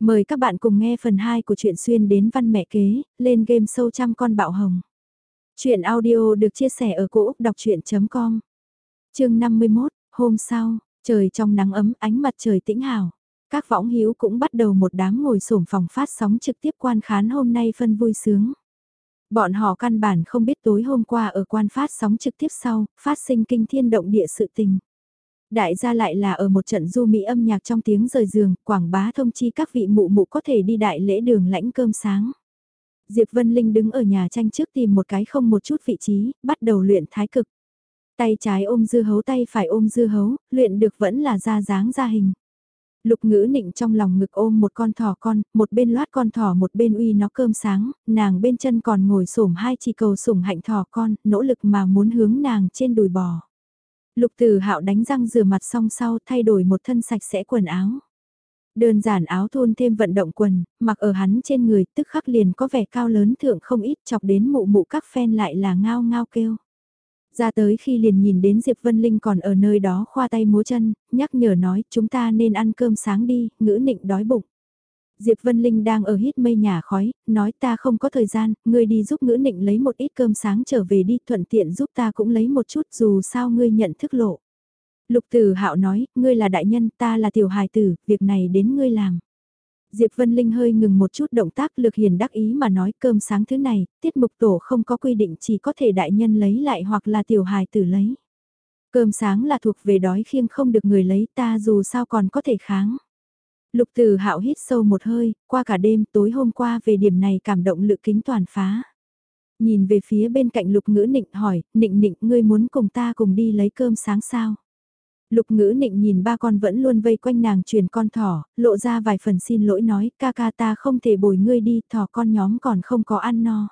Mời các bạn cùng nghe phần 2 của truyện xuyên đến văn mẹ kế, lên game sâu trăm con bạo hồng. Chuyện audio được chia sẻ ở cỗ đọc chuyện.com Trường 51, hôm sau, trời trong nắng ấm ánh mặt trời tĩnh hào. Các võng hiếu cũng bắt đầu một đám ngồi sổm phòng phát sóng trực tiếp quan khán hôm nay phân vui sướng. Bọn họ căn bản không biết tối hôm qua ở quan phát sóng trực tiếp sau, phát sinh kinh thiên động địa sự tình. Đại gia lại là ở một trận du mỹ âm nhạc trong tiếng rời giường, quảng bá thông chi các vị mụ mụ có thể đi đại lễ đường lãnh cơm sáng. Diệp Vân Linh đứng ở nhà tranh trước tìm một cái không một chút vị trí, bắt đầu luyện thái cực. Tay trái ôm dư hấu tay phải ôm dư hấu, luyện được vẫn là ra dáng ra hình. Lục ngữ nịnh trong lòng ngực ôm một con thỏ con, một bên loát con thỏ một bên uy nó cơm sáng, nàng bên chân còn ngồi xổm hai chỉ cầu sủng hạnh thỏ con, nỗ lực mà muốn hướng nàng trên đùi bò. Lục Tử Hạo đánh răng rửa mặt xong sau thay đổi một thân sạch sẽ quần áo. Đơn giản áo thun thêm vận động quần, mặc ở hắn trên người tức khắc liền có vẻ cao lớn thượng không ít chọc đến mụ mụ các fan lại là ngao ngao kêu. Ra tới khi liền nhìn đến Diệp Vân Linh còn ở nơi đó khoa tay múa chân, nhắc nhở nói chúng ta nên ăn cơm sáng đi, ngữ nịnh đói bụng. Diệp Vân Linh đang ở hít mây nhà khói, nói ta không có thời gian, ngươi đi giúp ngữ nịnh lấy một ít cơm sáng trở về đi, thuận tiện giúp ta cũng lấy một chút dù sao ngươi nhận thức lộ. Lục Tử Hạo nói, ngươi là đại nhân, ta là tiểu hài tử, việc này đến ngươi làm. Diệp Vân Linh hơi ngừng một chút động tác lực hiền đắc ý mà nói cơm sáng thứ này, tiết mục tổ không có quy định chỉ có thể đại nhân lấy lại hoặc là tiểu hài tử lấy. Cơm sáng là thuộc về đói khiêng không được người lấy ta dù sao còn có thể kháng. Lục Từ Hạo hít sâu một hơi, qua cả đêm tối hôm qua về điểm này cảm động lự kính toàn phá. Nhìn về phía bên cạnh Lục Ngữ Nịnh hỏi, Nịnh Nịnh ngươi muốn cùng ta cùng đi lấy cơm sáng sao? Lục Ngữ Nịnh nhìn ba con vẫn luôn vây quanh nàng truyền con thỏ, lộ ra vài phần xin lỗi nói, ca ca ta không thể bồi ngươi đi, thỏ con nhóm còn không có ăn no.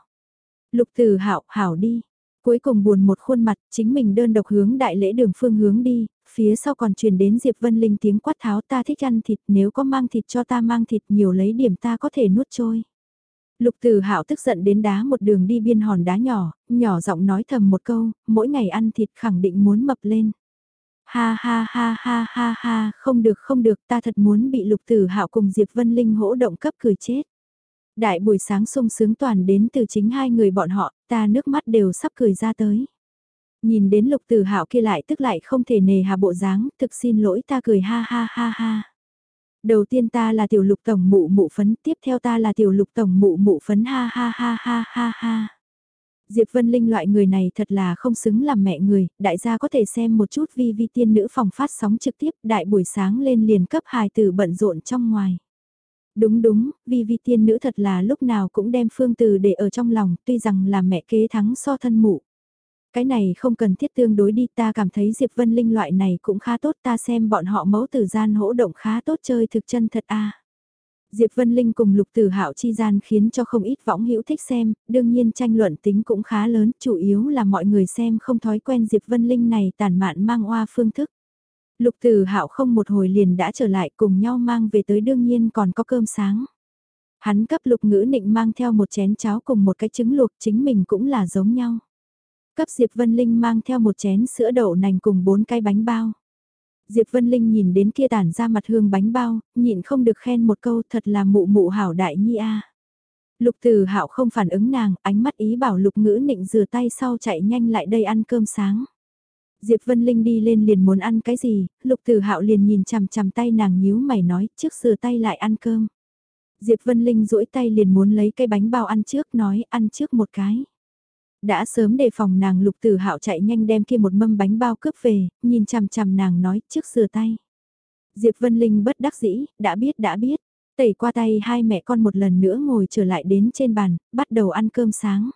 Lục Từ Hạo, hảo đi. Cuối cùng buồn một khuôn mặt, chính mình đơn độc hướng đại lễ đường phương hướng đi, phía sau còn truyền đến Diệp Vân Linh tiếng quát tháo ta thích ăn thịt nếu có mang thịt cho ta mang thịt nhiều lấy điểm ta có thể nuốt trôi. Lục Tử Hạo tức giận đến đá một đường đi biên hòn đá nhỏ, nhỏ giọng nói thầm một câu, mỗi ngày ăn thịt khẳng định muốn mập lên. Ha ha ha ha ha ha, không được không được, ta thật muốn bị Lục Tử Hạo cùng Diệp Vân Linh hỗ động cấp cười chết. Đại buổi sáng sung sướng toàn đến từ chính hai người bọn họ, ta nước mắt đều sắp cười ra tới. Nhìn đến lục tử hạo kia lại tức lại không thể nề hà bộ dáng, thực xin lỗi ta cười ha ha ha ha. Đầu tiên ta là tiểu lục tổng mụ mụ phấn, tiếp theo ta là tiểu lục tổng mụ mụ phấn ha ha ha ha ha ha. Diệp Vân Linh loại người này thật là không xứng làm mẹ người, đại gia có thể xem một chút vi vi tiên nữ phòng phát sóng trực tiếp, đại buổi sáng lên liền cấp hài tử bận rộn trong ngoài. Đúng đúng, vi vi tiên nữ thật là lúc nào cũng đem phương từ để ở trong lòng, tuy rằng là mẹ kế thắng so thân mụ. Cái này không cần thiết tương đối đi ta cảm thấy Diệp Vân Linh loại này cũng khá tốt ta xem bọn họ mẫu tử gian hỗ động khá tốt chơi thực chân thật a. Diệp Vân Linh cùng Lục Tử Hạo chi gian khiến cho không ít võng hữu thích xem, đương nhiên tranh luận tính cũng khá lớn, chủ yếu là mọi người xem không thói quen Diệp Vân Linh này tàn mạn mang oa phương thức. Lục Tử Hạo không một hồi liền đã trở lại cùng nhau mang về tới đương nhiên còn có cơm sáng. Hắn cấp Lục Ngữ Nịnh mang theo một chén cháo cùng một cái trứng luộc, chính mình cũng là giống nhau cấp Diệp Vân Linh mang theo một chén sữa đậu nành cùng bốn cái bánh bao. Diệp Vân Linh nhìn đến kia tản ra mặt hương bánh bao, nhịn không được khen một câu thật là mụ mụ hảo đại nhi a. Lục Từ Hạo không phản ứng nàng, ánh mắt ý bảo Lục Ngữ Nịnh rửa tay sau chạy nhanh lại đây ăn cơm sáng. Diệp Vân Linh đi lên liền muốn ăn cái gì, Lục Từ Hạo liền nhìn chằm chằm tay nàng nhíu mày nói, trước rửa tay lại ăn cơm. Diệp Vân Linh duỗi tay liền muốn lấy cái bánh bao ăn trước, nói ăn trước một cái. Đã sớm đề phòng nàng lục tử hạo chạy nhanh đem kia một mâm bánh bao cướp về, nhìn chằm chằm nàng nói trước sửa tay. Diệp Vân Linh bất đắc dĩ, đã biết đã biết, tẩy qua tay hai mẹ con một lần nữa ngồi trở lại đến trên bàn, bắt đầu ăn cơm sáng.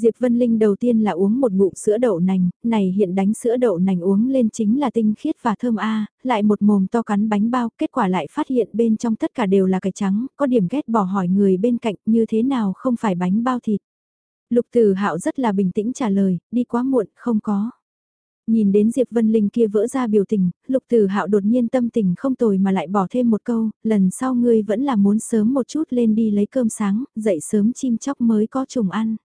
Diệp Vân Linh đầu tiên là uống một ngụm sữa đậu nành, này hiện đánh sữa đậu nành uống lên chính là tinh khiết và thơm a, lại một mồm to cắn bánh bao, kết quả lại phát hiện bên trong tất cả đều là cái trắng, có điểm ghét bỏ hỏi người bên cạnh như thế nào không phải bánh bao thịt. Lục Tử Hạo rất là bình tĩnh trả lời, đi quá muộn, không có. Nhìn đến Diệp Vân Linh kia vỡ ra biểu tình, Lục Tử Hạo đột nhiên tâm tình không tồi mà lại bỏ thêm một câu, lần sau ngươi vẫn là muốn sớm một chút lên đi lấy cơm sáng, dậy sớm chim chóc mới có trùng ăn.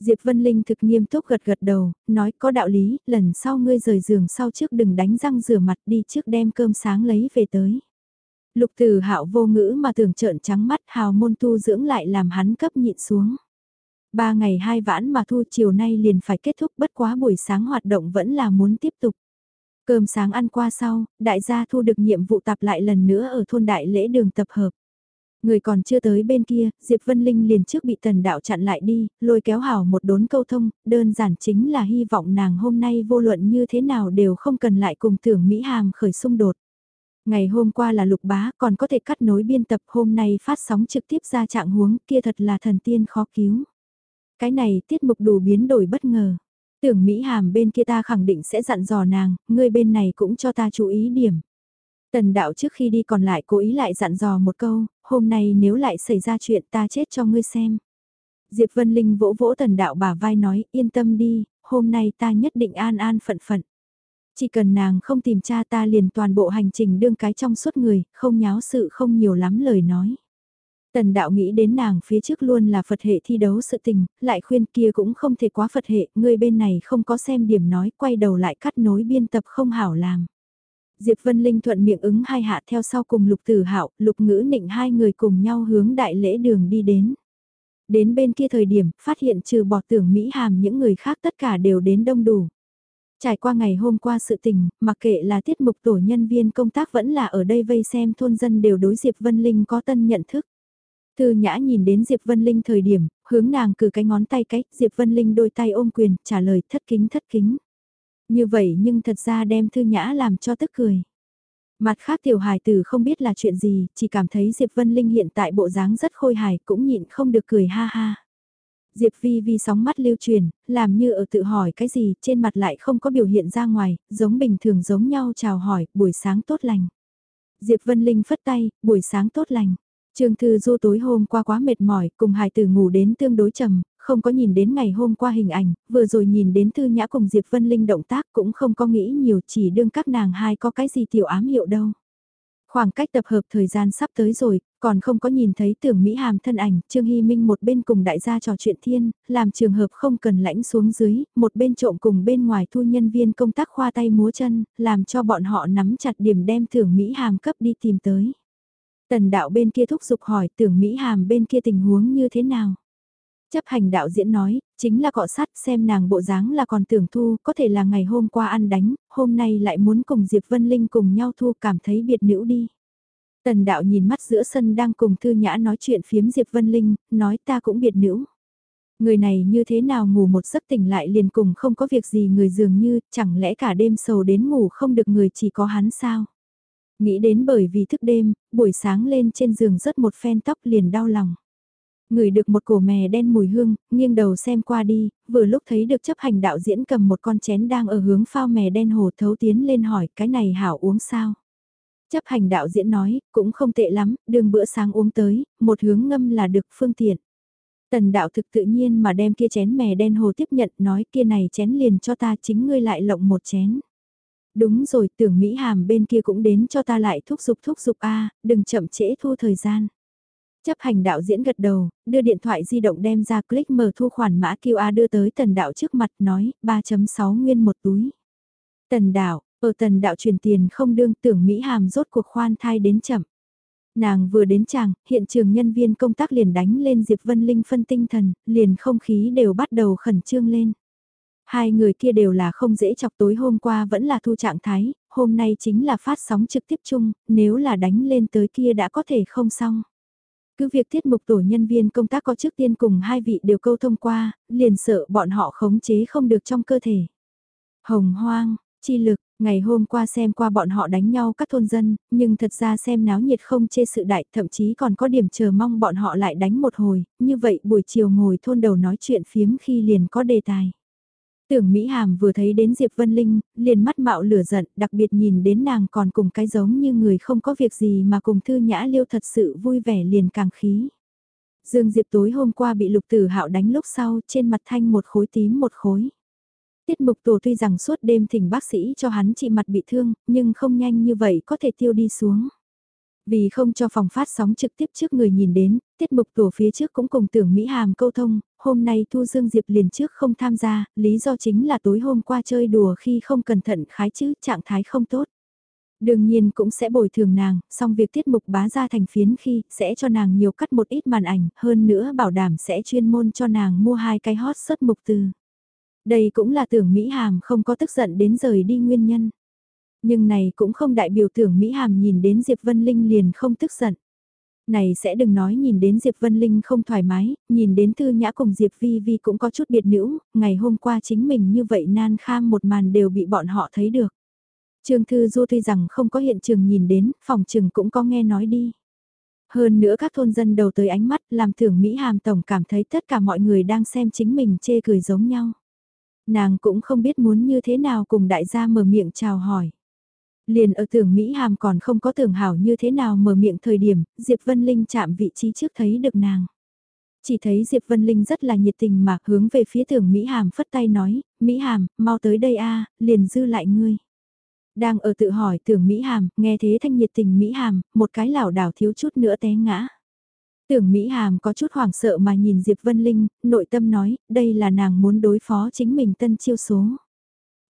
Diệp Vân Linh thực nghiêm túc gật gật đầu, nói có đạo lý, lần sau ngươi rời giường sau trước đừng đánh răng rửa mặt đi trước đem cơm sáng lấy về tới. Lục Tử Hạo vô ngữ mà tưởng trợn trắng mắt hào môn tu dưỡng lại làm hắn cấp nhịn xuống. Ba ngày hai vãn mà thu chiều nay liền phải kết thúc bất quá buổi sáng hoạt động vẫn là muốn tiếp tục. Cơm sáng ăn qua sau, đại gia thu được nhiệm vụ tập lại lần nữa ở thôn đại lễ đường tập hợp. Người còn chưa tới bên kia, Diệp Vân Linh liền trước bị tần đạo chặn lại đi, lôi kéo hảo một đốn câu thông, đơn giản chính là hy vọng nàng hôm nay vô luận như thế nào đều không cần lại cùng tưởng Mỹ Hàm khởi xung đột. Ngày hôm qua là lục bá còn có thể cắt nối biên tập hôm nay phát sóng trực tiếp ra trạng huống kia thật là thần tiên khó cứu. Cái này tiết mục đủ biến đổi bất ngờ. Tưởng Mỹ Hàm bên kia ta khẳng định sẽ dặn dò nàng, người bên này cũng cho ta chú ý điểm. Tần đạo trước khi đi còn lại cố ý lại dặn dò một câu, hôm nay nếu lại xảy ra chuyện ta chết cho ngươi xem. Diệp Vân Linh vỗ vỗ tần đạo bà vai nói, yên tâm đi, hôm nay ta nhất định an an phận phận. Chỉ cần nàng không tìm cha ta liền toàn bộ hành trình đương cái trong suốt người, không nháo sự không nhiều lắm lời nói. Tần đạo nghĩ đến nàng phía trước luôn là Phật hệ thi đấu sự tình, lại khuyên kia cũng không thể quá Phật hệ, người bên này không có xem điểm nói, quay đầu lại cắt nối biên tập không hảo làm. Diệp Vân Linh thuận miệng ứng hai hạ theo sau cùng lục tử hạo lục ngữ nịnh hai người cùng nhau hướng đại lễ đường đi đến. Đến bên kia thời điểm, phát hiện trừ bỏ tưởng Mỹ Hàm những người khác tất cả đều đến đông đủ. Trải qua ngày hôm qua sự tình, mặc kệ là tiết mục tổ nhân viên công tác vẫn là ở đây vây xem thôn dân đều đối Diệp Vân Linh có tân nhận thức. Thư Nhã nhìn đến Diệp Vân Linh thời điểm, hướng nàng cử cái ngón tay cách, Diệp Vân Linh đôi tay ôm quyền, trả lời thất kính thất kính. Như vậy nhưng thật ra đem Thư Nhã làm cho tức cười. Mặt khác tiểu hài tử không biết là chuyện gì, chỉ cảm thấy Diệp Vân Linh hiện tại bộ dáng rất khôi hài, cũng nhịn không được cười ha ha. Diệp Vi Vi sóng mắt lưu truyền, làm như ở tự hỏi cái gì, trên mặt lại không có biểu hiện ra ngoài, giống bình thường giống nhau chào hỏi, buổi sáng tốt lành. Diệp Vân Linh phất tay, buổi sáng tốt lành. Trương Thư Du tối hôm qua quá mệt mỏi, cùng hài tử ngủ đến tương đối trầm, không có nhìn đến ngày hôm qua hình ảnh, vừa rồi nhìn đến Thư Nhã cùng Diệp Vân Linh động tác cũng không có nghĩ nhiều chỉ đương các nàng hai có cái gì tiểu ám hiệu đâu. Khoảng cách tập hợp thời gian sắp tới rồi, còn không có nhìn thấy tưởng Mỹ Hàm thân ảnh, Trương Hy Minh một bên cùng đại gia trò chuyện thiên, làm trường hợp không cần lãnh xuống dưới, một bên trộm cùng bên ngoài thu nhân viên công tác khoa tay múa chân, làm cho bọn họ nắm chặt điểm đem tưởng Mỹ Hàm cấp đi tìm tới. Tần đạo bên kia thúc giục hỏi tưởng Mỹ Hàm bên kia tình huống như thế nào. Chấp hành đạo diễn nói, chính là cọ sát xem nàng bộ dáng là còn tưởng thu, có thể là ngày hôm qua ăn đánh, hôm nay lại muốn cùng Diệp Vân Linh cùng nhau thu cảm thấy biệt nữ đi. Tần đạo nhìn mắt giữa sân đang cùng Thư Nhã nói chuyện phiếm Diệp Vân Linh, nói ta cũng biệt nữ. Người này như thế nào ngủ một giấc tỉnh lại liền cùng không có việc gì người dường như, chẳng lẽ cả đêm sầu đến ngủ không được người chỉ có hắn sao? Nghĩ đến bởi vì thức đêm, buổi sáng lên trên giường rớt một phen tóc liền đau lòng. Người được một cổ mè đen mùi hương, nghiêng đầu xem qua đi, vừa lúc thấy được chấp hành đạo diễn cầm một con chén đang ở hướng phao mè đen hồ thấu tiến lên hỏi cái này hảo uống sao. Chấp hành đạo diễn nói, cũng không tệ lắm, đường bữa sáng uống tới, một hướng ngâm là được phương tiện. Tần đạo thực tự nhiên mà đem kia chén mè đen hồ tiếp nhận nói kia này chén liền cho ta chính ngươi lại lộng một chén. Đúng rồi tưởng Mỹ Hàm bên kia cũng đến cho ta lại thúc giục thúc giục a đừng chậm trễ thu thời gian. Chấp hành đạo diễn gật đầu, đưa điện thoại di động đem ra click mở thu khoản mã QR đưa tới tần đạo trước mặt nói 3.6 nguyên một túi. Tần đạo, ở tần đạo truyền tiền không đương tưởng Mỹ Hàm rốt cuộc khoan thai đến chậm. Nàng vừa đến chàng, hiện trường nhân viên công tác liền đánh lên Diệp Vân Linh phân tinh thần, liền không khí đều bắt đầu khẩn trương lên. Hai người kia đều là không dễ chọc tối hôm qua vẫn là thu trạng thái, hôm nay chính là phát sóng trực tiếp chung, nếu là đánh lên tới kia đã có thể không xong. Cứ việc tiết mục tổ nhân viên công tác có trước tiên cùng hai vị đều câu thông qua, liền sợ bọn họ khống chế không được trong cơ thể. Hồng hoang, chi lực, ngày hôm qua xem qua bọn họ đánh nhau các thôn dân, nhưng thật ra xem náo nhiệt không chê sự đại, thậm chí còn có điểm chờ mong bọn họ lại đánh một hồi, như vậy buổi chiều ngồi thôn đầu nói chuyện phiếm khi liền có đề tài. Tưởng Mỹ Hàm vừa thấy đến Diệp Vân Linh, liền mắt mạo lửa giận, đặc biệt nhìn đến nàng còn cùng cái giống như người không có việc gì mà cùng Thư Nhã Liêu thật sự vui vẻ liền càng khí. Dương Diệp tối hôm qua bị Lục Tử Hạo đánh lúc sau, trên mặt thanh một khối tím một khối. Tiết mục tổ tuy rằng suốt đêm thỉnh bác sĩ cho hắn trị mặt bị thương, nhưng không nhanh như vậy có thể tiêu đi xuống. Vì không cho phòng phát sóng trực tiếp trước người nhìn đến, tiết mục tổ phía trước cũng cùng tưởng Mỹ Hàm câu thông, hôm nay Thu Dương Diệp liền trước không tham gia, lý do chính là tối hôm qua chơi đùa khi không cẩn thận khái chứ trạng thái không tốt. Đương nhiên cũng sẽ bồi thường nàng, song việc tiết mục bá ra thành phiến khi sẽ cho nàng nhiều cắt một ít màn ảnh, hơn nữa bảo đảm sẽ chuyên môn cho nàng mua hai cái hot xuất mục từ. Đây cũng là tưởng Mỹ Hàm không có tức giận đến rời đi nguyên nhân. Nhưng này cũng không đại biểu tưởng Mỹ Hàm nhìn đến Diệp Vân Linh liền không tức giận. Này sẽ đừng nói nhìn đến Diệp Vân Linh không thoải mái, nhìn đến Thư Nhã cùng Diệp Vi Vi cũng có chút biệt nữ, ngày hôm qua chính mình như vậy nan kham một màn đều bị bọn họ thấy được. Trương Thư Du tuy rằng không có hiện trường nhìn đến, phòng trường cũng có nghe nói đi. Hơn nữa các thôn dân đầu tới ánh mắt làm thưởng Mỹ Hàm Tổng cảm thấy tất cả mọi người đang xem chính mình chê cười giống nhau. Nàng cũng không biết muốn như thế nào cùng đại gia mở miệng chào hỏi. Liền ở tưởng Mỹ Hàm còn không có tưởng hảo như thế nào mở miệng thời điểm, Diệp Vân Linh chạm vị trí trước thấy được nàng. Chỉ thấy Diệp Vân Linh rất là nhiệt tình mà hướng về phía tưởng Mỹ Hàm phất tay nói, Mỹ Hàm, mau tới đây a liền dư lại ngươi. Đang ở tự hỏi tưởng Mỹ Hàm, nghe thế thanh nhiệt tình Mỹ Hàm, một cái lảo đảo thiếu chút nữa té ngã. Tưởng Mỹ Hàm có chút hoảng sợ mà nhìn Diệp Vân Linh, nội tâm nói, đây là nàng muốn đối phó chính mình tân chiêu số.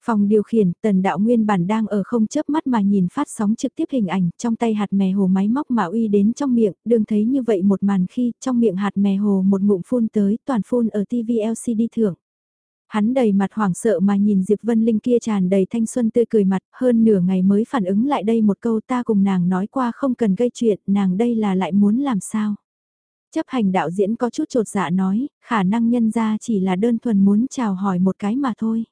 Phòng điều khiển, tần đạo nguyên bản đang ở không chớp mắt mà nhìn phát sóng trực tiếp hình ảnh, trong tay hạt mè hồ máy móc mà uy đến trong miệng, đường thấy như vậy một màn khi trong miệng hạt mè hồ một ngụm phun tới, toàn phun ở TV LCD thưởng. Hắn đầy mặt hoảng sợ mà nhìn Diệp Vân Linh kia tràn đầy thanh xuân tươi cười mặt, hơn nửa ngày mới phản ứng lại đây một câu ta cùng nàng nói qua không cần gây chuyện, nàng đây là lại muốn làm sao. Chấp hành đạo diễn có chút trột dạ nói, khả năng nhân ra chỉ là đơn thuần muốn chào hỏi một cái mà thôi.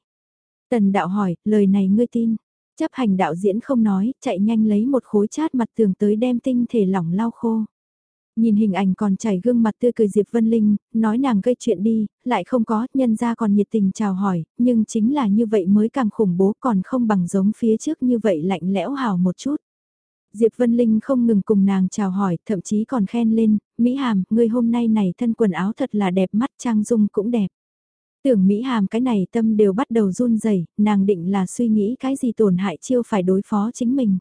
Tần đạo hỏi, lời này ngươi tin. Chấp hành đạo diễn không nói, chạy nhanh lấy một khối chát mặt tường tới đem tinh thể lỏng lau khô. Nhìn hình ảnh còn chảy gương mặt tươi cười Diệp Vân Linh, nói nàng gây chuyện đi, lại không có, nhân ra còn nhiệt tình chào hỏi, nhưng chính là như vậy mới càng khủng bố còn không bằng giống phía trước như vậy lạnh lẽo hào một chút. Diệp Vân Linh không ngừng cùng nàng chào hỏi, thậm chí còn khen lên, Mỹ Hàm, người hôm nay này thân quần áo thật là đẹp mắt trang dung cũng đẹp. Tưởng Mỹ Hàm cái này tâm đều bắt đầu run rẩy, nàng định là suy nghĩ cái gì tổn hại chiêu phải đối phó chính mình.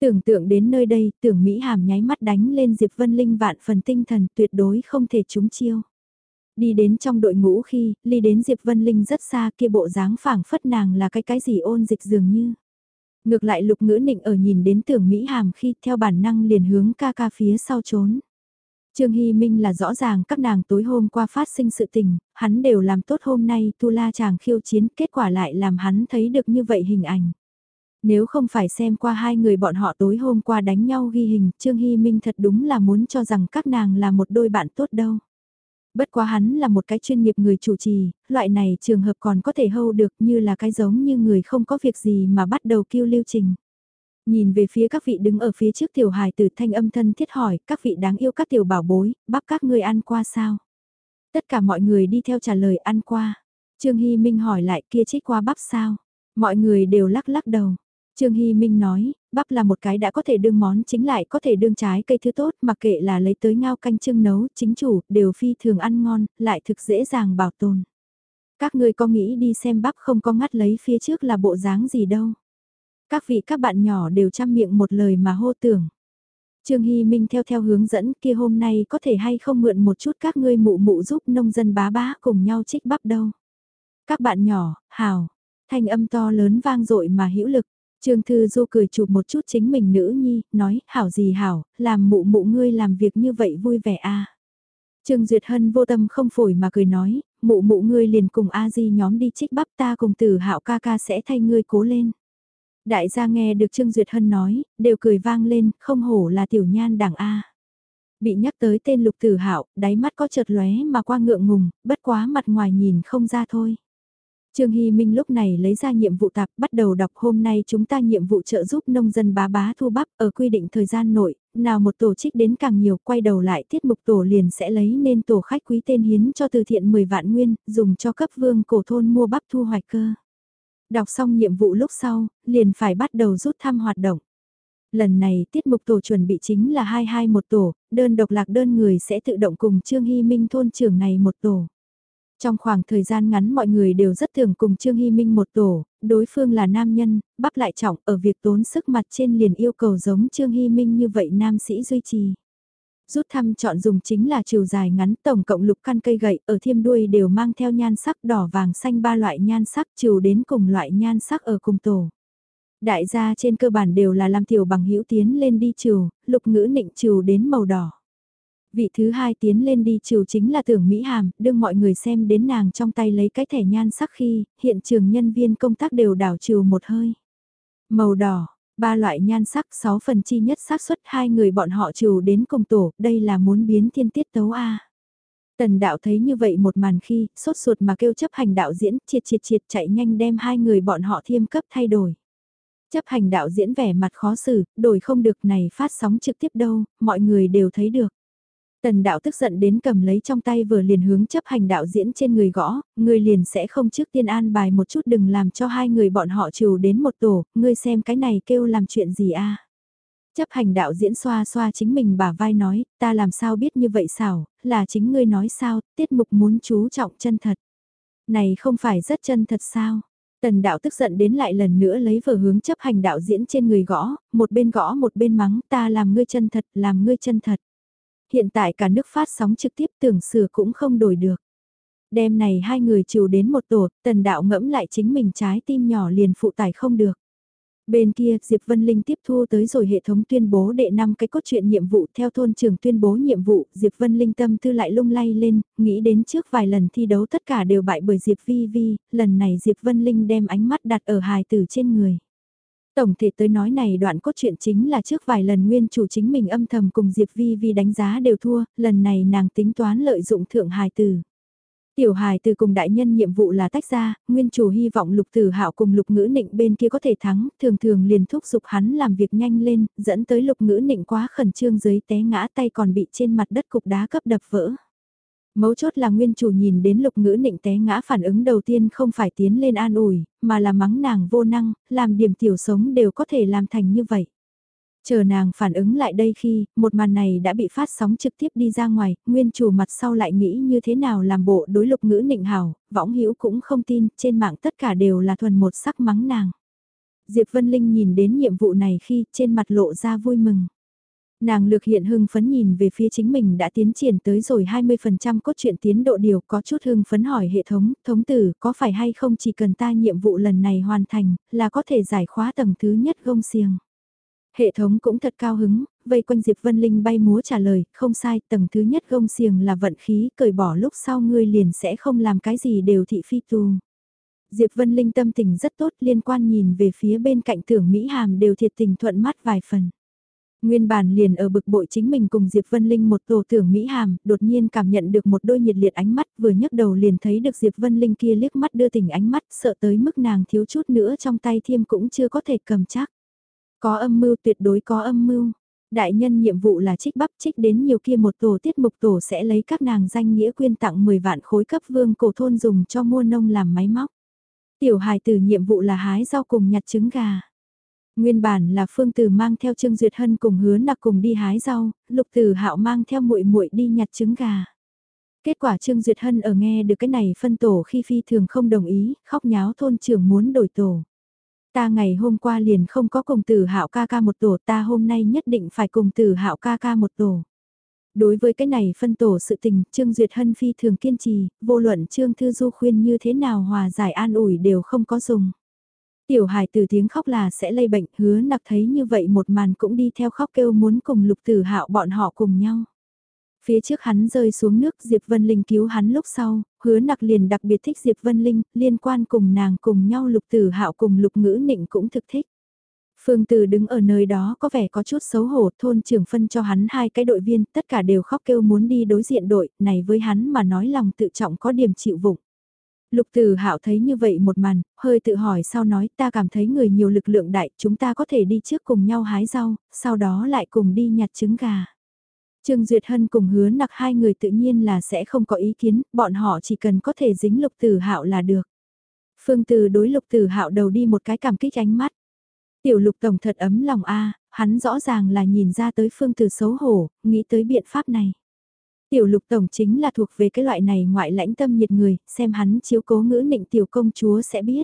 Tưởng tượng đến nơi đây, tưởng Mỹ Hàm nháy mắt đánh lên Diệp Vân Linh vạn phần tinh thần tuyệt đối không thể trúng chiêu. Đi đến trong đội ngũ khi, ly đến Diệp Vân Linh rất xa kia bộ dáng phảng phất nàng là cái cái gì ôn dịch dường như. Ngược lại lục ngữ nịnh ở nhìn đến tưởng Mỹ Hàm khi theo bản năng liền hướng ca ca phía sau trốn. Trương Hy Minh là rõ ràng các nàng tối hôm qua phát sinh sự tình, hắn đều làm tốt hôm nay tu la chàng khiêu chiến kết quả lại làm hắn thấy được như vậy hình ảnh. Nếu không phải xem qua hai người bọn họ tối hôm qua đánh nhau ghi hình, Trương Hy Minh thật đúng là muốn cho rằng các nàng là một đôi bạn tốt đâu. Bất quá hắn là một cái chuyên nghiệp người chủ trì, loại này trường hợp còn có thể hâu được như là cái giống như người không có việc gì mà bắt đầu kêu lưu trình. Nhìn về phía các vị đứng ở phía trước tiểu hài từ thanh âm thân thiết hỏi, các vị đáng yêu các tiểu bảo bối, bắp các ngươi ăn qua sao? Tất cả mọi người đi theo trả lời ăn qua. Trương Hy Minh hỏi lại kia trích qua bắp sao? Mọi người đều lắc lắc đầu. Trương Hy Minh nói, bắp là một cái đã có thể đương món chính lại có thể đương trái cây thứ tốt mặc kệ là lấy tới ngao canh chưng nấu, chính chủ, đều phi thường ăn ngon, lại thực dễ dàng bảo tồn. Các ngươi có nghĩ đi xem bắp không có ngắt lấy phía trước là bộ dáng gì đâu. Các vị các bạn nhỏ đều chăm miệng một lời mà hô tưởng. Trương Hy Minh theo theo hướng dẫn kia hôm nay có thể hay không mượn một chút các ngươi mụ mụ giúp nông dân bá bá cùng nhau trích bắp đâu. Các bạn nhỏ, hào, thanh âm to lớn vang dội mà hữu lực. Trương Thư Du cười chụp một chút chính mình nữ nhi, nói, hảo gì hảo, làm mụ mụ ngươi làm việc như vậy vui vẻ à. Trương Duyệt Hân vô tâm không phổi mà cười nói, mụ mụ ngươi liền cùng A Di nhóm đi trích bắp ta cùng từ hạo ca ca sẽ thay ngươi cố lên. Đại gia nghe được Trương Duyệt Hân nói, đều cười vang lên, không hổ là tiểu nhan đảng A. Bị nhắc tới tên lục tử hạo đáy mắt có chợt lóe mà qua ngượng ngùng, bất quá mặt ngoài nhìn không ra thôi. Trương Hy Minh lúc này lấy ra nhiệm vụ tạp bắt đầu đọc hôm nay chúng ta nhiệm vụ trợ giúp nông dân bá bá thu bắp ở quy định thời gian nội, nào một tổ trích đến càng nhiều quay đầu lại tiết mục tổ liền sẽ lấy nên tổ khách quý tên hiến cho từ thiện 10 vạn nguyên, dùng cho cấp vương cổ thôn mua bắp thu hoạch cơ. Đọc xong nhiệm vụ lúc sau, liền phải bắt đầu rút thăm hoạt động. Lần này tiết mục tổ chuẩn bị chính là 221 tổ, đơn độc lạc đơn người sẽ tự động cùng Trương Hy Minh thôn trưởng này một tổ. Trong khoảng thời gian ngắn mọi người đều rất thường cùng Trương Hy Minh một tổ, đối phương là nam nhân, bắp lại trọng ở việc tốn sức mặt trên liền yêu cầu giống Trương Hy Minh như vậy nam sĩ duy trì. Rút thăm chọn dùng chính là chiều dài ngắn tổng cộng lục căn cây gậy ở thiêm đuôi đều mang theo nhan sắc đỏ vàng xanh ba loại nhan sắc chiều đến cùng loại nhan sắc ở cùng tổ. Đại gia trên cơ bản đều là làm tiểu bằng hữu tiến lên đi chiều lục ngữ nịnh chiều đến màu đỏ. Vị thứ hai tiến lên đi chiều chính là tưởng Mỹ Hàm, đương mọi người xem đến nàng trong tay lấy cái thẻ nhan sắc khi, hiện trường nhân viên công tác đều đảo chiều một hơi. Màu đỏ, ba loại nhan sắc 6 phần chi nhất xác suất hai người bọn họ trừ đến cùng tổ, đây là muốn biến thiên tiết tấu A. Tần đạo thấy như vậy một màn khi, sốt ruột mà kêu chấp hành đạo diễn, triệt triệt triệt chạy nhanh đem hai người bọn họ thiêm cấp thay đổi. Chấp hành đạo diễn vẻ mặt khó xử, đổi không được này phát sóng trực tiếp đâu, mọi người đều thấy được. Tần đạo tức giận đến cầm lấy trong tay vừa liền hướng chấp hành đạo diễn trên người gõ, người liền sẽ không trước tiên an bài một chút đừng làm cho hai người bọn họ trừ đến một tổ, ngươi xem cái này kêu làm chuyện gì a Chấp hành đạo diễn xoa xoa chính mình bả vai nói, ta làm sao biết như vậy xảo, là chính ngươi nói sao, tiết mục muốn chú trọng chân thật. Này không phải rất chân thật sao? Tần đạo tức giận đến lại lần nữa lấy vở hướng chấp hành đạo diễn trên người gõ, một bên gõ một bên mắng ta làm ngươi chân thật, làm ngươi chân thật. Hiện tại cả nước phát sóng trực tiếp tưởng sửa cũng không đổi được. Đêm này hai người chiều đến một tổ, tần đạo ngẫm lại chính mình trái tim nhỏ liền phụ tải không được. Bên kia, Diệp Vân Linh tiếp thu tới rồi hệ thống tuyên bố đệ năm cái cốt truyện nhiệm vụ theo thôn trường tuyên bố nhiệm vụ, Diệp Vân Linh tâm tư lại lung lay lên, nghĩ đến trước vài lần thi đấu tất cả đều bại bởi Diệp Vi Vi, lần này Diệp Vân Linh đem ánh mắt đặt ở hài tử trên người. Tổng thể tới nói này đoạn cốt truyện chính là trước vài lần nguyên chủ chính mình âm thầm cùng Diệp Vi Vi đánh giá đều thua, lần này nàng tính toán lợi dụng thượng hài tử. Tiểu hài từ cùng đại nhân nhiệm vụ là tách ra, nguyên chủ hy vọng lục tử hạo cùng lục ngữ nịnh bên kia có thể thắng, thường thường liền thúc giục hắn làm việc nhanh lên, dẫn tới lục ngữ nịnh quá khẩn trương dưới té ngã tay còn bị trên mặt đất cục đá cấp đập vỡ. Mấu chốt là nguyên chủ nhìn đến lục ngữ nịnh té ngã phản ứng đầu tiên không phải tiến lên an ủi, mà là mắng nàng vô năng, làm điểm tiểu sống đều có thể làm thành như vậy. Chờ nàng phản ứng lại đây khi, một màn này đã bị phát sóng trực tiếp đi ra ngoài, nguyên chủ mặt sau lại nghĩ như thế nào làm bộ đối lục ngữ nịnh hảo, võng hữu cũng không tin, trên mạng tất cả đều là thuần một sắc mắng nàng. Diệp Vân Linh nhìn đến nhiệm vụ này khi trên mặt lộ ra vui mừng. Nàng lược hiện hưng phấn nhìn về phía chính mình đã tiến triển tới rồi 20% cốt truyện tiến độ điều có chút hưng phấn hỏi hệ thống, thống tử có phải hay không chỉ cần ta nhiệm vụ lần này hoàn thành là có thể giải khóa tầng thứ nhất gông xiềng. Hệ thống cũng thật cao hứng, vây quanh Diệp Vân Linh bay múa trả lời, không sai, tầng thứ nhất gông xiềng là vận khí, cởi bỏ lúc sau ngươi liền sẽ không làm cái gì đều thị phi tu Diệp Vân Linh tâm tình rất tốt liên quan nhìn về phía bên cạnh tưởng Mỹ Hàm đều thiệt tình thuận mắt vài phần. Nguyên bản liền ở bực bội chính mình cùng Diệp Vân Linh một tổ tưởng Mỹ Hàm, đột nhiên cảm nhận được một đôi nhiệt liệt ánh mắt vừa nhấc đầu liền thấy được Diệp Vân Linh kia liếc mắt đưa tình ánh mắt sợ tới mức nàng thiếu chút nữa trong tay thiêm cũng chưa có thể cầm chắc. Có âm mưu tuyệt đối có âm mưu. Đại nhân nhiệm vụ là trích bắp trích đến nhiều kia một tổ tiết mục tổ sẽ lấy các nàng danh nghĩa quyên tặng 10 vạn khối cấp vương cổ thôn dùng cho mua nông làm máy móc. Tiểu hài từ nhiệm vụ là hái rau cùng nhặt trứng gà. Nguyên bản là Phương Tử mang theo Trương Duyệt Hân cùng hứa nặc cùng đi hái rau, Lục Tử Hạo mang theo muội muội đi nhặt trứng gà. Kết quả Trương Duyệt Hân ở nghe được cái này phân tổ khi phi thường không đồng ý, khóc nháo thôn trưởng muốn đổi tổ. Ta ngày hôm qua liền không có cùng tử hạo ca ca một tổ ta hôm nay nhất định phải cùng tử hạo ca ca một tổ. Đối với cái này phân tổ sự tình, Trương Duyệt Hân phi thường kiên trì, vô luận Trương Thư Du khuyên như thế nào hòa giải an ủi đều không có dùng. Tiểu hài từ tiếng khóc là sẽ lây bệnh, hứa nặc thấy như vậy một màn cũng đi theo khóc kêu muốn cùng lục tử hạo bọn họ cùng nhau. Phía trước hắn rơi xuống nước Diệp Vân Linh cứu hắn lúc sau, hứa nặc liền đặc biệt thích Diệp Vân Linh, liên quan cùng nàng cùng nhau lục tử hạo cùng lục ngữ nịnh cũng thực thích. Phương Từ đứng ở nơi đó có vẻ có chút xấu hổ, thôn trưởng phân cho hắn hai cái đội viên, tất cả đều khóc kêu muốn đi đối diện đội, này với hắn mà nói lòng tự trọng có điểm chịu vụng. Lục Từ Hạo thấy như vậy một màn, hơi tự hỏi sau nói ta cảm thấy người nhiều lực lượng đại, chúng ta có thể đi trước cùng nhau hái rau, sau đó lại cùng đi nhặt trứng gà. Trương Duyệt Hân cùng hứa nặc hai người tự nhiên là sẽ không có ý kiến, bọn họ chỉ cần có thể dính lục tử hạo là được. Phương Từ đối lục tử hạo đầu đi một cái cảm kích ánh mắt. Tiểu lục tổng thật ấm lòng a hắn rõ ràng là nhìn ra tới Phương Từ xấu hổ, nghĩ tới biện pháp này. Tiểu lục tổng chính là thuộc về cái loại này ngoại lãnh tâm nhiệt người, xem hắn chiếu cố ngữ nịnh tiểu công chúa sẽ biết.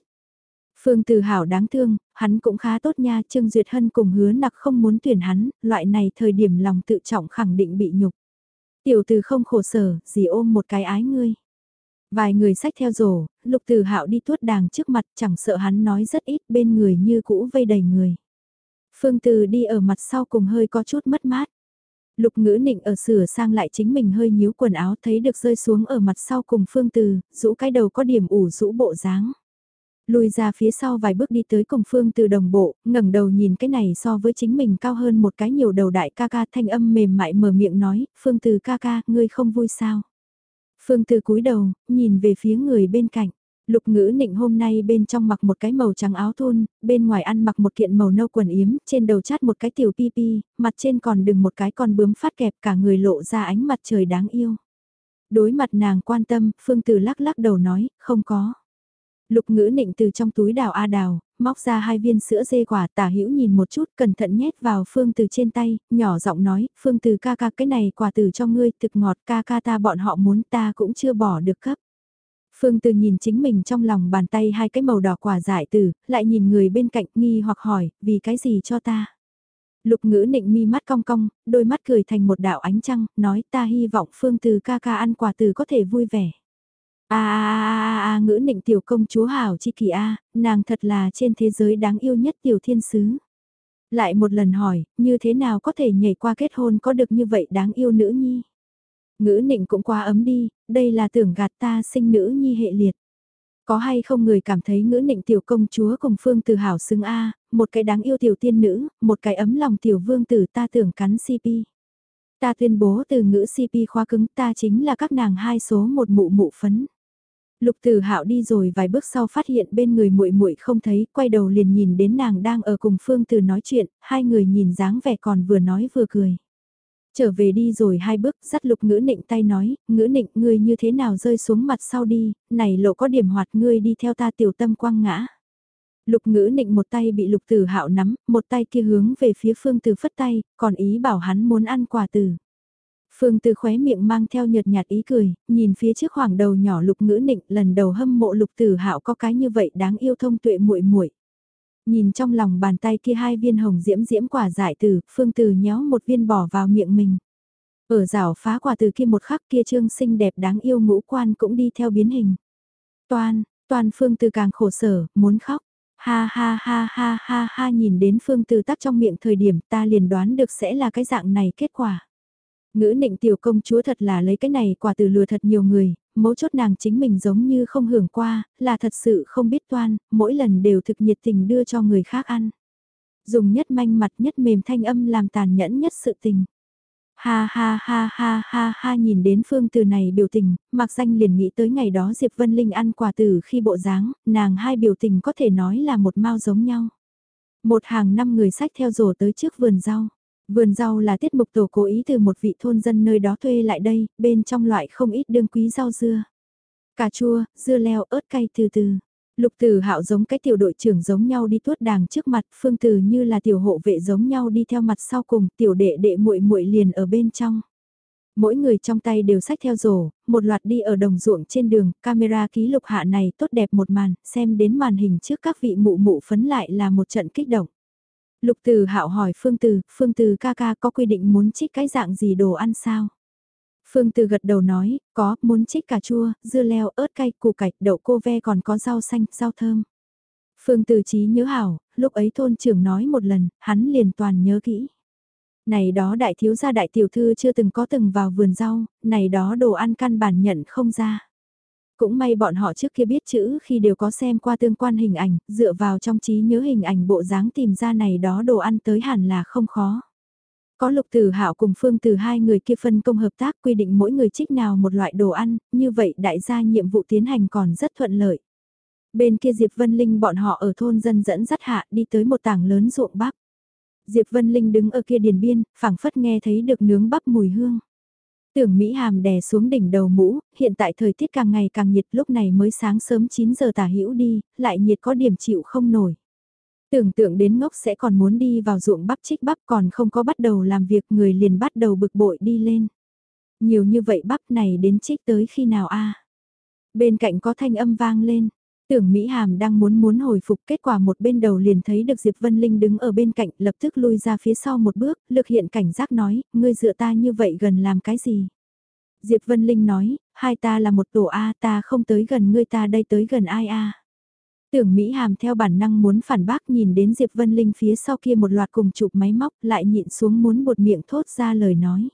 Phương Từ Hảo đáng thương, hắn cũng khá tốt nha, Trương Duyệt Hân cùng hứa nặc không muốn tuyển hắn, loại này thời điểm lòng tự trọng khẳng định bị nhục. Tiểu từ không khổ sở, gì ôm một cái ái ngươi. Vài người sách theo rổ, lục từ hạo đi tuốt đàng trước mặt chẳng sợ hắn nói rất ít bên người như cũ vây đầy người. Phương Từ đi ở mặt sau cùng hơi có chút mất mát. Lục ngữ nịnh ở sửa sang lại chính mình hơi nhíu quần áo thấy được rơi xuống ở mặt sau cùng Phương Từ, rũ cái đầu có điểm ủ rũ bộ dáng. Lùi ra phía sau vài bước đi tới cùng Phương Từ đồng bộ, ngẩng đầu nhìn cái này so với chính mình cao hơn một cái nhiều đầu đại ca ca thanh âm mềm mại mở miệng nói, Phương Từ ca ca, ngươi không vui sao? Phương Từ cúi đầu, nhìn về phía người bên cạnh. Lục ngữ nịnh hôm nay bên trong mặc một cái màu trắng áo thun, bên ngoài ăn mặc một kiện màu nâu quần yếm, trên đầu chát một cái tiểu pi pi, mặt trên còn đừng một cái con bướm phát kẹp cả người lộ ra ánh mặt trời đáng yêu. Đối mặt nàng quan tâm, Phương Từ lắc lắc đầu nói, không có. Lục ngữ nịnh từ trong túi đào a đào, móc ra hai viên sữa dê quả tả hữu nhìn một chút cẩn thận nhét vào Phương Từ trên tay, nhỏ giọng nói, Phương Từ ca ca cái này quả từ cho ngươi thực ngọt ca ca ta bọn họ muốn ta cũng chưa bỏ được cấp. Phương Từ nhìn chính mình trong lòng bàn tay hai cái màu đỏ quả giải từ, lại nhìn người bên cạnh nghi hoặc hỏi, vì cái gì cho ta? Lục ngữ nịnh mi mắt cong cong, đôi mắt cười thành một đạo ánh trăng, nói ta hy vọng Phương Từ ca ca ăn quả từ có thể vui vẻ. A a a a ngữ nịnh tiểu công chúa hảo chi kỳ a, nàng thật là trên thế giới đáng yêu nhất tiểu thiên sứ. Lại một lần hỏi, như thế nào có thể nhảy qua kết hôn có được như vậy đáng yêu nữ nhi? Ngữ nịnh cũng quá ấm đi, đây là tưởng gạt ta sinh nữ nhi hệ liệt. Có hay không người cảm thấy ngữ nịnh tiểu công chúa cùng phương từ hảo xứng A, một cái đáng yêu tiểu tiên nữ, một cái ấm lòng tiểu vương tử ta tưởng cắn CP. Ta tuyên bố từ ngữ CP khóa cứng ta chính là các nàng hai số một mụ mụ phấn. Lục Tử Hạo đi rồi vài bước sau phát hiện bên người muội muội không thấy, quay đầu liền nhìn đến nàng đang ở cùng Phương Từ nói chuyện, hai người nhìn dáng vẻ còn vừa nói vừa cười. Trở về đi rồi hai bước, dắt lục ngữ nịnh tay nói, ngữ nịnh ngươi như thế nào rơi xuống mặt sau đi, này lộ có điểm hoạt ngươi đi theo ta tiểu tâm quăng ngã. Lục ngữ nịnh một tay bị lục tử hạo nắm, một tay kia hướng về phía phương từ phất tay, còn ý bảo hắn muốn ăn quà tử. Phương từ khóe miệng mang theo nhợt nhạt ý cười, nhìn phía trước hoàng đầu nhỏ lục ngữ nịnh lần đầu hâm mộ lục tử hạo có cái như vậy đáng yêu thông tuệ muội muội Nhìn trong lòng bàn tay kia hai viên hồng diễm diễm quả giải tử, phương từ nhéo một viên bỏ vào miệng mình. Ở rào phá quả từ kia một khắc kia trương xinh đẹp đáng yêu ngũ quan cũng đi theo biến hình. toàn toàn phương từ càng khổ sở, muốn khóc. Ha ha ha ha ha ha nhìn đến phương từ tắc trong miệng thời điểm ta liền đoán được sẽ là cái dạng này kết quả. Ngữ nịnh tiểu công chúa thật là lấy cái này quả từ lừa thật nhiều người, mấu chốt nàng chính mình giống như không hưởng qua, là thật sự không biết toan, mỗi lần đều thực nhiệt tình đưa cho người khác ăn. Dùng nhất manh mặt nhất mềm thanh âm làm tàn nhẫn nhất sự tình. Ha ha ha ha ha ha nhìn đến phương từ này biểu tình, mặc danh liền nghĩ tới ngày đó Diệp Vân Linh ăn quả từ khi bộ dáng, nàng hai biểu tình có thể nói là một mau giống nhau. Một hàng năm người sách theo rổ tới trước vườn rau. Vườn rau là tiết mục tổ cố ý từ một vị thôn dân nơi đó thuê lại đây, bên trong loại không ít đương quý rau dưa. Cà chua, dưa leo, ớt cay từ từ. Lục Tử Hạo giống cái tiểu đội trưởng giống nhau đi tuốt đàng trước mặt, Phương Từ như là tiểu hộ vệ giống nhau đi theo mặt sau cùng, tiểu đệ đệ muội muội liền ở bên trong. Mỗi người trong tay đều sách theo rổ, một loạt đi ở đồng ruộng trên đường, camera ký lục hạ này tốt đẹp một màn, xem đến màn hình trước các vị mụ mụ phấn lại là một trận kích động. Lục Từ Hạo hỏi Phương Từ, Phương Từ ca ca có quy định muốn trích cái dạng gì đồ ăn sao? Phương Từ gật đầu nói, có, muốn trích cà chua, dưa leo, ớt cay, củ cải, đậu cô ve còn có rau xanh, rau thơm. Phương Từ trí nhớ hảo, lúc ấy thôn trưởng nói một lần, hắn liền toàn nhớ kỹ. Này đó đại thiếu gia đại tiểu thư chưa từng có từng vào vườn rau, này đó đồ ăn căn bản nhận không ra. Cũng may bọn họ trước kia biết chữ khi đều có xem qua tương quan hình ảnh, dựa vào trong trí nhớ hình ảnh bộ dáng tìm ra này đó đồ ăn tới hẳn là không khó. Có lục tử hạo cùng phương từ hai người kia phân công hợp tác quy định mỗi người trích nào một loại đồ ăn, như vậy đại gia nhiệm vụ tiến hành còn rất thuận lợi. Bên kia Diệp Vân Linh bọn họ ở thôn dân dẫn dắt hạ đi tới một tảng lớn ruộng bắp. Diệp Vân Linh đứng ở kia điền biên, phảng phất nghe thấy được nướng bắp mùi hương. Tưởng Mỹ Hàm đè xuống đỉnh đầu mũ, hiện tại thời tiết càng ngày càng nhiệt lúc này mới sáng sớm 9 giờ tả hữu đi, lại nhiệt có điểm chịu không nổi. Tưởng tượng đến ngốc sẽ còn muốn đi vào ruộng bắp trích bắp còn không có bắt đầu làm việc người liền bắt đầu bực bội đi lên. Nhiều như vậy bắp này đến trích tới khi nào a Bên cạnh có thanh âm vang lên. Tưởng Mỹ Hàm đang muốn muốn hồi phục kết quả một bên đầu liền thấy được Diệp Vân Linh đứng ở bên cạnh lập tức lui ra phía sau một bước, lực hiện cảnh giác nói, ngươi dựa ta như vậy gần làm cái gì? Diệp Vân Linh nói, hai ta là một tổ A ta không tới gần ngươi ta đây tới gần ai A. Tưởng Mỹ Hàm theo bản năng muốn phản bác nhìn đến Diệp Vân Linh phía sau kia một loạt cùng chụp máy móc lại nhịn xuống muốn một miệng thốt ra lời nói.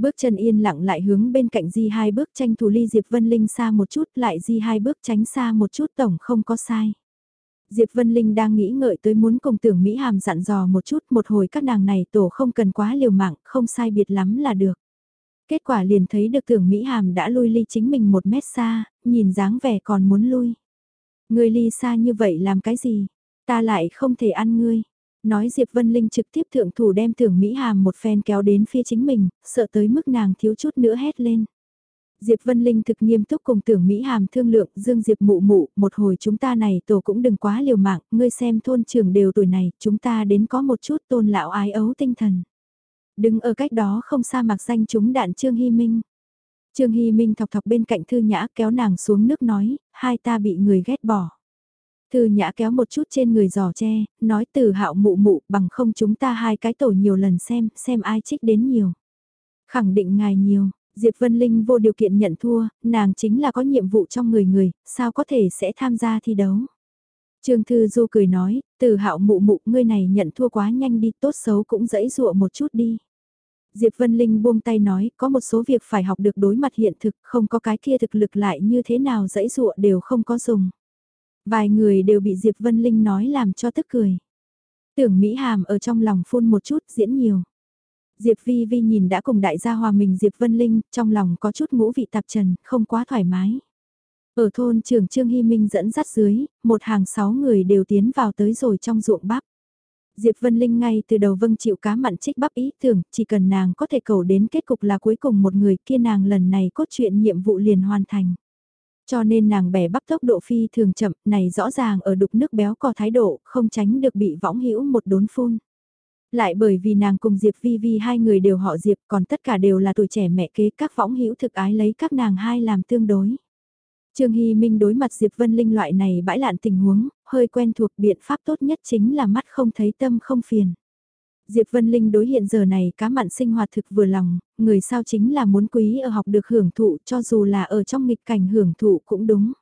Bước chân yên lặng lại hướng bên cạnh Di hai bước tranh thủ ly Diệp Vân Linh xa một chút lại Di hai bước tránh xa một chút tổng không có sai. Diệp Vân Linh đang nghĩ ngợi tới muốn cùng tưởng Mỹ Hàm dặn dò một chút một hồi các nàng này tổ không cần quá liều mạng, không sai biệt lắm là được. Kết quả liền thấy được tưởng Mỹ Hàm đã lui ly chính mình một mét xa, nhìn dáng vẻ còn muốn lui. Ngươi ly xa như vậy làm cái gì? Ta lại không thể ăn ngươi. Nói Diệp Vân Linh trực tiếp thượng thủ đem tưởng Mỹ Hàm một phen kéo đến phía chính mình, sợ tới mức nàng thiếu chút nữa hét lên. Diệp Vân Linh thực nghiêm túc cùng tưởng Mỹ Hàm thương lượng, Dương Diệp mụ mụ, một hồi chúng ta này tổ cũng đừng quá liều mạng, ngươi xem thôn trường đều tuổi này, chúng ta đến có một chút tôn lão ái ấu tinh thần. Đứng ở cách đó không xa mặc danh chúng đạn Trương Hy Minh. Trương Hy Minh thọc thọc bên cạnh Thư Nhã kéo nàng xuống nước nói, hai ta bị người ghét bỏ. Thư Nhã kéo một chút trên người giò tre, nói từ hạo mụ mụ bằng không chúng ta hai cái tổ nhiều lần xem, xem ai trích đến nhiều. Khẳng định ngài nhiều, Diệp Vân Linh vô điều kiện nhận thua, nàng chính là có nhiệm vụ trong người người, sao có thể sẽ tham gia thi đấu. Trương Thư Du cười nói, từ hạo mụ mụ ngươi này nhận thua quá nhanh đi, tốt xấu cũng dẫy dụa một chút đi. Diệp Vân Linh buông tay nói, có một số việc phải học được đối mặt hiện thực, không có cái kia thực lực lại như thế nào dẫy dụa đều không có dùng. Vài người đều bị Diệp Vân Linh nói làm cho tức cười. Tưởng Mỹ Hàm ở trong lòng phun một chút diễn nhiều. Diệp Vi Vi nhìn đã cùng đại gia hòa mình Diệp Vân Linh, trong lòng có chút ngũ vị tạp trần, không quá thoải mái. Ở thôn trường Trương Hy Minh dẫn dắt dưới, một hàng sáu người đều tiến vào tới rồi trong ruộng bắp. Diệp Vân Linh ngay từ đầu vâng chịu cá mặn trích bắp ý tưởng, chỉ cần nàng có thể cầu đến kết cục là cuối cùng một người kia nàng lần này cốt truyện nhiệm vụ liền hoàn thành. Cho nên nàng bẻ bắp tốc độ phi thường chậm, này rõ ràng ở đục nước béo có thái độ, không tránh được bị võng hữu một đốn phun. Lại bởi vì nàng cùng Diệp Vi Vi hai người đều họ Diệp còn tất cả đều là tuổi trẻ mẹ kế các võng hữu thực ái lấy các nàng hai làm tương đối. Trương Hy Minh đối mặt Diệp Vân Linh loại này bãi lạn tình huống, hơi quen thuộc biện pháp tốt nhất chính là mắt không thấy tâm không phiền. Diệp Vân Linh đối hiện giờ này cá mặn sinh hoạt thực vừa lòng, người sao chính là muốn quý ở học được hưởng thụ cho dù là ở trong nghịch cảnh hưởng thụ cũng đúng.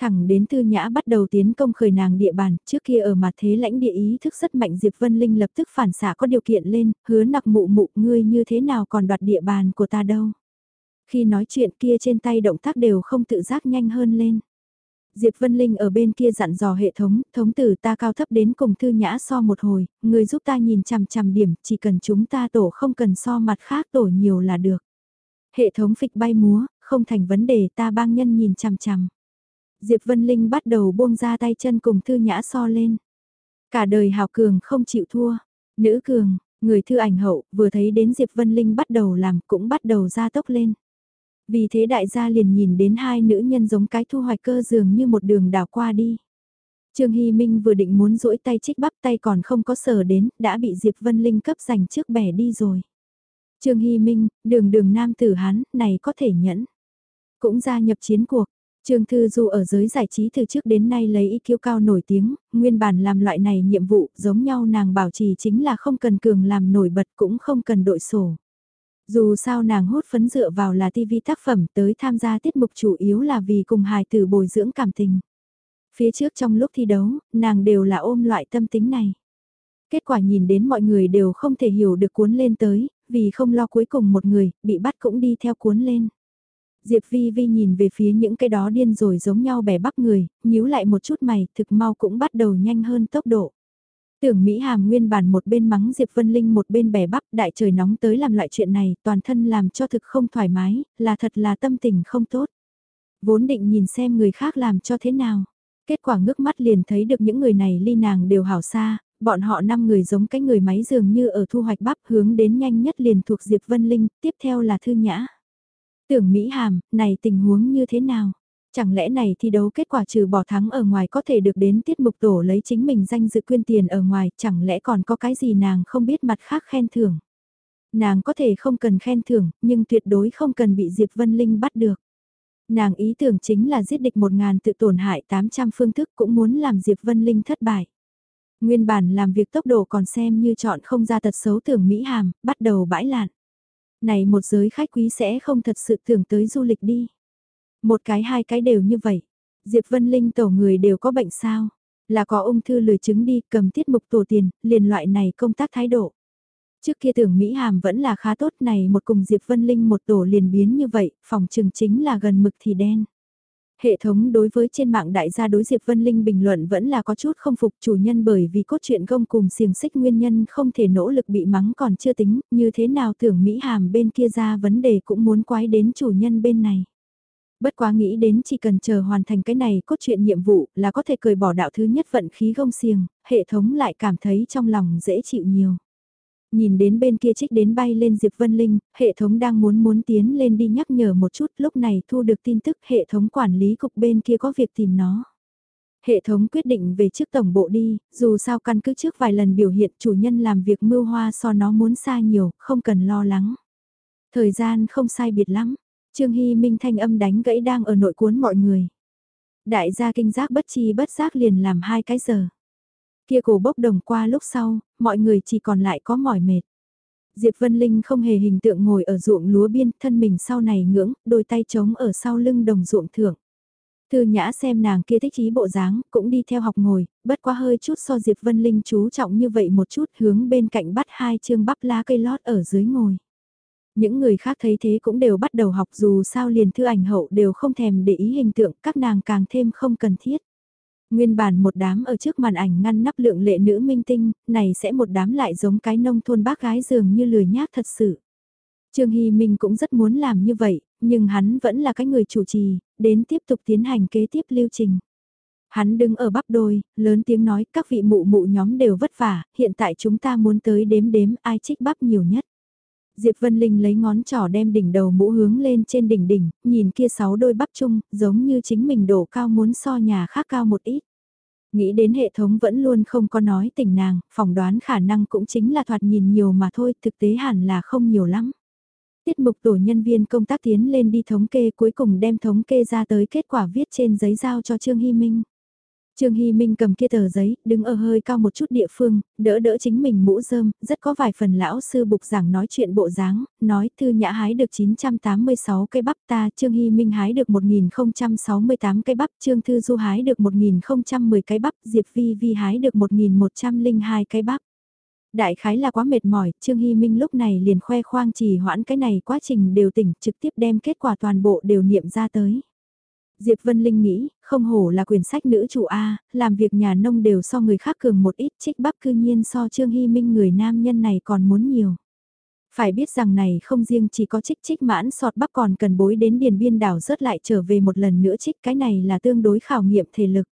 Thẳng đến Tư Nhã bắt đầu tiến công khởi nàng địa bàn, trước kia ở mặt thế lãnh địa ý thức rất mạnh Diệp Vân Linh lập tức phản xạ có điều kiện lên, hứa nặc mụ mụ ngươi như thế nào còn đoạt địa bàn của ta đâu. Khi nói chuyện kia trên tay động tác đều không tự giác nhanh hơn lên. Diệp Vân Linh ở bên kia dặn dò hệ thống, thống tử ta cao thấp đến cùng thư nhã so một hồi, người giúp ta nhìn chằm chằm điểm, chỉ cần chúng ta tổ không cần so mặt khác tổ nhiều là được. Hệ thống phịch bay múa, không thành vấn đề ta bang nhân nhìn chằm chằm. Diệp Vân Linh bắt đầu buông ra tay chân cùng thư nhã so lên. Cả đời hào cường không chịu thua. Nữ cường, người thư ảnh hậu, vừa thấy đến Diệp Vân Linh bắt đầu làm cũng bắt đầu ra tốc lên. Vì thế đại gia liền nhìn đến hai nữ nhân giống cái thu hoạch cơ dường như một đường đảo qua đi. Trương Hy Minh vừa định muốn duỗi tay trích bắp tay còn không có sở đến, đã bị Diệp Vân Linh cấp giành trước bẻ đi rồi. Trương Hy Minh, đường đường nam tử hắn, này có thể nhẫn. Cũng gia nhập chiến cuộc, Trương Thư Du ở giới giải trí từ trước đến nay lấy ý kiêu cao nổi tiếng, nguyên bản làm loại này nhiệm vụ giống nhau nàng bảo trì chính là không cần cường làm nổi bật cũng không cần đội sổ. Dù sao nàng hút phấn dựa vào là TV tác phẩm tới tham gia tiết mục chủ yếu là vì cùng hài tử bồi dưỡng cảm tình. Phía trước trong lúc thi đấu, nàng đều là ôm loại tâm tính này. Kết quả nhìn đến mọi người đều không thể hiểu được cuốn lên tới, vì không lo cuối cùng một người, bị bắt cũng đi theo cuốn lên. Diệp Vi Vi nhìn về phía những cái đó điên rồi giống nhau bẻ bắp người, nhíu lại một chút mày, thực mau cũng bắt đầu nhanh hơn tốc độ. Tưởng Mỹ Hàm nguyên bản một bên mắng Diệp Vân Linh một bên bẻ bắp đại trời nóng tới làm loại chuyện này toàn thân làm cho thực không thoải mái, là thật là tâm tình không tốt. Vốn định nhìn xem người khác làm cho thế nào. Kết quả ngước mắt liền thấy được những người này ly nàng đều hảo xa, bọn họ năm người giống cái người máy dường như ở thu hoạch bắp hướng đến nhanh nhất liền thuộc Diệp Vân Linh, tiếp theo là Thư Nhã. Tưởng Mỹ Hàm, này tình huống như thế nào? Chẳng lẽ này thi đấu kết quả trừ bỏ thắng ở ngoài có thể được đến tiết mục tổ lấy chính mình danh dự quyên tiền ở ngoài, chẳng lẽ còn có cái gì nàng không biết mặt khác khen thưởng. Nàng có thể không cần khen thưởng, nhưng tuyệt đối không cần bị Diệp Vân Linh bắt được. Nàng ý tưởng chính là giết địch một ngàn tự tổn hại 800 phương thức cũng muốn làm Diệp Vân Linh thất bại. Nguyên bản làm việc tốc độ còn xem như chọn không ra tật xấu tưởng Mỹ Hàm, bắt đầu bãi lạn. Này một giới khách quý sẽ không thật sự tưởng tới du lịch đi. Một cái hai cái đều như vậy. Diệp Vân Linh tổ người đều có bệnh sao? Là có ung thư lười chứng đi cầm tiết mục tổ tiền, liền loại này công tác thái độ. Trước kia tưởng Mỹ Hàm vẫn là khá tốt này một cùng Diệp Vân Linh một tổ liền biến như vậy, phòng trường chính là gần mực thì đen. Hệ thống đối với trên mạng đại gia đối Diệp Vân Linh bình luận vẫn là có chút không phục chủ nhân bởi vì cốt truyện gông cùng xiềng xích nguyên nhân không thể nỗ lực bị mắng còn chưa tính, như thế nào tưởng Mỹ Hàm bên kia ra vấn đề cũng muốn quái đến chủ nhân bên này. Bất quá nghĩ đến chỉ cần chờ hoàn thành cái này cốt truyện nhiệm vụ là có thể cười bỏ đạo thứ nhất vận khí gông xiềng, hệ thống lại cảm thấy trong lòng dễ chịu nhiều. Nhìn đến bên kia trích đến bay lên Diệp Vân Linh, hệ thống đang muốn muốn tiến lên đi nhắc nhở một chút lúc này thu được tin tức hệ thống quản lý cục bên kia có việc tìm nó. Hệ thống quyết định về trước tổng bộ đi, dù sao căn cứ trước vài lần biểu hiện chủ nhân làm việc mưu hoa so nó muốn xa nhiều, không cần lo lắng. Thời gian không sai biệt lắm, Trương Hy Minh thanh âm đánh gãy đang ở nội cuốn mọi người. Đại gia kinh giác bất chi bất giác liền làm hai cái giờ. Kia cổ bốc đồng qua lúc sau, mọi người chỉ còn lại có mỏi mệt. Diệp Vân Linh không hề hình tượng ngồi ở ruộng lúa biên, thân mình sau này ngưỡng, đôi tay trống ở sau lưng đồng ruộng thưởng. Thư nhã xem nàng kia thích ý bộ dáng, cũng đi theo học ngồi, bất quá hơi chút so Diệp Vân Linh chú trọng như vậy một chút hướng bên cạnh bắt hai chương bắp lá cây lót ở dưới ngồi. Những người khác thấy thế cũng đều bắt đầu học dù sao liền thư ảnh hậu đều không thèm để ý hình tượng các nàng càng thêm không cần thiết. Nguyên bản một đám ở trước màn ảnh ngăn nắp lượng lệ nữ minh tinh, này sẽ một đám lại giống cái nông thôn bác gái dường như lười nhác thật sự. Trương Hy Minh cũng rất muốn làm như vậy, nhưng hắn vẫn là cái người chủ trì, đến tiếp tục tiến hành kế tiếp lưu trình. Hắn đứng ở bắp đôi, lớn tiếng nói các vị mụ mụ nhóm đều vất vả, hiện tại chúng ta muốn tới đếm đếm ai trích bắp nhiều nhất. Diệp Vân Linh lấy ngón trỏ đem đỉnh đầu mũ hướng lên trên đỉnh đỉnh, nhìn kia sáu đôi bắp chung, giống như chính mình đổ cao muốn so nhà khác cao một ít. Nghĩ đến hệ thống vẫn luôn không có nói tỉnh nàng, phỏng đoán khả năng cũng chính là thoạt nhìn nhiều mà thôi, thực tế hẳn là không nhiều lắm. Tiết mục tổ nhân viên công tác tiến lên đi thống kê cuối cùng đem thống kê ra tới kết quả viết trên giấy giao cho Trương Hy Minh. Trương Hy Minh cầm kia tờ giấy, đứng ở hơi cao một chút địa phương, đỡ đỡ chính mình mũ rơm, rất có vài phần lão sư bục giảng nói chuyện bộ dáng, nói thư nhã hái được 986 cây bắp ta, Trương Hy Minh hái được 1068 cây bắp, Trương Thư Du hái được 1010 cái bắp, Diệp Vi Vi hái được 1102 cây bắp. Đại khái là quá mệt mỏi, Trương Hy Minh lúc này liền khoe khoang trì hoãn cái này quá trình đều tỉnh trực tiếp đem kết quả toàn bộ đều niệm ra tới. Diệp Vân Linh nghĩ, không hổ là quyển sách nữ chủ A, làm việc nhà nông đều so người khác cường một ít trích bắp cư nhiên so Trương Hy Minh người nam nhân này còn muốn nhiều. Phải biết rằng này không riêng chỉ có trích trích mãn sọt bắp còn cần bối đến điền biên đảo rớt lại trở về một lần nữa trích cái này là tương đối khảo nghiệm thể lực.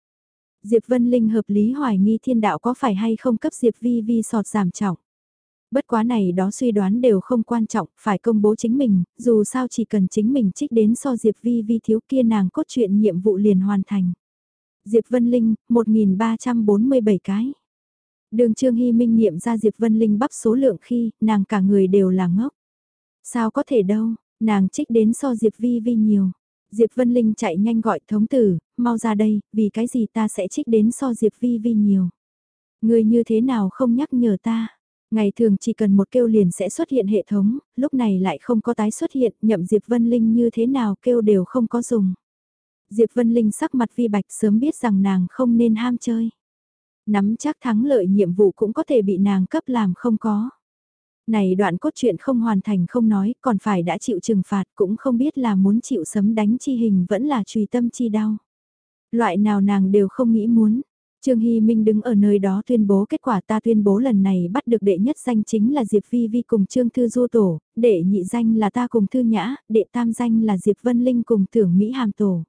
Diệp Vân Linh hợp lý hoài nghi thiên đạo có phải hay không cấp Diệp Vi Vi sọt giảm trọng. Bất quá này đó suy đoán đều không quan trọng, phải công bố chính mình, dù sao chỉ cần chính mình trích đến so Diệp Vi Vi thiếu kia nàng cốt truyện nhiệm vụ liền hoàn thành. Diệp Vân Linh, 1347 cái. Đường Trương Hy Minh niệm ra Diệp Vân Linh bắp số lượng khi, nàng cả người đều là ngốc. Sao có thể đâu, nàng trích đến so Diệp Vi Vi nhiều. Diệp Vân Linh chạy nhanh gọi thống tử, mau ra đây, vì cái gì ta sẽ trích đến so Diệp Vi Vi nhiều. Người như thế nào không nhắc nhở ta, Ngày thường chỉ cần một kêu liền sẽ xuất hiện hệ thống, lúc này lại không có tái xuất hiện, nhậm Diệp Vân Linh như thế nào kêu đều không có dùng. Diệp Vân Linh sắc mặt vi bạch sớm biết rằng nàng không nên ham chơi. Nắm chắc thắng lợi nhiệm vụ cũng có thể bị nàng cấp làm không có. Này đoạn cốt truyện không hoàn thành không nói, còn phải đã chịu trừng phạt cũng không biết là muốn chịu sấm đánh chi hình vẫn là trùy tâm chi đau. Loại nào nàng đều không nghĩ muốn, Trương Hy Minh đứng ở nơi đó tuyên bố kết quả ta tuyên bố lần này bắt được đệ nhất danh chính là Diệp Vi Vi cùng Trương Thư Du Tổ, đệ nhị danh là ta cùng Thư Nhã, đệ tam danh là Diệp Vân Linh cùng Thưởng Mỹ Hàm Tổ.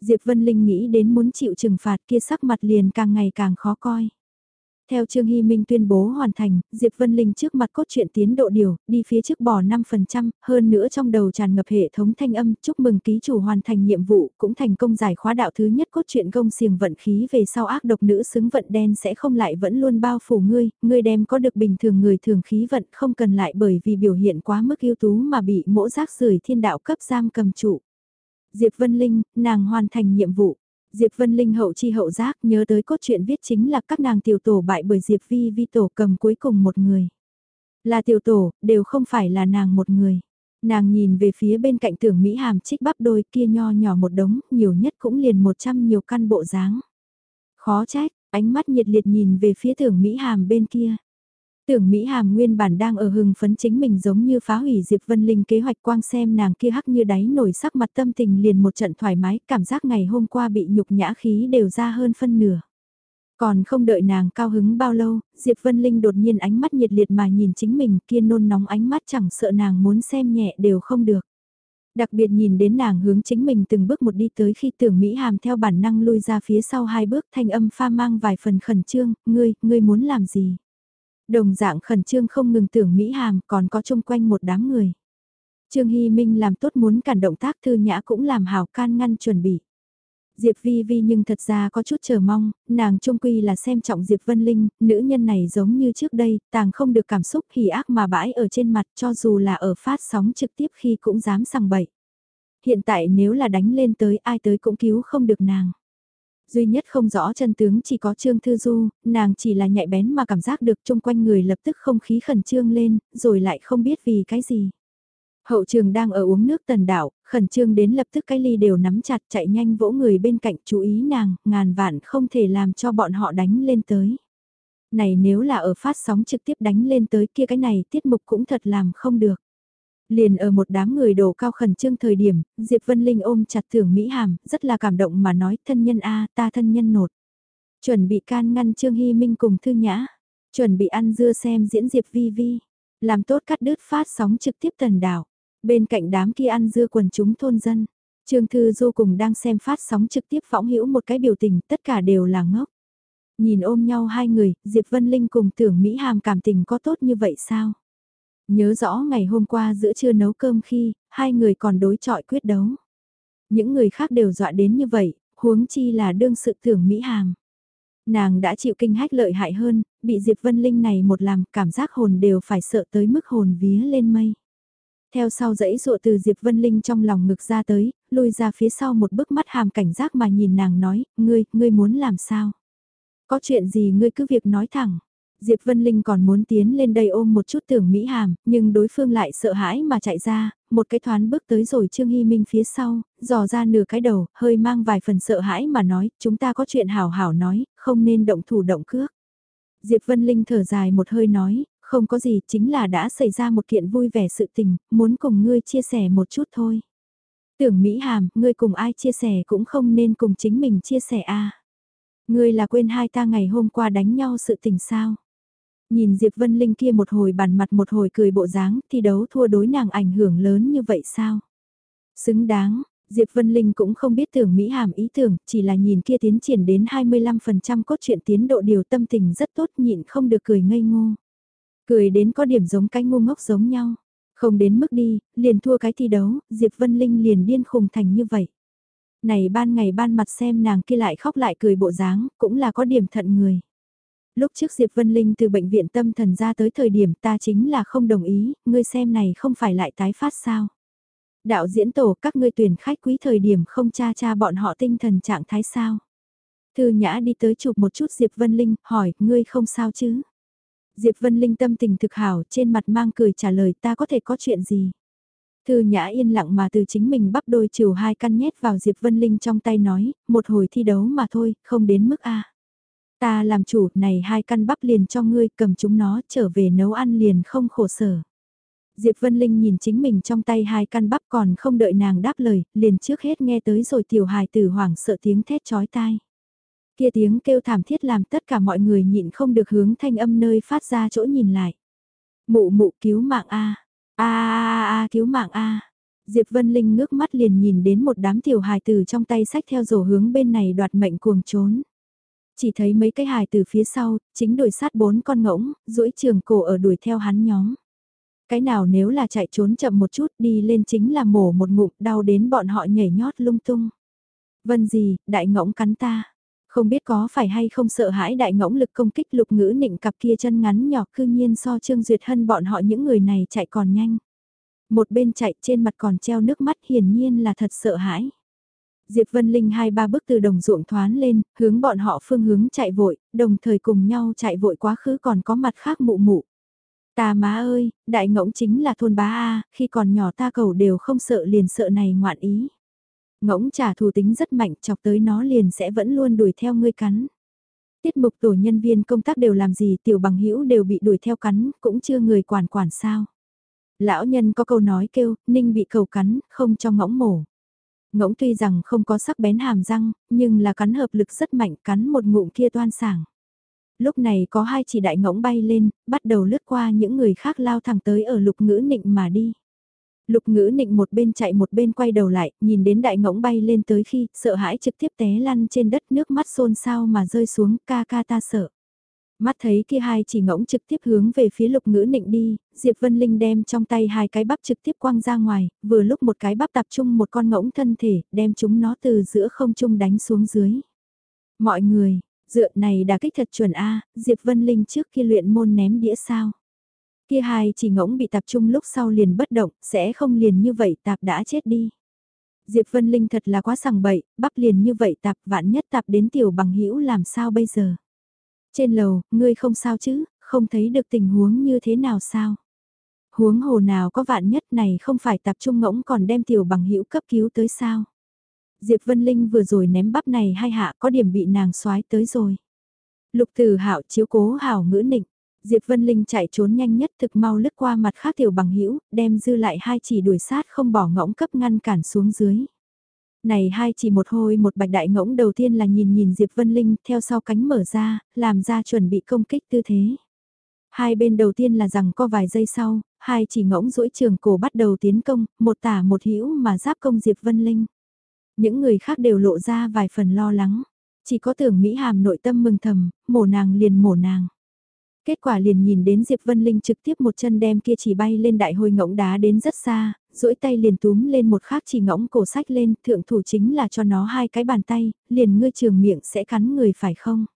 Diệp Vân Linh nghĩ đến muốn chịu trừng phạt kia sắc mặt liền càng ngày càng khó coi. Theo Trương Hy Minh tuyên bố hoàn thành, Diệp Vân Linh trước mặt cốt truyện tiến độ điều, đi phía trước bỏ 5%, hơn nữa trong đầu tràn ngập hệ thống thanh âm, chúc mừng ký chủ hoàn thành nhiệm vụ, cũng thành công giải khóa đạo thứ nhất cốt truyện gông xiềng vận khí về sau ác độc nữ xứng vận đen sẽ không lại vẫn luôn bao phủ ngươi, ngươi đem có được bình thường người thường khí vận không cần lại bởi vì biểu hiện quá mức ưu tú mà bị mỗ rác rưởi thiên đạo cấp giam cầm trụ. Diệp Vân Linh, nàng hoàn thành nhiệm vụ. Diệp Vân Linh hậu chi hậu giác nhớ tới cốt truyện viết chính là các nàng tiểu tổ bại bởi Diệp Vi Vi tổ cầm cuối cùng một người. Là tiểu tổ, đều không phải là nàng một người. Nàng nhìn về phía bên cạnh tưởng Mỹ Hàm trích bắp đôi kia nho nhỏ một đống, nhiều nhất cũng liền một trăm nhiều căn bộ dáng. Khó trách, ánh mắt nhiệt liệt nhìn về phía tưởng Mỹ Hàm bên kia. Tưởng Mỹ Hàm nguyên bản đang ở hừng phấn chính mình giống như phá hủy Diệp Vân Linh kế hoạch quang xem nàng kia hắc như đáy nổi sắc mặt tâm tình liền một trận thoải mái, cảm giác ngày hôm qua bị nhục nhã khí đều ra hơn phân nửa. Còn không đợi nàng cao hứng bao lâu, Diệp Vân Linh đột nhiên ánh mắt nhiệt liệt mà nhìn chính mình kia nôn nóng ánh mắt chẳng sợ nàng muốn xem nhẹ đều không được. Đặc biệt nhìn đến nàng hướng chính mình từng bước một đi tới khi tưởng Mỹ Hàm theo bản năng lui ra phía sau hai bước thanh âm pha mang vài phần khẩn trương, ngươi, ngươi muốn làm gì? Đồng dạng khẩn trương không ngừng tưởng Mỹ Hàm còn có chung quanh một đám người. Trương Hy Minh làm tốt muốn cản động tác thư nhã cũng làm hào can ngăn chuẩn bị. Diệp Vi Vi nhưng thật ra có chút chờ mong, nàng trung quy là xem trọng Diệp Vân Linh, nữ nhân này giống như trước đây, tàng không được cảm xúc hỉ ác mà bãi ở trên mặt cho dù là ở phát sóng trực tiếp khi cũng dám sằng bậy. Hiện tại nếu là đánh lên tới ai tới cũng cứu không được nàng. Duy nhất không rõ chân tướng chỉ có Trương Thư Du, nàng chỉ là nhạy bén mà cảm giác được chung quanh người lập tức không khí khẩn trương lên, rồi lại không biết vì cái gì. Hậu trường đang ở uống nước tần đảo, khẩn trương đến lập tức cái ly đều nắm chặt chạy nhanh vỗ người bên cạnh chú ý nàng, ngàn vạn không thể làm cho bọn họ đánh lên tới. Này nếu là ở phát sóng trực tiếp đánh lên tới kia cái này tiết mục cũng thật làm không được. Liền ở một đám người đổ cao khẩn trương thời điểm, Diệp Vân Linh ôm chặt thưởng Mỹ Hàm, rất là cảm động mà nói thân nhân A ta thân nhân nột. Chuẩn bị can ngăn Trương Hy Minh cùng Thư Nhã. Chuẩn bị ăn dưa xem diễn Diệp Vi Vi. Làm tốt cắt đứt phát sóng trực tiếp tần đảo. Bên cạnh đám kia ăn dưa quần chúng thôn dân. Trương Thư Du cùng đang xem phát sóng trực tiếp võng hữu một cái biểu tình tất cả đều là ngốc. Nhìn ôm nhau hai người, Diệp Vân Linh cùng tưởng Mỹ Hàm cảm tình có tốt như vậy sao? Nhớ rõ ngày hôm qua giữa trưa nấu cơm khi, hai người còn đối chọi quyết đấu. Những người khác đều dọa đến như vậy, huống chi là đương sự tưởng Mỹ Hàm. Nàng đã chịu kinh hách lợi hại hơn, bị Diệp Vân Linh này một làm cảm giác hồn đều phải sợ tới mức hồn vía lên mây. Theo sau dãy dụa từ Diệp Vân Linh trong lòng ngực ra tới, lùi ra phía sau một bước mắt hàm cảnh giác mà nhìn nàng nói, ngươi, ngươi muốn làm sao? Có chuyện gì ngươi cứ việc nói thẳng. Diệp Vân Linh còn muốn tiến lên đây ôm một chút tưởng Mỹ Hàm, nhưng đối phương lại sợ hãi mà chạy ra, một cái thoán bước tới rồi Trương Hy Minh phía sau, dò ra nửa cái đầu, hơi mang vài phần sợ hãi mà nói, chúng ta có chuyện hảo hảo nói, không nên động thủ động cước. Diệp Vân Linh thở dài một hơi nói, không có gì, chính là đã xảy ra một kiện vui vẻ sự tình, muốn cùng ngươi chia sẻ một chút thôi. Tưởng Mỹ Hàm, ngươi cùng ai chia sẻ cũng không nên cùng chính mình chia sẻ a. Ngươi là quên hai ta ngày hôm qua đánh nhau sự tình sao? Nhìn Diệp Vân Linh kia một hồi bàn mặt một hồi cười bộ dáng, thi đấu thua đối nàng ảnh hưởng lớn như vậy sao? Xứng đáng, Diệp Vân Linh cũng không biết tưởng Mỹ Hàm ý tưởng, chỉ là nhìn kia tiến triển đến 25% cốt truyện tiến độ điều tâm tình rất tốt nhịn không được cười ngây ngô. Cười đến có điểm giống cái ngu ngốc giống nhau. Không đến mức đi, liền thua cái thi đấu, Diệp Vân Linh liền điên khùng thành như vậy. Này ban ngày ban mặt xem nàng kia lại khóc lại cười bộ dáng, cũng là có điểm thận người. Lúc trước Diệp Vân Linh từ bệnh viện tâm thần ra tới thời điểm ta chính là không đồng ý, ngươi xem này không phải lại tái phát sao. Đạo diễn tổ các ngươi tuyển khách quý thời điểm không cha cha bọn họ tinh thần trạng thái sao. Thư Nhã đi tới chụp một chút Diệp Vân Linh, hỏi, ngươi không sao chứ? Diệp Vân Linh tâm tình thực hảo, trên mặt mang cười trả lời ta có thể có chuyện gì? Thư Nhã yên lặng mà từ chính mình bắp đôi chiều hai căn nhét vào Diệp Vân Linh trong tay nói, một hồi thi đấu mà thôi, không đến mức A. Ta làm chủ, này hai căn bắp liền cho ngươi, cầm chúng nó, trở về nấu ăn liền không khổ sở. Diệp Vân Linh nhìn chính mình trong tay hai căn bắp còn không đợi nàng đáp lời, liền trước hết nghe tới rồi tiểu hài tử hoảng sợ tiếng thét chói tai. Kia tiếng kêu thảm thiết làm tất cả mọi người nhịn không được hướng thanh âm nơi phát ra chỗ nhìn lại. Mụ mụ cứu mạng A, A A A cứu mạng A. Diệp Vân Linh ngước mắt liền nhìn đến một đám tiểu hài tử trong tay sách theo rổ hướng bên này đoạt mệnh cuồng trốn. Chỉ thấy mấy cái hài từ phía sau, chính đuổi sát bốn con ngỗng, duỗi trường cổ ở đuổi theo hắn nhóm. Cái nào nếu là chạy trốn chậm một chút đi lên chính là mổ một ngụm đau đến bọn họ nhảy nhót lung tung. Vân gì, đại ngỗng cắn ta. Không biết có phải hay không sợ hãi đại ngỗng lực công kích lục ngữ nịnh cặp kia chân ngắn nhỏ cư nhiên so Trương Duyệt Hân bọn họ những người này chạy còn nhanh. Một bên chạy trên mặt còn treo nước mắt hiển nhiên là thật sợ hãi. Diệp Vân Linh hai ba bước từ đồng ruộng thoán lên, hướng bọn họ phương hướng chạy vội, đồng thời cùng nhau chạy vội quá khứ còn có mặt khác mụ mụ. Ta má ơi, đại ngỗng chính là thôn bá A, khi còn nhỏ ta cầu đều không sợ liền sợ này ngoạn ý. Ngỗng trả thù tính rất mạnh chọc tới nó liền sẽ vẫn luôn đuổi theo ngươi cắn. Tiết mục tổ nhân viên công tác đều làm gì tiểu bằng hữu đều bị đuổi theo cắn, cũng chưa người quản quản sao. Lão nhân có câu nói kêu, ninh bị cầu cắn, không cho ngỗng mổ. Ngỗng tuy rằng không có sắc bén hàm răng, nhưng là cắn hợp lực rất mạnh cắn một ngụm kia toan sảng. Lúc này có hai chỉ đại ngỗng bay lên, bắt đầu lướt qua những người khác lao thẳng tới ở lục ngữ nịnh mà đi. Lục ngữ nịnh một bên chạy một bên quay đầu lại, nhìn đến đại ngỗng bay lên tới khi, sợ hãi trực tiếp té lăn trên đất nước mắt xôn xao mà rơi xuống, ca ca ta sợ. Mắt thấy kia hai chỉ ngỗng trực tiếp hướng về phía lục ngữ nịnh đi, Diệp Vân Linh đem trong tay hai cái bắp trực tiếp quăng ra ngoài, vừa lúc một cái bắp tập trung một con ngỗng thân thể, đem chúng nó từ giữa không trung đánh xuống dưới. Mọi người, dựa này đã kích thật chuẩn A, Diệp Vân Linh trước khi luyện môn ném đĩa sao. Kia hai chỉ ngỗng bị tập trung lúc sau liền bất động, sẽ không liền như vậy tạp đã chết đi. Diệp Vân Linh thật là quá sằng bậy, bắp liền như vậy tạp vạn nhất tạp đến tiểu bằng hữu làm sao bây giờ. Trên lầu, ngươi không sao chứ, không thấy được tình huống như thế nào sao? Huống hồ nào có vạn nhất này không phải tập trung ngỗng còn đem tiểu bằng hữu cấp cứu tới sao? Diệp Vân Linh vừa rồi ném bắp này hai hạ có điểm bị nàng xoái tới rồi. Lục Tử Hạo chiếu cố hảo ngữ nịnh. Diệp Vân Linh chạy trốn nhanh nhất thực mau lướt qua mặt khác tiểu bằng hữu, đem dư lại hai chỉ đuổi sát không bỏ ngỗng cấp ngăn cản xuống dưới. Này hai chỉ một hôi một bạch đại ngỗng đầu tiên là nhìn nhìn Diệp Vân Linh theo sau cánh mở ra, làm ra chuẩn bị công kích tư thế. Hai bên đầu tiên là rằng có vài giây sau, hai chỉ ngỗng duỗi trường cổ bắt đầu tiến công, một tả một hữu mà giáp công Diệp Vân Linh. Những người khác đều lộ ra vài phần lo lắng, chỉ có tưởng Mỹ Hàm nội tâm mừng thầm, mổ nàng liền mổ nàng. Kết quả liền nhìn đến Diệp Vân Linh trực tiếp một chân đem kia chỉ bay lên đại hồi ngỗng đá đến rất xa, duỗi tay liền túm lên một khác chỉ ngõng cổ sách lên, thượng thủ chính là cho nó hai cái bàn tay, liền ngươi trường miệng sẽ cắn người phải không?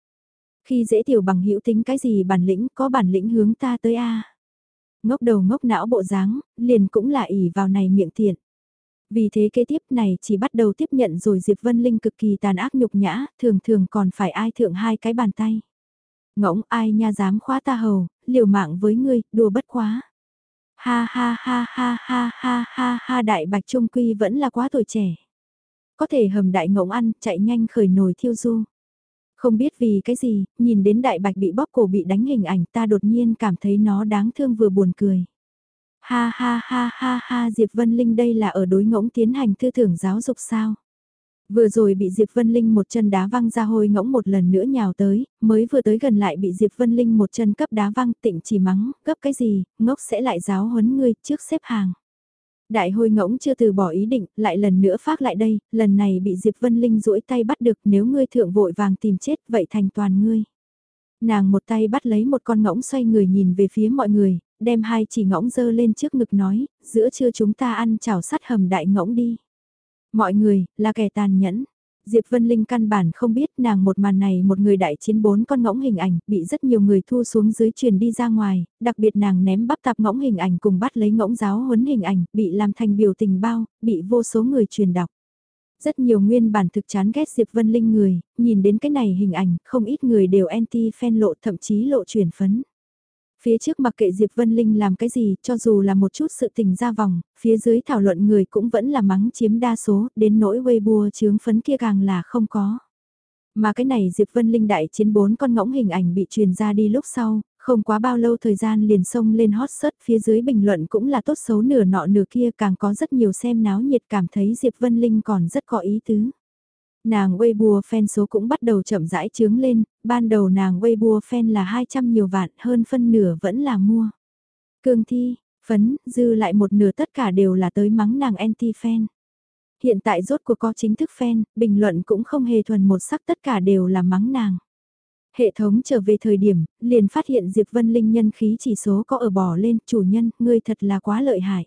Khi dễ tiểu bằng hữu tính cái gì bản lĩnh, có bản lĩnh hướng ta tới a Ngốc đầu ngốc não bộ dáng, liền cũng là ỉ vào này miệng tiện. Vì thế kế tiếp này chỉ bắt đầu tiếp nhận rồi Diệp Vân Linh cực kỳ tàn ác nhục nhã, thường thường còn phải ai thượng hai cái bàn tay. Ngỗng ai nha dám khóa ta hầu, liều mạng với ngươi, đùa bất quá. Ha ha ha ha ha ha ha ha đại bạch trung quy vẫn là quá tuổi trẻ. Có thể hầm đại ngỗng ăn, chạy nhanh khởi nồi thiêu du. Không biết vì cái gì, nhìn đến đại bạch bị bóp cổ bị đánh hình ảnh ta đột nhiên cảm thấy nó đáng thương vừa buồn cười. Ha ha ha ha ha Diệp Vân Linh đây là ở đối ngỗng tiến hành tư tưởng giáo dục sao? Vừa rồi bị Diệp Vân Linh một chân đá văng ra hôi ngỗng một lần nữa nhào tới, mới vừa tới gần lại bị Diệp Vân Linh một chân cấp đá văng tịnh chỉ mắng, cấp cái gì, ngốc sẽ lại giáo huấn ngươi trước xếp hàng. Đại hôi ngỗng chưa từ bỏ ý định, lại lần nữa phát lại đây, lần này bị Diệp Vân Linh duỗi tay bắt được nếu ngươi thượng vội vàng tìm chết vậy thành toàn ngươi. Nàng một tay bắt lấy một con ngỗng xoay người nhìn về phía mọi người, đem hai chỉ ngỗng dơ lên trước ngực nói, giữa trưa chúng ta ăn chảo sắt hầm đại ngỗng đi. Mọi người, là kẻ tàn nhẫn. Diệp Vân Linh căn bản không biết nàng một màn này một người đại chiến bốn con ngỗng hình ảnh bị rất nhiều người thu xuống dưới truyền đi ra ngoài, đặc biệt nàng ném bắp tạp ngỗng hình ảnh cùng bắt lấy ngỗng giáo huấn hình ảnh, bị làm thành biểu tình bao, bị vô số người truyền đọc. Rất nhiều nguyên bản thực chán ghét Diệp Vân Linh người, nhìn đến cái này hình ảnh, không ít người đều anti-fan lộ thậm chí lộ truyền phấn. Phía trước mặc kệ Diệp Vân Linh làm cái gì, cho dù là một chút sự tình ra vòng, phía dưới thảo luận người cũng vẫn là mắng chiếm đa số, đến nỗi Weibo chướng phấn kia càng là không có. Mà cái này Diệp Vân Linh đại chiến bốn con ngỗng hình ảnh bị truyền ra đi lúc sau, không quá bao lâu thời gian liền xông lên hot search phía dưới bình luận cũng là tốt xấu nửa nọ nửa kia càng có rất nhiều xem náo nhiệt cảm thấy Diệp Vân Linh còn rất có ý tứ. Nàng Weibo fan số cũng bắt đầu chậm rãi trướng lên, ban đầu nàng Weibo fan là 200 nhiều vạn, hơn phân nửa vẫn là mua. Cương thi, phấn, dư lại một nửa tất cả đều là tới mắng nàng anti-fan. Hiện tại rốt cuộc có chính thức fan, bình luận cũng không hề thuần một sắc tất cả đều là mắng nàng. Hệ thống trở về thời điểm, liền phát hiện Diệp Vân Linh nhân khí chỉ số có ở bỏ lên, chủ nhân, ngươi thật là quá lợi hại.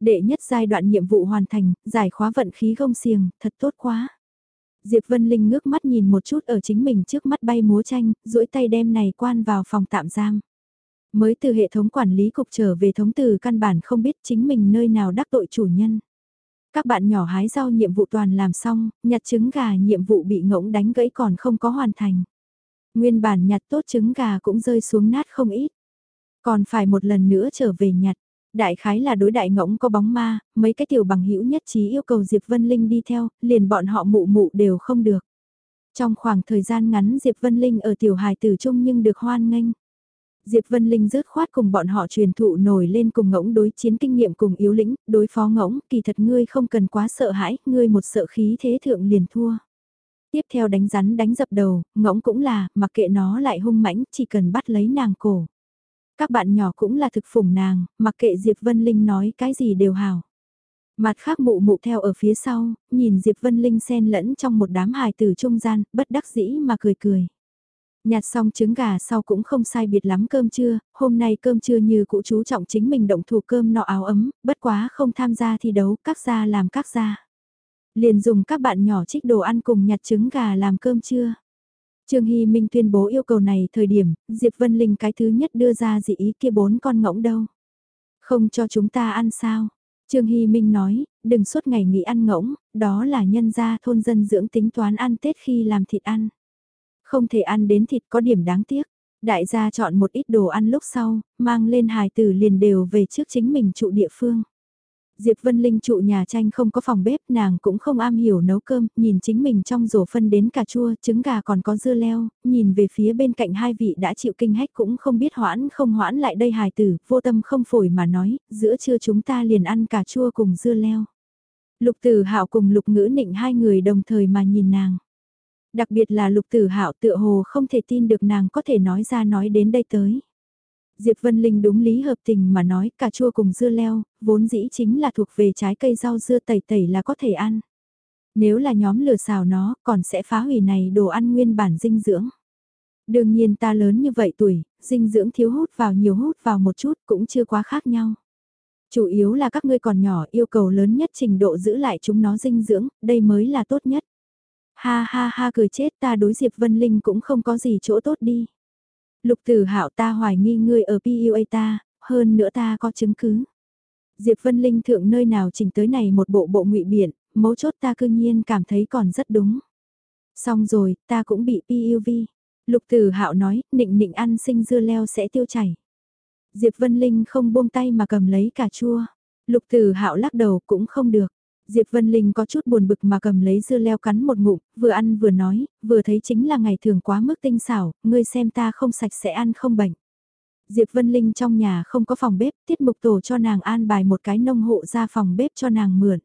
Đệ nhất giai đoạn nhiệm vụ hoàn thành, giải khóa vận khí gông xiềng, thật tốt quá. Diệp Vân Linh ngước mắt nhìn một chút ở chính mình trước mắt bay múa tranh, duỗi tay đem này quan vào phòng tạm giam. Mới từ hệ thống quản lý cục trở về thống từ căn bản không biết chính mình nơi nào đắc tội chủ nhân. Các bạn nhỏ hái rau nhiệm vụ toàn làm xong, nhặt trứng gà nhiệm vụ bị ngỗng đánh gãy còn không có hoàn thành. Nguyên bản nhặt tốt trứng gà cũng rơi xuống nát không ít. Còn phải một lần nữa trở về nhặt. Đại khái là đối đại ngỗng có bóng ma, mấy cái tiểu bằng hữu nhất trí yêu cầu Diệp Vân Linh đi theo, liền bọn họ mụ mụ đều không được. Trong khoảng thời gian ngắn Diệp Vân Linh ở tiểu hài tử trung nhưng được hoan nghênh. Diệp Vân Linh rớt khoát cùng bọn họ truyền thụ nổi lên cùng ngỗng đối chiến kinh nghiệm cùng yếu lĩnh, đối phó ngỗng, kỳ thật ngươi không cần quá sợ hãi, ngươi một sợ khí thế thượng liền thua. Tiếp theo đánh rắn đánh dập đầu, ngỗng cũng là, mặc kệ nó lại hung mãnh, chỉ cần bắt lấy nàng cổ. Các bạn nhỏ cũng là thực phủng nàng, mặc kệ Diệp Vân Linh nói cái gì đều hào. Mặt khác mụ mụ theo ở phía sau, nhìn Diệp Vân Linh xen lẫn trong một đám hài tử trung gian, bất đắc dĩ mà cười cười. Nhặt xong trứng gà sau cũng không sai biệt lắm cơm trưa, hôm nay cơm trưa như cụ chú trọng chính mình động thủ cơm nọ áo ấm, bất quá không tham gia thi đấu, các gia làm các gia. Liền dùng các bạn nhỏ trích đồ ăn cùng nhặt trứng gà làm cơm trưa. Trương Hy Minh tuyên bố yêu cầu này thời điểm, Diệp Vân Linh cái thứ nhất đưa ra dị ý kia bốn con ngỗng đâu. Không cho chúng ta ăn sao? Trương Hy Minh nói, đừng suốt ngày nghỉ ăn ngỗng, đó là nhân gia thôn dân dưỡng tính toán ăn Tết khi làm thịt ăn. Không thể ăn đến thịt có điểm đáng tiếc. Đại gia chọn một ít đồ ăn lúc sau, mang lên hài tử liền đều về trước chính mình trụ địa phương. Diệp Vân Linh trụ nhà tranh không có phòng bếp, nàng cũng không am hiểu nấu cơm, nhìn chính mình trong rổ phân đến cà chua, trứng gà còn có dưa leo, nhìn về phía bên cạnh hai vị đã chịu kinh hách cũng không biết hoãn không hoãn lại đây hài tử, vô tâm không phổi mà nói, giữa trưa chúng ta liền ăn cà chua cùng dưa leo. Lục Tử Hạo cùng Lục Ngữ Nịnh hai người đồng thời mà nhìn nàng. Đặc biệt là Lục Tử Hạo tựa hồ không thể tin được nàng có thể nói ra nói đến đây tới. Diệp Vân Linh đúng lý hợp tình mà nói cà chua cùng dưa leo, vốn dĩ chính là thuộc về trái cây rau dưa tẩy tẩy là có thể ăn. Nếu là nhóm lửa xào nó, còn sẽ phá hủy này đồ ăn nguyên bản dinh dưỡng. Đương nhiên ta lớn như vậy tuổi, dinh dưỡng thiếu hút vào nhiều hút vào một chút cũng chưa quá khác nhau. Chủ yếu là các ngươi còn nhỏ yêu cầu lớn nhất trình độ giữ lại chúng nó dinh dưỡng, đây mới là tốt nhất. Ha ha ha cười chết ta đối Diệp Vân Linh cũng không có gì chỗ tốt đi. Lục tử hạo ta hoài nghi ngươi ở PUA ta, hơn nữa ta có chứng cứ. Diệp Vân Linh thượng nơi nào chỉnh tới này một bộ bộ ngụy biện, mấu chốt ta cương nhiên cảm thấy còn rất đúng. Xong rồi, ta cũng bị PUV. Lục tử hạo nói, nịnh nịnh ăn sinh dưa leo sẽ tiêu chảy. Diệp Vân Linh không buông tay mà cầm lấy cà chua. Lục tử hạo lắc đầu cũng không được. Diệp Vân Linh có chút buồn bực mà cầm lấy dưa leo cắn một ngụm, vừa ăn vừa nói, vừa thấy chính là ngày thường quá mức tinh xảo, ngươi xem ta không sạch sẽ ăn không bệnh. Diệp Vân Linh trong nhà không có phòng bếp, tiết mục tổ cho nàng an bài một cái nông hộ ra phòng bếp cho nàng mượn.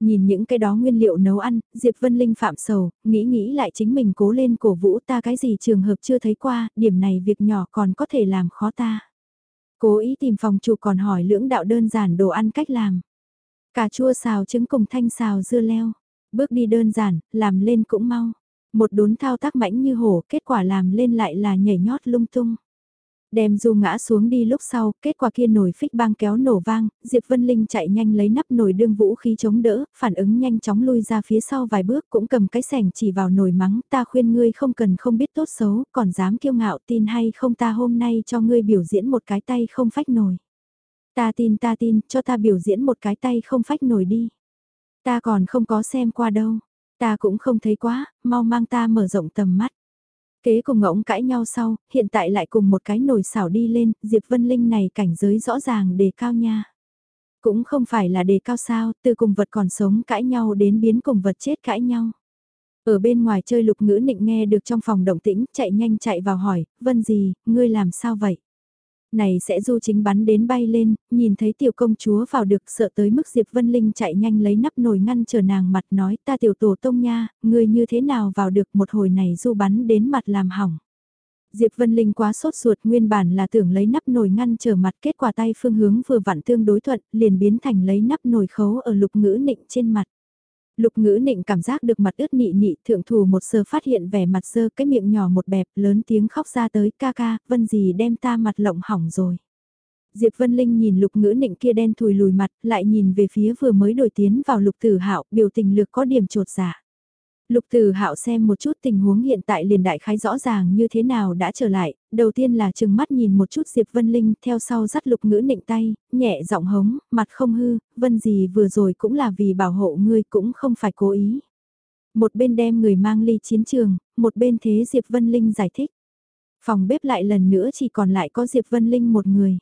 Nhìn những cái đó nguyên liệu nấu ăn, Diệp Vân Linh phạm sầu, nghĩ nghĩ lại chính mình cố lên cổ vũ ta cái gì trường hợp chưa thấy qua, điểm này việc nhỏ còn có thể làm khó ta. Cố ý tìm phòng chủ còn hỏi lưỡng đạo đơn giản đồ ăn cách làm. Cà chua xào trứng cùng thanh xào dưa leo. Bước đi đơn giản, làm lên cũng mau. Một đốn thao tác mãnh như hổ, kết quả làm lên lại là nhảy nhót lung tung. Đem du ngã xuống đi lúc sau, kết quả kia nổi phích bang kéo nổ vang, Diệp Vân Linh chạy nhanh lấy nắp nồi đương vũ khí chống đỡ, phản ứng nhanh chóng lui ra phía sau vài bước cũng cầm cái sẻng chỉ vào nồi mắng, ta khuyên ngươi không cần không biết tốt xấu, còn dám kiêu ngạo tin hay không ta hôm nay cho ngươi biểu diễn một cái tay không phách nồi. Ta tin ta tin, cho ta biểu diễn một cái tay không phách nổi đi. Ta còn không có xem qua đâu. Ta cũng không thấy quá, mau mang ta mở rộng tầm mắt. Kế cùng ngỗng cãi nhau sau, hiện tại lại cùng một cái nồi xảo đi lên, Diệp Vân Linh này cảnh giới rõ ràng đề cao nha. Cũng không phải là đề cao sao, từ cùng vật còn sống cãi nhau đến biến cùng vật chết cãi nhau. Ở bên ngoài chơi lục ngữ nịnh nghe được trong phòng động tĩnh, chạy nhanh chạy vào hỏi, Vân gì, ngươi làm sao vậy? Này sẽ du chính bắn đến bay lên, nhìn thấy tiểu công chúa vào được sợ tới mức Diệp Vân Linh chạy nhanh lấy nắp nồi ngăn chờ nàng mặt nói ta tiểu tổ tông nha, người như thế nào vào được một hồi này du bắn đến mặt làm hỏng. Diệp Vân Linh quá sốt ruột nguyên bản là tưởng lấy nắp nồi ngăn trở mặt kết quả tay phương hướng vừa vặn tương đối thuận liền biến thành lấy nắp nồi khấu ở lục ngữ nịnh trên mặt. Lục ngữ nịnh cảm giác được mặt ướt nị nị thượng thủ một sơ phát hiện vẻ mặt sơ cái miệng nhỏ một bẹp lớn tiếng khóc ra tới ca ca, vân gì đem ta mặt lộng hỏng rồi. Diệp Vân Linh nhìn lục ngữ nịnh kia đen thùi lùi mặt, lại nhìn về phía vừa mới đổi tiến vào lục tử hạo biểu tình lược có điểm trột giả. Lục Từ Hạo xem một chút tình huống hiện tại liền đại khái rõ ràng như thế nào đã trở lại, đầu tiên là chừng mắt nhìn một chút Diệp Vân Linh, theo sau dắt Lục Ngữ nịnh tay, nhẹ giọng hống, mặt không hư, Vân gì vừa rồi cũng là vì bảo hộ ngươi cũng không phải cố ý. Một bên đem người mang ly chiến trường, một bên thế Diệp Vân Linh giải thích. Phòng bếp lại lần nữa chỉ còn lại có Diệp Vân Linh một người.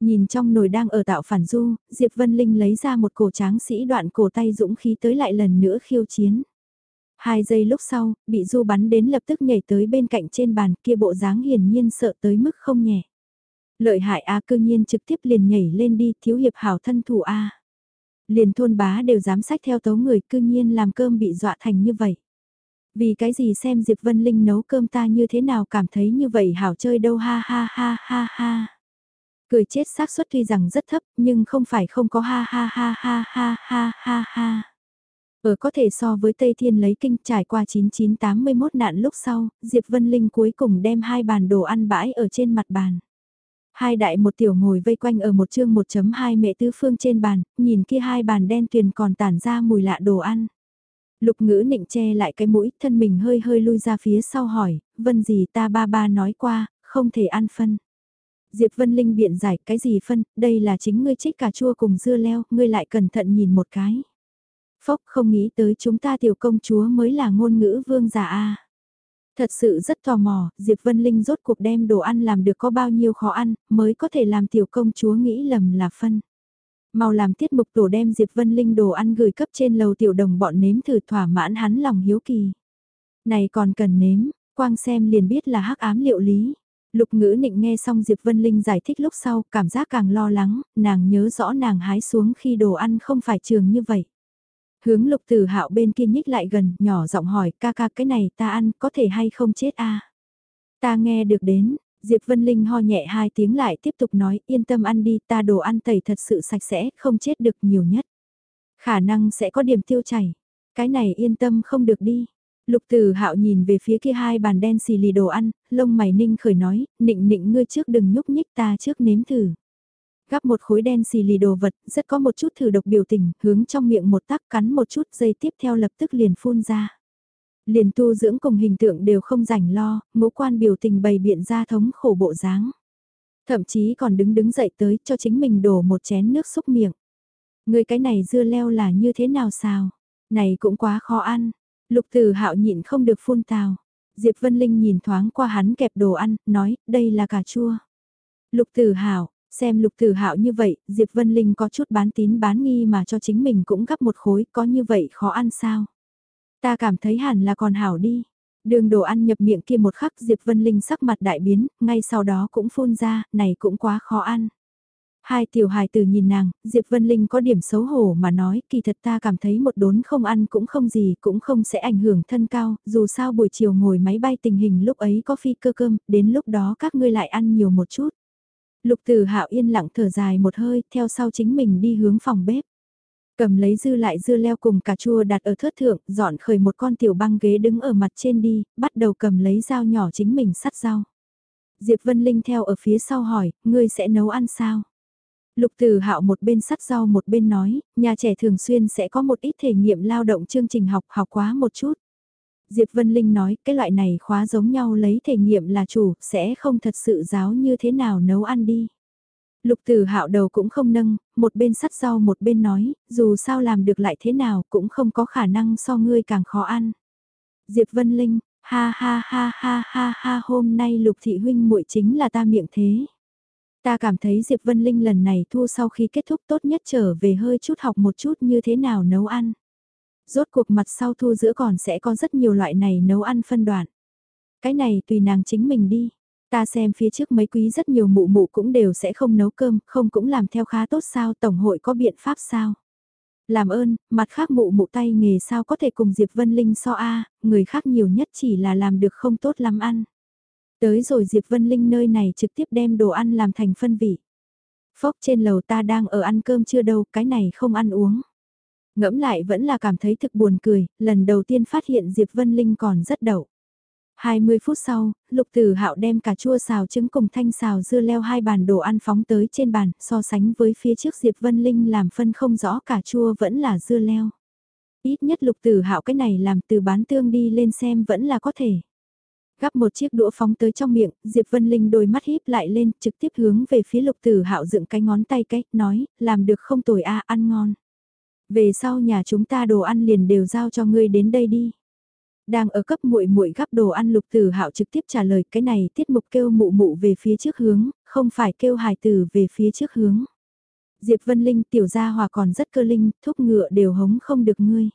Nhìn trong nồi đang ở tạo phản du, Diệp Vân Linh lấy ra một cổ tráng sĩ đoạn cổ tay dũng khí tới lại lần nữa khiêu chiến. Hai giây lúc sau, bị du bắn đến lập tức nhảy tới bên cạnh trên bàn kia bộ dáng hiển nhiên sợ tới mức không nhẹ. Lợi hại A cư nhiên trực tiếp liền nhảy lên đi thiếu hiệp hảo thân thủ A. Liền thôn bá đều dám sách theo tấu người cư nhiên làm cơm bị dọa thành như vậy. Vì cái gì xem Diệp Vân Linh nấu cơm ta như thế nào cảm thấy như vậy hảo chơi đâu ha ha ha ha ha. Cười chết xác suất tuy rằng rất thấp nhưng không phải không có ha ha ha ha ha ha ha ha. Ở có thể so với Tây Thiên lấy kinh trải qua 9981 nạn lúc sau, Diệp Vân Linh cuối cùng đem hai bàn đồ ăn bãi ở trên mặt bàn. Hai đại một tiểu ngồi vây quanh ở một chương 1.2 mẹ tứ phương trên bàn, nhìn kia hai bàn đen tuyền còn tản ra mùi lạ đồ ăn. Lục ngữ nịnh che lại cái mũi, thân mình hơi hơi lui ra phía sau hỏi, vân gì ta ba ba nói qua, không thể ăn phân. Diệp Vân Linh biện giải cái gì phân, đây là chính ngươi trích cà chua cùng dưa leo, ngươi lại cẩn thận nhìn một cái. Phốc không nghĩ tới chúng ta tiểu công chúa mới là ngôn ngữ vương giả a. Thật sự rất tò mò, Diệp Vân Linh rốt cuộc đem đồ ăn làm được có bao nhiêu khó ăn, mới có thể làm tiểu công chúa nghĩ lầm là phân. Mau làm tiết mục tổ đem Diệp Vân Linh đồ ăn gửi cấp trên lầu tiểu đồng bọn nếm thử thỏa mãn hắn lòng hiếu kỳ. Này còn cần nếm, quang xem liền biết là hắc ám liệu lý. Lục ngữ nịnh nghe xong Diệp Vân Linh giải thích lúc sau, cảm giác càng lo lắng, nàng nhớ rõ nàng hái xuống khi đồ ăn không phải trường như vậy. Hướng lục tử hạo bên kia nhích lại gần, nhỏ giọng hỏi, ca ca cái này ta ăn, có thể hay không chết a Ta nghe được đến, Diệp Vân Linh ho nhẹ hai tiếng lại tiếp tục nói, yên tâm ăn đi, ta đồ ăn tẩy thật sự sạch sẽ, không chết được nhiều nhất. Khả năng sẽ có điểm tiêu chảy. Cái này yên tâm không được đi. Lục Tử Hạo nhìn về phía kia hai bàn đen xì lì đồ ăn, lông mày ninh khởi nói, nịnh nịnh ngươi trước đừng nhúc nhích ta trước nếm thử. Gắp một khối đen xì lì đồ vật, rất có một chút thử độc biểu tình, hướng trong miệng một tắc cắn một chút dây tiếp theo lập tức liền phun ra. Liền tu dưỡng cùng hình tượng đều không rảnh lo, ngũ quan biểu tình bày biện ra thống khổ bộ dáng. Thậm chí còn đứng đứng dậy tới cho chính mình đổ một chén nước xúc miệng. Người cái này dưa leo là như thế nào sao? Này cũng quá khó ăn. Lục Tử Hạo nhịn không được phun tào. Diệp Vân Linh nhìn thoáng qua hắn kẹp đồ ăn, nói, đây là cà chua. Lục Tử Hạo, xem Lục Tử Hạo như vậy, Diệp Vân Linh có chút bán tín bán nghi mà cho chính mình cũng gấp một khối, có như vậy khó ăn sao? Ta cảm thấy hẳn là còn hảo đi. Đường đồ ăn nhập miệng kia một khắc Diệp Vân Linh sắc mặt đại biến, ngay sau đó cũng phun ra, này cũng quá khó ăn. Hai tiểu hài tử nhìn nàng, Diệp Vân Linh có điểm xấu hổ mà nói, kỳ thật ta cảm thấy một đốn không ăn cũng không gì, cũng không sẽ ảnh hưởng thân cao, dù sao buổi chiều ngồi máy bay tình hình lúc ấy có phi cơ cơm, đến lúc đó các ngươi lại ăn nhiều một chút. Lục Tử Hạo yên lặng thở dài một hơi, theo sau chính mình đi hướng phòng bếp. Cầm lấy dư lại dưa leo cùng cà chua đặt ở thớt thượng, dọn khởi một con tiểu băng ghế đứng ở mặt trên đi, bắt đầu cầm lấy dao nhỏ chính mình sắt rau. Diệp Vân Linh theo ở phía sau hỏi, ngươi sẽ nấu ăn sao? Lục Tử Hạo một bên sắt rau một bên nói, nhà trẻ thường xuyên sẽ có một ít thể nghiệm lao động chương trình học học quá một chút. Diệp Vân Linh nói, cái loại này khóa giống nhau lấy thể nghiệm là chủ, sẽ không thật sự giáo như thế nào nấu ăn đi. Lục Tử Hạo đầu cũng không nâng, một bên sắt rau một bên nói, dù sao làm được lại thế nào cũng không có khả năng so ngươi càng khó ăn. Diệp Vân Linh, ha ha ha ha ha ha hôm nay Lục Thị Huynh muội chính là ta miệng thế. Ta cảm thấy Diệp Vân Linh lần này thu sau khi kết thúc tốt nhất trở về hơi chút học một chút như thế nào nấu ăn. Rốt cuộc mặt sau thu giữa còn sẽ có rất nhiều loại này nấu ăn phân đoạn. Cái này tùy nàng chính mình đi. Ta xem phía trước mấy quý rất nhiều mụ mụ cũng đều sẽ không nấu cơm, không cũng làm theo khá tốt sao, tổng hội có biện pháp sao. Làm ơn, mặt khác mụ mụ tay nghề sao có thể cùng Diệp Vân Linh so a người khác nhiều nhất chỉ là làm được không tốt lắm ăn. Tới rồi Diệp Vân Linh nơi này trực tiếp đem đồ ăn làm thành phân vị. Phốc trên lầu ta đang ở ăn cơm chưa đâu, cái này không ăn uống. Ngẫm lại vẫn là cảm thấy thực buồn cười, lần đầu tiên phát hiện Diệp Vân Linh còn rất đậu. 20 phút sau, Lục Tử Hạo đem cà chua xào trứng cùng thanh xào dưa leo hai bàn đồ ăn phóng tới trên bàn, so sánh với phía trước Diệp Vân Linh làm phân không rõ cà chua vẫn là dưa leo. Ít nhất Lục Tử Hạo cái này làm từ bán tương đi lên xem vẫn là có thể. Gắp một chiếc đũa phóng tới trong miệng, Diệp Vân Linh đôi mắt híp lại lên, trực tiếp hướng về phía Lục Tử Hạo dựng cái ngón tay cái nói, làm được không tồi a, ăn ngon. Về sau nhà chúng ta đồ ăn liền đều giao cho ngươi đến đây đi. Đang ở cấp muội muội gắp đồ ăn Lục Tử Hạo trực tiếp trả lời cái này tiết mục kêu mụ mụ về phía trước hướng, không phải kêu hài tử về phía trước hướng. Diệp Vân Linh tiểu gia hòa còn rất cơ linh, thúc ngựa đều hống không được ngươi.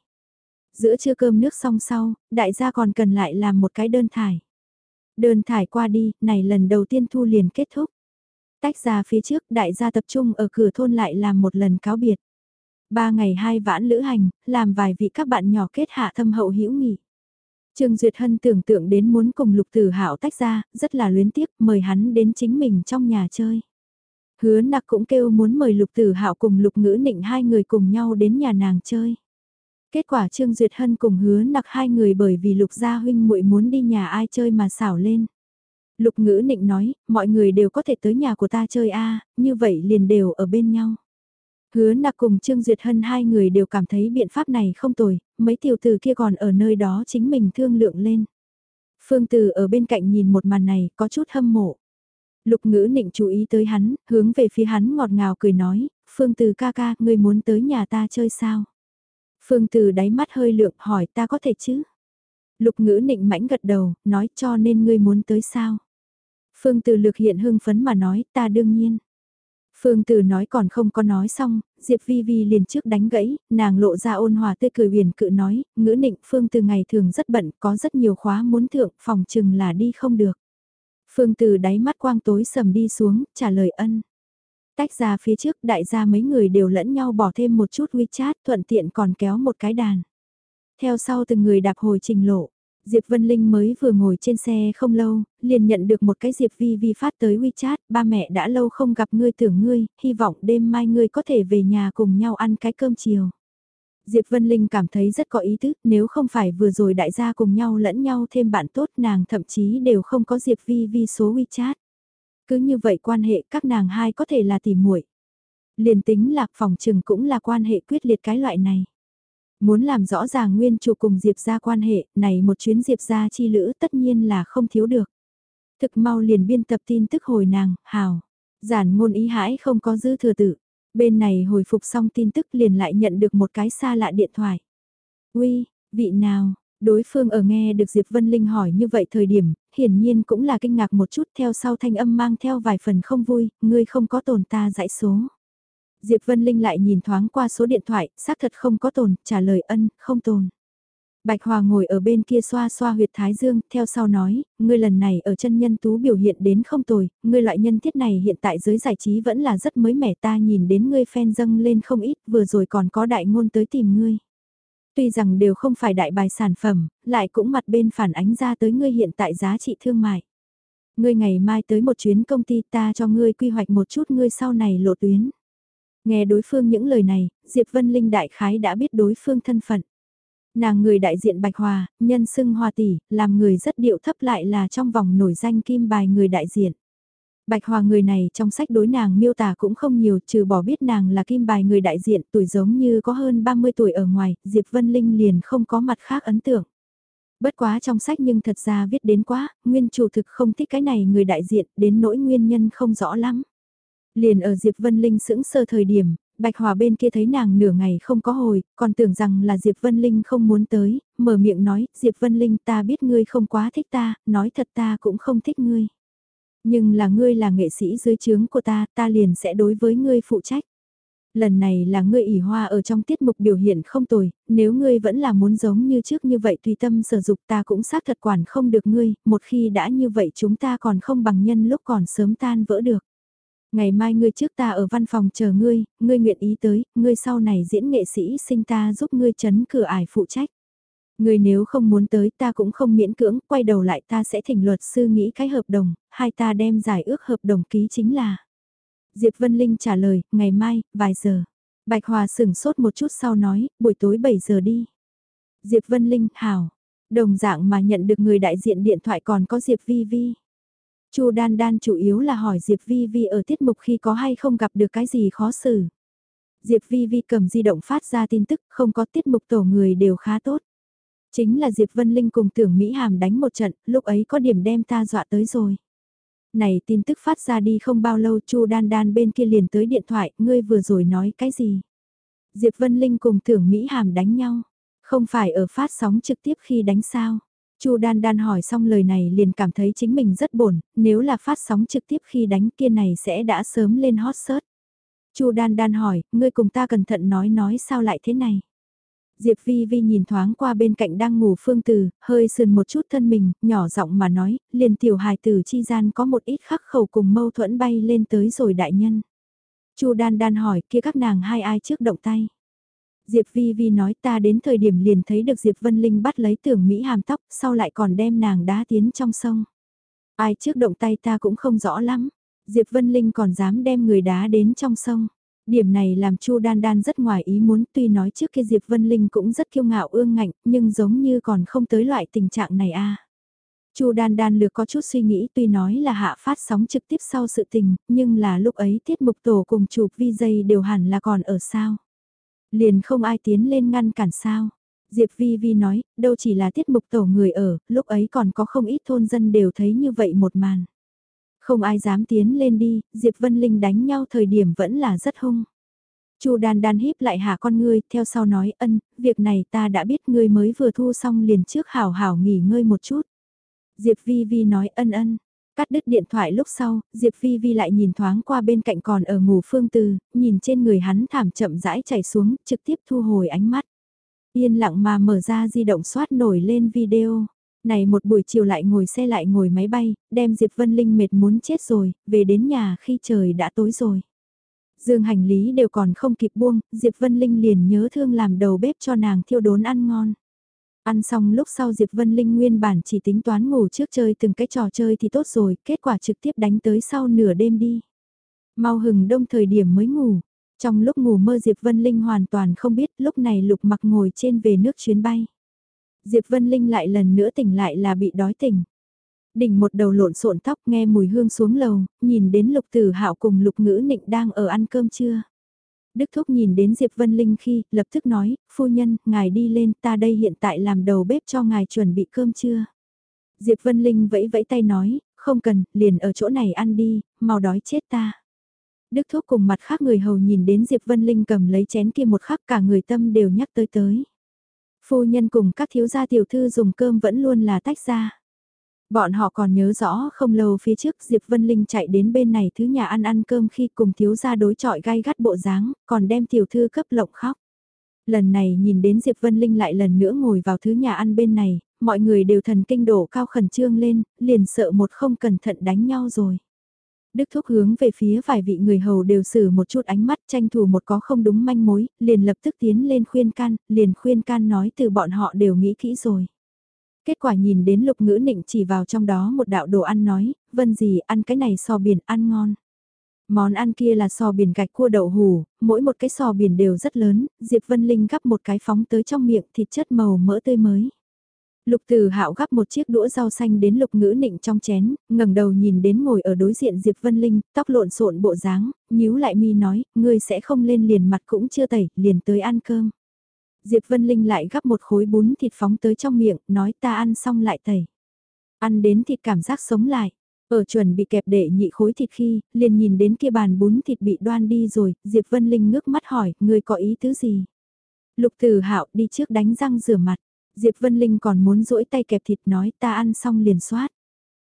Giữa trưa cơm nước xong sau, đại gia còn cần lại làm một cái đơn thải. Đơn thải qua đi, này lần đầu tiên thu liền kết thúc. Tách ra phía trước, đại gia tập trung ở cửa thôn lại làm một lần cáo biệt. Ba ngày hai vãn lữ hành, làm vài vị các bạn nhỏ kết hạ thâm hậu hữu nghị. Trương Duyệt Hân tưởng tượng đến muốn cùng Lục Tử Hạo tách ra, rất là luyến tiếc, mời hắn đến chính mình trong nhà chơi. Hứa nặc cũng kêu muốn mời Lục Tử Hạo cùng Lục Ngữ Nịnh hai người cùng nhau đến nhà nàng chơi. Kết quả Trương Duyệt Hân cùng hứa nặc hai người bởi vì Lục Gia Huynh muội muốn đi nhà ai chơi mà xảo lên. Lục Ngữ Nịnh nói, mọi người đều có thể tới nhà của ta chơi a như vậy liền đều ở bên nhau. Hứa nặc cùng Trương Duyệt Hân hai người đều cảm thấy biện pháp này không tồi, mấy tiểu tử kia còn ở nơi đó chính mình thương lượng lên. Phương Từ ở bên cạnh nhìn một màn này có chút hâm mộ. Lục ngữ nịnh chú ý tới hắn, hướng về phía hắn ngọt ngào cười nói, Phương Từ ca ca, ngươi muốn tới nhà ta chơi sao? Phương Từ đáy mắt hơi lượng hỏi ta có thể chứ? Lục ngữ nịnh mãnh gật đầu, nói cho nên ngươi muốn tới sao? Phương Từ lực hiện hưng phấn mà nói ta đương nhiên. Phương Từ nói còn không có nói xong, Diệp Vi Vi liền trước đánh gãy, nàng lộ ra ôn hòa tươi cười huyền cự nói, ngữ nịnh Phương Từ ngày thường rất bận, có rất nhiều khóa muốn thượng, phòng chừng là đi không được. Phương Từ đáy mắt quang tối sầm đi xuống, trả lời ân. Tách ra phía trước đại gia mấy người đều lẫn nhau bỏ thêm một chút WeChat thuận tiện còn kéo một cái đàn. Theo sau từng người đạp hồi trình lộ. Diệp Vân Linh mới vừa ngồi trên xe không lâu, liền nhận được một cái Diệp Vi Vi phát tới WeChat, ba mẹ đã lâu không gặp ngươi tưởng ngươi, hy vọng đêm mai ngươi có thể về nhà cùng nhau ăn cái cơm chiều. Diệp Vân Linh cảm thấy rất có ý thức, nếu không phải vừa rồi đại gia cùng nhau lẫn nhau thêm bạn tốt nàng thậm chí đều không có Diệp Vi Vi số WeChat. Cứ như vậy quan hệ các nàng hai có thể là tỉ muội. Liền tính lạc phòng trừng cũng là quan hệ quyết liệt cái loại này. Muốn làm rõ ràng nguyên chủ cùng Diệp ra quan hệ, này một chuyến Diệp ra chi lữ tất nhiên là không thiếu được. Thực mau liền biên tập tin tức hồi nàng, hào. Giản ngôn ý hãi không có dư thừa tử. Bên này hồi phục xong tin tức liền lại nhận được một cái xa lạ điện thoại. Uy, vị nào? Đối phương ở nghe được Diệp Vân Linh hỏi như vậy thời điểm, hiển nhiên cũng là kinh ngạc một chút theo sau thanh âm mang theo vài phần không vui, ngươi không có tồn ta dãy số. Diệp Vân Linh lại nhìn thoáng qua số điện thoại, xác thật không có tồn, trả lời ân, không tồn. Bạch Hòa ngồi ở bên kia xoa xoa huyệt thái dương, theo sau nói, ngươi lần này ở chân nhân tú biểu hiện đến không tồi, ngươi loại nhân thiết này hiện tại giới giải trí vẫn là rất mới mẻ ta nhìn đến ngươi fan dâng lên không ít, vừa rồi còn có đại ngôn tới tìm ngươi. Tuy rằng đều không phải đại bài sản phẩm, lại cũng mặt bên phản ánh ra tới ngươi hiện tại giá trị thương mại. Ngươi ngày mai tới một chuyến công ty ta cho ngươi quy hoạch một chút ngươi sau này lộ tuyến. Nghe đối phương những lời này, Diệp Vân Linh đại khái đã biết đối phương thân phận. Nàng người đại diện Bạch Hòa, nhân xưng Hòa tỷ, làm người rất điệu thấp lại là trong vòng nổi danh kim bài người đại diện. Bạch Hòa người này trong sách đối nàng miêu tả cũng không nhiều trừ bỏ biết nàng là kim bài người đại diện tuổi giống như có hơn 30 tuổi ở ngoài, Diệp Vân Linh liền không có mặt khác ấn tượng. Bất quá trong sách nhưng thật ra viết đến quá, nguyên chủ thực không thích cái này người đại diện đến nỗi nguyên nhân không rõ lắm. Liền ở Diệp Vân Linh sững sơ thời điểm, Bạch Hòa bên kia thấy nàng nửa ngày không có hồi, còn tưởng rằng là Diệp Vân Linh không muốn tới, mở miệng nói, Diệp Vân Linh ta biết ngươi không quá thích ta, nói thật ta cũng không thích ngươi. Nhưng là ngươi là nghệ sĩ dưới trướng của ta, ta liền sẽ đối với ngươi phụ trách. Lần này là ngươi ỉ hoa ở trong tiết mục biểu hiện không tồi, nếu ngươi vẫn là muốn giống như trước như vậy tùy tâm sở dục ta cũng xác thật quản không được ngươi, một khi đã như vậy chúng ta còn không bằng nhân lúc còn sớm tan vỡ được. Ngày mai ngươi trước ta ở văn phòng chờ ngươi, ngươi nguyện ý tới, ngươi sau này diễn nghệ sĩ sinh ta giúp ngươi chấn cửa ải phụ trách. Ngươi nếu không muốn tới ta cũng không miễn cưỡng, quay đầu lại ta sẽ thỉnh luật sư nghĩ cái hợp đồng, hai ta đem giải ước hợp đồng ký chính là. Diệp Vân Linh trả lời, ngày mai, vài giờ. Bạch Hòa sửng sốt một chút sau nói, buổi tối 7 giờ đi. Diệp Vân Linh, hảo. Đồng dạng mà nhận được người đại diện điện thoại còn có Diệp Vi Vi. Chu Đan Đan chủ yếu là hỏi Diệp Vi Vi ở tiết mục khi có hay không gặp được cái gì khó xử. Diệp Vi Vi cầm di động phát ra tin tức không có tiết mục tổ người đều khá tốt. Chính là Diệp Vân Linh cùng tưởng Mỹ Hàm đánh một trận, lúc ấy có điểm đem ta dọa tới rồi. Này tin tức phát ra đi không bao lâu Chu Đan Đan bên kia liền tới điện thoại, ngươi vừa rồi nói cái gì? Diệp Vân Linh cùng tưởng Mỹ Hàm đánh nhau. Không phải ở phát sóng trực tiếp khi đánh sao. Chu Đan Đan hỏi xong lời này liền cảm thấy chính mình rất bổn, nếu là phát sóng trực tiếp khi đánh kia này sẽ đã sớm lên hot search. Chu Đan Đan hỏi, ngươi cùng ta cẩn thận nói nói sao lại thế này. Diệp Vi Vi nhìn thoáng qua bên cạnh đang ngủ Phương Từ, hơi sườn một chút thân mình, nhỏ giọng mà nói, liền tiểu hài tử chi gian có một ít khắc khẩu cùng mâu thuẫn bay lên tới rồi đại nhân. Chu Đan Đan hỏi kia các nàng hai ai trước động tay. Diệp Vi Vi nói ta đến thời điểm liền thấy được Diệp Vân Linh bắt lấy tưởng Mỹ hàm tóc, sau lại còn đem nàng đá tiến trong sông. Ai trước động tay ta cũng không rõ lắm. Diệp Vân Linh còn dám đem người đá đến trong sông. Điểm này làm Chu Đan Đan rất ngoài ý muốn tuy nói trước kia Diệp Vân Linh cũng rất kiêu ngạo ương ngạnh nhưng giống như còn không tới loại tình trạng này a. Chu Đan Đan lược có chút suy nghĩ tuy nói là hạ phát sóng trực tiếp sau sự tình, nhưng là lúc ấy tiết mục tổ cùng chụp vi dây đều hẳn là còn ở sao. Liền không ai tiến lên ngăn cản sao. Diệp Vi Vi nói, đâu chỉ là tiết mục tổ người ở, lúc ấy còn có không ít thôn dân đều thấy như vậy một màn. Không ai dám tiến lên đi, Diệp Vân Linh đánh nhau thời điểm vẫn là rất hung. Chu Đan Đan híp lại hạ con ngươi, theo sau nói ân, việc này ta đã biết ngươi mới vừa thu xong liền trước hảo hảo nghỉ ngơi một chút. Diệp Vi Vi nói ân ân, Cắt đứt điện thoại lúc sau, Diệp Phi Vi lại nhìn thoáng qua bên cạnh còn ở ngủ phương từ, nhìn trên người hắn thảm chậm rãi chảy xuống, trực tiếp thu hồi ánh mắt. Yên lặng mà mở ra di động soát nổi lên video. Này một buổi chiều lại ngồi xe lại ngồi máy bay, đem Diệp Vân Linh mệt muốn chết rồi, về đến nhà khi trời đã tối rồi. Dương hành lý đều còn không kịp buông, Diệp Vân Linh liền nhớ thương làm đầu bếp cho nàng thiêu đốn ăn ngon. Ăn xong lúc sau Diệp Vân Linh nguyên bản chỉ tính toán ngủ trước chơi từng cái trò chơi thì tốt rồi, kết quả trực tiếp đánh tới sau nửa đêm đi. Mau hừng đông thời điểm mới ngủ. Trong lúc ngủ mơ Diệp Vân Linh hoàn toàn không biết lúc này lục mặc ngồi trên về nước chuyến bay. Diệp Vân Linh lại lần nữa tỉnh lại là bị đói tỉnh. Đỉnh một đầu lộn xộn tóc nghe mùi hương xuống lầu, nhìn đến lục tử hạo cùng lục ngữ nịnh đang ở ăn cơm trưa. Đức Thúc nhìn đến Diệp Vân Linh khi, lập tức nói, phu nhân, ngài đi lên, ta đây hiện tại làm đầu bếp cho ngài chuẩn bị cơm trưa. Diệp Vân Linh vẫy vẫy tay nói, không cần, liền ở chỗ này ăn đi, mau đói chết ta. Đức Thúc cùng mặt khác người hầu nhìn đến Diệp Vân Linh cầm lấy chén kia một khắc cả người tâm đều nhắc tới tới. Phu nhân cùng các thiếu gia tiểu thư dùng cơm vẫn luôn là tách ra. Bọn họ còn nhớ rõ không lâu phía trước Diệp Vân Linh chạy đến bên này thứ nhà ăn ăn cơm khi cùng thiếu gia đối trọi gai gắt bộ dáng, còn đem tiểu thư cấp lộng khóc. Lần này nhìn đến Diệp Vân Linh lại lần nữa ngồi vào thứ nhà ăn bên này, mọi người đều thần kinh đổ cao khẩn trương lên, liền sợ một không cẩn thận đánh nhau rồi. Đức Thúc hướng về phía vài vị người hầu đều xử một chút ánh mắt tranh thủ một có không đúng manh mối, liền lập tức tiến lên khuyên can, liền khuyên can nói từ bọn họ đều nghĩ kỹ rồi. Kết quả nhìn đến lục ngữ nịnh chỉ vào trong đó một đạo đồ ăn nói, vân gì ăn cái này so biển ăn ngon. Món ăn kia là sò biển gạch cua đậu hủ, mỗi một cái sò biển đều rất lớn, Diệp Vân Linh gắp một cái phóng tới trong miệng thịt chất màu mỡ tươi mới. Lục Từ Hạo gắp một chiếc đũa rau xanh đến Lục Ngữ Nịnh trong chén, ngẩng đầu nhìn đến ngồi ở đối diện Diệp Vân Linh, tóc lộn xộn bộ dáng, nhíu lại mi nói, ngươi sẽ không lên liền mặt cũng chưa tẩy, liền tới ăn cơm. Diệp Vân Linh lại gắp một khối bún thịt phóng tới trong miệng, nói ta ăn xong lại tẩy. Ăn đến thịt cảm giác sống lại. Ở chuẩn bị kẹp để nhị khối thịt khi, liền nhìn đến kia bàn bún thịt bị đoan đi rồi, Diệp Vân Linh ngước mắt hỏi, người có ý tứ gì? Lục Tử Hạo đi trước đánh răng rửa mặt. Diệp Vân Linh còn muốn duỗi tay kẹp thịt nói ta ăn xong liền soát.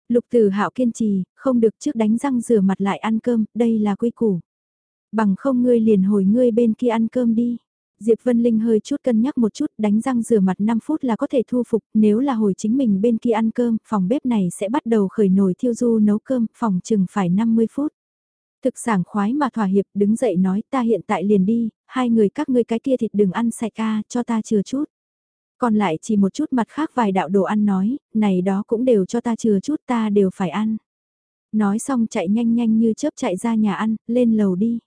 Lục Tử Hạo kiên trì, không được trước đánh răng rửa mặt lại ăn cơm, đây là quy củ. Bằng không ngươi liền hồi ngươi bên kia ăn cơm đi. Diệp Vân Linh hơi chút cân nhắc một chút, đánh răng rửa mặt 5 phút là có thể thu phục, nếu là hồi chính mình bên kia ăn cơm, phòng bếp này sẽ bắt đầu khởi nồi thiêu du nấu cơm, phòng chừng phải 50 phút. Thực sảng khoái mà thỏa hiệp đứng dậy nói ta hiện tại liền đi, hai người các ngươi cái kia thịt đừng ăn sạch ca, cho ta chừa chút. Còn lại chỉ một chút mặt khác vài đạo đồ ăn nói, này đó cũng đều cho ta chừa chút ta đều phải ăn. Nói xong chạy nhanh nhanh như chớp chạy ra nhà ăn, lên lầu đi.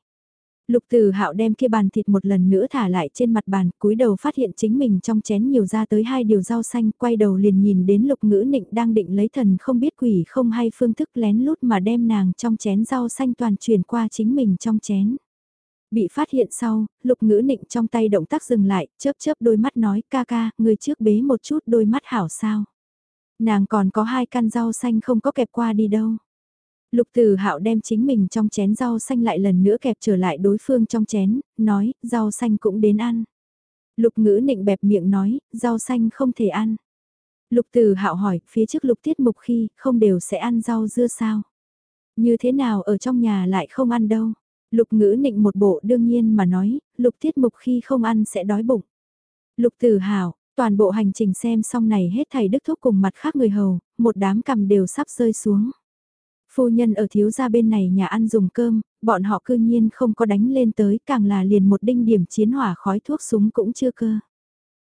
Lục Từ Hạo đem kia bàn thịt một lần nữa thả lại trên mặt bàn, cúi đầu phát hiện chính mình trong chén nhiều ra tới hai điều rau xanh, quay đầu liền nhìn đến Lục Ngữ Nịnh đang định lấy thần không biết quỷ không hay phương thức lén lút mà đem nàng trong chén rau xanh toàn truyền qua chính mình trong chén. Bị phát hiện sau, Lục Ngữ Nịnh trong tay động tác dừng lại, chớp chớp đôi mắt nói ca ca, người trước bế một chút đôi mắt hảo sao. Nàng còn có hai căn rau xanh không có kẹp qua đi đâu. Lục Từ Hạo đem chính mình trong chén rau xanh lại lần nữa kẹp trở lại đối phương trong chén, nói, rau xanh cũng đến ăn. Lục ngữ nịnh bẹp miệng nói, rau xanh không thể ăn. Lục Từ Hạo hỏi, phía trước lục tiết mục khi, không đều sẽ ăn rau dưa sao? Như thế nào ở trong nhà lại không ăn đâu? Lục ngữ nịnh một bộ đương nhiên mà nói, lục tiết mục khi không ăn sẽ đói bụng. Lục Từ Hạo, toàn bộ hành trình xem xong này hết thầy đức thúc cùng mặt khác người hầu, một đám cầm đều sắp rơi xuống. Phu nhân ở thiếu gia bên này nhà ăn dùng cơm, bọn họ cư nhiên không có đánh lên tới, càng là liền một đinh điểm chiến hỏa khói thuốc súng cũng chưa cơ.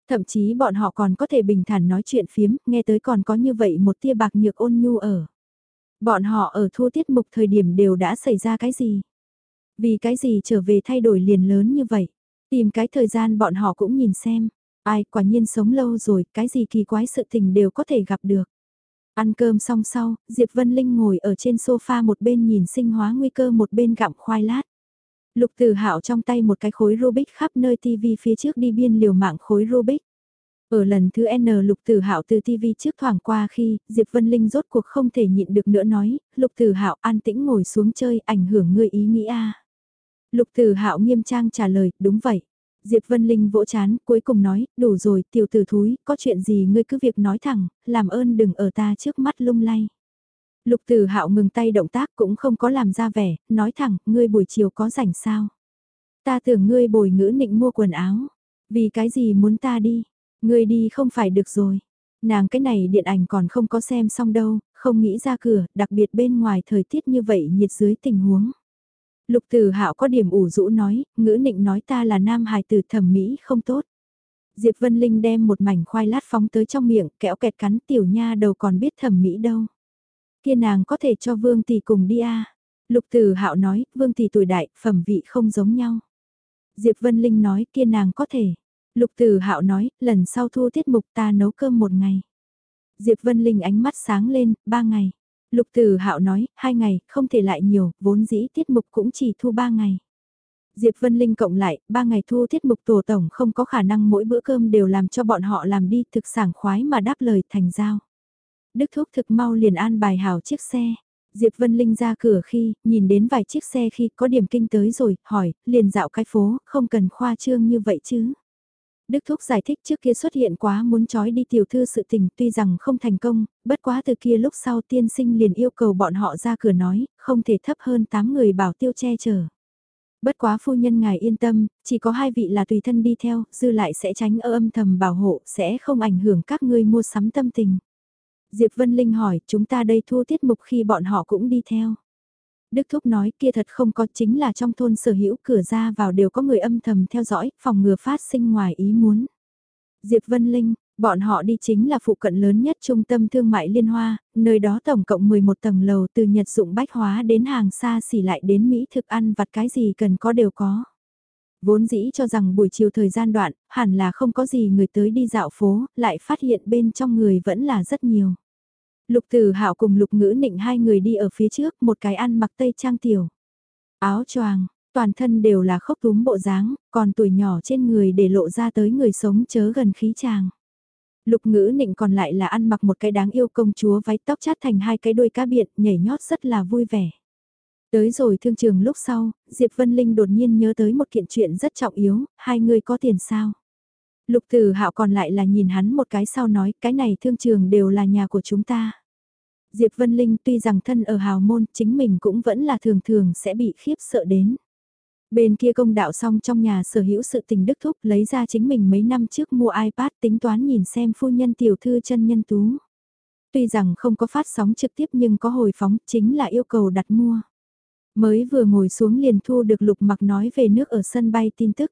Thậm chí bọn họ còn có thể bình thản nói chuyện phiếm, nghe tới còn có như vậy một tia bạc nhược ôn nhu ở. Bọn họ ở thua tiết mục thời điểm đều đã xảy ra cái gì? Vì cái gì trở về thay đổi liền lớn như vậy? Tìm cái thời gian bọn họ cũng nhìn xem. Ai quả nhiên sống lâu rồi, cái gì kỳ quái sự tình đều có thể gặp được. Ăn cơm xong sau, Diệp Vân Linh ngồi ở trên sofa một bên nhìn sinh hóa nguy cơ một bên gặm khoai lát. Lục Tử Hạo trong tay một cái khối Rubik khắp nơi TV phía trước đi biên liều mạng khối Rubik. Ở lần thứ N Lục Tử Hạo từ TV trước thoảng qua khi Diệp Vân Linh rốt cuộc không thể nhịn được nữa nói, Lục Tử Hạo an tĩnh ngồi xuống chơi, ảnh hưởng người ý nghĩ a. Lục Tử Hạo nghiêm trang trả lời, đúng vậy. Diệp Vân Linh vỗ chán, cuối cùng nói, đủ rồi, tiểu tử thúi, có chuyện gì ngươi cứ việc nói thẳng, làm ơn đừng ở ta trước mắt lung lay. Lục Tử Hạo ngừng tay động tác cũng không có làm ra vẻ, nói thẳng, ngươi buổi chiều có rảnh sao? Ta tưởng ngươi bồi ngữ nịnh mua quần áo, vì cái gì muốn ta đi? Ngươi đi không phải được rồi. Nàng cái này điện ảnh còn không có xem xong đâu, không nghĩ ra cửa, đặc biệt bên ngoài thời tiết như vậy nhiệt dưới tình huống. Lục Tử Hạo có điểm ủ rũ nói, ngữ nịnh nói ta là nam hài tử thẩm mỹ không tốt. Diệp Vân Linh đem một mảnh khoai lát phóng tới trong miệng, kẹo kẹt cắn tiểu nha đầu còn biết thẩm mỹ đâu. Kia nàng có thể cho Vương tỷ cùng đi a. Lục Tử Hạo nói, Vương tỷ tuổi đại, phẩm vị không giống nhau. Diệp Vân Linh nói, kia nàng có thể. Lục Tử Hạo nói, lần sau thu tiết mục ta nấu cơm một ngày. Diệp Vân Linh ánh mắt sáng lên, ba ngày. Lục Tử Hạo nói, hai ngày, không thể lại nhiều, vốn dĩ tiết mục cũng chỉ thu ba ngày. Diệp Vân Linh cộng lại, ba ngày thu tiết mục tổ tổng không có khả năng mỗi bữa cơm đều làm cho bọn họ làm đi thực sảng khoái mà đáp lời thành giao. Đức Thúc thực mau liền an bài hảo chiếc xe. Diệp Vân Linh ra cửa khi, nhìn đến vài chiếc xe khi có điểm kinh tới rồi, hỏi, liền dạo cái phố, không cần khoa trương như vậy chứ. Đức Thúc giải thích trước kia xuất hiện quá muốn trói đi tiểu thư sự tình tuy rằng không thành công, bất quá từ kia lúc sau tiên sinh liền yêu cầu bọn họ ra cửa nói, không thể thấp hơn 8 người bảo tiêu che chở. Bất quá phu nhân ngài yên tâm, chỉ có hai vị là tùy thân đi theo, dư lại sẽ tránh ở âm thầm bảo hộ, sẽ không ảnh hưởng các ngươi mua sắm tâm tình. Diệp Vân Linh hỏi, chúng ta đây thu tiết mục khi bọn họ cũng đi theo. Đức Thúc nói kia thật không có chính là trong thôn sở hữu cửa ra vào đều có người âm thầm theo dõi, phòng ngừa phát sinh ngoài ý muốn. Diệp Vân Linh, bọn họ đi chính là phụ cận lớn nhất trung tâm thương mại Liên Hoa, nơi đó tổng cộng 11 tầng lầu từ nhật dụng bách hóa đến hàng xa xỉ lại đến Mỹ thực ăn vặt cái gì cần có đều có. Vốn dĩ cho rằng buổi chiều thời gian đoạn, hẳn là không có gì người tới đi dạo phố, lại phát hiện bên trong người vẫn là rất nhiều. Lục Tử Hạo cùng Lục Ngữ Nịnh hai người đi ở phía trước, một cái ăn mặc tây trang tiểu. Áo choàng, toàn thân đều là khốc túm bộ dáng, còn tuổi nhỏ trên người để lộ ra tới người sống chớ gần khí chàng. Lục Ngữ Nịnh còn lại là ăn mặc một cái đáng yêu công chúa váy tóc chát thành hai cái đuôi cá biện, nhảy nhót rất là vui vẻ. Tới rồi thương trường lúc sau, Diệp Vân Linh đột nhiên nhớ tới một kiện chuyện rất trọng yếu, hai người có tiền sao? Lục Tử Hạo còn lại là nhìn hắn một cái sau nói, cái này thương trường đều là nhà của chúng ta. Diệp Vân Linh tuy rằng thân ở hào môn, chính mình cũng vẫn là thường thường sẽ bị khiếp sợ đến. Bên kia công đạo xong trong nhà sở hữu sự tình đức thúc lấy ra chính mình mấy năm trước mua iPad tính toán nhìn xem phu nhân tiểu thư chân nhân tú. Tuy rằng không có phát sóng trực tiếp nhưng có hồi phóng chính là yêu cầu đặt mua. Mới vừa ngồi xuống liền thu được lục mặc nói về nước ở sân bay tin tức.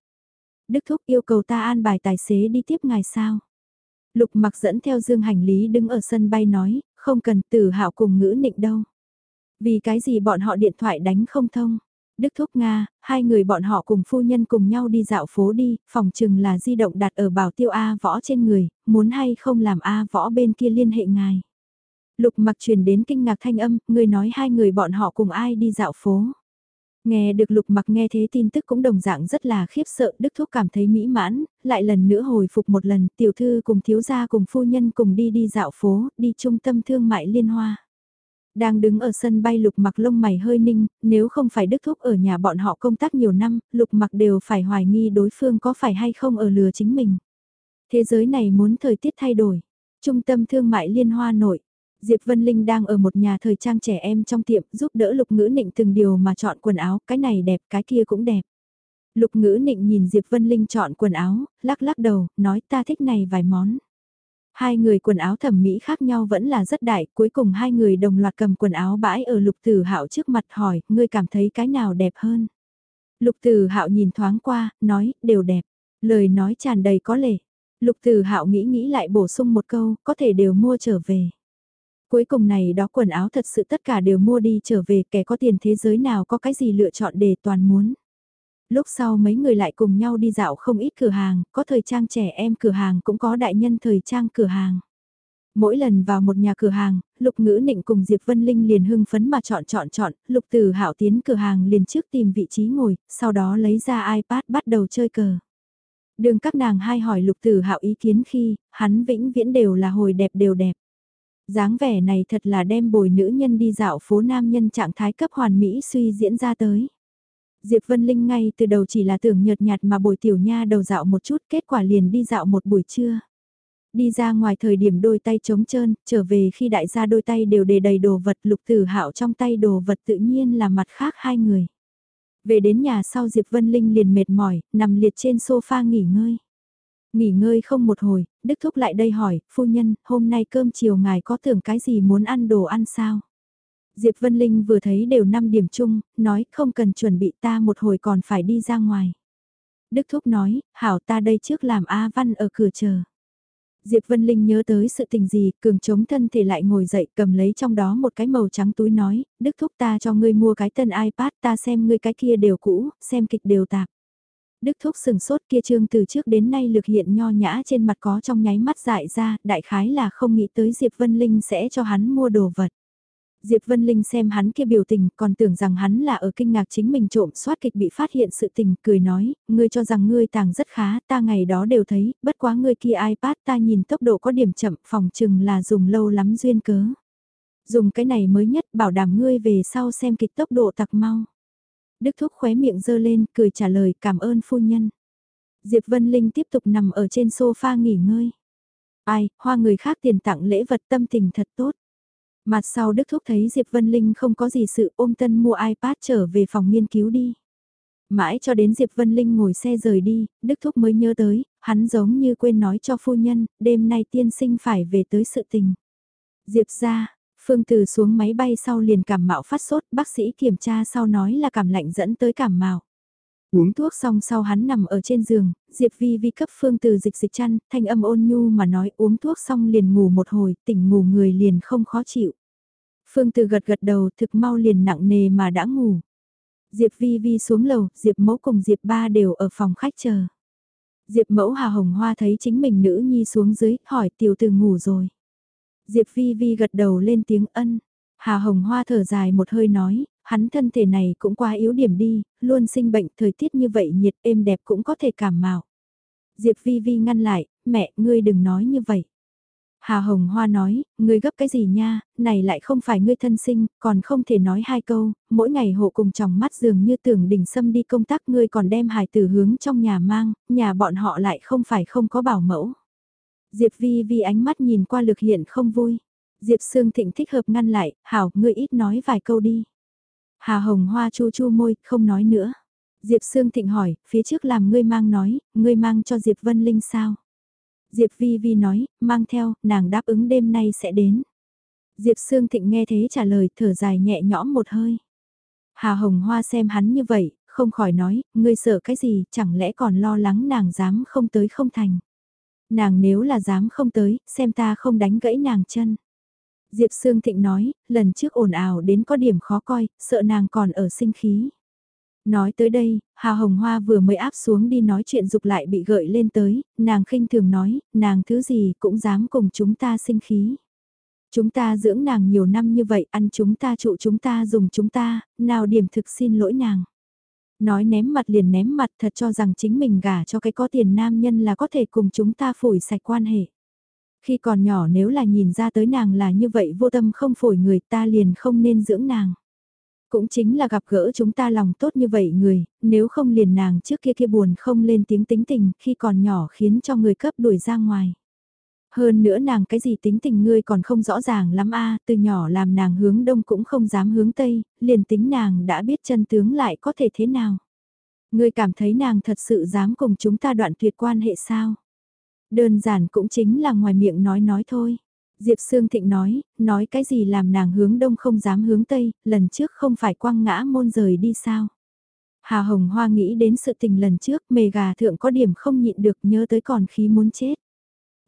Đức Thúc yêu cầu ta an bài tài xế đi tiếp ngài sao. Lục mặc dẫn theo dương hành lý đứng ở sân bay nói, không cần từ hạo cùng ngữ nịnh đâu. Vì cái gì bọn họ điện thoại đánh không thông. Đức Thúc Nga, hai người bọn họ cùng phu nhân cùng nhau đi dạo phố đi, phòng chừng là di động đặt ở bảo tiêu A võ trên người, muốn hay không làm A võ bên kia liên hệ ngài. Lục mặc truyền đến kinh ngạc thanh âm, người nói hai người bọn họ cùng ai đi dạo phố. Nghe được lục mặc nghe thế tin tức cũng đồng dạng rất là khiếp sợ, Đức Thúc cảm thấy mỹ mãn, lại lần nữa hồi phục một lần, tiểu thư cùng thiếu gia cùng phu nhân cùng đi đi dạo phố, đi trung tâm thương mại liên hoa. Đang đứng ở sân bay lục mặc lông mày hơi ninh, nếu không phải Đức Thúc ở nhà bọn họ công tác nhiều năm, lục mặc đều phải hoài nghi đối phương có phải hay không ở lừa chính mình. Thế giới này muốn thời tiết thay đổi. Trung tâm thương mại liên hoa nội. Diệp Vân Linh đang ở một nhà thời trang trẻ em trong tiệm giúp đỡ lục ngữ nịnh từng điều mà chọn quần áo, cái này đẹp, cái kia cũng đẹp. Lục ngữ nịnh nhìn Diệp Vân Linh chọn quần áo, lắc lắc đầu, nói ta thích này vài món. Hai người quần áo thẩm mỹ khác nhau vẫn là rất đại, cuối cùng hai người đồng loạt cầm quần áo bãi ở lục tử hạo trước mặt hỏi, ngươi cảm thấy cái nào đẹp hơn? Lục tử hạo nhìn thoáng qua, nói, đều đẹp. Lời nói tràn đầy có lệ. Lục tử hạo nghĩ nghĩ lại bổ sung một câu, có thể đều mua trở về. Cuối cùng này đó quần áo thật sự tất cả đều mua đi trở về kẻ có tiền thế giới nào có cái gì lựa chọn để toàn muốn lúc sau mấy người lại cùng nhau đi dạo không ít cửa hàng, có thời trang trẻ em cửa hàng cũng có đại nhân thời trang cửa hàng. Mỗi lần vào một nhà cửa hàng, Lục Ngữ Nịnh cùng Diệp Vân Linh liền hưng phấn mà chọn chọn chọn, Lục Từ Hạo tiến cửa hàng liền trước tìm vị trí ngồi, sau đó lấy ra iPad bắt đầu chơi cờ. Đường các nàng hai hỏi Lục Từ Hạo ý kiến khi, hắn vĩnh viễn đều là hồi đẹp đều đẹp dáng vẻ này thật là đem bồi nữ nhân đi dạo phố nam nhân trạng thái cấp hoàn mỹ suy diễn ra tới. Diệp Vân Linh ngay từ đầu chỉ là tưởng nhợt nhạt mà bồi tiểu nha đầu dạo một chút kết quả liền đi dạo một buổi trưa. Đi ra ngoài thời điểm đôi tay trống trơn, trở về khi đại gia đôi tay đều đề đầy đồ vật lục tử hạo trong tay đồ vật tự nhiên là mặt khác hai người. Về đến nhà sau Diệp Vân Linh liền mệt mỏi, nằm liệt trên sofa nghỉ ngơi. Nghỉ ngơi không một hồi, Đức Thúc lại đây hỏi, phu nhân, hôm nay cơm chiều ngài có tưởng cái gì muốn ăn đồ ăn sao? Diệp Vân Linh vừa thấy đều 5 điểm chung, nói không cần chuẩn bị ta một hồi còn phải đi ra ngoài. Đức Thúc nói, hảo ta đây trước làm A Văn ở cửa chờ. Diệp Vân Linh nhớ tới sự tình gì, cường chống thân thể lại ngồi dậy cầm lấy trong đó một cái màu trắng túi nói, Đức Thúc ta cho ngươi mua cái tân iPad ta xem ngươi cái kia đều cũ, xem kịch đều tạp. Đức Thúc sừng sốt kia trương từ trước đến nay lực hiện nho nhã trên mặt có trong nháy mắt dại ra, đại khái là không nghĩ tới Diệp Vân Linh sẽ cho hắn mua đồ vật. Diệp Vân Linh xem hắn kia biểu tình còn tưởng rằng hắn là ở kinh ngạc chính mình trộm soát kịch bị phát hiện sự tình, cười nói, ngươi cho rằng ngươi tàng rất khá, ta ngày đó đều thấy, bất quá ngươi kia iPad ta nhìn tốc độ có điểm chậm, phòng chừng là dùng lâu lắm duyên cớ. Dùng cái này mới nhất bảo đảm ngươi về sau xem kịch tốc độ tặc mau. Đức Thúc khóe miệng dơ lên, cười trả lời cảm ơn phu nhân. Diệp Vân Linh tiếp tục nằm ở trên sofa nghỉ ngơi. Ai, hoa người khác tiền tặng lễ vật tâm tình thật tốt. Mặt sau Đức Thúc thấy Diệp Vân Linh không có gì sự ôm tân mua iPad trở về phòng nghiên cứu đi. Mãi cho đến Diệp Vân Linh ngồi xe rời đi, Đức Thúc mới nhớ tới, hắn giống như quên nói cho phu nhân, đêm nay tiên sinh phải về tới sự tình. Diệp ra, Phương Từ xuống máy bay sau liền cảm mạo phát sốt, bác sĩ kiểm tra sau nói là cảm lạnh dẫn tới cảm mạo. Uống thuốc xong sau hắn nằm ở trên giường, Diệp Vi Vi cấp Phương Từ dịch dịch chăn, thanh âm ôn nhu mà nói uống thuốc xong liền ngủ một hồi, tỉnh ngủ người liền không khó chịu. Phương Từ gật gật đầu thực mau liền nặng nề mà đã ngủ. Diệp Vi Vi xuống lầu, Diệp Mẫu cùng Diệp Ba đều ở phòng khách chờ. Diệp Mẫu Hà Hồng Hoa thấy chính mình nữ nhi xuống dưới, hỏi tiểu từ ngủ rồi. Diệp Vi Vi gật đầu lên tiếng ân. Hà Hồng Hoa thở dài một hơi nói, hắn thân thể này cũng quá yếu điểm đi, luôn sinh bệnh thời tiết như vậy nhiệt êm đẹp cũng có thể cảm mạo. Diệp Vi Vi ngăn lại, mẹ, ngươi đừng nói như vậy. Hà Hồng Hoa nói, ngươi gấp cái gì nha, này lại không phải ngươi thân sinh, còn không thể nói hai câu, mỗi ngày hộ cùng chồng mắt dường như tưởng đỉnh xâm đi công tác ngươi còn đem hài tử hướng trong nhà mang, nhà bọn họ lại không phải không có bảo mẫu. Diệp Vi Vi ánh mắt nhìn qua lực hiện không vui. Diệp Sương Thịnh thích hợp ngăn lại, hảo, ngươi ít nói vài câu đi. Hà Hồng Hoa chu chu môi, không nói nữa. Diệp Sương Thịnh hỏi, phía trước làm ngươi mang nói, ngươi mang cho Diệp Vân Linh sao? Diệp Vi Vi nói, mang theo, nàng đáp ứng đêm nay sẽ đến. Diệp Sương Thịnh nghe thế trả lời, thở dài nhẹ nhõm một hơi. Hà Hồng Hoa xem hắn như vậy, không khỏi nói, ngươi sợ cái gì, chẳng lẽ còn lo lắng nàng dám không tới không thành. Nàng nếu là dám không tới, xem ta không đánh gãy nàng chân. Diệp Sương Thịnh nói, lần trước ồn ào đến có điểm khó coi, sợ nàng còn ở sinh khí. Nói tới đây, Hà Hồng Hoa vừa mới áp xuống đi nói chuyện dục lại bị gợi lên tới, nàng khinh thường nói, nàng thứ gì cũng dám cùng chúng ta sinh khí. Chúng ta dưỡng nàng nhiều năm như vậy, ăn chúng ta trụ chúng ta dùng chúng ta, nào điểm thực xin lỗi nàng. Nói ném mặt liền ném mặt thật cho rằng chính mình gả cho cái có tiền nam nhân là có thể cùng chúng ta phủi sạch quan hệ. Khi còn nhỏ nếu là nhìn ra tới nàng là như vậy vô tâm không phổi người ta liền không nên dưỡng nàng. Cũng chính là gặp gỡ chúng ta lòng tốt như vậy người, nếu không liền nàng trước kia kia buồn không lên tiếng tính tình khi còn nhỏ khiến cho người cấp đuổi ra ngoài. Hơn nữa nàng cái gì tính tình ngươi còn không rõ ràng lắm a từ nhỏ làm nàng hướng đông cũng không dám hướng tây, liền tính nàng đã biết chân tướng lại có thể thế nào. Ngươi cảm thấy nàng thật sự dám cùng chúng ta đoạn tuyệt quan hệ sao? Đơn giản cũng chính là ngoài miệng nói nói thôi. Diệp Sương Thịnh nói, nói cái gì làm nàng hướng đông không dám hướng tây, lần trước không phải quăng ngã môn rời đi sao. Hà Hồng Hoa nghĩ đến sự tình lần trước, mề gà thượng có điểm không nhịn được nhớ tới còn khí muốn chết.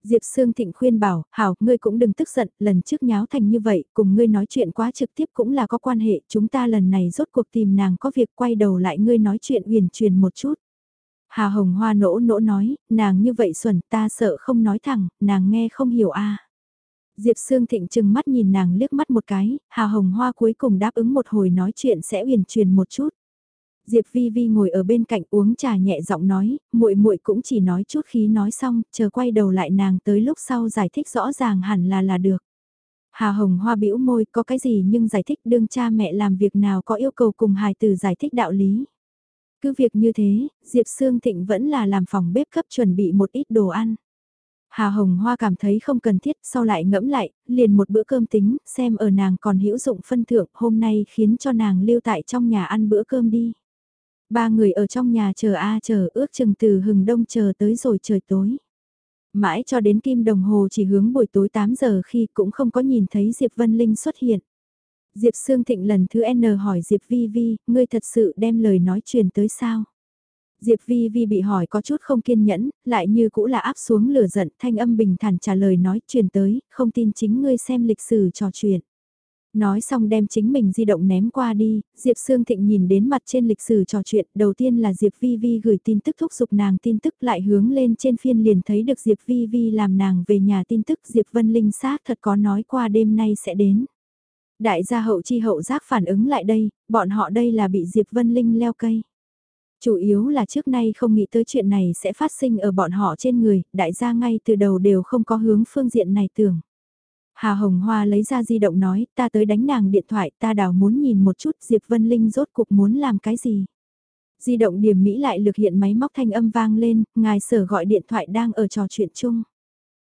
Diệp Sương Thịnh khuyên bảo, hảo, ngươi cũng đừng tức giận, lần trước nháo thành như vậy, cùng ngươi nói chuyện quá trực tiếp cũng là có quan hệ, chúng ta lần này rốt cuộc tìm nàng có việc quay đầu lại ngươi nói chuyện huyền truyền một chút. Hà Hồng Hoa nỗ nỗ nói, nàng như vậy xuẩn, ta sợ không nói thẳng, nàng nghe không hiểu a. Diệp Sương Thịnh chừng mắt nhìn nàng liếc mắt một cái, Hà Hồng Hoa cuối cùng đáp ứng một hồi nói chuyện sẽ huyền truyền một chút. Diệp Vi Vi ngồi ở bên cạnh uống trà nhẹ giọng nói, muội muội cũng chỉ nói chút khí nói xong, chờ quay đầu lại nàng tới lúc sau giải thích rõ ràng hẳn là là được. Hà Hồng Hoa bĩu môi có cái gì nhưng giải thích đương cha mẹ làm việc nào có yêu cầu cùng hài từ giải thích đạo lý. Cứ việc như thế, Diệp Sương Thịnh vẫn là làm phòng bếp cấp chuẩn bị một ít đồ ăn. Hà Hồng Hoa cảm thấy không cần thiết, sau lại ngẫm lại, liền một bữa cơm tính, xem ở nàng còn hữu dụng phân thượng, hôm nay khiến cho nàng lưu tại trong nhà ăn bữa cơm đi. Ba người ở trong nhà chờ a chờ ước chừng từ hừng đông chờ tới rồi trời tối. Mãi cho đến kim đồng hồ chỉ hướng buổi tối 8 giờ khi cũng không có nhìn thấy Diệp Vân Linh xuất hiện. Diệp Sương Thịnh lần thứ N hỏi Diệp Vi Vi, ngươi thật sự đem lời nói truyền tới sao? Diệp Vi Vi bị hỏi có chút không kiên nhẫn, lại như cũ là áp xuống lửa giận, thanh âm bình thản trả lời nói truyền tới, không tin chính ngươi xem lịch sử trò chuyện. Nói xong đem chính mình di động ném qua đi, Diệp Sương Thịnh nhìn đến mặt trên lịch sử trò chuyện, đầu tiên là Diệp Vi Vi gửi tin tức thúc giục nàng tin tức lại hướng lên trên phiên liền thấy được Diệp Vi Vi làm nàng về nhà tin tức Diệp Vân Linh xác thật có nói qua đêm nay sẽ đến. Đại gia hậu chi hậu giác phản ứng lại đây, bọn họ đây là bị Diệp Vân Linh leo cây. Chủ yếu là trước nay không nghĩ tới chuyện này sẽ phát sinh ở bọn họ trên người, đại gia ngay từ đầu đều không có hướng phương diện này tưởng. Hà Hồng Hoa lấy ra di động nói, ta tới đánh nàng điện thoại, ta đào muốn nhìn một chút Diệp Vân Linh rốt cuộc muốn làm cái gì. Di động điểm Mỹ lại lực hiện máy móc thanh âm vang lên, ngài sở gọi điện thoại đang ở trò chuyện chung.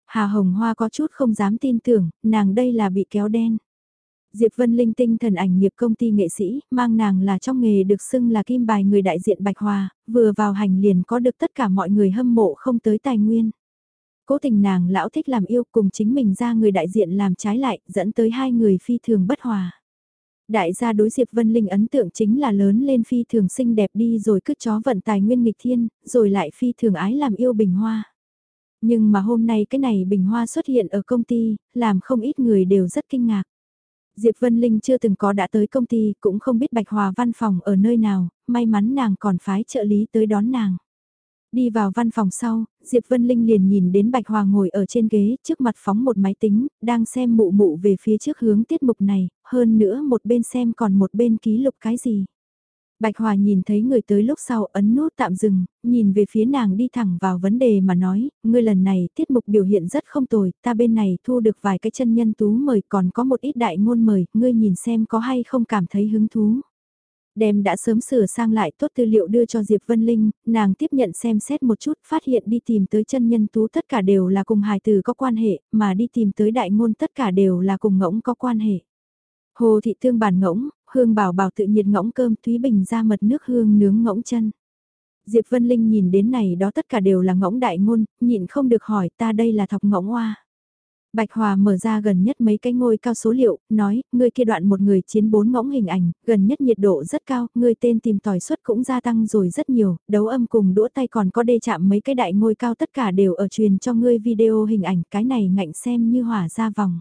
Hà Hồng Hoa có chút không dám tin tưởng, nàng đây là bị kéo đen. Diệp Vân Linh tinh thần ảnh nghiệp công ty nghệ sĩ, mang nàng là trong nghề được xưng là kim bài người đại diện Bạch Hòa, vừa vào hành liền có được tất cả mọi người hâm mộ không tới tài nguyên. Cố tình nàng lão thích làm yêu cùng chính mình ra người đại diện làm trái lại, dẫn tới hai người phi thường bất hòa. Đại gia đối Diệp Vân Linh ấn tượng chính là lớn lên phi thường xinh đẹp đi rồi cứ chó vận tài nguyên nghịch thiên, rồi lại phi thường ái làm yêu bình hoa. Nhưng mà hôm nay cái này bình hoa xuất hiện ở công ty, làm không ít người đều rất kinh ngạc. Diệp Vân Linh chưa từng có đã tới công ty, cũng không biết Bạch Hòa văn phòng ở nơi nào, may mắn nàng còn phái trợ lý tới đón nàng. Đi vào văn phòng sau, Diệp Vân Linh liền nhìn đến Bạch Hòa ngồi ở trên ghế, trước mặt phóng một máy tính, đang xem mụ mụ về phía trước hướng tiết mục này, hơn nữa một bên xem còn một bên ký lục cái gì. Bạch Hòa nhìn thấy người tới lúc sau ấn nút tạm dừng, nhìn về phía nàng đi thẳng vào vấn đề mà nói, ngươi lần này tiết mục biểu hiện rất không tồi, ta bên này thu được vài cái chân nhân tú mời còn có một ít đại ngôn mời, ngươi nhìn xem có hay không cảm thấy hứng thú. Đem đã sớm sửa sang lại tốt tư liệu đưa cho Diệp Vân Linh, nàng tiếp nhận xem xét một chút, phát hiện đi tìm tới chân nhân tú tất cả đều là cùng hài từ có quan hệ, mà đi tìm tới đại ngôn tất cả đều là cùng ngỗng có quan hệ. Hồ thị thương bản ngỗng, hương bảo bảo tự nhiệt ngỗng cơm Thúy Bình ra mật nước hương nướng ngỗng chân. Diệp Vân Linh nhìn đến này đó tất cả đều là ngỗng đại ngôn, nhịn không được hỏi ta đây là thọc ngỗng hoa. Bạch Hòa mở ra gần nhất mấy cái ngôi cao số liệu, nói, ngươi kia đoạn một người chiến bốn ngỗng hình ảnh, gần nhất nhiệt độ rất cao, ngươi tên tìm tòi suất cũng gia tăng rồi rất nhiều, đấu âm cùng đũa tay còn có đê chạm mấy cái đại ngôi cao tất cả đều ở truyền cho ngươi video hình ảnh, cái này ngạnh xem như hỏa ra vòng.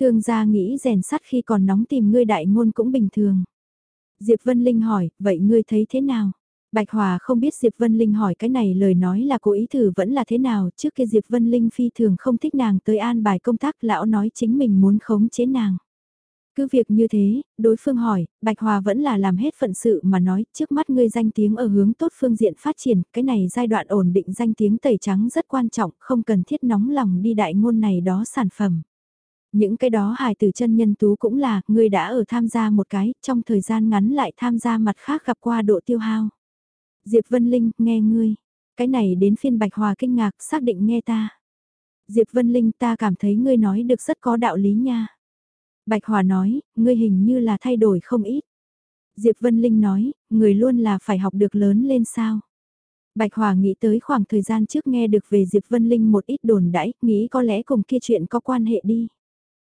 Thương gia nghĩ rèn sắt khi còn nóng tìm ngươi đại ngôn cũng bình thường. Diệp Vân Linh hỏi, vậy ngươi thấy thế nào? Bạch Hòa không biết Diệp Vân Linh hỏi cái này lời nói là cố ý thử vẫn là thế nào, trước kia Diệp Vân Linh phi thường không thích nàng tới an bài công tác lão nói chính mình muốn khống chế nàng. Cứ việc như thế, đối phương hỏi, Bạch Hòa vẫn là làm hết phận sự mà nói, trước mắt ngươi danh tiếng ở hướng tốt phương diện phát triển, cái này giai đoạn ổn định danh tiếng tẩy trắng rất quan trọng, không cần thiết nóng lòng đi đại ngôn này đó sản phẩm. Những cái đó hài từ chân nhân tú cũng là, ngươi đã ở tham gia một cái, trong thời gian ngắn lại tham gia mặt khác gặp qua độ tiêu hao. Diệp Vân Linh, nghe ngươi. Cái này đến phiên Bạch Hòa kinh ngạc, xác định nghe ta. Diệp Vân Linh ta cảm thấy ngươi nói được rất có đạo lý nha. Bạch Hòa nói, ngươi hình như là thay đổi không ít. Diệp Vân Linh nói, người luôn là phải học được lớn lên sao. Bạch Hòa nghĩ tới khoảng thời gian trước nghe được về Diệp Vân Linh một ít đồn đãi, nghĩ có lẽ cùng kia chuyện có quan hệ đi.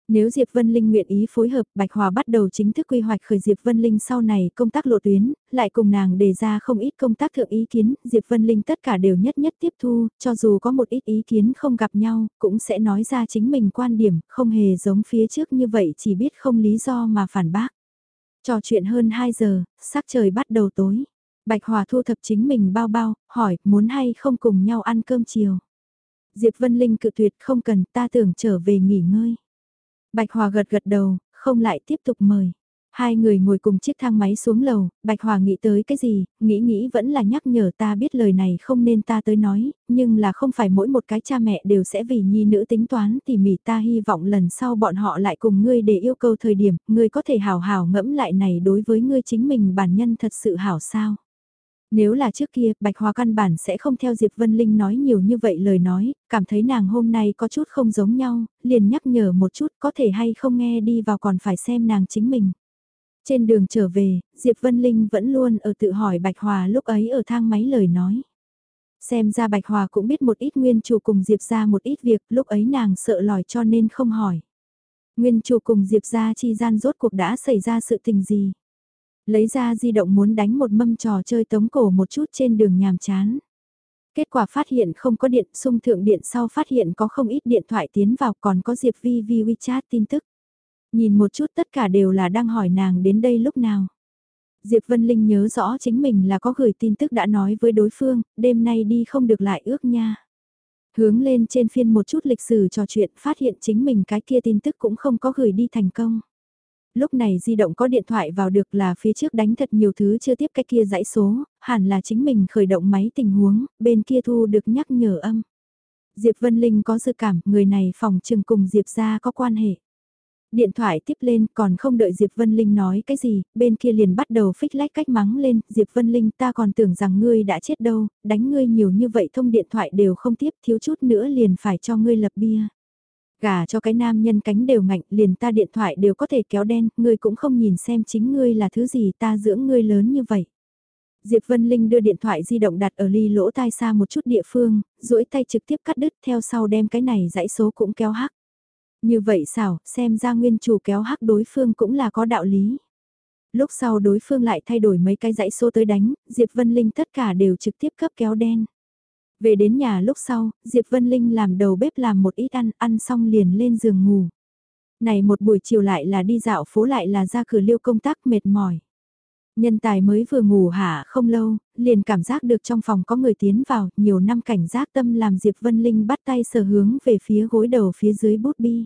Nếu Diệp Vân Linh nguyện ý phối hợp, Bạch Hòa bắt đầu chính thức quy hoạch khởi Diệp Vân Linh sau này công tác lộ tuyến, lại cùng nàng đề ra không ít công tác thượng ý kiến, Diệp Vân Linh tất cả đều nhất nhất tiếp thu, cho dù có một ít ý kiến không gặp nhau, cũng sẽ nói ra chính mình quan điểm, không hề giống phía trước như vậy chỉ biết không lý do mà phản bác. Trò chuyện hơn 2 giờ, sắc trời bắt đầu tối. Bạch Hòa thu thập chính mình bao bao, hỏi muốn hay không cùng nhau ăn cơm chiều. Diệp Vân Linh cự tuyệt không cần ta tưởng trở về nghỉ ngơi. Bạch Hòa gật gật đầu, không lại tiếp tục mời. Hai người ngồi cùng chiếc thang máy xuống lầu, Bạch Hòa nghĩ tới cái gì, nghĩ nghĩ vẫn là nhắc nhở ta biết lời này không nên ta tới nói, nhưng là không phải mỗi một cái cha mẹ đều sẽ vì nhi nữ tính toán tỉ mỉ ta hy vọng lần sau bọn họ lại cùng ngươi để yêu cầu thời điểm, ngươi có thể hào hào ngẫm lại này đối với ngươi chính mình bản nhân thật sự hảo sao. Nếu là trước kia, Bạch Hoa căn bản sẽ không theo Diệp Vân Linh nói nhiều như vậy lời nói, cảm thấy nàng hôm nay có chút không giống nhau, liền nhắc nhở một chút có thể hay không nghe đi vào còn phải xem nàng chính mình. Trên đường trở về, Diệp Vân Linh vẫn luôn ở tự hỏi Bạch Hòa lúc ấy ở thang máy lời nói. Xem ra Bạch Hòa cũng biết một ít nguyên chủ cùng Diệp ra một ít việc, lúc ấy nàng sợ lòi cho nên không hỏi. Nguyên chủ cùng Diệp ra chi gian rốt cuộc đã xảy ra sự tình gì? Lấy ra di động muốn đánh một mâm trò chơi tống cổ một chút trên đường nhàm chán. Kết quả phát hiện không có điện, sung thượng điện sau phát hiện có không ít điện thoại tiến vào còn có Diệp Vi Vi WeChat tin tức. Nhìn một chút tất cả đều là đang hỏi nàng đến đây lúc nào. Diệp Vân Linh nhớ rõ chính mình là có gửi tin tức đã nói với đối phương, đêm nay đi không được lại ước nha. Hướng lên trên phiên một chút lịch sử trò chuyện phát hiện chính mình cái kia tin tức cũng không có gửi đi thành công lúc này di động có điện thoại vào được là phía trước đánh thật nhiều thứ chưa tiếp cái kia dãy số, hẳn là chính mình khởi động máy tình huống, bên kia thu được nhắc nhở âm. Diệp Vân Linh có dự cảm người này phòng trừng cùng Diệp ra có quan hệ. Điện thoại tiếp lên còn không đợi Diệp Vân Linh nói cái gì, bên kia liền bắt đầu phích lách cách mắng lên, Diệp Vân Linh ta còn tưởng rằng ngươi đã chết đâu, đánh ngươi nhiều như vậy thông điện thoại đều không tiếp thiếu chút nữa liền phải cho ngươi lập bia. Gà cho cái nam nhân cánh đều ngạnh, liền ta điện thoại đều có thể kéo đen, ngươi cũng không nhìn xem chính ngươi là thứ gì ta dưỡng ngươi lớn như vậy. Diệp Vân Linh đưa điện thoại di động đặt ở ly lỗ tai xa một chút địa phương, duỗi tay trực tiếp cắt đứt theo sau đem cái này dãy số cũng kéo hắc. Như vậy xảo, xem ra nguyên chủ kéo hắc đối phương cũng là có đạo lý. Lúc sau đối phương lại thay đổi mấy cái dãy số tới đánh, Diệp Vân Linh tất cả đều trực tiếp cấp kéo đen. Về đến nhà lúc sau, Diệp Vân Linh làm đầu bếp làm một ít ăn, ăn xong liền lên giường ngủ. Này một buổi chiều lại là đi dạo phố lại là ra cửa liêu công tác mệt mỏi. Nhân tài mới vừa ngủ hả không lâu, liền cảm giác được trong phòng có người tiến vào, nhiều năm cảnh giác tâm làm Diệp Vân Linh bắt tay sờ hướng về phía gối đầu phía dưới bút bi.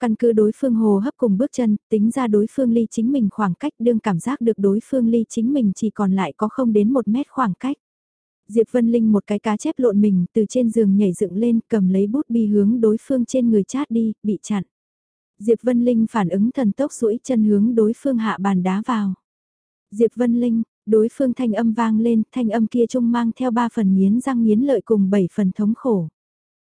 Căn cứ đối phương hồ hấp cùng bước chân, tính ra đối phương ly chính mình khoảng cách đương cảm giác được đối phương ly chính mình chỉ còn lại có không đến một mét khoảng cách. Diệp Vân Linh một cái cá chép lộn mình từ trên giường nhảy dựng lên cầm lấy bút bi hướng đối phương trên người chát đi, bị chặn. Diệp Vân Linh phản ứng thần tốc duỗi chân hướng đối phương hạ bàn đá vào. Diệp Vân Linh, đối phương thanh âm vang lên, thanh âm kia trung mang theo ba phần nghiến răng nghiến lợi cùng bảy phần thống khổ.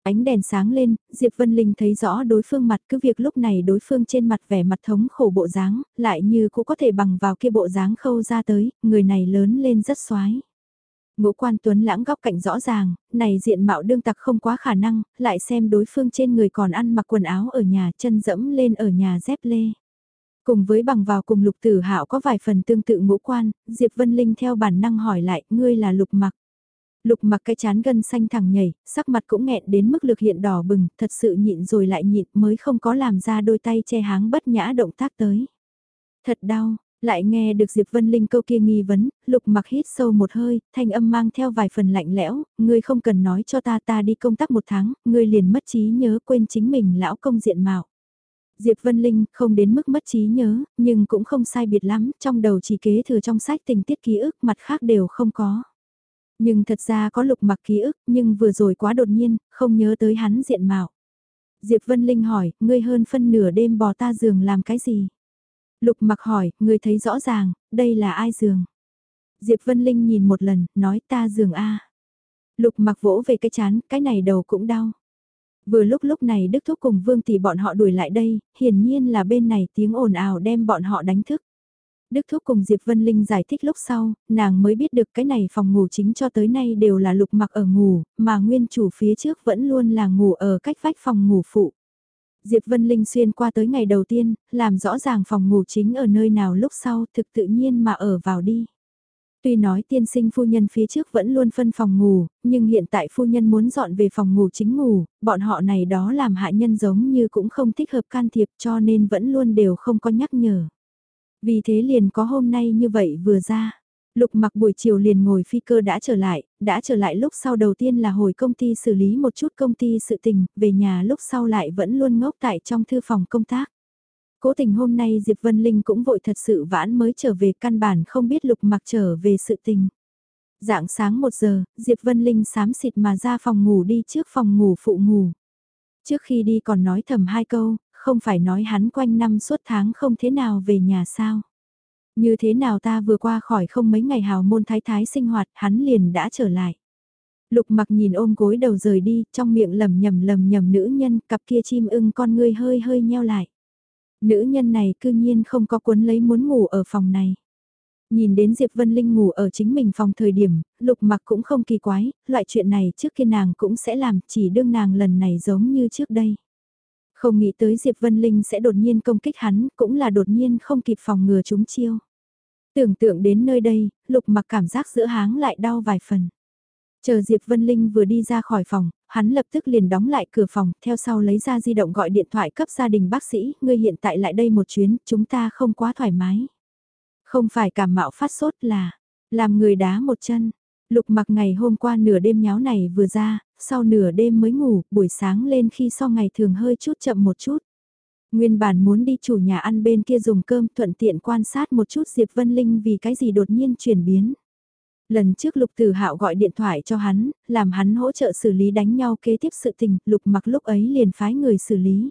Ánh đèn sáng lên, Diệp Vân Linh thấy rõ đối phương mặt cứ việc lúc này đối phương trên mặt vẻ mặt thống khổ bộ dáng, lại như cũng có thể bằng vào kia bộ dáng khâu ra tới, người này lớn lên rất xoái. Ngũ quan tuấn lãng góc cạnh rõ ràng, này diện mạo đương tặc không quá khả năng, lại xem đối phương trên người còn ăn mặc quần áo ở nhà chân dẫm lên ở nhà dép lê. Cùng với bằng vào cùng lục tử hạo có vài phần tương tự ngũ quan, Diệp Vân Linh theo bản năng hỏi lại, ngươi là lục mặc. Lục mặc cái chán gân xanh thẳng nhảy, sắc mặt cũng nghẹn đến mức lực hiện đỏ bừng, thật sự nhịn rồi lại nhịn mới không có làm ra đôi tay che háng bất nhã động tác tới. Thật đau, lại nghe được Diệp Vân Linh câu kia nghi vấn, lục mặc hít sâu một hơi, thanh âm mang theo vài phần lạnh lẽo, ngươi không cần nói cho ta ta đi công tác một tháng, ngươi liền mất trí nhớ quên chính mình lão công diện mạo. Diệp Vân Linh không đến mức mất trí nhớ, nhưng cũng không sai biệt lắm, trong đầu chỉ kế thừa trong sách tình tiết ký ức mặt khác đều không có. Nhưng thật ra có lục mặc ký ức, nhưng vừa rồi quá đột nhiên, không nhớ tới hắn diện mạo. Diệp Vân Linh hỏi, ngươi hơn phân nửa đêm bò ta giường làm cái gì? Lục mặc hỏi, người thấy rõ ràng, đây là ai giường? Diệp Vân Linh nhìn một lần, nói ta giường A. Lục mặc vỗ về cái chán, cái này đầu cũng đau. Vừa lúc lúc này Đức Thúc cùng Vương Tỷ bọn họ đuổi lại đây, hiển nhiên là bên này tiếng ồn ào đem bọn họ đánh thức. Đức Thúc cùng Diệp Vân Linh giải thích lúc sau, nàng mới biết được cái này phòng ngủ chính cho tới nay đều là lục mặc ở ngủ, mà nguyên chủ phía trước vẫn luôn là ngủ ở cách vách phòng ngủ phụ. Diệp Vân Linh xuyên qua tới ngày đầu tiên, làm rõ ràng phòng ngủ chính ở nơi nào lúc sau thực tự nhiên mà ở vào đi. Tuy nói tiên sinh phu nhân phía trước vẫn luôn phân phòng ngủ, nhưng hiện tại phu nhân muốn dọn về phòng ngủ chính ngủ, bọn họ này đó làm hạ nhân giống như cũng không thích hợp can thiệp cho nên vẫn luôn đều không có nhắc nhở. Vì thế liền có hôm nay như vậy vừa ra. Lục mặc buổi chiều liền ngồi phi cơ đã trở lại, đã trở lại lúc sau đầu tiên là hồi công ty xử lý một chút công ty sự tình, về nhà lúc sau lại vẫn luôn ngốc tại trong thư phòng công tác. Cố tình hôm nay Diệp Vân Linh cũng vội thật sự vãn mới trở về căn bản không biết lục mặc trở về sự tình. Dạng sáng một giờ, Diệp Vân Linh sám xịt mà ra phòng ngủ đi trước phòng ngủ phụ ngủ. Trước khi đi còn nói thầm hai câu, không phải nói hắn quanh năm suốt tháng không thế nào về nhà sao. Như thế nào ta vừa qua khỏi không mấy ngày hào môn thái thái sinh hoạt hắn liền đã trở lại. Lục mặc nhìn ôm gối đầu rời đi, trong miệng lầm nhầm lầm nhầm nữ nhân, cặp kia chim ưng con ngươi hơi hơi nheo lại. Nữ nhân này cư nhiên không có cuốn lấy muốn ngủ ở phòng này. Nhìn đến Diệp Vân Linh ngủ ở chính mình phòng thời điểm, lục mặc cũng không kỳ quái, loại chuyện này trước kia nàng cũng sẽ làm, chỉ đương nàng lần này giống như trước đây. Không nghĩ tới Diệp Vân Linh sẽ đột nhiên công kích hắn, cũng là đột nhiên không kịp phòng ngừa chúng chiêu. Tưởng tượng đến nơi đây, lục mặc cảm giác giữa háng lại đau vài phần. Chờ Diệp Vân Linh vừa đi ra khỏi phòng, hắn lập tức liền đóng lại cửa phòng, theo sau lấy ra di động gọi điện thoại cấp gia đình bác sĩ, ngươi hiện tại lại đây một chuyến, chúng ta không quá thoải mái. Không phải cảm mạo phát sốt là, làm người đá một chân. Lục mặc ngày hôm qua nửa đêm nháo này vừa ra, sau nửa đêm mới ngủ, buổi sáng lên khi so ngày thường hơi chút chậm một chút. Nguyên bản muốn đi chủ nhà ăn bên kia dùng cơm thuận tiện quan sát một chút Diệp Vân Linh vì cái gì đột nhiên chuyển biến. Lần trước Lục Tử Hạo gọi điện thoại cho hắn, làm hắn hỗ trợ xử lý đánh nhau kế tiếp sự tình, Lục mặc lúc ấy liền phái người xử lý.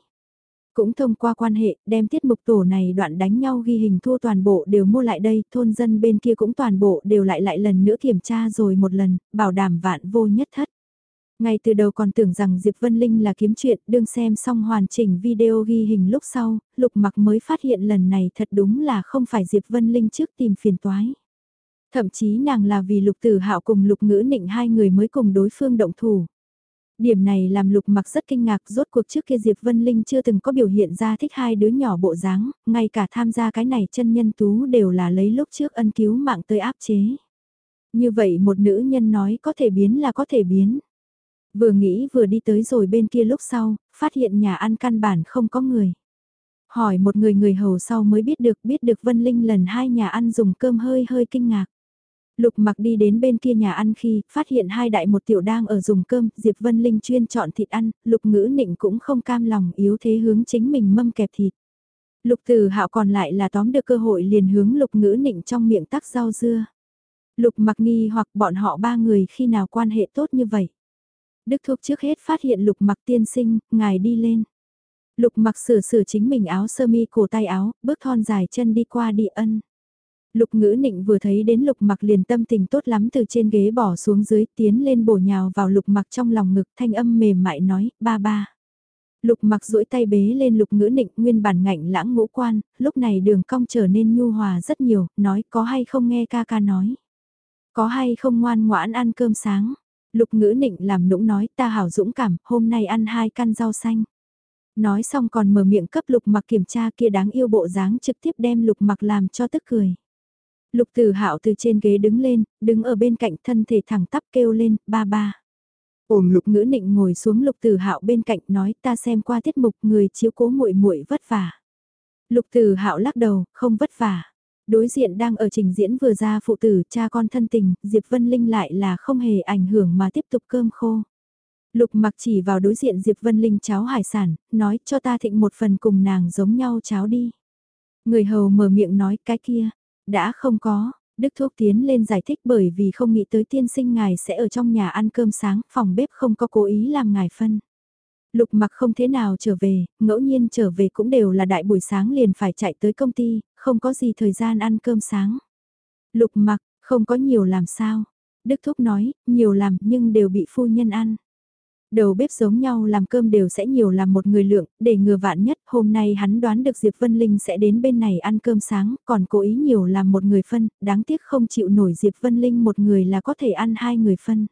Cũng thông qua quan hệ, đem tiết mục tổ này đoạn đánh nhau ghi hình thua toàn bộ đều mua lại đây, thôn dân bên kia cũng toàn bộ đều lại lại lần nữa kiểm tra rồi một lần, bảo đảm vạn vô nhất thất. Ngay từ đầu còn tưởng rằng Diệp Vân Linh là kiếm chuyện, đương xem xong hoàn chỉnh video ghi hình lúc sau, Lục Mặc mới phát hiện lần này thật đúng là không phải Diệp Vân Linh trước tìm phiền toái. Thậm chí nàng là vì Lục Tử Hạo cùng Lục Ngữ Nịnh hai người mới cùng đối phương động thủ. Điểm này làm Lục Mặc rất kinh ngạc, rốt cuộc trước kia Diệp Vân Linh chưa từng có biểu hiện ra thích hai đứa nhỏ bộ dáng, ngay cả tham gia cái này chân nhân tú đều là lấy lúc trước ân cứu mạng tới áp chế. Như vậy một nữ nhân nói có thể biến là có thể biến. Vừa nghĩ vừa đi tới rồi bên kia lúc sau, phát hiện nhà ăn căn bản không có người. Hỏi một người người hầu sau mới biết được biết được Vân Linh lần hai nhà ăn dùng cơm hơi hơi kinh ngạc. Lục mặc đi đến bên kia nhà ăn khi phát hiện hai đại một tiểu đang ở dùng cơm, Diệp Vân Linh chuyên chọn thịt ăn, lục ngữ nịnh cũng không cam lòng yếu thế hướng chính mình mâm kẹp thịt. Lục tử hạo còn lại là tóm được cơ hội liền hướng lục ngữ nịnh trong miệng tắc rau dưa. Lục mặc nghi hoặc bọn họ ba người khi nào quan hệ tốt như vậy. Đức Thúc trước hết phát hiện lục mặc tiên sinh, ngài đi lên. Lục mặc sửa sửa chính mình áo sơ mi cổ tay áo, bước thon dài chân đi qua đi ân. Lục ngữ nịnh vừa thấy đến lục mặc liền tâm tình tốt lắm từ trên ghế bỏ xuống dưới tiến lên bổ nhào vào lục mặc trong lòng ngực thanh âm mềm mại nói, ba ba. Lục mặc duỗi tay bế lên lục ngữ nịnh nguyên bản ngạnh lãng ngũ quan, lúc này đường cong trở nên nhu hòa rất nhiều, nói có hay không nghe ca ca nói. Có hay không ngoan ngoãn ăn cơm sáng. Lục ngữ nịnh làm nũng nói ta hảo dũng cảm, hôm nay ăn hai căn rau xanh. Nói xong còn mở miệng cấp lục mặc kiểm tra kia đáng yêu bộ dáng trực tiếp đem lục mặc làm cho tức cười. Lục tử hạo từ trên ghế đứng lên, đứng ở bên cạnh thân thể thẳng tắp kêu lên, ba ba. Ổm lục ngữ nịnh ngồi xuống lục tử hạo bên cạnh nói ta xem qua tiết mục người chiếu cố muội muội vất vả. Lục tử hạo lắc đầu, không vất vả. Đối diện đang ở trình diễn vừa ra phụ tử cha con thân tình, Diệp Vân Linh lại là không hề ảnh hưởng mà tiếp tục cơm khô. Lục mặc chỉ vào đối diện Diệp Vân Linh cháo hải sản, nói cho ta thịnh một phần cùng nàng giống nhau cháo đi. Người hầu mở miệng nói cái kia, đã không có, Đức Thuốc tiến lên giải thích bởi vì không nghĩ tới tiên sinh ngài sẽ ở trong nhà ăn cơm sáng, phòng bếp không có cố ý làm ngài phân. Lục mặc không thế nào trở về, ngẫu nhiên trở về cũng đều là đại buổi sáng liền phải chạy tới công ty, không có gì thời gian ăn cơm sáng. Lục mặc, không có nhiều làm sao. Đức Thúc nói, nhiều làm nhưng đều bị phu nhân ăn. Đầu bếp giống nhau làm cơm đều sẽ nhiều làm một người lượng, để ngừa vạn nhất, hôm nay hắn đoán được Diệp Vân Linh sẽ đến bên này ăn cơm sáng, còn cố ý nhiều làm một người phân, đáng tiếc không chịu nổi Diệp Vân Linh một người là có thể ăn hai người phân.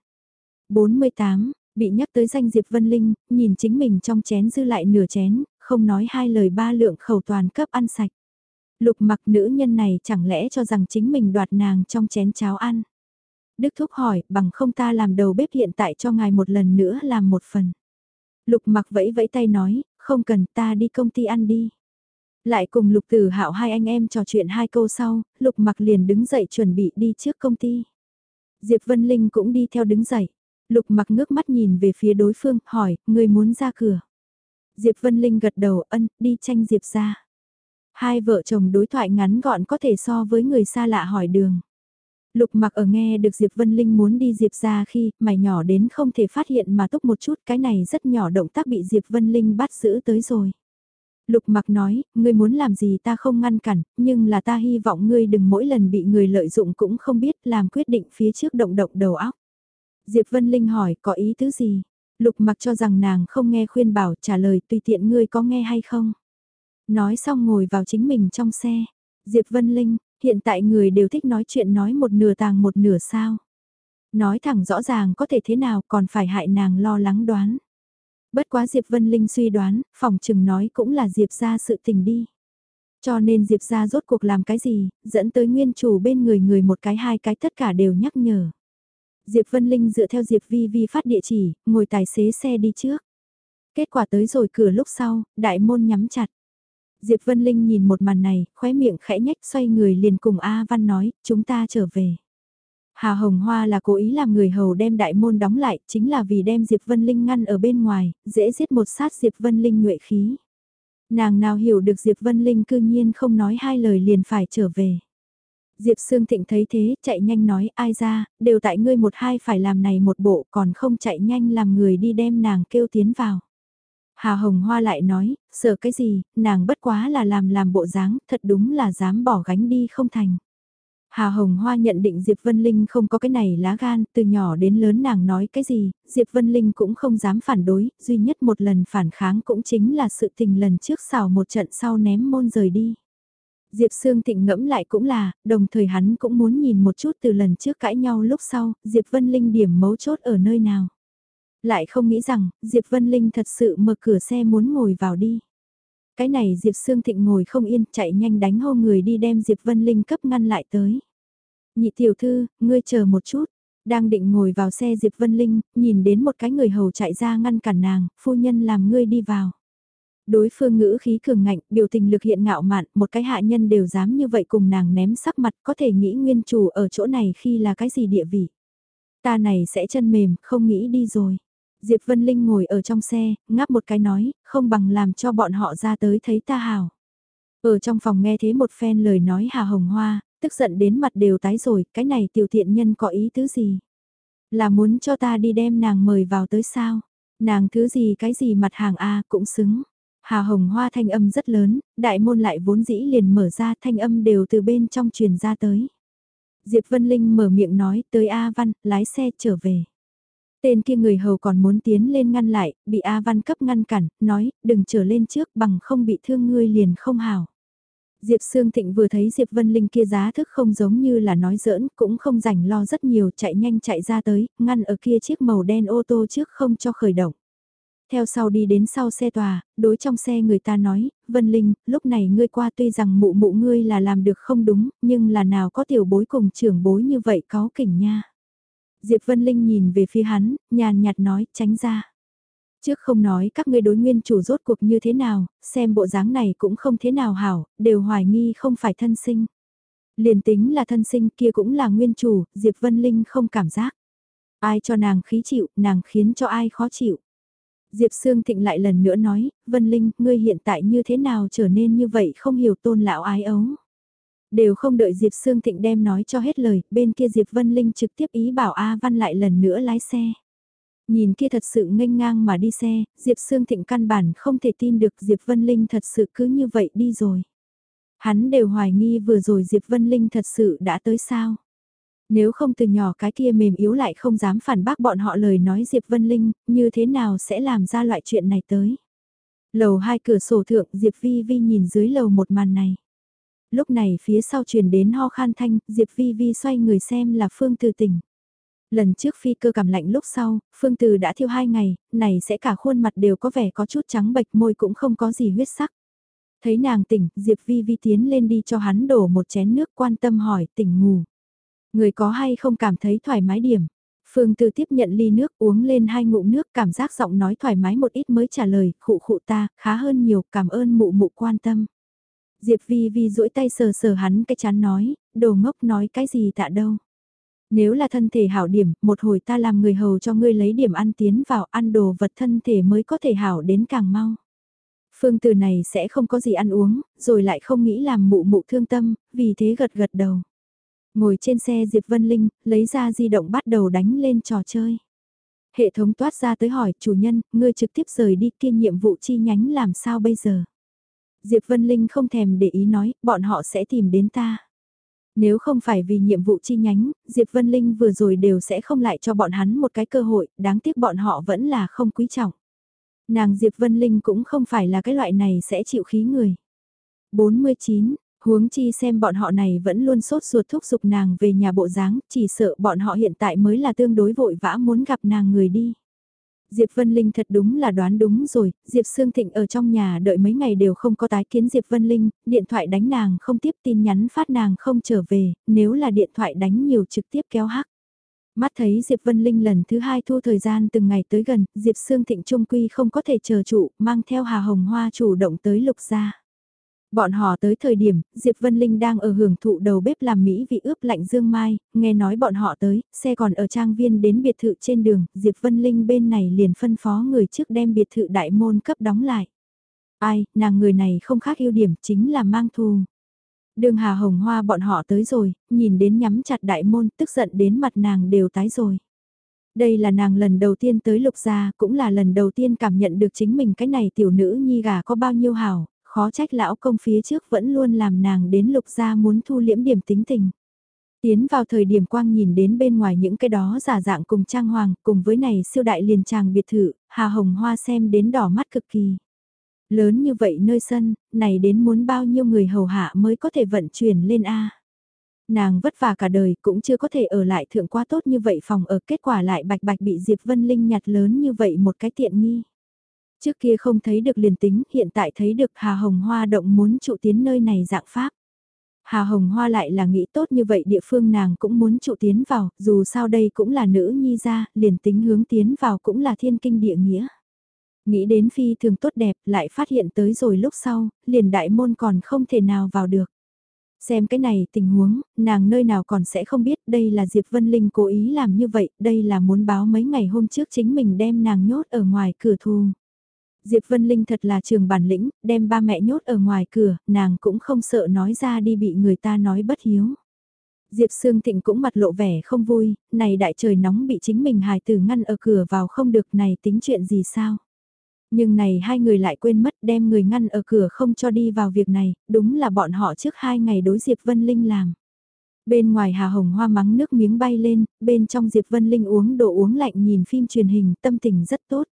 48, bị nhắc tới danh Diệp Vân Linh, nhìn chính mình trong chén dư lại nửa chén, không nói hai lời ba lượng khẩu toàn cấp ăn sạch. Lục mặc nữ nhân này chẳng lẽ cho rằng chính mình đoạt nàng trong chén cháo ăn. Đức Thúc hỏi, bằng không ta làm đầu bếp hiện tại cho ngài một lần nữa làm một phần. Lục mặc vẫy vẫy tay nói, không cần ta đi công ty ăn đi. Lại cùng Lục Tử Hạo hai anh em trò chuyện hai câu sau, Lục mặc liền đứng dậy chuẩn bị đi trước công ty. Diệp Vân Linh cũng đi theo đứng dậy. Lục mặc ngước mắt nhìn về phía đối phương, hỏi, người muốn ra cửa. Diệp Vân Linh gật đầu ân, đi tranh Diệp ra. Hai vợ chồng đối thoại ngắn gọn có thể so với người xa lạ hỏi đường. Lục mặc ở nghe được Diệp Vân Linh muốn đi Diệp ra khi mày nhỏ đến không thể phát hiện mà túc một chút cái này rất nhỏ động tác bị Diệp Vân Linh bắt giữ tới rồi. Lục mặc nói, ngươi muốn làm gì ta không ngăn cản, nhưng là ta hy vọng ngươi đừng mỗi lần bị người lợi dụng cũng không biết làm quyết định phía trước động động đầu óc. Diệp Vân Linh hỏi có ý tứ gì? Lục mặc cho rằng nàng không nghe khuyên bảo trả lời tùy tiện ngươi có nghe hay không. Nói xong ngồi vào chính mình trong xe. Diệp Vân Linh, hiện tại người đều thích nói chuyện nói một nửa tàng một nửa sao. Nói thẳng rõ ràng có thể thế nào còn phải hại nàng lo lắng đoán. Bất quá Diệp Vân Linh suy đoán, phòng chừng nói cũng là Diệp ra sự tình đi. Cho nên Diệp ra rốt cuộc làm cái gì, dẫn tới nguyên chủ bên người người một cái hai cái tất cả đều nhắc nhở. Diệp Vân Linh dựa theo Diệp Vi Vi phát địa chỉ, ngồi tài xế xe đi trước. Kết quả tới rồi cửa lúc sau, đại môn nhắm chặt. Diệp Vân Linh nhìn một màn này, khóe miệng khẽ nhách xoay người liền cùng A Văn nói, chúng ta trở về. Hà Hồng Hoa là cố ý làm người hầu đem đại môn đóng lại, chính là vì đem Diệp Vân Linh ngăn ở bên ngoài, dễ giết một sát Diệp Vân Linh nhuệ khí. Nàng nào hiểu được Diệp Vân Linh cư nhiên không nói hai lời liền phải trở về. Diệp Sương Thịnh thấy thế, chạy nhanh nói, ai ra, đều tại ngươi một hai phải làm này một bộ, còn không chạy nhanh làm người đi đem nàng kêu tiến vào. Hà Hồng Hoa lại nói, sợ cái gì, nàng bất quá là làm làm bộ dáng, thật đúng là dám bỏ gánh đi không thành. Hà Hồng Hoa nhận định Diệp Vân Linh không có cái này lá gan, từ nhỏ đến lớn nàng nói cái gì, Diệp Vân Linh cũng không dám phản đối, duy nhất một lần phản kháng cũng chính là sự tình lần trước xào một trận sau ném môn rời đi. Diệp Sương Thịnh ngẫm lại cũng là, đồng thời hắn cũng muốn nhìn một chút từ lần trước cãi nhau lúc sau, Diệp Vân Linh điểm mấu chốt ở nơi nào. Lại không nghĩ rằng, Diệp Vân Linh thật sự mở cửa xe muốn ngồi vào đi. Cái này Diệp Sương Thịnh ngồi không yên, chạy nhanh đánh hô người đi đem Diệp Vân Linh cấp ngăn lại tới. Nhị tiểu thư, ngươi chờ một chút. Đang định ngồi vào xe Diệp Vân Linh, nhìn đến một cái người hầu chạy ra ngăn cản nàng, phu nhân làm ngươi đi vào. Đối phương ngữ khí cường ngạnh, biểu tình lực hiện ngạo mạn, một cái hạ nhân đều dám như vậy cùng nàng ném sắc mặt, có thể nghĩ nguyên chủ ở chỗ này khi là cái gì địa vị. Ta này sẽ chân mềm, không nghĩ đi rồi. Diệp Vân Linh ngồi ở trong xe, ngáp một cái nói, không bằng làm cho bọn họ ra tới thấy ta hào. Ở trong phòng nghe thế một phen lời nói Hà Hồng Hoa, tức giận đến mặt đều tái rồi, cái này tiểu thiện nhân có ý tứ gì? Là muốn cho ta đi đem nàng mời vào tới sao? Nàng thứ gì cái gì mặt hàng A cũng xứng. Hà Hồng Hoa thanh âm rất lớn, đại môn lại vốn dĩ liền mở ra thanh âm đều từ bên trong truyền ra tới. Diệp Vân Linh mở miệng nói tới A Văn, lái xe trở về. Tên kia người hầu còn muốn tiến lên ngăn lại, bị A Văn cấp ngăn cản, nói, đừng trở lên trước bằng không bị thương ngươi liền không hảo. Diệp Sương Thịnh vừa thấy Diệp Vân Linh kia giá thức không giống như là nói giỡn, cũng không rảnh lo rất nhiều chạy nhanh chạy ra tới, ngăn ở kia chiếc màu đen ô tô trước không cho khởi động. Theo sau đi đến sau xe tòa, đối trong xe người ta nói, Vân Linh, lúc này ngươi qua tuy rằng mụ mụ ngươi là làm được không đúng, nhưng là nào có tiểu bối cùng trưởng bối như vậy có kỉnh nha. Diệp Vân Linh nhìn về phía hắn, nhàn nhạt nói, tránh ra. Trước không nói các ngươi đối nguyên chủ rốt cuộc như thế nào, xem bộ dáng này cũng không thế nào hảo, đều hoài nghi không phải thân sinh. Liền tính là thân sinh kia cũng là nguyên chủ, Diệp Vân Linh không cảm giác. Ai cho nàng khí chịu, nàng khiến cho ai khó chịu. Diệp Sương Thịnh lại lần nữa nói, Vân Linh, ngươi hiện tại như thế nào trở nên như vậy không hiểu tôn lão ái ấu. Đều không đợi Diệp Sương Thịnh đem nói cho hết lời, bên kia Diệp Vân Linh trực tiếp ý bảo A Văn lại lần nữa lái xe. Nhìn kia thật sự nghênh ngang mà đi xe, Diệp Sương Thịnh căn bản không thể tin được Diệp Vân Linh thật sự cứ như vậy đi rồi. Hắn đều hoài nghi vừa rồi Diệp Vân Linh thật sự đã tới sao. Nếu không từ nhỏ cái kia mềm yếu lại không dám phản bác bọn họ lời nói Diệp Vân Linh, như thế nào sẽ làm ra loại chuyện này tới. Lầu hai cửa sổ thượng Diệp Vi Vi nhìn dưới lầu một màn này. Lúc này phía sau truyền đến ho khan thanh, Diệp Vi Vi xoay người xem là Phương Từ tỉnh. Lần trước phi cơ cảm lạnh lúc sau, Phương Từ đã thiêu hai ngày, này sẽ cả khuôn mặt đều có vẻ có chút trắng bệch môi cũng không có gì huyết sắc. Thấy nàng tỉnh, Diệp Vi Vi tiến lên đi cho hắn đổ một chén nước quan tâm hỏi tỉnh ngủ. Người có hay không cảm thấy thoải mái điểm. Phương Từ tiếp nhận ly nước uống lên hai ngụm nước cảm giác giọng nói thoải mái một ít mới trả lời, khụ khụ ta, khá hơn nhiều, cảm ơn mụ mụ quan tâm. Diệp Vi Vi duỗi tay sờ sờ hắn cái chán nói, đồ ngốc nói cái gì tạ đâu. Nếu là thân thể hảo điểm, một hồi ta làm người hầu cho ngươi lấy điểm ăn tiến vào ăn đồ vật thân thể mới có thể hảo đến càng mau. Phương từ này sẽ không có gì ăn uống, rồi lại không nghĩ làm mụ mụ thương tâm, vì thế gật gật đầu. Ngồi trên xe Diệp Vân Linh, lấy ra di động bắt đầu đánh lên trò chơi. Hệ thống toát ra tới hỏi chủ nhân, ngươi trực tiếp rời đi kia nhiệm vụ chi nhánh làm sao bây giờ? Diệp Vân Linh không thèm để ý nói, bọn họ sẽ tìm đến ta. Nếu không phải vì nhiệm vụ chi nhánh, Diệp Vân Linh vừa rồi đều sẽ không lại cho bọn hắn một cái cơ hội, đáng tiếc bọn họ vẫn là không quý trọng. Nàng Diệp Vân Linh cũng không phải là cái loại này sẽ chịu khí người. 49, huống chi xem bọn họ này vẫn luôn sốt ruột thúc giục nàng về nhà bộ dáng, chỉ sợ bọn họ hiện tại mới là tương đối vội vã muốn gặp nàng người đi. Diệp Vân Linh thật đúng là đoán đúng rồi, Diệp Sương Thịnh ở trong nhà đợi mấy ngày đều không có tái kiến Diệp Vân Linh, điện thoại đánh nàng không tiếp tin nhắn phát nàng không trở về, nếu là điện thoại đánh nhiều trực tiếp kéo hắc. Mắt thấy Diệp Vân Linh lần thứ hai thu thời gian từng ngày tới gần, Diệp Sương Thịnh Trung Quy không có thể chờ trụ, mang theo Hà Hồng Hoa chủ động tới lục gia. Bọn họ tới thời điểm, Diệp Vân Linh đang ở hưởng thụ đầu bếp làm Mỹ vị ướp lạnh dương mai, nghe nói bọn họ tới, xe còn ở trang viên đến biệt thự trên đường, Diệp Vân Linh bên này liền phân phó người trước đem biệt thự đại môn cấp đóng lại. Ai, nàng người này không khác ưu điểm chính là mang thù. Đường Hà Hồng Hoa bọn họ tới rồi, nhìn đến nhắm chặt đại môn tức giận đến mặt nàng đều tái rồi. Đây là nàng lần đầu tiên tới lục gia, cũng là lần đầu tiên cảm nhận được chính mình cái này tiểu nữ nhi gà có bao nhiêu hảo, khó trách lão công phía trước vẫn luôn làm nàng đến lục gia muốn thu liễm điểm tính tình. Tiến vào thời điểm quang nhìn đến bên ngoài những cái đó giả dạng cùng trang hoàng, cùng với này siêu đại liền tràng biệt thự, Hà Hồng Hoa xem đến đỏ mắt cực kỳ. Lớn như vậy nơi sân, này đến muốn bao nhiêu người hầu hạ mới có thể vận chuyển lên A. Nàng vất vả cả đời cũng chưa có thể ở lại thượng quá tốt như vậy phòng ở kết quả lại bạch bạch bị Diệp Vân Linh nhặt lớn như vậy một cái tiện nghi. Trước kia không thấy được liền tính, hiện tại thấy được Hà Hồng Hoa động muốn trụ tiến nơi này dạng pháp. Hà Hồng Hoa lại là nghĩ tốt như vậy địa phương nàng cũng muốn trụ tiến vào, dù sao đây cũng là nữ nhi ra, liền tính hướng tiến vào cũng là thiên kinh địa nghĩa. Nghĩ đến phi thường tốt đẹp lại phát hiện tới rồi lúc sau, liền đại môn còn không thể nào vào được. Xem cái này tình huống, nàng nơi nào còn sẽ không biết đây là Diệp Vân Linh cố ý làm như vậy, đây là muốn báo mấy ngày hôm trước chính mình đem nàng nhốt ở ngoài cửa thù. Diệp Vân Linh thật là trường bản lĩnh, đem ba mẹ nhốt ở ngoài cửa, nàng cũng không sợ nói ra đi bị người ta nói bất hiếu. Diệp Sương Thịnh cũng mặt lộ vẻ không vui, này đại trời nóng bị chính mình hài tử ngăn ở cửa vào không được này tính chuyện gì sao. Nhưng này hai người lại quên mất đem người ngăn ở cửa không cho đi vào việc này, đúng là bọn họ trước hai ngày đối Diệp Vân Linh làm. Bên ngoài Hà Hồng Hoa mắng nước miếng bay lên, bên trong Diệp Vân Linh uống đồ uống lạnh nhìn phim truyền hình tâm tình rất tốt.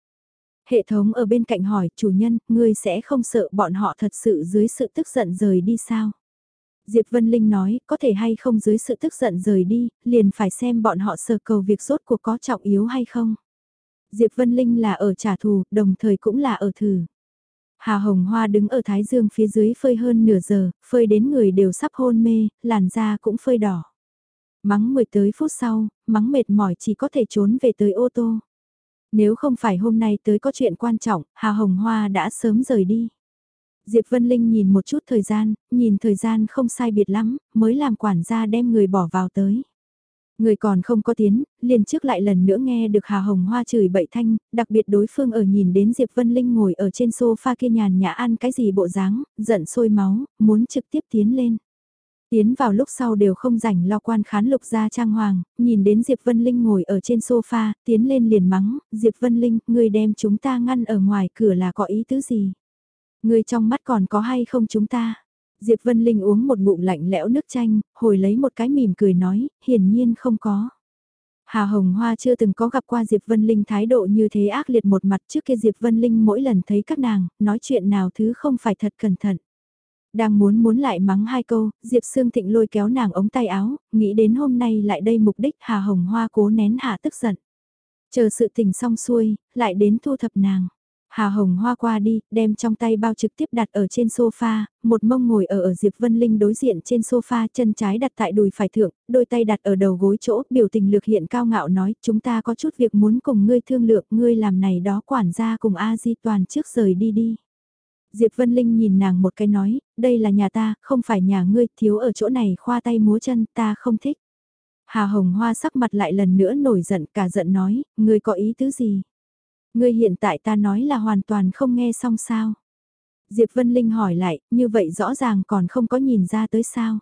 Hệ thống ở bên cạnh hỏi chủ nhân, ngươi sẽ không sợ bọn họ thật sự dưới sự tức giận rời đi sao? Diệp Vân Linh nói, có thể hay không dưới sự tức giận rời đi, liền phải xem bọn họ sơ cầu việc rốt cuộc có trọng yếu hay không. Diệp Vân Linh là ở trả thù, đồng thời cũng là ở thử. Hà Hồng Hoa đứng ở Thái Dương phía dưới phơi hơn nửa giờ, phơi đến người đều sắp hôn mê, làn da cũng phơi đỏ. Mắng 10 tới phút sau, mắng mệt mỏi chỉ có thể trốn về tới ô tô. Nếu không phải hôm nay tới có chuyện quan trọng, Hà Hồng Hoa đã sớm rời đi. Diệp Vân Linh nhìn một chút thời gian, nhìn thời gian không sai biệt lắm, mới làm quản gia đem người bỏ vào tới. Người còn không có tiến, liền trước lại lần nữa nghe được Hà Hồng Hoa chửi bậy thanh, đặc biệt đối phương ở nhìn đến Diệp Vân Linh ngồi ở trên sofa kia nhàn nhã ăn cái gì bộ dáng, giận sôi máu, muốn trực tiếp tiến lên. Tiến vào lúc sau đều không rảnh lo quan khán lục gia trang hoàng, nhìn đến Diệp Vân Linh ngồi ở trên sofa, tiến lên liền mắng, Diệp Vân Linh, người đem chúng ta ngăn ở ngoài cửa là có ý tứ gì? Người trong mắt còn có hay không chúng ta? Diệp Vân Linh uống một ngụm lạnh lẽo nước chanh, hồi lấy một cái mỉm cười nói, hiển nhiên không có. Hà Hồng Hoa chưa từng có gặp qua Diệp Vân Linh thái độ như thế ác liệt một mặt trước kia Diệp Vân Linh mỗi lần thấy các nàng, nói chuyện nào thứ không phải thật cẩn thận. Đang muốn muốn lại mắng hai câu, Diệp Sương Thịnh lôi kéo nàng ống tay áo, nghĩ đến hôm nay lại đây mục đích Hà Hồng Hoa cố nén hạ tức giận. Chờ sự tình xong xuôi, lại đến thu thập nàng. Hà Hồng Hoa qua đi, đem trong tay bao trực tiếp đặt ở trên sofa, một mông ngồi ở ở Diệp Vân Linh đối diện trên sofa, chân trái đặt tại đùi phải thượng, đôi tay đặt ở đầu gối chỗ, biểu tình lược hiện cao ngạo nói, chúng ta có chút việc muốn cùng ngươi thương lượng, ngươi làm này đó quản gia cùng A Di toàn trước rời đi đi. Diệp Vân Linh nhìn nàng một cái nói, đây là nhà ta, không phải nhà ngươi, thiếu ở chỗ này khoa tay múa chân, ta không thích. Hà Hồng Hoa sắc mặt lại lần nữa nổi giận, cả giận nói, ngươi có ý tứ gì? Ngươi hiện tại ta nói là hoàn toàn không nghe xong sao? Diệp Vân Linh hỏi lại, như vậy rõ ràng còn không có nhìn ra tới sao?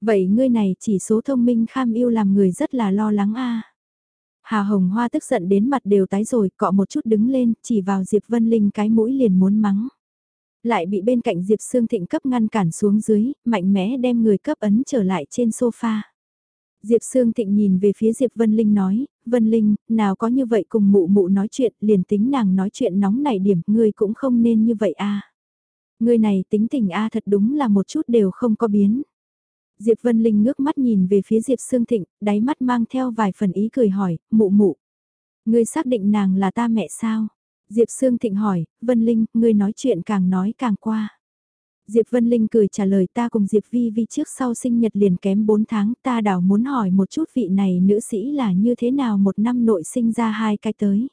Vậy ngươi này chỉ số thông minh kham yêu làm người rất là lo lắng a. Hà Hồng Hoa tức giận đến mặt đều tái rồi, cọ một chút đứng lên, chỉ vào Diệp Vân Linh cái mũi liền muốn mắng. Lại bị bên cạnh Diệp Sương Thịnh cấp ngăn cản xuống dưới, mạnh mẽ đem người cấp ấn trở lại trên sofa. Diệp Sương Thịnh nhìn về phía Diệp Vân Linh nói, Vân Linh, nào có như vậy cùng mụ mụ nói chuyện, liền tính nàng nói chuyện nóng nảy điểm, ngươi cũng không nên như vậy a. À. Ngươi này tính tình a thật đúng là một chút đều không có biến. Diệp Vân Linh ngước mắt nhìn về phía Diệp Sương Thịnh, đáy mắt mang theo vài phần ý cười hỏi, mụ mụ. Ngươi xác định nàng là ta mẹ sao? Diệp Sương Thịnh hỏi, Vân Linh, ngươi nói chuyện càng nói càng qua. Diệp Vân Linh cười trả lời ta cùng Diệp Vi Vi trước sau sinh nhật liền kém 4 tháng ta đảo muốn hỏi một chút vị này nữ sĩ là như thế nào một năm nội sinh ra hai cái tới.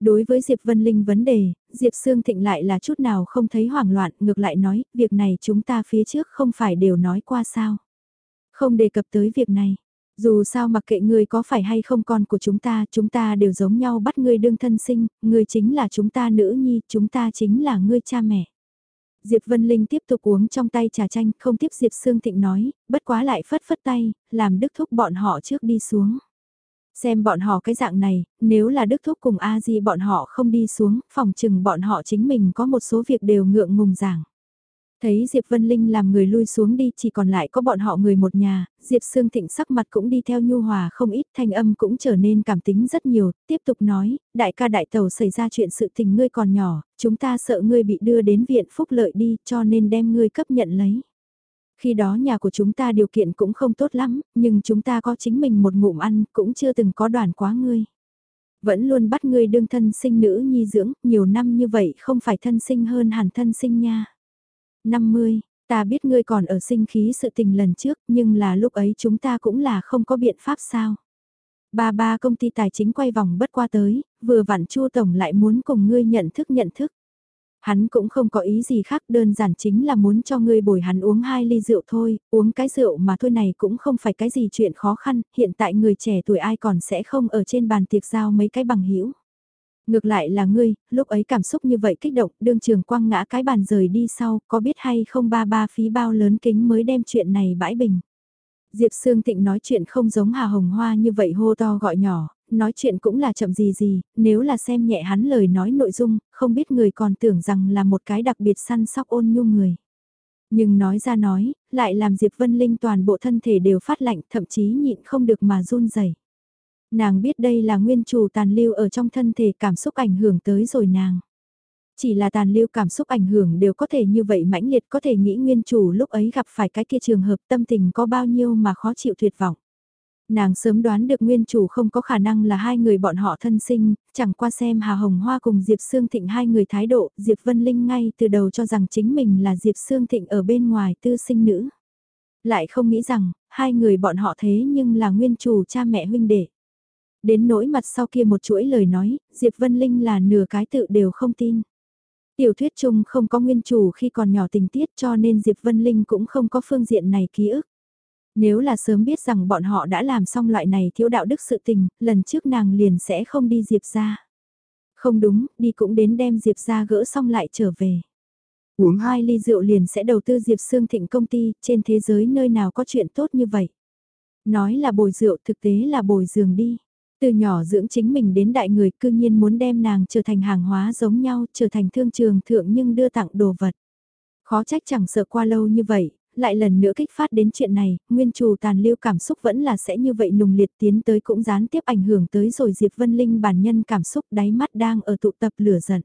Đối với Diệp Vân Linh vấn đề, Diệp Sương Thịnh lại là chút nào không thấy hoảng loạn, ngược lại nói, việc này chúng ta phía trước không phải đều nói qua sao. Không đề cập tới việc này, dù sao mặc kệ ngươi có phải hay không con của chúng ta, chúng ta đều giống nhau bắt ngươi đương thân sinh, ngươi chính là chúng ta nữ nhi, chúng ta chính là ngươi cha mẹ. Diệp Vân Linh tiếp tục uống trong tay trà chanh, không tiếp Diệp Sương Thịnh nói, bất quá lại phất phất tay, làm Đức Thúc bọn họ trước đi xuống. Xem bọn họ cái dạng này, nếu là Đức Thúc cùng A Di bọn họ không đi xuống, phòng chừng bọn họ chính mình có một số việc đều ngượng ngùng giảng. Thấy Diệp Vân Linh làm người lui xuống đi chỉ còn lại có bọn họ người một nhà, Diệp Sương Thịnh sắc mặt cũng đi theo nhu hòa không ít thanh âm cũng trở nên cảm tính rất nhiều, tiếp tục nói, đại ca đại tàu xảy ra chuyện sự tình ngươi còn nhỏ, chúng ta sợ ngươi bị đưa đến viện phúc lợi đi cho nên đem ngươi cấp nhận lấy. Khi đó nhà của chúng ta điều kiện cũng không tốt lắm, nhưng chúng ta có chính mình một ngụm ăn cũng chưa từng có đoàn quá ngươi. Vẫn luôn bắt ngươi đương thân sinh nữ nhi dưỡng, nhiều năm như vậy không phải thân sinh hơn hẳn thân sinh nha 50, ta biết ngươi còn ở sinh khí sự tình lần trước nhưng là lúc ấy chúng ta cũng là không có biện pháp sao. Ba ba công ty tài chính quay vòng bất qua tới, vừa vặn chua tổng lại muốn cùng ngươi nhận thức nhận thức. Hắn cũng không có ý gì khác đơn giản chính là muốn cho ngươi bồi hắn uống hai ly rượu thôi, uống cái rượu mà thôi này cũng không phải cái gì chuyện khó khăn, hiện tại người trẻ tuổi ai còn sẽ không ở trên bàn tiệc giao mấy cái bằng hữu Ngược lại là ngươi, lúc ấy cảm xúc như vậy kích động, đương trường quăng ngã cái bàn rời đi sau, có biết hay không ba ba phí bao lớn kính mới đem chuyện này bãi bình. Diệp Sương Thịnh nói chuyện không giống Hà Hồng Hoa như vậy hô to gọi nhỏ, nói chuyện cũng là chậm gì gì, nếu là xem nhẹ hắn lời nói nội dung, không biết người còn tưởng rằng là một cái đặc biệt săn sóc ôn nhu người. Nhưng nói ra nói, lại làm Diệp Vân Linh toàn bộ thân thể đều phát lạnh, thậm chí nhịn không được mà run rẩy. Nàng biết đây là nguyên chủ tàn lưu ở trong thân thể cảm xúc ảnh hưởng tới rồi nàng. Chỉ là tàn lưu cảm xúc ảnh hưởng đều có thể như vậy mãnh liệt có thể nghĩ nguyên chủ lúc ấy gặp phải cái kia trường hợp tâm tình có bao nhiêu mà khó chịu tuyệt vọng. Nàng sớm đoán được nguyên chủ không có khả năng là hai người bọn họ thân sinh, chẳng qua xem Hà Hồng Hoa cùng Diệp Sương Thịnh hai người thái độ, Diệp Vân Linh ngay từ đầu cho rằng chính mình là Diệp Sương Thịnh ở bên ngoài tư sinh nữ. Lại không nghĩ rằng, hai người bọn họ thế nhưng là nguyên chủ cha mẹ huynh đệ. Đến nỗi mặt sau kia một chuỗi lời nói, Diệp Vân Linh là nửa cái tự đều không tin. Tiểu thuyết chung không có nguyên chủ khi còn nhỏ tình tiết cho nên Diệp Vân Linh cũng không có phương diện này ký ức. Nếu là sớm biết rằng bọn họ đã làm xong loại này thiếu đạo đức sự tình, lần trước nàng liền sẽ không đi Diệp ra. Không đúng, đi cũng đến đem Diệp ra gỡ xong lại trở về. Uống hai ly rượu liền sẽ đầu tư Diệp Sương Thịnh công ty, trên thế giới nơi nào có chuyện tốt như vậy. Nói là bồi rượu thực tế là bồi giường đi. Từ nhỏ dưỡng chính mình đến đại người cư nhiên muốn đem nàng trở thành hàng hóa giống nhau, trở thành thương trường thượng nhưng đưa tặng đồ vật. Khó trách chẳng sợ qua lâu như vậy, lại lần nữa kích phát đến chuyện này, nguyên chủ tàn lưu cảm xúc vẫn là sẽ như vậy nùng liệt tiến tới cũng gián tiếp ảnh hưởng tới rồi Diệp Vân Linh bản nhân cảm xúc đáy mắt đang ở tụ tập lửa giận.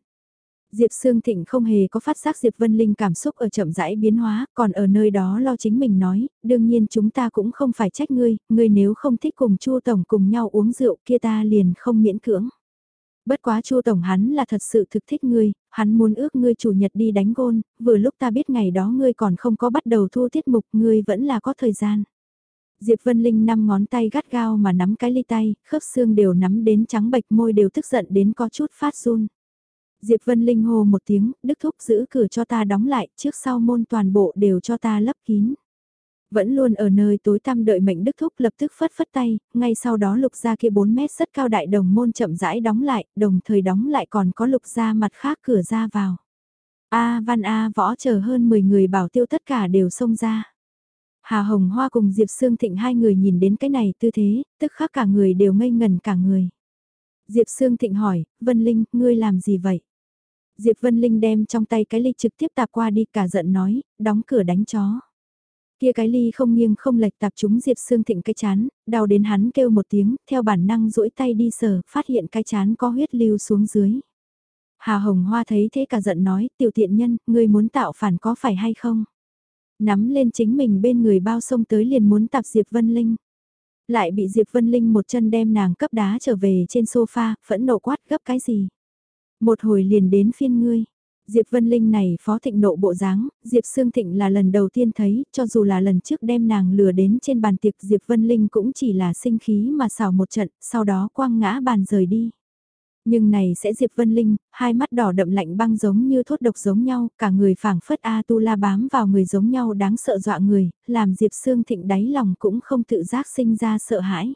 Diệp Sương Thịnh không hề có phát giác Diệp Vân Linh cảm xúc ở chậm rãi biến hóa, còn ở nơi đó lo chính mình nói, đương nhiên chúng ta cũng không phải trách ngươi, ngươi nếu không thích cùng Chu Tổng cùng nhau uống rượu kia ta liền không miễn cưỡng. Bất quá Chu Tổng hắn là thật sự thực thích ngươi, hắn muốn ước ngươi chủ nhật đi đánh gôn, vừa lúc ta biết ngày đó ngươi còn không có bắt đầu thu tiết mục, ngươi vẫn là có thời gian. Diệp Vân Linh năm ngón tay gắt gao mà nắm cái ly tay, khớp xương đều nắm đến trắng bệch môi đều tức giận đến có chút phát run. Diệp Vân Linh hô một tiếng, Đức Thúc giữ cửa cho ta đóng lại, trước sau môn toàn bộ đều cho ta lấp kín. Vẫn luôn ở nơi tối tăm đợi mệnh Đức Thúc lập tức phất phất tay, ngay sau đó lục ra kia 4 mét rất cao đại đồng môn chậm rãi đóng lại, đồng thời đóng lại còn có lục ra mặt khác cửa ra vào. A Văn A võ chờ hơn 10 người bảo tiêu tất cả đều xông ra. Hà Hồng Hoa cùng Diệp Sương Thịnh hai người nhìn đến cái này tư thế, tức khắc cả người đều ngây ngần cả người. Diệp Sương Thịnh hỏi, Vân Linh, ngươi làm gì vậy? Diệp Vân Linh đem trong tay cái ly trực tiếp tạp qua đi cả giận nói, đóng cửa đánh chó. Kia cái ly không nghiêng không lệch tạp chúng Diệp Sương Thịnh cái chán, đau đến hắn kêu một tiếng, theo bản năng duỗi tay đi sờ, phát hiện cái chán có huyết lưu xuống dưới. Hà Hồng Hoa thấy thế cả giận nói, tiểu tiện nhân, ngươi muốn tạo phản có phải hay không? Nắm lên chính mình bên người bao sông tới liền muốn tạp Diệp Vân Linh. Lại bị Diệp Vân Linh một chân đem nàng cấp đá trở về trên sofa, phẫn nộ quát gấp cái gì? Một hồi liền đến phiên ngươi. Diệp Vân Linh này phó thịnh nộ bộ dáng, Diệp Sương Thịnh là lần đầu tiên thấy, cho dù là lần trước đem nàng lừa đến trên bàn tiệc Diệp Vân Linh cũng chỉ là sinh khí mà xào một trận, sau đó quăng ngã bàn rời đi. Nhưng này sẽ Diệp Vân Linh, hai mắt đỏ đậm lạnh băng giống như thốt độc giống nhau, cả người phảng phất A Tu La bám vào người giống nhau đáng sợ dọa người, làm Diệp Sương Thịnh đáy lòng cũng không tự giác sinh ra sợ hãi.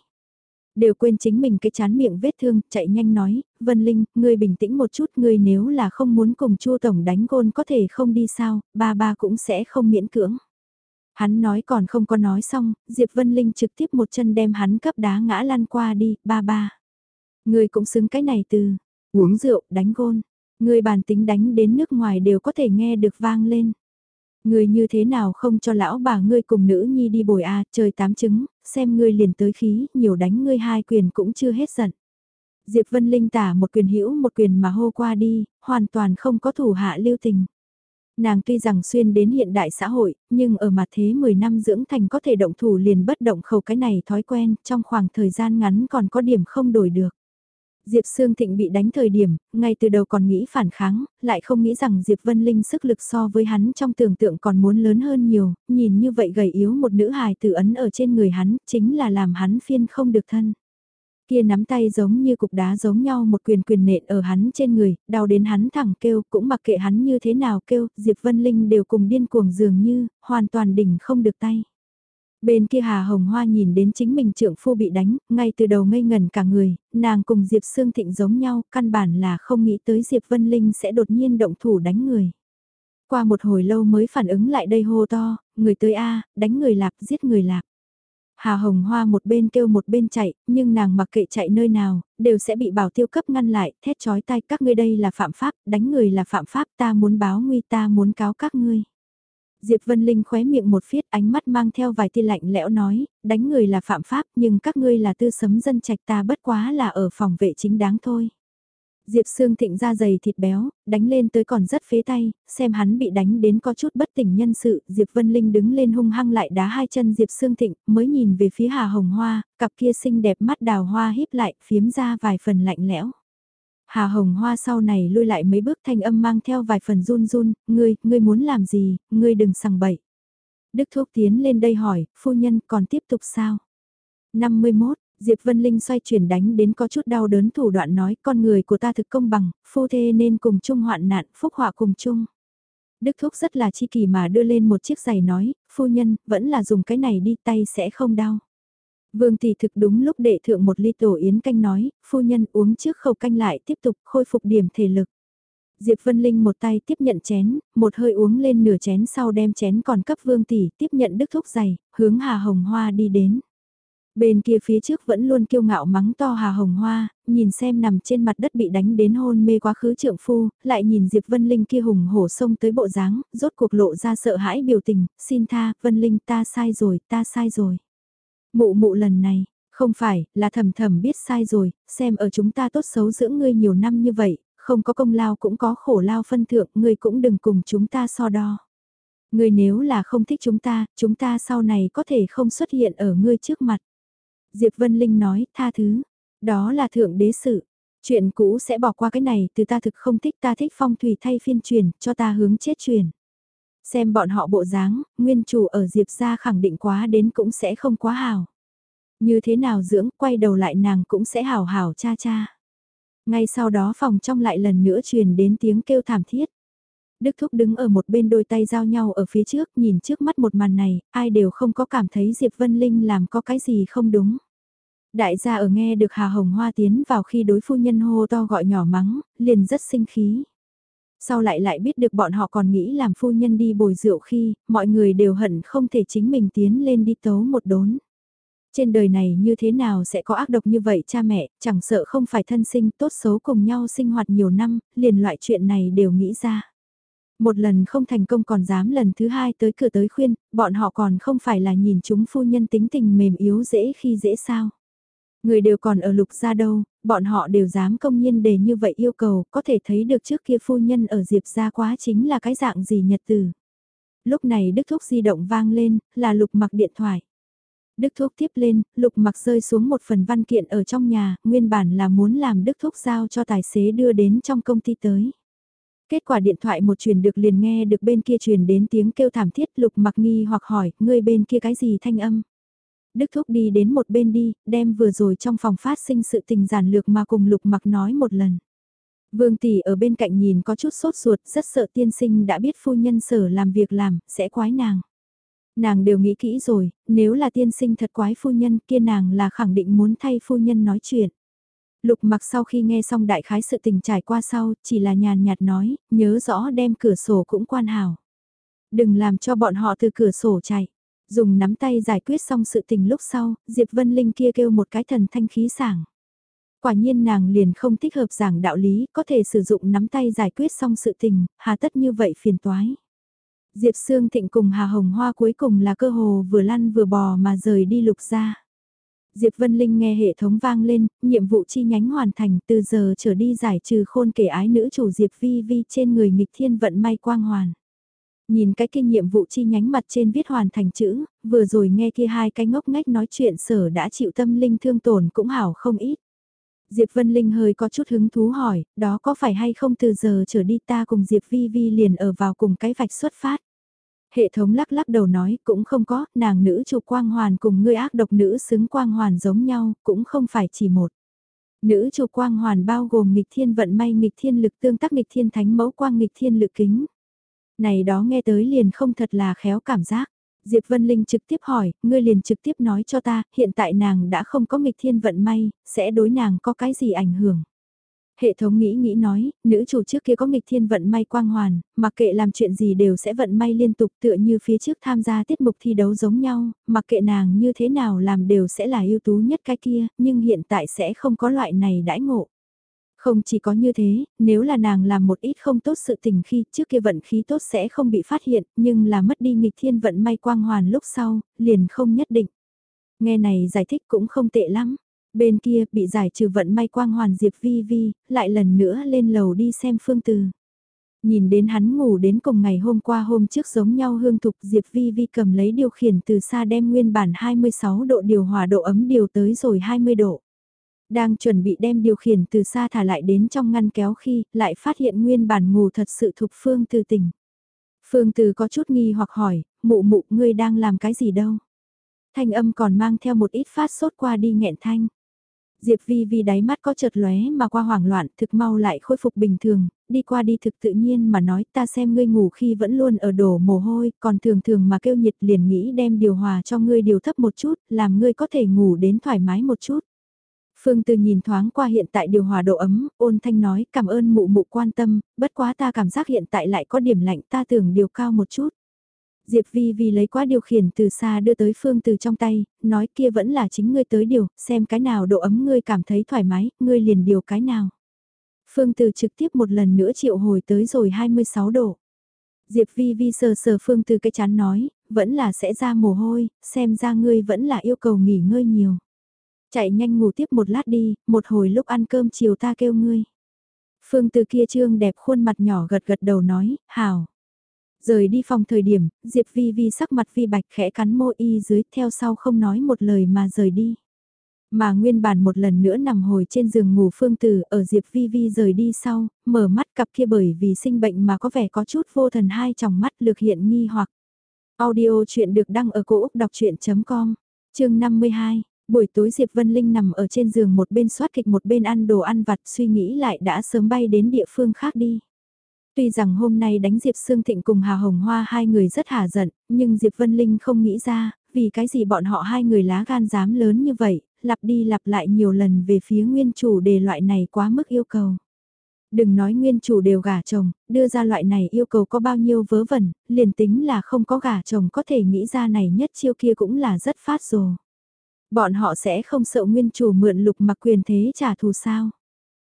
Đều quên chính mình cái chán miệng vết thương, chạy nhanh nói, Vân Linh, ngươi bình tĩnh một chút, ngươi nếu là không muốn cùng Chu Tổng đánh gôn có thể không đi sao, ba ba cũng sẽ không miễn cưỡng. Hắn nói còn không có nói xong, Diệp Vân Linh trực tiếp một chân đem hắn cấp đá ngã lăn qua đi, ba ba. Ngươi cũng xứng cái này từ, uống rượu, đánh gôn. Ngươi bản tính đánh đến nước ngoài đều có thể nghe được vang lên. Ngươi như thế nào không cho lão bà ngươi cùng nữ nhi đi bồi a trời tám trứng, xem ngươi liền tới khí, nhiều đánh ngươi hai quyền cũng chưa hết giận. Diệp Vân Linh tả một quyền hữu một quyền mà hô qua đi, hoàn toàn không có thủ hạ lưu tình. Nàng tuy rằng xuyên đến hiện đại xã hội, nhưng ở mặt thế 10 năm dưỡng thành có thể động thủ liền bất động khẩu cái này thói quen, trong khoảng thời gian ngắn còn có điểm không đổi được. Diệp Sương Thịnh bị đánh thời điểm, ngay từ đầu còn nghĩ phản kháng, lại không nghĩ rằng Diệp Vân Linh sức lực so với hắn trong tưởng tượng còn muốn lớn hơn nhiều, nhìn như vậy gầy yếu một nữ hài tử ấn ở trên người hắn, chính là làm hắn phiên không được thân. Kia nắm tay giống như cục đá giống nhau một quyền quyền nện ở hắn trên người, đau đến hắn thẳng kêu, cũng mặc kệ hắn như thế nào kêu, Diệp Vân Linh đều cùng điên cuồng dường như, hoàn toàn đỉnh không được tay. Bên kia Hà Hồng Hoa nhìn đến chính mình trưởng phu bị đánh, ngay từ đầu ngây ngần cả người, nàng cùng Diệp Sương Thịnh giống nhau, căn bản là không nghĩ tới Diệp Vân Linh sẽ đột nhiên động thủ đánh người. Qua một hồi lâu mới phản ứng lại đây hô to, người tới A, đánh người lạp, giết người lạp. Hà Hồng Hoa một bên kêu một bên chạy, nhưng nàng mặc kệ chạy nơi nào, đều sẽ bị bảo tiêu cấp ngăn lại, thét chói tay các ngươi đây là phạm pháp, đánh người là phạm pháp, ta muốn báo nguy ta muốn cáo các ngươi. Diệp Vân Linh khóe miệng một phiết ánh mắt mang theo vài tia lạnh lẽo nói, đánh người là phạm pháp nhưng các ngươi là tư sấm dân trạch ta bất quá là ở phòng vệ chính đáng thôi. Diệp Sương Thịnh ra dày thịt béo, đánh lên tới còn rất phế tay, xem hắn bị đánh đến có chút bất tỉnh nhân sự, Diệp Vân Linh đứng lên hung hăng lại đá hai chân Diệp Sương Thịnh, mới nhìn về phía Hà Hồng Hoa, cặp kia xinh đẹp mắt đào hoa híp lại, phiếm ra vài phần lạnh lẽo. Hà Hồng Hoa sau này lui lại mấy bước thanh âm mang theo vài phần run run, ngươi, ngươi muốn làm gì, ngươi đừng sằng bậy. Đức Thuốc tiến lên đây hỏi, phu nhân còn tiếp tục sao? 51, Diệp Vân Linh xoay chuyển đánh đến có chút đau đớn thủ đoạn nói con người của ta thực công bằng, phu thê nên cùng chung hoạn nạn, phúc họa cùng chung. Đức Thúc rất là chi kỳ mà đưa lên một chiếc giày nói, phu nhân, vẫn là dùng cái này đi tay sẽ không đau. Vương tỷ thực đúng lúc đệ thượng một ly tổ yến canh nói, phu nhân uống trước khẩu canh lại tiếp tục khôi phục điểm thể lực. Diệp Vân Linh một tay tiếp nhận chén, một hơi uống lên nửa chén sau đem chén còn cấp vương tỷ tiếp nhận đức thúc giày, hướng Hà Hồng Hoa đi đến. Bên kia phía trước vẫn luôn kiêu ngạo mắng to Hà Hồng Hoa, nhìn xem nằm trên mặt đất bị đánh đến hôn mê quá khứ trượng phu, lại nhìn Diệp Vân Linh kia hùng hổ sông tới bộ dáng, rốt cuộc lộ ra sợ hãi biểu tình, xin tha, Vân Linh ta sai rồi, ta sai rồi. Mụ mụ lần này, không phải, là thầm thầm biết sai rồi, xem ở chúng ta tốt xấu dưỡng ngươi nhiều năm như vậy, không có công lao cũng có khổ lao phân thượng, ngươi cũng đừng cùng chúng ta so đo. Ngươi nếu là không thích chúng ta, chúng ta sau này có thể không xuất hiện ở ngươi trước mặt. Diệp Vân Linh nói, tha thứ, đó là thượng đế sự. Chuyện cũ sẽ bỏ qua cái này, từ ta thực không thích ta thích phong thủy thay phiên truyền, cho ta hướng chết truyền. Xem bọn họ bộ dáng, nguyên chủ ở Diệp gia khẳng định quá đến cũng sẽ không quá hào. Như thế nào dưỡng, quay đầu lại nàng cũng sẽ hào hào cha cha. Ngay sau đó phòng trong lại lần nữa truyền đến tiếng kêu thảm thiết. Đức Thúc đứng ở một bên đôi tay giao nhau ở phía trước, nhìn trước mắt một màn này, ai đều không có cảm thấy Diệp Vân Linh làm có cái gì không đúng. Đại gia ở nghe được Hà Hồng Hoa tiến vào khi đối phu nhân hô to gọi nhỏ mắng, liền rất sinh khí. Sau lại lại biết được bọn họ còn nghĩ làm phu nhân đi bồi rượu khi, mọi người đều hận không thể chính mình tiến lên đi tấu một đốn. Trên đời này như thế nào sẽ có ác độc như vậy cha mẹ, chẳng sợ không phải thân sinh tốt xấu cùng nhau sinh hoạt nhiều năm, liền loại chuyện này đều nghĩ ra. Một lần không thành công còn dám lần thứ hai tới cửa tới khuyên, bọn họ còn không phải là nhìn chúng phu nhân tính tình mềm yếu dễ khi dễ sao. Người đều còn ở lục gia đâu, bọn họ đều dám công nhiên đề như vậy yêu cầu, có thể thấy được trước kia phu nhân ở Diệp gia quá chính là cái dạng gì nhật từ. Lúc này Đức Thúc di động vang lên, là lục mặc điện thoại. Đức Thúc tiếp lên, Lục mặc rơi xuống một phần văn kiện ở trong nhà, nguyên bản là muốn làm Đức Thúc giao cho tài xế đưa đến trong công ty tới. Kết quả điện thoại một truyền được liền nghe được bên kia truyền đến tiếng kêu thảm thiết Lục mặc nghi hoặc hỏi, ngươi bên kia cái gì thanh âm. Đức Thúc đi đến một bên đi, đem vừa rồi trong phòng phát sinh sự tình giản lược mà cùng Lục mặc nói một lần. Vương tỷ ở bên cạnh nhìn có chút sốt ruột, rất sợ tiên sinh đã biết phu nhân sở làm việc làm, sẽ quái nàng. Nàng đều nghĩ kỹ rồi, nếu là tiên sinh thật quái phu nhân kia nàng là khẳng định muốn thay phu nhân nói chuyện. Lục mặc sau khi nghe xong đại khái sự tình trải qua sau, chỉ là nhàn nhạt nói, nhớ rõ đem cửa sổ cũng quan hảo. Đừng làm cho bọn họ từ cửa sổ chạy. Dùng nắm tay giải quyết xong sự tình lúc sau, Diệp Vân Linh kia kêu một cái thần thanh khí sảng. Quả nhiên nàng liền không thích hợp giảng đạo lý, có thể sử dụng nắm tay giải quyết xong sự tình, hà tất như vậy phiền toái. Diệp Sương Thịnh cùng Hà Hồng Hoa cuối cùng là cơ hồ vừa lăn vừa bò mà rời đi lục ra. Diệp Vân Linh nghe hệ thống vang lên, nhiệm vụ chi nhánh hoàn thành từ giờ trở đi giải trừ khôn kể ái nữ chủ Diệp Vi Vi trên người nghịch thiên vận may quang hoàn. Nhìn cái kinh nhiệm vụ chi nhánh mặt trên viết hoàn thành chữ, vừa rồi nghe kia hai cái ngốc ngách nói chuyện sở đã chịu tâm linh thương tổn cũng hảo không ít. Diệp Vân Linh hơi có chút hứng thú hỏi, đó có phải hay không từ giờ trở đi ta cùng Diệp Vi Vi liền ở vào cùng cái vạch xuất phát. Hệ thống lắc lắc đầu nói, cũng không có, nàng nữ chủ quang hoàn cùng ngươi ác độc nữ xứng quang hoàn giống nhau, cũng không phải chỉ một. Nữ chủ quang hoàn bao gồm nghịch thiên vận may nghịch thiên lực tương tác nghịch thiên thánh mẫu quang nghịch thiên lực kính. Này đó nghe tới liền không thật là khéo cảm giác. Diệp Vân Linh trực tiếp hỏi, ngươi liền trực tiếp nói cho ta, hiện tại nàng đã không có nghịch thiên vận may, sẽ đối nàng có cái gì ảnh hưởng. Hệ thống nghĩ nghĩ nói, nữ chủ trước kia có nghịch thiên vận may quang hoàn, mặc kệ làm chuyện gì đều sẽ vận may liên tục tựa như phía trước tham gia tiết mục thi đấu giống nhau, mặc kệ nàng như thế nào làm đều sẽ là ưu tú nhất cái kia, nhưng hiện tại sẽ không có loại này đãi ngộ. Không chỉ có như thế, nếu là nàng làm một ít không tốt sự tình khi trước kia vận khí tốt sẽ không bị phát hiện, nhưng là mất đi nghịch thiên vận may quang hoàn lúc sau, liền không nhất định. Nghe này giải thích cũng không tệ lắm. Bên kia bị giải trừ vận may quang hoàn Diệp Vi Vi, lại lần nữa lên lầu đi xem phương từ. Nhìn đến hắn ngủ đến cùng ngày hôm qua hôm trước giống nhau hương thục Diệp Vi Vi cầm lấy điều khiển từ xa đem nguyên bản 26 độ điều hòa độ ấm điều tới rồi 20 độ. Đang chuẩn bị đem điều khiển từ xa thả lại đến trong ngăn kéo khi lại phát hiện nguyên bản ngủ thật sự thục Phương Từ tỉnh. Phương Từ có chút nghi hoặc hỏi, mụ mụ ngươi đang làm cái gì đâu? Thanh âm còn mang theo một ít phát sốt qua đi nghẹn thanh. Diệp Vi Vi đáy mắt có chợt lóe mà qua hoảng loạn thực mau lại khôi phục bình thường, đi qua đi thực tự nhiên mà nói ta xem ngươi ngủ khi vẫn luôn ở đổ mồ hôi, còn thường thường mà kêu nhiệt liền nghĩ đem điều hòa cho ngươi điều thấp một chút, làm ngươi có thể ngủ đến thoải mái một chút. Phương Từ nhìn thoáng qua hiện tại điều hòa độ ấm, ôn thanh nói cảm ơn mụ mụ quan tâm, bất quá ta cảm giác hiện tại lại có điểm lạnh ta tưởng điều cao một chút. Diệp Vi Vi lấy quá điều khiển từ xa đưa tới Phương Từ trong tay, nói kia vẫn là chính ngươi tới điều, xem cái nào độ ấm ngươi cảm thấy thoải mái, ngươi liền điều cái nào. Phương Từ trực tiếp một lần nữa triệu hồi tới rồi 26 độ. Diệp Vi Vi sờ sờ Phương Từ cái chán nói, vẫn là sẽ ra mồ hôi, xem ra ngươi vẫn là yêu cầu nghỉ ngơi nhiều. Chạy nhanh ngủ tiếp một lát đi, một hồi lúc ăn cơm chiều ta kêu ngươi. Phương Từ kia trương đẹp khuôn mặt nhỏ gật gật đầu nói, hào. Rời đi phòng thời điểm, Diệp Vi Vi sắc mặt vi bạch khẽ cắn môi y dưới theo sau không nói một lời mà rời đi. Mà nguyên bản một lần nữa nằm hồi trên giường ngủ phương tử ở Diệp Vi Vi rời đi sau, mở mắt cặp kia bởi vì sinh bệnh mà có vẻ có chút vô thần hai trong mắt lược hiện nghi hoặc. Audio chuyện được đăng ở cổ Úc đọc chuyện.com, chương 52. Buổi tối Diệp Vân Linh nằm ở trên giường một bên soát kịch một bên ăn đồ ăn vặt suy nghĩ lại đã sớm bay đến địa phương khác đi. Tuy rằng hôm nay đánh Diệp Sương Thịnh cùng Hà Hồng Hoa hai người rất hà giận, nhưng Diệp Vân Linh không nghĩ ra, vì cái gì bọn họ hai người lá gan dám lớn như vậy, lặp đi lặp lại nhiều lần về phía nguyên chủ đề loại này quá mức yêu cầu. Đừng nói nguyên chủ đều gả chồng, đưa ra loại này yêu cầu có bao nhiêu vớ vẩn, liền tính là không có gả chồng có thể nghĩ ra này nhất chiêu kia cũng là rất phát rồi. Bọn họ sẽ không sợ nguyên chủ mượn lục mặc quyền thế trả thù sao?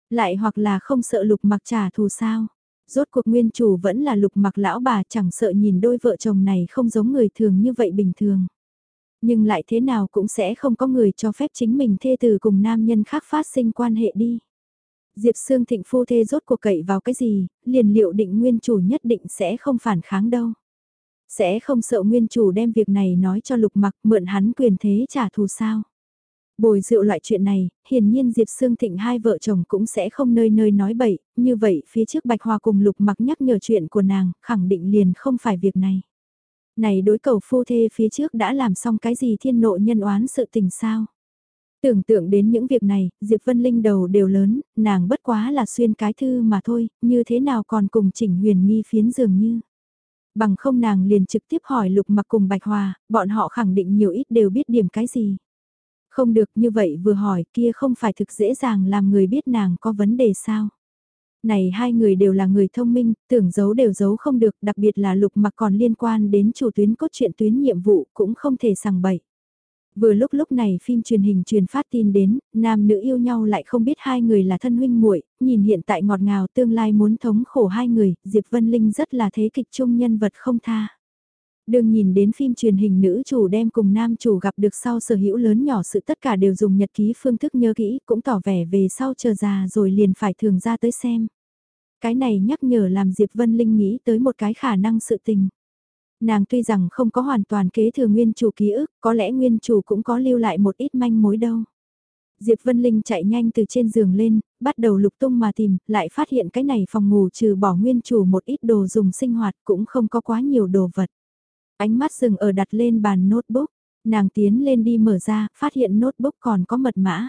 Lại hoặc là không sợ lục mặc trả thù sao? Rốt cuộc nguyên chủ vẫn là lục mặc lão bà chẳng sợ nhìn đôi vợ chồng này không giống người thường như vậy bình thường. Nhưng lại thế nào cũng sẽ không có người cho phép chính mình thê từ cùng nam nhân khác phát sinh quan hệ đi. Diệp Sương Thịnh phu thê rốt cuộc cậy vào cái gì, liền liệu định nguyên chủ nhất định sẽ không phản kháng đâu. Sẽ không sợ nguyên chủ đem việc này nói cho lục mặc mượn hắn quyền thế trả thù sao. Bồi rượu loại chuyện này, hiển nhiên Diệp Sương Thịnh hai vợ chồng cũng sẽ không nơi nơi nói bậy, như vậy phía trước Bạch Hòa cùng Lục Mặc nhắc nhở chuyện của nàng, khẳng định liền không phải việc này. Này đối cầu phu thê phía trước đã làm xong cái gì thiên nộ nhân oán sự tình sao? Tưởng tượng đến những việc này, Diệp Vân Linh đầu đều lớn, nàng bất quá là xuyên cái thư mà thôi, như thế nào còn cùng chỉnh huyền nghi phiến dường như. Bằng không nàng liền trực tiếp hỏi Lục Mặc cùng Bạch Hòa, bọn họ khẳng định nhiều ít đều biết điểm cái gì. Không được như vậy vừa hỏi kia không phải thực dễ dàng làm người biết nàng có vấn đề sao. Này hai người đều là người thông minh, tưởng giấu đều giấu không được, đặc biệt là lục mặc còn liên quan đến chủ tuyến cốt truyện tuyến nhiệm vụ cũng không thể sằng bậy. Vừa lúc lúc này phim truyền hình truyền phát tin đến, nam nữ yêu nhau lại không biết hai người là thân huynh muội, nhìn hiện tại ngọt ngào tương lai muốn thống khổ hai người, Diệp Vân Linh rất là thế kịch chung nhân vật không tha. Đừng nhìn đến phim truyền hình nữ chủ đem cùng nam chủ gặp được sau sở hữu lớn nhỏ sự tất cả đều dùng nhật ký phương thức nhớ kỹ cũng tỏ vẻ về sau chờ già rồi liền phải thường ra tới xem. Cái này nhắc nhở làm Diệp Vân Linh nghĩ tới một cái khả năng sự tình. Nàng tuy rằng không có hoàn toàn kế thừa nguyên chủ ký ức, có lẽ nguyên chủ cũng có lưu lại một ít manh mối đâu. Diệp Vân Linh chạy nhanh từ trên giường lên, bắt đầu lục tung mà tìm, lại phát hiện cái này phòng ngủ trừ bỏ nguyên chủ một ít đồ dùng sinh hoạt cũng không có quá nhiều đồ vật. Ánh mắt dừng ở đặt lên bàn notebook, nàng tiến lên đi mở ra, phát hiện notebook còn có mật mã.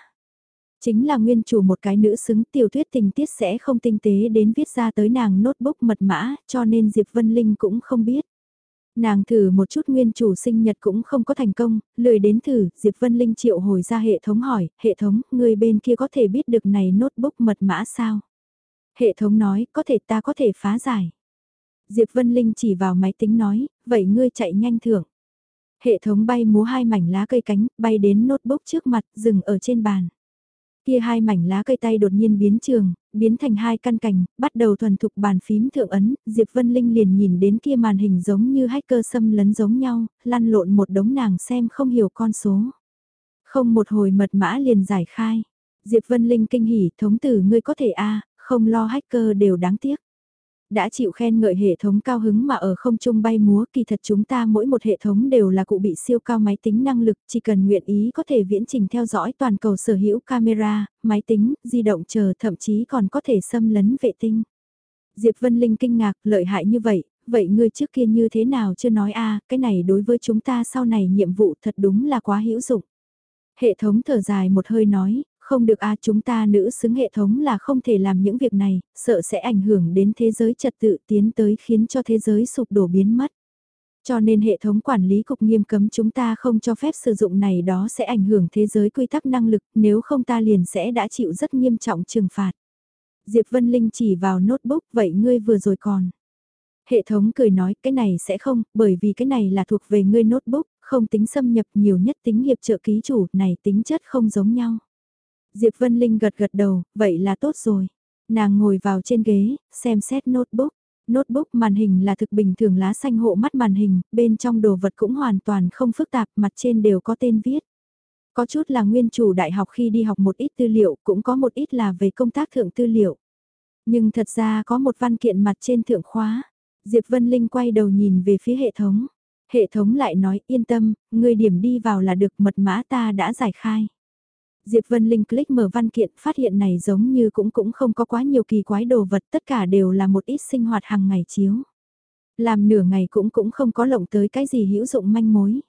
Chính là nguyên chủ một cái nữ xứng tiểu thuyết tình tiết sẽ không tinh tế đến viết ra tới nàng notebook mật mã, cho nên Diệp Vân Linh cũng không biết. Nàng thử một chút nguyên chủ sinh nhật cũng không có thành công, lười đến thử, Diệp Vân Linh triệu hồi ra hệ thống hỏi, hệ thống, người bên kia có thể biết được này notebook mật mã sao? Hệ thống nói, có thể ta có thể phá giải. Diệp Vân Linh chỉ vào máy tính nói, vậy ngươi chạy nhanh thưởng. Hệ thống bay múa hai mảnh lá cây cánh, bay đến notebook trước mặt, dừng ở trên bàn. Kia hai mảnh lá cây tay đột nhiên biến trường, biến thành hai căn cành, bắt đầu thuần thục bàn phím thượng ấn, Diệp Vân Linh liền nhìn đến kia màn hình giống như hacker xâm lấn giống nhau, lăn lộn một đống nàng xem không hiểu con số. Không một hồi mật mã liền giải khai. Diệp Vân Linh kinh hỉ, thống tử ngươi có thể a không lo hacker đều đáng tiếc đã chịu khen ngợi hệ thống cao hứng mà ở không trung bay múa kỳ thật chúng ta mỗi một hệ thống đều là cụ bị siêu cao máy tính năng lực chỉ cần nguyện ý có thể viễn trình theo dõi toàn cầu sở hữu camera, máy tính, di động chờ thậm chí còn có thể xâm lấn vệ tinh. Diệp Vân Linh kinh ngạc lợi hại như vậy, vậy ngươi trước kia như thế nào chưa nói a cái này đối với chúng ta sau này nhiệm vụ thật đúng là quá hữu dụng. Hệ thống thở dài một hơi nói, không được a chúng ta nữ xứng hệ thống là không thể làm những việc này, sợ sẽ ảnh hưởng đến thế giới trật tự tiến tới khiến cho thế giới sụp đổ biến mất. Cho nên hệ thống quản lý cục nghiêm cấm chúng ta không cho phép sử dụng này đó sẽ ảnh hưởng thế giới quy tắc năng lực, nếu không ta liền sẽ đã chịu rất nghiêm trọng trừng phạt. Diệp Vân Linh chỉ vào notebook, vậy ngươi vừa rồi còn. Hệ thống cười nói cái này sẽ không, bởi vì cái này là thuộc về ngươi notebook, không tính xâm nhập nhiều nhất tính hiệp trợ ký chủ, này tính chất không giống nhau. Diệp Vân Linh gật gật đầu, vậy là tốt rồi. Nàng ngồi vào trên ghế, xem xét notebook. Notebook màn hình là thực bình thường lá xanh hộ mắt màn hình, bên trong đồ vật cũng hoàn toàn không phức tạp, mặt trên đều có tên viết. Có chút là nguyên chủ đại học khi đi học một ít tư liệu, cũng có một ít là về công tác thượng tư liệu. Nhưng thật ra có một văn kiện mặt trên thượng khóa. Diệp Vân Linh quay đầu nhìn về phía hệ thống. Hệ thống lại nói yên tâm, người điểm đi vào là được mật mã ta đã giải khai. Diệp Vân Linh click mở văn kiện phát hiện này giống như cũng cũng không có quá nhiều kỳ quái đồ vật tất cả đều là một ít sinh hoạt hàng ngày chiếu. Làm nửa ngày cũng cũng không có lộng tới cái gì hữu dụng manh mối.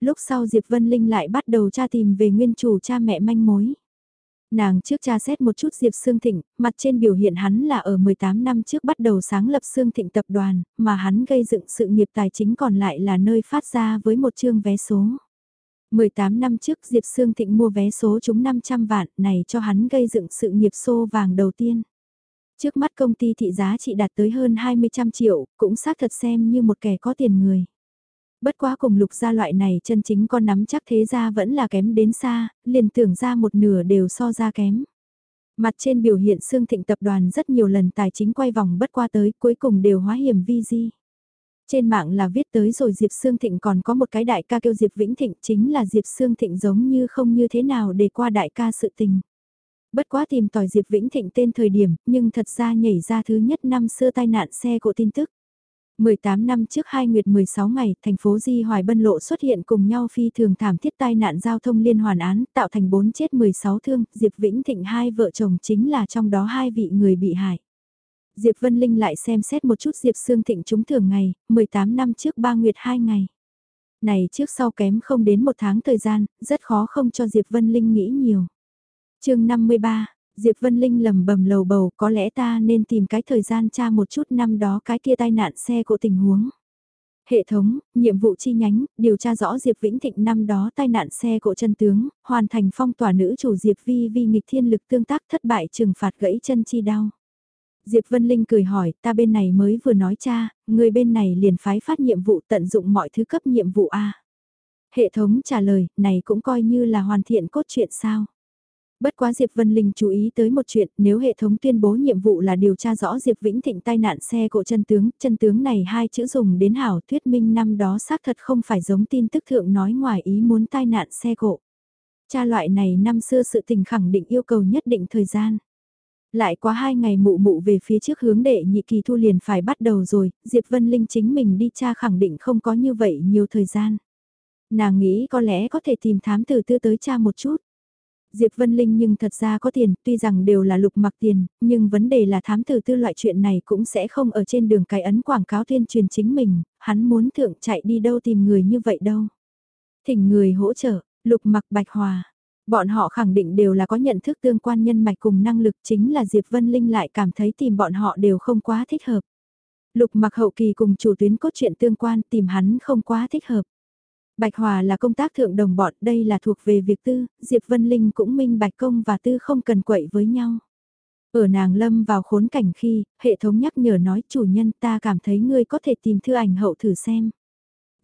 Lúc sau Diệp Vân Linh lại bắt đầu tra tìm về nguyên chủ cha mẹ manh mối. Nàng trước tra xét một chút Diệp Sương Thịnh, mặt trên biểu hiện hắn là ở 18 năm trước bắt đầu sáng lập Sương Thịnh tập đoàn, mà hắn gây dựng sự nghiệp tài chính còn lại là nơi phát ra với một chương vé số. 18 năm trước Diệp Sương Thịnh mua vé số trúng 500 vạn này cho hắn gây dựng sự nghiệp xô vàng đầu tiên. Trước mắt công ty thị giá trị đạt tới hơn 20 trăm triệu, cũng xác thật xem như một kẻ có tiền người. Bất quá cùng lục gia loại này chân chính con nắm chắc thế ra vẫn là kém đến xa, liền tưởng ra một nửa đều so ra kém. Mặt trên biểu hiện Sương Thịnh tập đoàn rất nhiều lần tài chính quay vòng bất qua tới cuối cùng đều hóa hiểm vi di. Trên mạng là viết tới rồi Diệp Sương Thịnh còn có một cái đại ca kêu Diệp Vĩnh Thịnh chính là Diệp Sương Thịnh giống như không như thế nào để qua đại ca sự tình. Bất quá tìm tòi Diệp Vĩnh Thịnh tên thời điểm nhưng thật ra nhảy ra thứ nhất năm xưa tai nạn xe cộ tin tức. 18 năm trước 2 nguyệt 16 ngày, thành phố Di Hoài Bân Lộ xuất hiện cùng nhau phi thường thảm thiết tai nạn giao thông liên hoàn án, tạo thành 4 chết 16 thương, Diệp Vĩnh Thịnh hai vợ chồng chính là trong đó hai vị người bị hại. Diệp Vân Linh lại xem xét một chút Diệp Sương Thịnh chúng thường ngày, 18 năm trước ba nguyệt hai ngày. Này trước sau kém không đến một tháng thời gian, rất khó không cho Diệp Vân Linh nghĩ nhiều. chương 53, Diệp Vân Linh lầm bầm lầu bầu có lẽ ta nên tìm cái thời gian tra một chút năm đó cái kia tai nạn xe của tình huống. Hệ thống, nhiệm vụ chi nhánh, điều tra rõ Diệp Vĩnh Thịnh năm đó tai nạn xe cộ chân tướng, hoàn thành phong tỏa nữ chủ Diệp Vi Vi nghịch thiên lực tương tác thất bại trừng phạt gãy chân chi đau. Diệp Vân Linh cười hỏi, ta bên này mới vừa nói cha, người bên này liền phái phát nhiệm vụ tận dụng mọi thứ cấp nhiệm vụ A. Hệ thống trả lời, này cũng coi như là hoàn thiện cốt truyện sao. Bất quá Diệp Vân Linh chú ý tới một chuyện, nếu hệ thống tuyên bố nhiệm vụ là điều tra rõ Diệp Vĩnh Thịnh tai nạn xe cộ chân tướng, chân tướng này hai chữ dùng đến hảo thuyết minh năm đó xác thật không phải giống tin tức thượng nói ngoài ý muốn tai nạn xe cộ. Cha loại này năm xưa sự tình khẳng định yêu cầu nhất định thời gian. Lại quá hai ngày mụ mụ về phía trước hướng đệ nhị kỳ thu liền phải bắt đầu rồi, Diệp Vân Linh chính mình đi cha khẳng định không có như vậy nhiều thời gian. Nàng nghĩ có lẽ có thể tìm thám tử tư tới cha một chút. Diệp Vân Linh nhưng thật ra có tiền, tuy rằng đều là lục mặc tiền, nhưng vấn đề là thám tử tư loại chuyện này cũng sẽ không ở trên đường cái ấn quảng cáo tuyên truyền chính mình, hắn muốn thượng chạy đi đâu tìm người như vậy đâu. Thỉnh người hỗ trợ, lục mặc bạch hòa. Bọn họ khẳng định đều là có nhận thức tương quan nhân mạch cùng năng lực chính là Diệp Vân Linh lại cảm thấy tìm bọn họ đều không quá thích hợp. Lục mặc hậu kỳ cùng chủ tuyến cốt truyện tương quan tìm hắn không quá thích hợp. Bạch Hòa là công tác thượng đồng bọn, đây là thuộc về việc tư, Diệp Vân Linh cũng minh bạch công và tư không cần quậy với nhau. Ở nàng lâm vào khốn cảnh khi, hệ thống nhắc nhở nói chủ nhân ta cảm thấy ngươi có thể tìm thư ảnh hậu thử xem.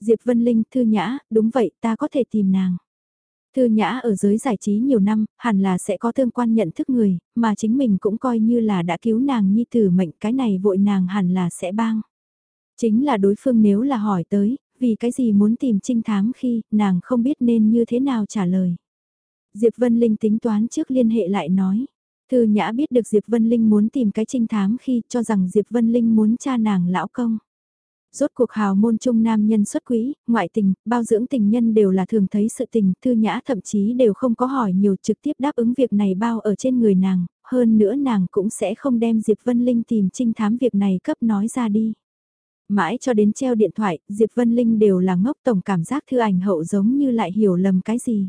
Diệp Vân Linh, thư nhã, đúng vậy ta có thể tìm nàng. Thư nhã ở giới giải trí nhiều năm, hẳn là sẽ có tương quan nhận thức người, mà chính mình cũng coi như là đã cứu nàng nhi tử mệnh cái này vội nàng hẳn là sẽ bang. Chính là đối phương nếu là hỏi tới, vì cái gì muốn tìm trinh thám khi nàng không biết nên như thế nào trả lời. Diệp Vân Linh tính toán trước liên hệ lại nói. Thư Nhã biết được Diệp Vân Linh muốn tìm cái trinh thám khi cho rằng Diệp Vân Linh muốn cha nàng lão công. Rốt cuộc hào môn trung nam nhân xuất quỹ, ngoại tình, bao dưỡng tình nhân đều là thường thấy sự tình, Thư Nhã thậm chí đều không có hỏi nhiều trực tiếp đáp ứng việc này bao ở trên người nàng, hơn nữa nàng cũng sẽ không đem Diệp Vân Linh tìm trinh thám việc này cấp nói ra đi. Mãi cho đến treo điện thoại, Diệp Vân Linh đều là ngốc tổng cảm giác thư ảnh hậu giống như lại hiểu lầm cái gì.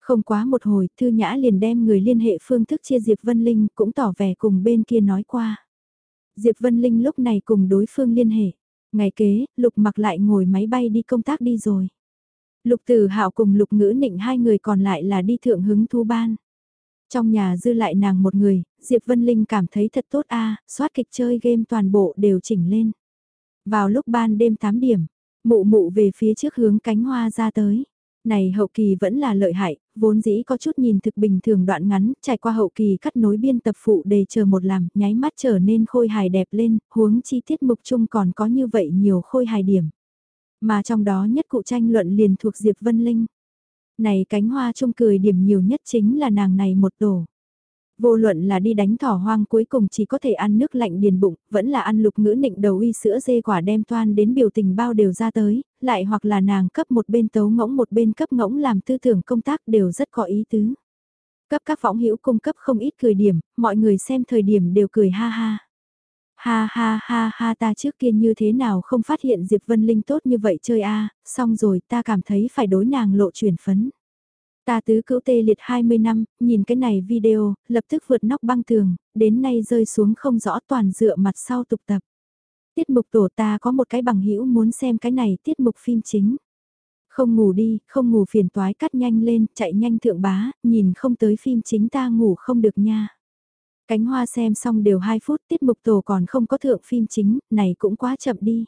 Không quá một hồi, Thư Nhã liền đem người liên hệ phương thức chia Diệp Vân Linh cũng tỏ vẻ cùng bên kia nói qua. Diệp Vân Linh lúc này cùng đối phương liên hệ. Ngày kế, Lục mặc lại ngồi máy bay đi công tác đi rồi. Lục Tử Hạo cùng Lục Ngữ Nịnh hai người còn lại là đi thượng hứng thu ban. Trong nhà dư lại nàng một người, Diệp Vân Linh cảm thấy thật tốt a, soát kịch chơi game toàn bộ đều chỉnh lên. Vào lúc ban đêm 8 điểm, mụ mụ về phía trước hướng cánh hoa ra tới. Này hậu kỳ vẫn là lợi hại, vốn dĩ có chút nhìn thực bình thường đoạn ngắn, trải qua hậu kỳ cắt nối biên tập phụ đề chờ một làm, nháy mắt trở nên khôi hài đẹp lên, huống chi tiết mục chung còn có như vậy nhiều khôi hài điểm. Mà trong đó nhất cụ tranh luận liền thuộc Diệp Vân Linh. Này cánh hoa chung cười điểm nhiều nhất chính là nàng này một tổ. Vô luận là đi đánh thỏ hoang cuối cùng chỉ có thể ăn nước lạnh điền bụng, vẫn là ăn lục ngữ nịnh đầu uy sữa dê quả đem toan đến biểu tình bao đều ra tới, lại hoặc là nàng cấp một bên tấu ngỗng một bên cấp ngỗng làm tư tưởng công tác đều rất có ý tứ. Cấp các võng hữu cung cấp không ít cười điểm, mọi người xem thời điểm đều cười ha ha. Ha ha ha ha ta trước kia như thế nào không phát hiện Diệp Vân Linh tốt như vậy chơi a xong rồi ta cảm thấy phải đối nàng lộ chuyển phấn. Ta tứ cữu tê liệt 20 năm, nhìn cái này video, lập tức vượt nóc băng tường, đến nay rơi xuống không rõ toàn dựa mặt sau tục tập. Tiết mục tổ ta có một cái bằng hữu muốn xem cái này tiết mục phim chính. Không ngủ đi, không ngủ phiền toái cắt nhanh lên, chạy nhanh thượng bá, nhìn không tới phim chính ta ngủ không được nha. Cánh hoa xem xong đều 2 phút tiết mục tổ còn không có thượng phim chính, này cũng quá chậm đi.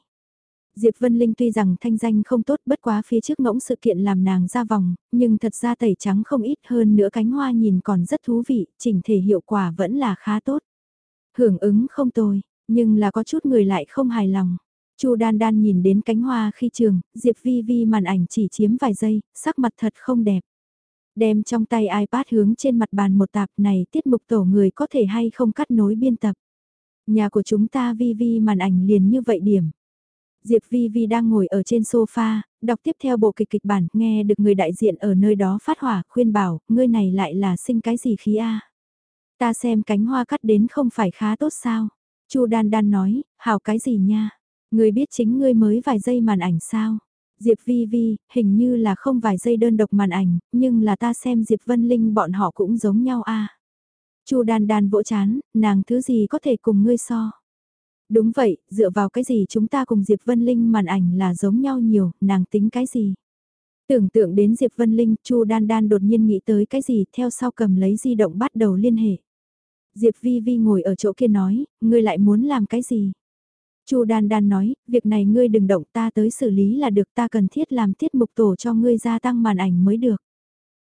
Diệp Vân Linh tuy rằng thanh danh không tốt bất quá phía trước ngỗng sự kiện làm nàng ra vòng, nhưng thật ra tẩy trắng không ít hơn nữa cánh hoa nhìn còn rất thú vị, chỉnh thể hiệu quả vẫn là khá tốt. Hưởng ứng không tồi, nhưng là có chút người lại không hài lòng. Chu Đan Đan nhìn đến cánh hoa khi trường, Diệp Vi Vi màn ảnh chỉ chiếm vài giây, sắc mặt thật không đẹp. Đem trong tay iPad hướng trên mặt bàn một tạp này tiết mục tổ người có thể hay không cắt nối biên tập. Nhà của chúng ta Vi Vi màn ảnh liền như vậy điểm. Diệp Vi Vi đang ngồi ở trên sofa, đọc tiếp theo bộ kịch kịch bản, nghe được người đại diện ở nơi đó phát hỏa, khuyên bảo, ngươi này lại là sinh cái gì khí a? Ta xem cánh hoa cắt đến không phải khá tốt sao? Chu Đan Đan nói, hào cái gì nha? Ngươi biết chính ngươi mới vài giây màn ảnh sao? Diệp Vi Vi, hình như là không vài giây đơn độc màn ảnh, nhưng là ta xem Diệp Vân Linh bọn họ cũng giống nhau a. Chu Đan Đan vỗ chán, nàng thứ gì có thể cùng ngươi so? Đúng vậy, dựa vào cái gì chúng ta cùng Diệp Vân Linh màn ảnh là giống nhau nhiều, nàng tính cái gì? Tưởng tượng đến Diệp Vân Linh, Chu Đan Đan đột nhiên nghĩ tới cái gì, theo sau cầm lấy di động bắt đầu liên hệ. Diệp Vi Vi ngồi ở chỗ kia nói, ngươi lại muốn làm cái gì? Chu Đan Đan nói, việc này ngươi đừng động ta tới xử lý là được ta cần thiết làm tiết mục tổ cho ngươi gia tăng màn ảnh mới được.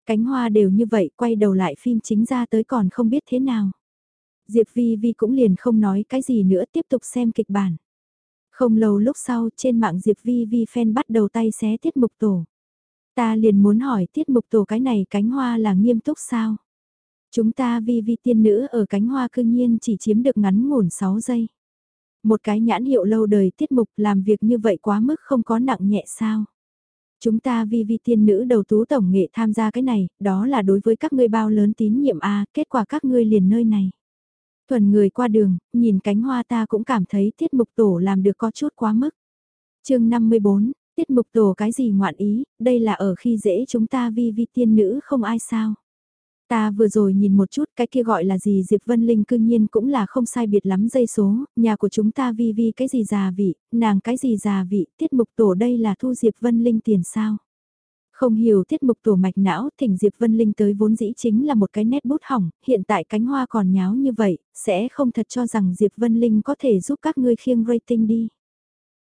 Cánh hoa đều như vậy, quay đầu lại phim chính ra tới còn không biết thế nào. Diệp Vi Vi cũng liền không nói cái gì nữa tiếp tục xem kịch bản. Không lâu lúc sau trên mạng Diệp Vi Vi fan bắt đầu tay xé tiết mục tổ. Ta liền muốn hỏi tiết mục tổ cái này cánh hoa là nghiêm túc sao? Chúng ta Vi Vi tiên nữ ở cánh hoa cương nhiên chỉ chiếm được ngắn ngủn 6 giây. Một cái nhãn hiệu lâu đời tiết mục làm việc như vậy quá mức không có nặng nhẹ sao? Chúng ta vi vi tiên nữ đầu tú tổng nghệ tham gia cái này, đó là đối với các ngươi bao lớn tín nhiệm a kết quả các ngươi liền nơi này. Thuần người qua đường, nhìn cánh hoa ta cũng cảm thấy tiết mục tổ làm được có chút quá mức. chương 54, tiết mục tổ cái gì ngoạn ý, đây là ở khi dễ chúng ta vi vi tiên nữ không ai sao. Ta vừa rồi nhìn một chút cái kia gọi là gì Diệp Vân Linh cương nhiên cũng là không sai biệt lắm dây số, nhà của chúng ta vi vi cái gì già vị, nàng cái gì già vị, tiết mục tổ đây là thu Diệp Vân Linh tiền sao. Không hiểu tiết mục tổ mạch não, thỉnh Diệp Vân Linh tới vốn dĩ chính là một cái nét bút hỏng, hiện tại cánh hoa còn nháo như vậy, sẽ không thật cho rằng Diệp Vân Linh có thể giúp các ngươi khiêng rating đi.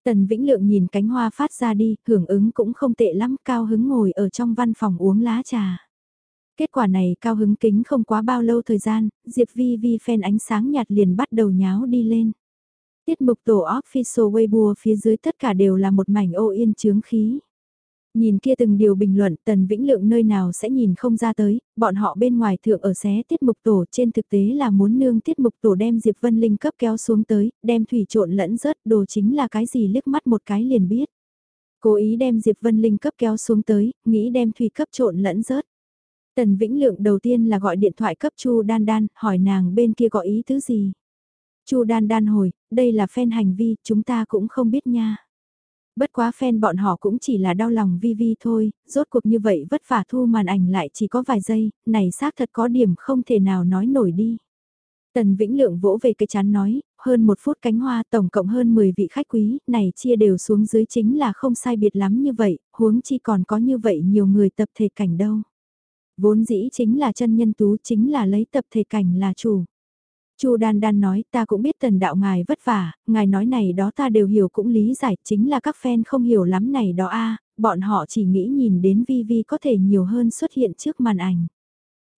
Tần Vĩnh Lượng nhìn cánh hoa phát ra đi, hưởng ứng cũng không tệ lắm, cao hứng ngồi ở trong văn phòng uống lá trà. Kết quả này cao hứng kính không quá bao lâu thời gian, Diệp Vi Vi phen ánh sáng nhạt liền bắt đầu nháo đi lên. Tiết mục tổ official Weibo phía dưới tất cả đều là một mảnh ô yên chướng khí. Nhìn kia từng điều bình luận Tần Vĩnh Lượng nơi nào sẽ nhìn không ra tới, bọn họ bên ngoài thượng ở xé tiết mục tổ trên thực tế là muốn nương tiết mục tổ đem Diệp Vân Linh cấp kéo xuống tới, đem thủy trộn lẫn rớt đồ chính là cái gì liếc mắt một cái liền biết. Cố ý đem Diệp Vân Linh cấp kéo xuống tới, nghĩ đem thủy cấp trộn lẫn rớt. Tần Vĩnh Lượng đầu tiên là gọi điện thoại cấp Chu Đan Đan, hỏi nàng bên kia có ý thứ gì. Chu Đan Đan hồi, đây là fan hành vi, chúng ta cũng không biết nha. Bất quá fan bọn họ cũng chỉ là đau lòng vi vi thôi, rốt cuộc như vậy vất vả thu màn ảnh lại chỉ có vài giây, này xác thật có điểm không thể nào nói nổi đi. Tần Vĩnh Lượng vỗ về cái chán nói, hơn một phút cánh hoa tổng cộng hơn 10 vị khách quý, này chia đều xuống dưới chính là không sai biệt lắm như vậy, huống chi còn có như vậy nhiều người tập thể cảnh đâu. Vốn dĩ chính là chân nhân tú chính là lấy tập thể cảnh là chủ. Chu Đan Đan nói ta cũng biết tần đạo ngài vất vả, ngài nói này đó ta đều hiểu cũng lý giải chính là các fan không hiểu lắm này đó a bọn họ chỉ nghĩ nhìn đến Vi Vi có thể nhiều hơn xuất hiện trước màn ảnh.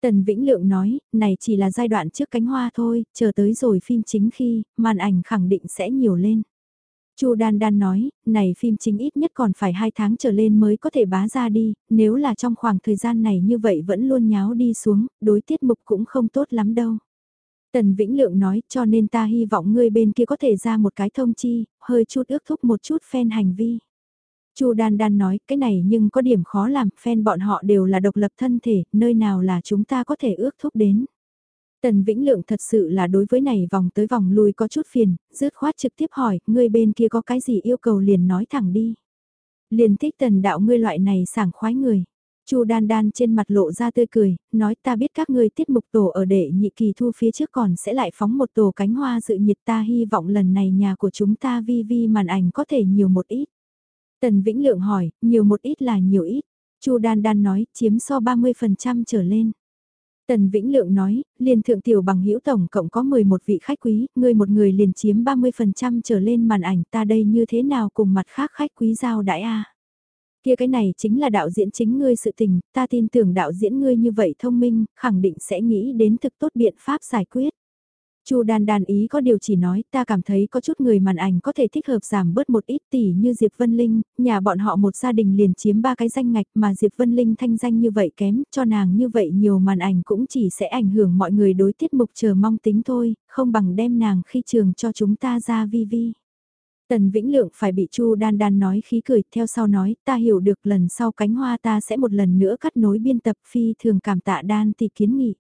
Tần Vĩnh Lượng nói, này chỉ là giai đoạn trước cánh hoa thôi, chờ tới rồi phim chính khi, màn ảnh khẳng định sẽ nhiều lên. Chu Đan Đan nói, này phim chính ít nhất còn phải 2 tháng trở lên mới có thể bá ra đi, nếu là trong khoảng thời gian này như vậy vẫn luôn nháo đi xuống, đối tiết mục cũng không tốt lắm đâu. Tần Vĩnh Lượng nói cho nên ta hy vọng ngươi bên kia có thể ra một cái thông chi, hơi chút ước thúc một chút phen hành vi. Chu Đan Đan nói cái này nhưng có điểm khó làm, phen bọn họ đều là độc lập thân thể, nơi nào là chúng ta có thể ước thúc đến. Tần Vĩnh Lượng thật sự là đối với này vòng tới vòng lui có chút phiền, dứt khoát trực tiếp hỏi, ngươi bên kia có cái gì yêu cầu liền nói thẳng đi. Liền thích tần đạo ngươi loại này sảng khoái người. Chu Đan Đan trên mặt lộ ra tươi cười, nói ta biết các ngươi tiết mục tổ ở đệ nhị kỳ thu phía trước còn sẽ lại phóng một tổ cánh hoa dự nhiệt ta hy vọng lần này nhà của chúng ta vi vi màn ảnh có thể nhiều một ít. Tần Vĩnh Lượng hỏi, nhiều một ít là nhiều ít. Chu Đan Đan nói, chiếm so 30% trở lên. Tần Vĩnh Lượng nói, liền thượng tiểu bằng hữu tổng cộng có 11 vị khách quý, người một người liền chiếm 30% trở lên màn ảnh ta đây như thế nào cùng mặt khác khách quý giao đãi a Kia cái này chính là đạo diễn chính ngươi sự tình, ta tin tưởng đạo diễn ngươi như vậy thông minh, khẳng định sẽ nghĩ đến thực tốt biện pháp giải quyết. Chu đan đan ý có điều chỉ nói ta cảm thấy có chút người màn ảnh có thể thích hợp giảm bớt một ít tỷ như Diệp Vân Linh, nhà bọn họ một gia đình liền chiếm ba cái danh ngạch mà Diệp Vân Linh thanh danh như vậy kém, cho nàng như vậy nhiều màn ảnh cũng chỉ sẽ ảnh hưởng mọi người đối tiết mục chờ mong tính thôi, không bằng đem nàng khi trường cho chúng ta ra vi vi. Tần Vĩnh Lượng phải bị Chu Đan Đan nói khí cười, theo sau nói, ta hiểu được lần sau cánh hoa ta sẽ một lần nữa cắt nối biên tập phi thường cảm tạ Đan thì kiến nghị.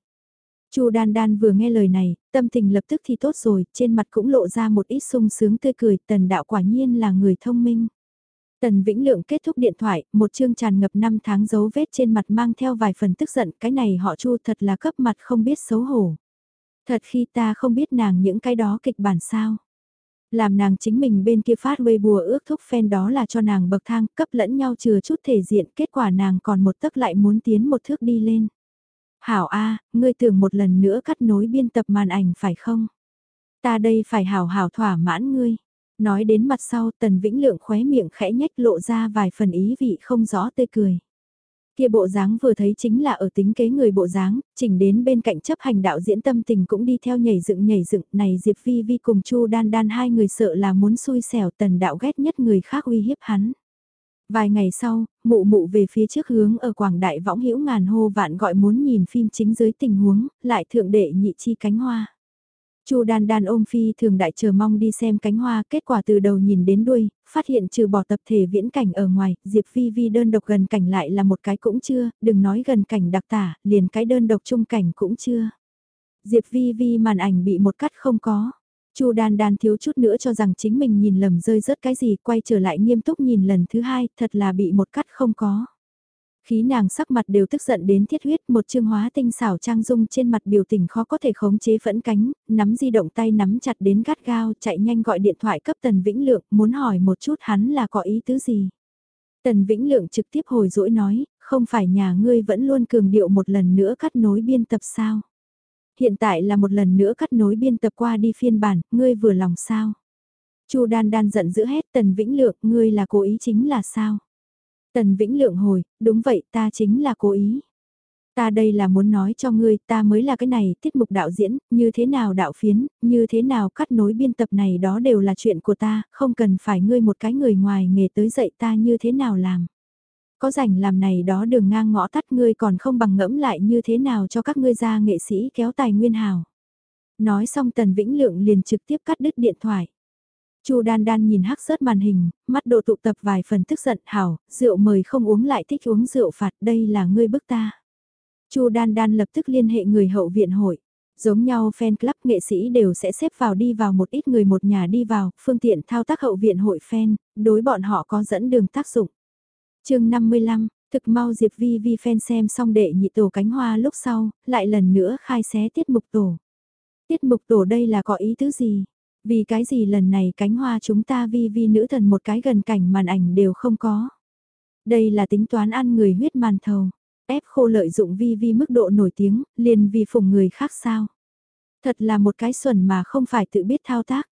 Chu Đan Đan vừa nghe lời này, tâm tình lập tức thì tốt rồi, trên mặt cũng lộ ra một ít sung sướng tươi cười, tần đạo quả nhiên là người thông minh. Tần Vĩnh Lượng kết thúc điện thoại, một chương tràn ngập năm tháng dấu vết trên mặt mang theo vài phần tức giận, cái này họ Chu thật là cấp mặt không biết xấu hổ. Thật khi ta không biết nàng những cái đó kịch bản sao. Làm nàng chính mình bên kia phát bùa ước thúc phen đó là cho nàng bậc thang cấp lẫn nhau chừa chút thể diện kết quả nàng còn một tấc lại muốn tiến một thước đi lên. Hảo A, ngươi tưởng một lần nữa cắt nối biên tập màn ảnh phải không? Ta đây phải hảo hảo thỏa mãn ngươi. Nói đến mặt sau tần vĩnh lượng khóe miệng khẽ nhách lộ ra vài phần ý vị không rõ tươi cười. Kia bộ dáng vừa thấy chính là ở tính kế người bộ dáng, chỉnh đến bên cạnh chấp hành đạo diễn tâm tình cũng đi theo nhảy dựng nhảy dựng này Diệp Vi Vi cùng Chu Đan Đan hai người sợ là muốn xui xẻo tần đạo ghét nhất người khác uy hiếp hắn. Vài ngày sau, mụ mụ về phía trước hướng ở quảng đại võng hữu ngàn hô vạn gọi muốn nhìn phim chính dưới tình huống, lại thượng đệ nhị chi cánh hoa. Chu đan đan ôm phi thường đại chờ mong đi xem cánh hoa, kết quả từ đầu nhìn đến đuôi, phát hiện trừ bỏ tập thể viễn cảnh ở ngoài, Diệp Phi Vi đơn độc gần cảnh lại là một cái cũng chưa, đừng nói gần cảnh đặc tả, liền cái đơn độc trung cảnh cũng chưa. Diệp Vi Vi màn ảnh bị một cắt không có. Chu Đan Đan thiếu chút nữa cho rằng chính mình nhìn lầm rơi rớt cái gì, quay trở lại nghiêm túc nhìn lần thứ hai, thật là bị một cắt không có. Khí nàng sắc mặt đều tức giận đến thiết huyết, một chương hóa tinh xảo trang dung trên mặt biểu tình khó có thể khống chế phẫn cánh, nắm di động tay nắm chặt đến gắt gao, chạy nhanh gọi điện thoại cấp Tần Vĩnh Lượng, muốn hỏi một chút hắn là có ý tứ gì. Tần Vĩnh Lượng trực tiếp hồi dỗi nói, không phải nhà ngươi vẫn luôn cường điệu một lần nữa cắt nối biên tập sao hiện tại là một lần nữa cắt nối biên tập qua đi phiên bản, ngươi vừa lòng sao? Chu Đan Đan giận dữ hết Tần Vĩnh Lượng, ngươi là cố ý chính là sao? Tần Vĩnh Lượng hồi, đúng vậy ta chính là cố ý. Ta đây là muốn nói cho ngươi, ta mới là cái này, tiết mục đạo diễn, như thế nào đạo phiến, như thế nào cắt nối biên tập này đó đều là chuyện của ta, không cần phải ngươi một cái người ngoài nghề tới dạy ta như thế nào làm. Có rảnh làm này đó đường ngang ngõ tắt ngươi còn không bằng ngẫm lại như thế nào cho các ngươi ra nghệ sĩ kéo tài nguyên hào. Nói xong Tần Vĩnh Lượng liền trực tiếp cắt đứt điện thoại. Chu Đan Đan nhìn hắc rớt màn hình, mắt độ tụ tập vài phần tức giận, hảo, rượu mời không uống lại thích uống rượu phạt, đây là ngươi bức ta. Chu Đan Đan lập tức liên hệ người hậu viện hội. Giống nhau fan club nghệ sĩ đều sẽ xếp vào đi vào một ít người một nhà đi vào, phương tiện thao tác hậu viện hội fan, đối bọn họ có dẫn đường tác dụng. chương 55, thực mau Diệp Vi Vi fan xem xong đệ nhị tổ cánh hoa lúc sau, lại lần nữa khai xé tiết mục tổ. Tiết mục tổ đây là có ý tứ gì? Vì cái gì lần này cánh hoa chúng ta Vi Vi nữ thần một cái gần cảnh màn ảnh đều không có. Đây là tính toán ăn người huyết màn thầu. Ép khô lợi dụng Vi Vi mức độ nổi tiếng, liền vì phụng người khác sao. Thật là một cái xuẩn mà không phải tự biết thao tác.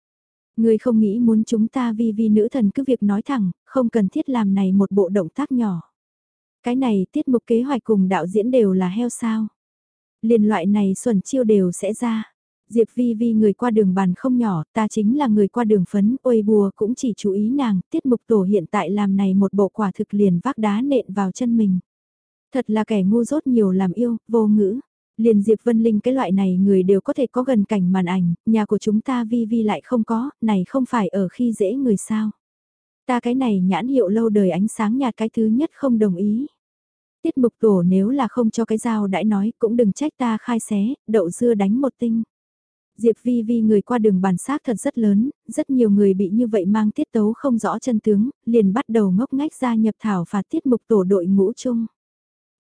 Người không nghĩ muốn chúng ta Vi Vi nữ thần cứ việc nói thẳng, không cần thiết làm này một bộ động tác nhỏ. Cái này tiết mục kế hoạch cùng đạo diễn đều là heo sao. Liền loại này xuẩn chiêu đều sẽ ra. Diệp Vi Vi người qua đường bàn không nhỏ, ta chính là người qua đường phấn, ôi bùa cũng chỉ chú ý nàng, tiết mục tổ hiện tại làm này một bộ quả thực liền vác đá nện vào chân mình. Thật là kẻ ngu dốt nhiều làm yêu, vô ngữ. Liền Diệp Vân Linh cái loại này người đều có thể có gần cảnh màn ảnh, nhà của chúng ta Vi Vi lại không có, này không phải ở khi dễ người sao. Ta cái này nhãn hiệu lâu đời ánh sáng nhạt cái thứ nhất không đồng ý. Tiết mục tổ nếu là không cho cái dao đãi nói cũng đừng trách ta khai xé, đậu dưa đánh một tinh. Diệp Vi Vi người qua đường bàn xác thật rất lớn, rất nhiều người bị như vậy mang tiết tấu không rõ chân tướng, liền bắt đầu ngốc ngách ra nhập thảo phạt tiết mục tổ đội ngũ chung.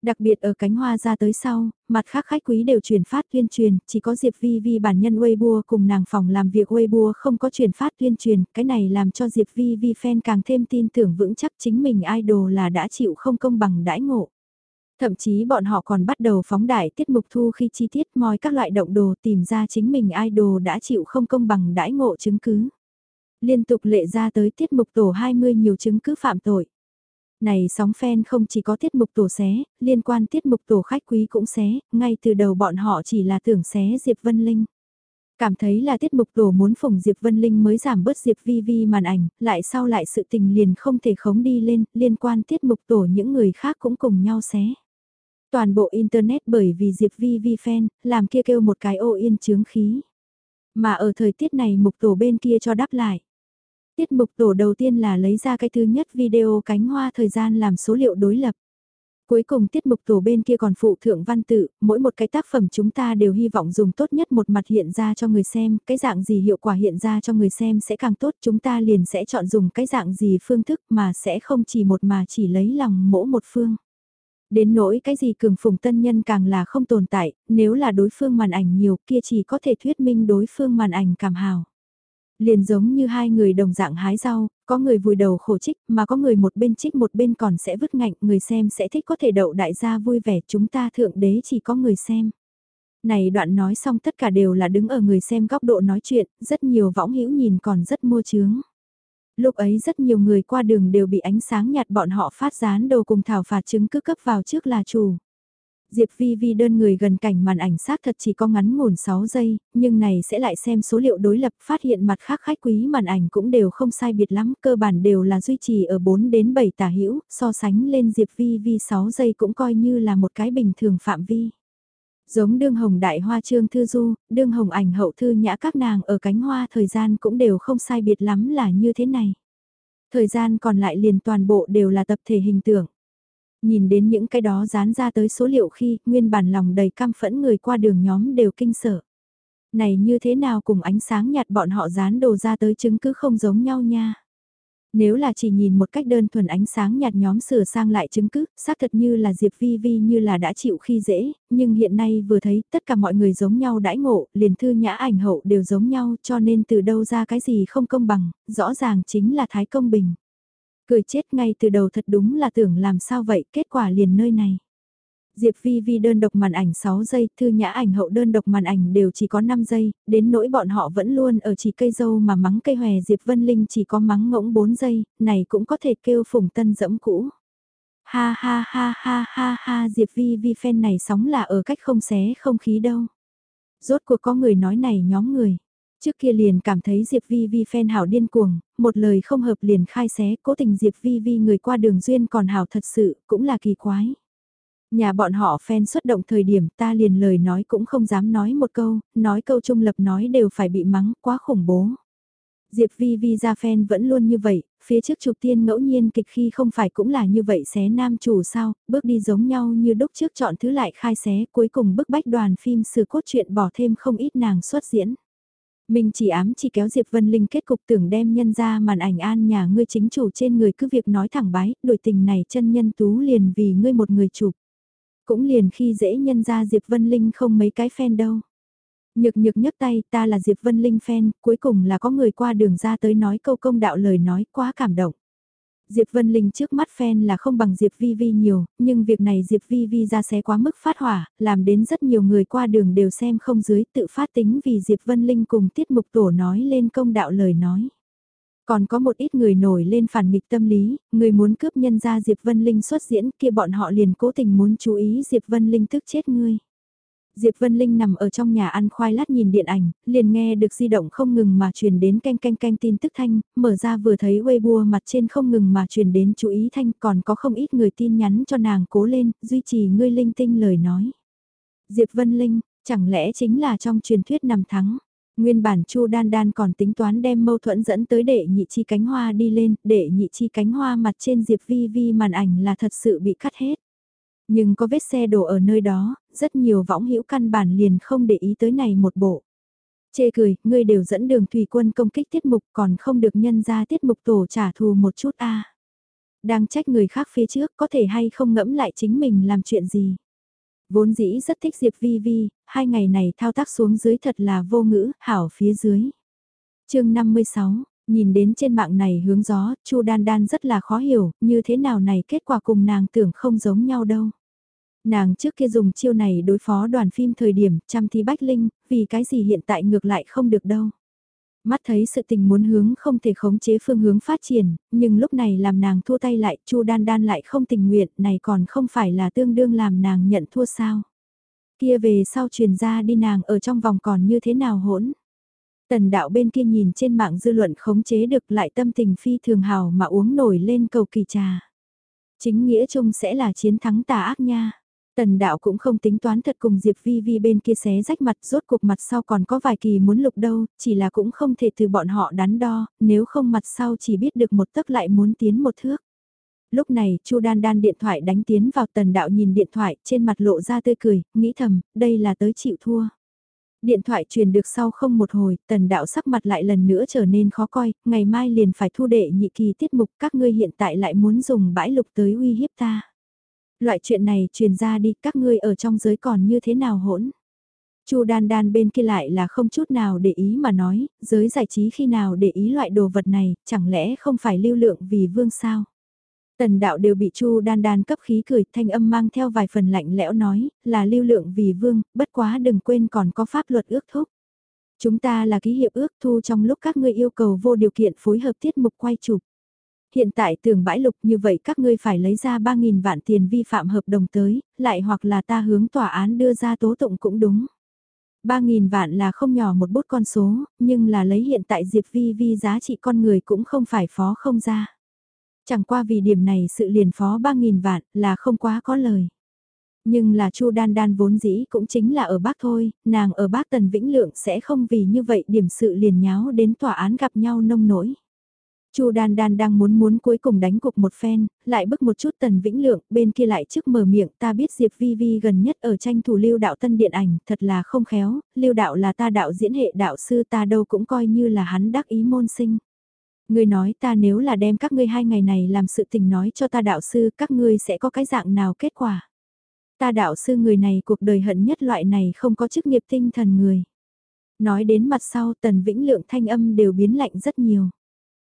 Đặc biệt ở cánh hoa ra tới sau, mặt khác khách quý đều truyền phát tuyên truyền, chỉ có Diệp Vi Vi bản nhân Weibo cùng nàng phòng làm việc Weibo không có truyền phát tuyên truyền, cái này làm cho Diệp Vi Vi fan càng thêm tin tưởng vững chắc chính mình idol là đã chịu không công bằng đãi ngộ. Thậm chí bọn họ còn bắt đầu phóng đại tiết mục thu khi chi tiết moi các loại động đồ tìm ra chính mình idol đã chịu không công bằng đãi ngộ chứng cứ. Liên tục lệ ra tới tiết mục tổ 20 nhiều chứng cứ phạm tội. Này sóng fan không chỉ có tiết mục tổ xé, liên quan tiết mục tổ khách quý cũng xé, ngay từ đầu bọn họ chỉ là tưởng xé Diệp Vân Linh. Cảm thấy là tiết mục tổ muốn phủng Diệp Vân Linh mới giảm bớt Diệp Vi Vi màn ảnh, lại sau lại sự tình liền không thể khống đi lên, liên quan tiết mục tổ những người khác cũng cùng nhau xé. Toàn bộ Internet bởi vì Diệp Vi Vi fan, làm kia kêu một cái ô yên chướng khí. Mà ở thời tiết này mục tổ bên kia cho đáp lại. Tiết mục tổ đầu tiên là lấy ra cái thứ nhất video cánh hoa thời gian làm số liệu đối lập. Cuối cùng tiết mục tổ bên kia còn phụ thượng văn tự, mỗi một cái tác phẩm chúng ta đều hy vọng dùng tốt nhất một mặt hiện ra cho người xem, cái dạng gì hiệu quả hiện ra cho người xem sẽ càng tốt, chúng ta liền sẽ chọn dùng cái dạng gì phương thức mà sẽ không chỉ một mà chỉ lấy lòng mỗi một phương. Đến nỗi cái gì cường phùng tân nhân càng là không tồn tại, nếu là đối phương màn ảnh nhiều kia chỉ có thể thuyết minh đối phương màn ảnh cảm hào. Liền giống như hai người đồng dạng hái rau, có người vùi đầu khổ trích mà có người một bên trích một bên còn sẽ vứt ngạnh, người xem sẽ thích có thể đậu đại gia vui vẻ chúng ta thượng đế chỉ có người xem. Này đoạn nói xong tất cả đều là đứng ở người xem góc độ nói chuyện, rất nhiều võng hữu nhìn còn rất mua chướng. Lúc ấy rất nhiều người qua đường đều bị ánh sáng nhạt bọn họ phát dán đầu cùng thảo phạt chứng cứ cấp vào trước là chủ. Diệp Vi Vi đơn người gần cảnh màn ảnh sát thật chỉ có ngắn ngủn 6 giây, nhưng này sẽ lại xem số liệu đối lập phát hiện mặt khác khách quý màn ảnh cũng đều không sai biệt lắm, cơ bản đều là duy trì ở 4 đến 7 tả hữu, so sánh lên Diệp Vi Vi 6 giây cũng coi như là một cái bình thường phạm vi. Giống đương hồng đại hoa trương thư du, đương hồng ảnh hậu thư nhã các nàng ở cánh hoa thời gian cũng đều không sai biệt lắm là như thế này. Thời gian còn lại liền toàn bộ đều là tập thể hình tượng. Nhìn đến những cái đó dán ra tới số liệu khi nguyên bản lòng đầy cam phẫn người qua đường nhóm đều kinh sợ. Này như thế nào cùng ánh sáng nhạt bọn họ dán đồ ra tới chứng cứ không giống nhau nha. Nếu là chỉ nhìn một cách đơn thuần ánh sáng nhạt nhóm sửa sang lại chứng cứ, xác thật như là Diệp Vi Vi như là đã chịu khi dễ, nhưng hiện nay vừa thấy tất cả mọi người giống nhau đãi ngộ, liền thư nhã ảnh hậu đều giống nhau cho nên từ đâu ra cái gì không công bằng, rõ ràng chính là thái công bình. Cười chết ngay từ đầu thật đúng là tưởng làm sao vậy, kết quả liền nơi này. Diệp Vi Vi đơn độc màn ảnh 6 giây, thư nhã ảnh hậu đơn độc màn ảnh đều chỉ có 5 giây, đến nỗi bọn họ vẫn luôn ở chỉ cây dâu mà mắng cây hòe Diệp Vân Linh chỉ có mắng ngỗng 4 giây, này cũng có thể kêu phùng tân dẫm cũ. Ha ha ha ha ha ha Diệp Vi Vi fan này sóng là ở cách không xé không khí đâu. Rốt cuộc có người nói này nhóm người. Trước kia liền cảm thấy Diệp Vi Vi fan hảo điên cuồng, một lời không hợp liền khai xé, cố tình Diệp Vi Vi người qua đường duyên còn hảo thật sự, cũng là kỳ quái. Nhà bọn họ fan xuất động thời điểm ta liền lời nói cũng không dám nói một câu, nói câu trung lập nói đều phải bị mắng, quá khủng bố. Diệp Vi Vi ra fan vẫn luôn như vậy, phía trước chụp tiên ngẫu nhiên kịch khi không phải cũng là như vậy xé nam chủ sao, bước đi giống nhau như đúc trước chọn thứ lại khai xé, cuối cùng bức bách đoàn phim sự cốt truyện bỏ thêm không ít nàng xuất diễn. Mình chỉ ám chỉ kéo Diệp Vân Linh kết cục tưởng đem nhân ra màn ảnh an nhà ngươi chính chủ trên người cứ việc nói thẳng bái, đổi tình này chân nhân tú liền vì ngươi một người chụp. Cũng liền khi dễ nhân ra Diệp Vân Linh không mấy cái fan đâu. Nhược nhược nhấc tay ta là Diệp Vân Linh fan, cuối cùng là có người qua đường ra tới nói câu công đạo lời nói quá cảm động. Diệp Vân Linh trước mắt fan là không bằng Diệp Vi Vi nhiều, nhưng việc này Diệp Vi Vi ra xé quá mức phát hỏa, làm đến rất nhiều người qua đường đều xem không dưới tự phát tính vì Diệp Vân Linh cùng tiết mục tổ nói lên công đạo lời nói. Còn có một ít người nổi lên phản nghịch tâm lý, người muốn cướp nhân ra Diệp Vân Linh xuất diễn kia bọn họ liền cố tình muốn chú ý Diệp Vân Linh tức chết ngươi. Diệp Vân Linh nằm ở trong nhà ăn khoai lát nhìn điện ảnh, liền nghe được di động không ngừng mà truyền đến canh canh canh tin tức thanh, mở ra vừa thấy Weibo mặt trên không ngừng mà truyền đến chú ý thanh còn có không ít người tin nhắn cho nàng cố lên, duy trì ngươi linh tinh lời nói. Diệp Vân Linh, chẳng lẽ chính là trong truyền thuyết nằm thắng? Nguyên bản Chu Đan Đan còn tính toán đem mâu thuẫn dẫn tới đệ nhị chi cánh hoa đi lên, đệ nhị chi cánh hoa mặt trên Diệp Vi Vi màn ảnh là thật sự bị cắt hết. Nhưng có vết xe đổ ở nơi đó, rất nhiều võng hữu căn bản liền không để ý tới này một bộ. Chê cười, ngươi đều dẫn đường thủy quân công kích tiết mục còn không được nhân ra tiết mục tổ trả thù một chút a Đang trách người khác phía trước có thể hay không ngẫm lại chính mình làm chuyện gì. Vốn dĩ rất thích Diệp Vi Vi, hai ngày này thao tác xuống dưới thật là vô ngữ, hảo phía dưới. chương 56, nhìn đến trên mạng này hướng gió, Chu Đan Đan rất là khó hiểu, như thế nào này kết quả cùng nàng tưởng không giống nhau đâu. Nàng trước kia dùng chiêu này đối phó đoàn phim thời điểm chăm thi bách linh, vì cái gì hiện tại ngược lại không được đâu. Mắt thấy sự tình muốn hướng không thể khống chế phương hướng phát triển, nhưng lúc này làm nàng thua tay lại, Chu Đan Đan lại không tình nguyện, này còn không phải là tương đương làm nàng nhận thua sao. Kia về sau truyền ra đi nàng ở trong vòng còn như thế nào hỗn. Tần đạo bên kia nhìn trên mạng dư luận khống chế được lại tâm tình phi thường hào mà uống nổi lên cầu kỳ trà. Chính nghĩa chung sẽ là chiến thắng tà ác nha. Tần đạo cũng không tính toán thật cùng Diệp Vi Vi bên kia xé rách mặt rốt cuộc mặt sau còn có vài kỳ muốn lục đâu, chỉ là cũng không thể từ bọn họ đắn đo, nếu không mặt sau chỉ biết được một tấc lại muốn tiến một thước. Lúc này Chu Đan Đan điện thoại đánh tiến vào tần đạo nhìn điện thoại trên mặt lộ ra tươi cười, nghĩ thầm, đây là tới chịu thua. Điện thoại truyền được sau không một hồi, tần đạo sắc mặt lại lần nữa trở nên khó coi, ngày mai liền phải thu đệ nhị kỳ tiết mục các ngươi hiện tại lại muốn dùng bãi lục tới uy hiếp ta. Loại chuyện này truyền ra đi các ngươi ở trong giới còn như thế nào hỗn. Chu đan đan bên kia lại là không chút nào để ý mà nói, giới giải trí khi nào để ý loại đồ vật này, chẳng lẽ không phải lưu lượng vì vương sao? Tần đạo đều bị Chu đan đan cấp khí cười, thanh âm mang theo vài phần lạnh lẽo nói, là lưu lượng vì vương, bất quá đừng quên còn có pháp luật ước thúc. Chúng ta là ký hiệp ước thu trong lúc các ngươi yêu cầu vô điều kiện phối hợp tiết mục quay chụp hiện tại tưởng bãi lục như vậy các ngươi phải lấy ra 3.000 vạn tiền vi phạm hợp đồng tới, lại hoặc là ta hướng tòa án đưa ra tố tụng cũng đúng. 3.000 vạn là không nhỏ một bút con số, nhưng là lấy hiện tại Diệp Vi Vi giá trị con người cũng không phải phó không ra. Chẳng qua vì điểm này sự liền phó 3.000 vạn là không quá có lời. Nhưng là Chu Đan Đan vốn dĩ cũng chính là ở bác thôi, nàng ở bác Tần Vĩnh Lượng sẽ không vì như vậy điểm sự liền nháo đến tòa án gặp nhau nông nổi. Chu Đan Đan đang muốn muốn cuối cùng đánh cục một phen, lại bức một chút Tần Vĩnh Lượng, bên kia lại trước mở miệng, ta biết Diệp Vi Vi gần nhất ở tranh thủ lưu đạo tân điện ảnh, thật là không khéo, lưu đạo là ta đạo diễn hệ đạo sư ta đâu cũng coi như là hắn đắc ý môn sinh. Ngươi nói ta nếu là đem các ngươi hai ngày này làm sự tình nói cho ta đạo sư, các ngươi sẽ có cái dạng nào kết quả. Ta đạo sư người này cuộc đời hận nhất loại này không có chức nghiệp tinh thần người. Nói đến mặt sau Tần Vĩnh Lượng thanh âm đều biến lạnh rất nhiều.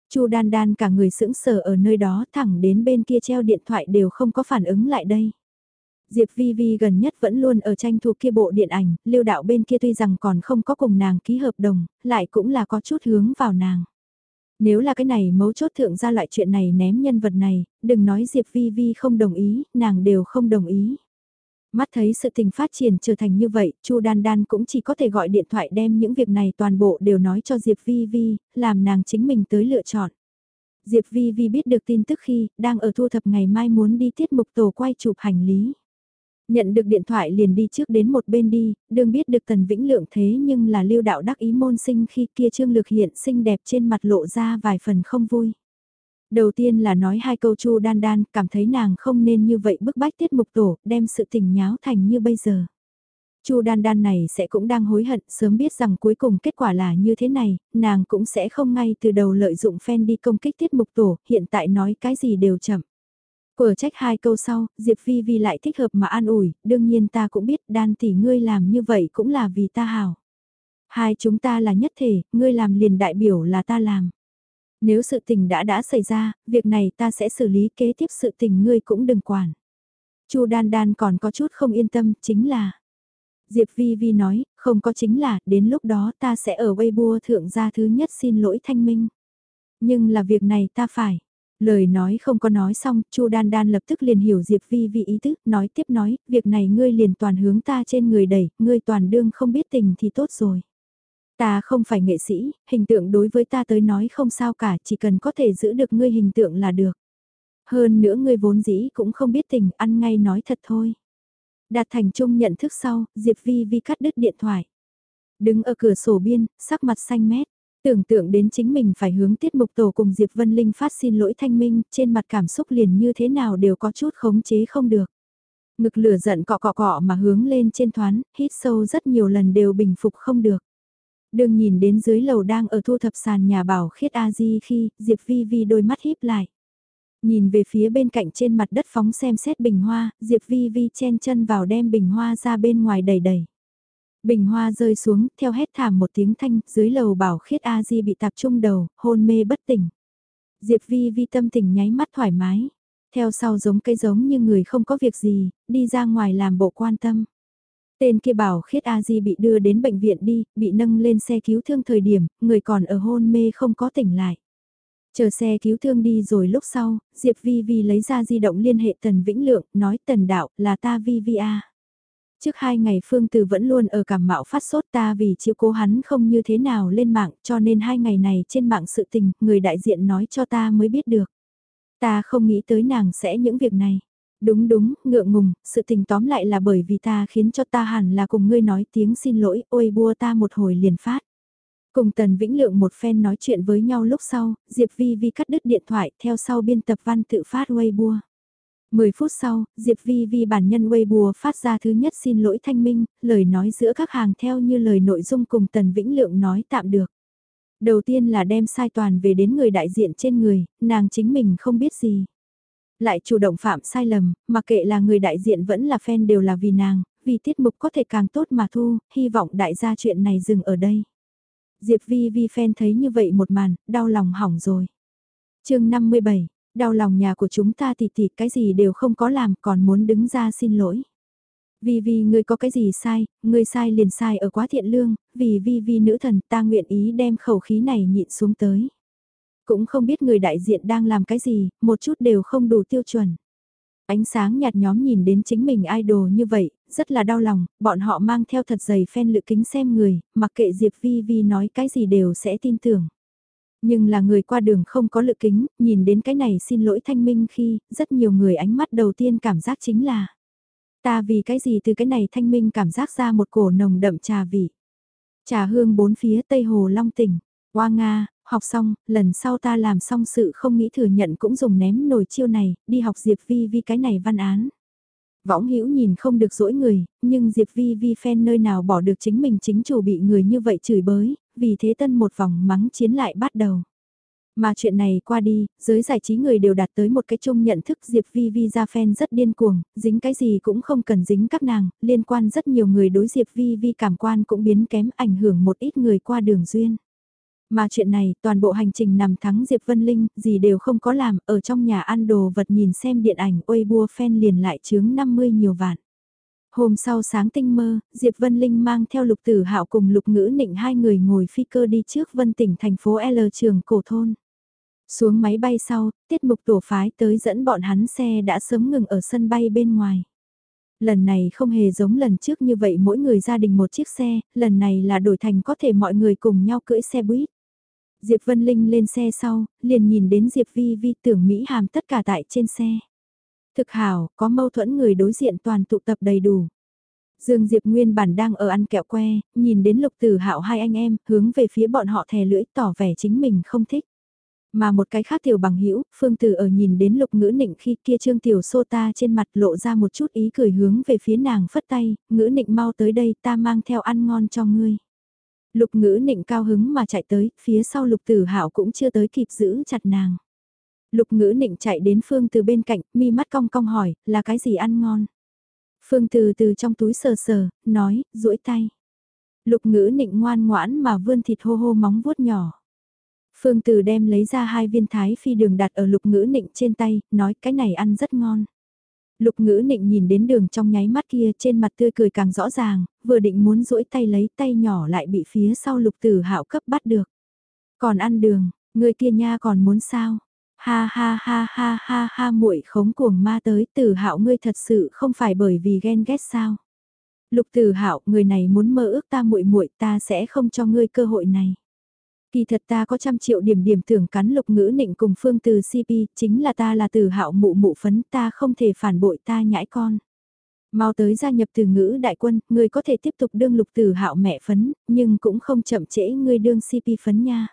Chu Đan Đan cả người sững sờ ở nơi đó thẳng đến bên kia treo điện thoại đều không có phản ứng lại đây. Diệp Vi Vi gần nhất vẫn luôn ở tranh thủ kia bộ điện ảnh, lưu đạo bên kia tuy rằng còn không có cùng nàng ký hợp đồng, lại cũng là có chút hướng vào nàng. Nếu là cái này mấu chốt thượng ra loại chuyện này ném nhân vật này, đừng nói Diệp Vi Vi không đồng ý, nàng đều không đồng ý. Mắt thấy sự tình phát triển trở thành như vậy, Chu Đan Đan cũng chỉ có thể gọi điện thoại đem những việc này toàn bộ đều nói cho Diệp Vi Vi, làm nàng chính mình tới lựa chọn. Diệp Vi Vi biết được tin tức khi, đang ở thu thập ngày mai muốn đi tiết mục tổ quay chụp hành lý. Nhận được điện thoại liền đi trước đến một bên đi, đương biết được Tần Vĩnh Lượng thế nhưng là lưu đạo đắc ý môn sinh khi kia trương lực hiện xinh đẹp trên mặt lộ ra vài phần không vui. Đầu tiên là nói hai câu Chu Đan Đan, cảm thấy nàng không nên như vậy bức bách tiết mục tổ, đem sự tình nháo thành như bây giờ. Chu Đan Đan này sẽ cũng đang hối hận, sớm biết rằng cuối cùng kết quả là như thế này, nàng cũng sẽ không ngay từ đầu lợi dụng fan đi công kích tiết mục tổ, hiện tại nói cái gì đều chậm. Quở trách hai câu sau, Diệp Phi Vi lại thích hợp mà an ủi, đương nhiên ta cũng biết đan tỷ ngươi làm như vậy cũng là vì ta hảo. Hai chúng ta là nhất thể, ngươi làm liền đại biểu là ta làm. Nếu sự tình đã đã xảy ra, việc này ta sẽ xử lý kế tiếp sự tình ngươi cũng đừng quản. Chu Đan Đan còn có chút không yên tâm, chính là... Diệp Vi Vi nói, không có chính là, đến lúc đó ta sẽ ở Weibo thượng gia thứ nhất xin lỗi thanh minh. Nhưng là việc này ta phải. Lời nói không có nói xong, Chu Đan Đan lập tức liền hiểu Diệp Vi Vi ý tứ, nói tiếp nói, việc này ngươi liền toàn hướng ta trên người đẩy, ngươi toàn đương không biết tình thì tốt rồi. Ta không phải nghệ sĩ, hình tượng đối với ta tới nói không sao cả, chỉ cần có thể giữ được ngươi hình tượng là được. Hơn nữa ngươi vốn dĩ cũng không biết tình, ăn ngay nói thật thôi. Đạt thành chung nhận thức sau, Diệp Vi Vi cắt đứt điện thoại. Đứng ở cửa sổ biên, sắc mặt xanh mét. Tưởng tượng đến chính mình phải hướng tiết mục tổ cùng Diệp Vân Linh phát xin lỗi thanh minh, trên mặt cảm xúc liền như thế nào đều có chút khống chế không được. Ngực lửa giận cọ cọ cọ mà hướng lên trên thoán, hít sâu rất nhiều lần đều bình phục không được. Đường nhìn đến dưới lầu đang ở thu thập sàn nhà bảo khiết A-di khi Diệp Vi Vi đôi mắt híp lại. Nhìn về phía bên cạnh trên mặt đất phóng xem xét bình hoa, Diệp Vi Vi chen chân vào đem bình hoa ra bên ngoài đầy đầy. Bình hoa rơi xuống, theo hét thảm một tiếng thanh, dưới lầu bảo khiết A-di bị tạp trung đầu, hôn mê bất tỉnh. Diệp Vi Vi tâm tình nháy mắt thoải mái. Theo sau giống cây giống như người không có việc gì, đi ra ngoài làm bộ quan tâm. Tên kia bảo khiết A-di bị đưa đến bệnh viện đi, bị nâng lên xe cứu thương thời điểm, người còn ở hôn mê không có tỉnh lại. Chờ xe cứu thương đi rồi lúc sau, Diệp Vi Vi lấy ra di động liên hệ Tần Vĩnh Lượng, nói Tần Đạo là ta Vi Vi A. Trước hai ngày Phương Từ vẫn luôn ở cảm mạo phát sốt ta vì chiếu cố hắn không như thế nào lên mạng cho nên hai ngày này trên mạng sự tình, người đại diện nói cho ta mới biết được. Ta không nghĩ tới nàng sẽ những việc này. Đúng đúng, ngượng ngùng, sự tình tóm lại là bởi vì ta khiến cho ta hẳn là cùng ngươi nói tiếng xin lỗi, ôi bua ta một hồi liền phát. Cùng Tần Vĩnh Lượng một phen nói chuyện với nhau lúc sau, Diệp Vi Vi cắt đứt điện thoại theo sau biên tập văn tự phát Weibo. 10 phút sau, Diệp Vi Vi bản nhân Weibo phát ra thứ nhất xin lỗi thanh minh, lời nói giữa các hàng theo như lời nội dung cùng Tần Vĩnh Lượng nói tạm được. Đầu tiên là đem sai toàn về đến người đại diện trên người, nàng chính mình không biết gì. Lại chủ động phạm sai lầm, mặc kệ là người đại diện vẫn là fan đều là vì nàng, vì tiết mục có thể càng tốt mà thu, hy vọng đại gia chuyện này dừng ở đây. Diệp Vi Vi fan thấy như vậy một màn, đau lòng hỏng rồi. chương 57, đau lòng nhà của chúng ta thì thì cái gì đều không có làm còn muốn đứng ra xin lỗi. Vì vì người có cái gì sai, người sai liền sai ở quá thiện lương, vì vi vi nữ thần ta nguyện ý đem khẩu khí này nhịn xuống tới. Cũng không biết người đại diện đang làm cái gì, một chút đều không đủ tiêu chuẩn. Ánh sáng nhạt nhóm nhìn đến chính mình idol như vậy, rất là đau lòng, bọn họ mang theo thật dày phen lự kính xem người, mặc kệ Diệp Vi Vi nói cái gì đều sẽ tin tưởng. Nhưng là người qua đường không có lự kính, nhìn đến cái này xin lỗi thanh minh khi, rất nhiều người ánh mắt đầu tiên cảm giác chính là Ta vì cái gì từ cái này thanh minh cảm giác ra một cổ nồng đậm trà vị. Trà hương bốn phía Tây Hồ Long tỉnh, Hoa Nga, học xong, lần sau ta làm xong sự không nghĩ thừa nhận cũng dùng ném nồi chiêu này, đi học Diệp Vi Vi cái này văn án. Võng hữu nhìn không được dỗi người, nhưng Diệp Vi Vi fan nơi nào bỏ được chính mình chính chủ bị người như vậy chửi bới, vì thế tân một vòng mắng chiến lại bắt đầu. Mà chuyện này qua đi, giới giải trí người đều đạt tới một cái chung nhận thức Diệp Vi Vi ra fan rất điên cuồng, dính cái gì cũng không cần dính các nàng, liên quan rất nhiều người đối Diệp Vi Vi cảm quan cũng biến kém ảnh hưởng một ít người qua đường duyên. Mà chuyện này, toàn bộ hành trình nằm thắng Diệp Vân Linh, gì đều không có làm, ở trong nhà ăn đồ vật nhìn xem điện ảnh Weibo fan liền lại chướng 50 nhiều vạn. Hôm sau sáng tinh mơ, Diệp Vân Linh mang theo lục tử hạo cùng lục ngữ nịnh hai người ngồi phi cơ đi trước Vân tỉnh thành phố L trường cổ thôn. Xuống máy bay sau, tiết mục tổ phái tới dẫn bọn hắn xe đã sớm ngừng ở sân bay bên ngoài. Lần này không hề giống lần trước như vậy mỗi người gia đình một chiếc xe, lần này là đổi thành có thể mọi người cùng nhau cưỡi xe buýt. Diệp Vân Linh lên xe sau, liền nhìn đến Diệp Vi Vi tưởng Mỹ hàm tất cả tại trên xe. Thực hảo, có mâu thuẫn người đối diện toàn tụ tập đầy đủ. Dương Diệp nguyên bản đang ở ăn kẹo que, nhìn đến lục tử hạo hai anh em, hướng về phía bọn họ thè lưỡi tỏ vẻ chính mình không thích. Mà một cái khác tiểu bằng hữu Phương Tử ở nhìn đến lục ngữ nịnh khi kia trương tiểu sô ta trên mặt lộ ra một chút ý cười hướng về phía nàng phất tay, ngữ nịnh mau tới đây ta mang theo ăn ngon cho ngươi. Lục ngữ nịnh cao hứng mà chạy tới, phía sau lục tử Hảo cũng chưa tới kịp giữ chặt nàng. Lục ngữ nịnh chạy đến Phương Từ bên cạnh, mi mắt cong cong hỏi, là cái gì ăn ngon? Phương Từ từ trong túi sờ sờ, nói, duỗi tay. Lục ngữ nịnh ngoan ngoãn mà vươn thịt hô hô móng vuốt nhỏ. Phương Từ đem lấy ra hai viên thái phi đường đặt ở lục ngữ nịnh trên tay, nói cái này ăn rất ngon. Lục ngữ nịnh nhìn đến đường trong nháy mắt kia trên mặt tươi cười càng rõ ràng, vừa định muốn duỗi tay lấy tay nhỏ lại bị phía sau lục tử hạo cấp bắt được. Còn ăn đường, người kia nha còn muốn sao? Ha ha ha ha ha ha muội khống cuồng ma tới tử hạo ngươi thật sự không phải bởi vì ghen ghét sao? Lục tử hạo người này muốn mơ ước ta muội muội ta sẽ không cho ngươi cơ hội này. Kỳ thật ta có trăm triệu điểm điểm tưởng cắn lục ngữ nịnh cùng phương từ CP, chính là ta là từ hạo mụ mụ phấn ta không thể phản bội ta nhãi con. Mau tới gia nhập từ ngữ đại quân, người có thể tiếp tục đương lục từ hạo mẹ phấn, nhưng cũng không chậm trễ người đương CP phấn nha.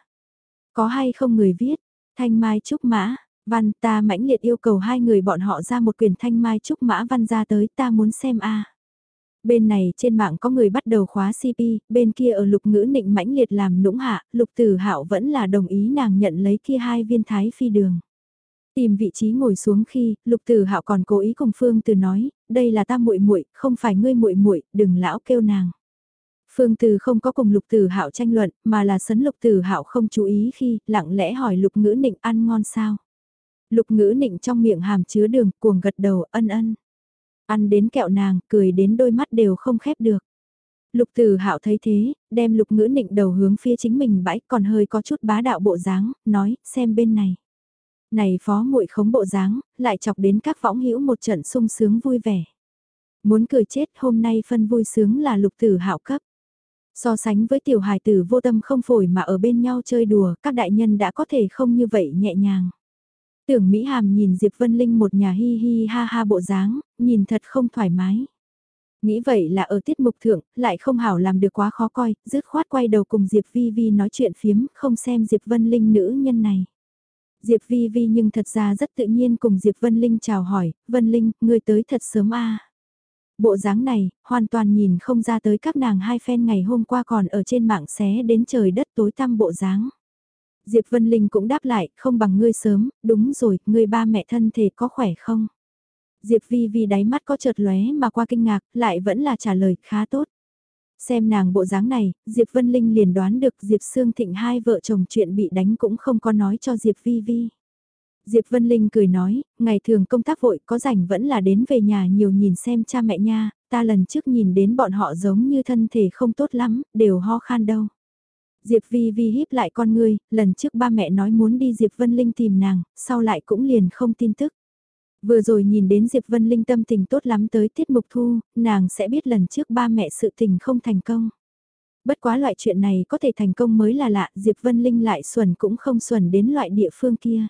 Có hay không người viết, thanh mai trúc mã, văn ta mãnh liệt yêu cầu hai người bọn họ ra một quyền thanh mai trúc mã văn ra tới ta muốn xem a Bên này trên mạng có người bắt đầu khóa CP, bên kia ở lục ngữ nịnh mãnh liệt làm nũng hạ, lục tử hạo vẫn là đồng ý nàng nhận lấy kia hai viên thái phi đường. Tìm vị trí ngồi xuống khi, Lục Tử Hạo còn cố ý cùng Phương Từ nói, đây là ta muội muội, không phải ngươi muội muội, đừng lão kêu nàng. Phương Từ không có cùng Lục Tử Hạo tranh luận, mà là sấn Lục Tử Hạo không chú ý khi, lặng lẽ hỏi Lục Ngữ Nịnh ăn ngon sao. Lục Ngữ Nịnh trong miệng hàm chứa đường, cuồng gật đầu, ân ân. Ăn đến kẹo nàng, cười đến đôi mắt đều không khép được. Lục Tử Hạo thấy thế, đem Lục Ngữ Nịnh đầu hướng phía chính mình bãi, còn hơi có chút bá đạo bộ dáng, nói, xem bên này. Này phó muội khống bộ dáng, lại chọc đến các võng hữu một trận sung sướng vui vẻ. Muốn cười chết, hôm nay phân vui sướng là Lục Tử Hạo cấp. So sánh với tiểu hài tử vô tâm không phổi mà ở bên nhau chơi đùa, các đại nhân đã có thể không như vậy nhẹ nhàng. Tưởng Mỹ Hàm nhìn Diệp Vân Linh một nhà hi hi ha ha bộ dáng, nhìn thật không thoải mái. Nghĩ vậy là ở tiết mục thượng, lại không hảo làm được quá khó coi, dứt khoát quay đầu cùng Diệp Vi Vi nói chuyện phiếm, không xem Diệp Vân Linh nữ nhân này. Diệp Vi Vi nhưng thật ra rất tự nhiên cùng Diệp Vân Linh chào hỏi, Vân Linh, ngươi tới thật sớm a. Bộ dáng này, hoàn toàn nhìn không ra tới các nàng hai phen ngày hôm qua còn ở trên mạng xé đến trời đất tối tăm bộ dáng. Diệp Vân Linh cũng đáp lại, không bằng ngươi sớm, đúng rồi, ngươi ba mẹ thân thể có khỏe không? Diệp Vi Vi đáy mắt có chợt lóe mà qua kinh ngạc, lại vẫn là trả lời khá tốt. Xem nàng bộ dáng này, Diệp Vân Linh liền đoán được Diệp Sương Thịnh hai vợ chồng chuyện bị đánh cũng không có nói cho Diệp Vi Vi. Diệp Vân Linh cười nói, ngày thường công tác vội có rảnh vẫn là đến về nhà nhiều nhìn xem cha mẹ nha, ta lần trước nhìn đến bọn họ giống như thân thể không tốt lắm, đều ho khan đâu. Diệp Vi Vi híp lại con ngươi, lần trước ba mẹ nói muốn đi Diệp Vân Linh tìm nàng, sau lại cũng liền không tin tức. Vừa rồi nhìn đến Diệp Vân Linh tâm tình tốt lắm tới tiết mục thu, nàng sẽ biết lần trước ba mẹ sự tình không thành công. Bất quá loại chuyện này có thể thành công mới là lạ, Diệp Vân Linh lại xuẩn cũng không xuẩn đến loại địa phương kia.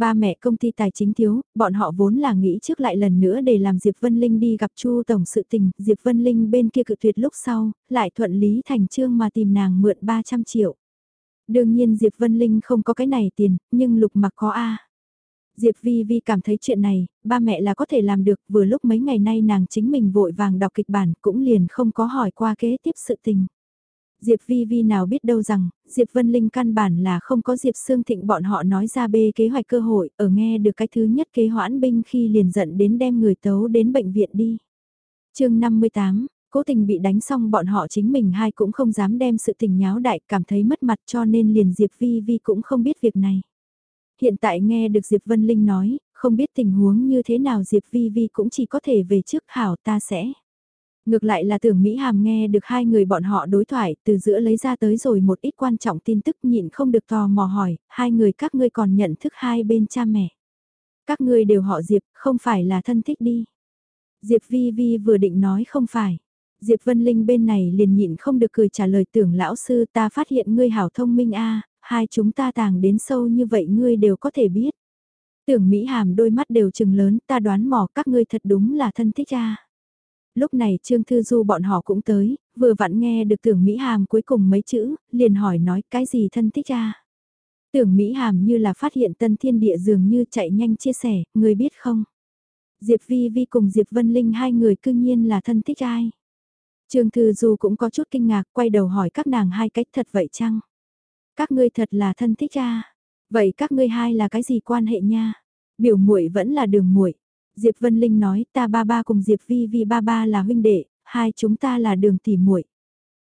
Ba mẹ công ty tài chính thiếu, bọn họ vốn là nghĩ trước lại lần nữa để làm Diệp Vân Linh đi gặp Chu tổng sự tình, Diệp Vân Linh bên kia cự tuyệt lúc sau, lại thuận lý thành trương mà tìm nàng mượn 300 triệu. Đương nhiên Diệp Vân Linh không có cái này tiền, nhưng lục mặc có A. Diệp Vi Vi cảm thấy chuyện này, ba mẹ là có thể làm được, vừa lúc mấy ngày nay nàng chính mình vội vàng đọc kịch bản cũng liền không có hỏi qua kế tiếp sự tình. Diệp Vi Vi nào biết đâu rằng, Diệp Vân Linh căn bản là không có Diệp Sương Thịnh bọn họ nói ra bê kế hoạch cơ hội, ở nghe được cái thứ nhất kế hoãn binh khi liền giận đến đem người tấu đến bệnh viện đi. chương 58, cố tình bị đánh xong bọn họ chính mình hai cũng không dám đem sự tình nháo đại cảm thấy mất mặt cho nên liền Diệp Vi Vi cũng không biết việc này. Hiện tại nghe được Diệp Vân Linh nói, không biết tình huống như thế nào Diệp Vi Vi cũng chỉ có thể về trước hảo ta sẽ. Ngược lại là tưởng Mỹ Hàm nghe được hai người bọn họ đối thoại từ giữa lấy ra tới rồi một ít quan trọng tin tức nhịn không được tò mò hỏi, hai người các ngươi còn nhận thức hai bên cha mẹ. Các ngươi đều họ Diệp, không phải là thân thích đi. Diệp Vi Vi vừa định nói không phải. Diệp Vân Linh bên này liền nhịn không được cười trả lời tưởng lão sư ta phát hiện ngươi hảo thông minh a hai chúng ta tàng đến sâu như vậy ngươi đều có thể biết. Tưởng Mỹ Hàm đôi mắt đều trừng lớn ta đoán mò các ngươi thật đúng là thân thích a Lúc này Trương Thư Du bọn họ cũng tới, vừa vặn nghe được tưởng Mỹ Hàm cuối cùng mấy chữ, liền hỏi nói cái gì thân thích ra Tưởng Mỹ Hàm như là phát hiện tân thiên địa dường như chạy nhanh chia sẻ, người biết không? Diệp Vi Vi cùng Diệp Vân Linh hai người cương nhiên là thân thích ai? Trương Thư Du cũng có chút kinh ngạc, quay đầu hỏi các nàng hai cách thật vậy chăng? Các ngươi thật là thân thích à? Vậy các ngươi hai là cái gì quan hệ nha? Biểu muội vẫn là đường muội. Diệp Vân Linh nói, ta ba ba cùng Diệp Vi Vi ba ba là huynh đệ, hai chúng ta là đường tỷ muội.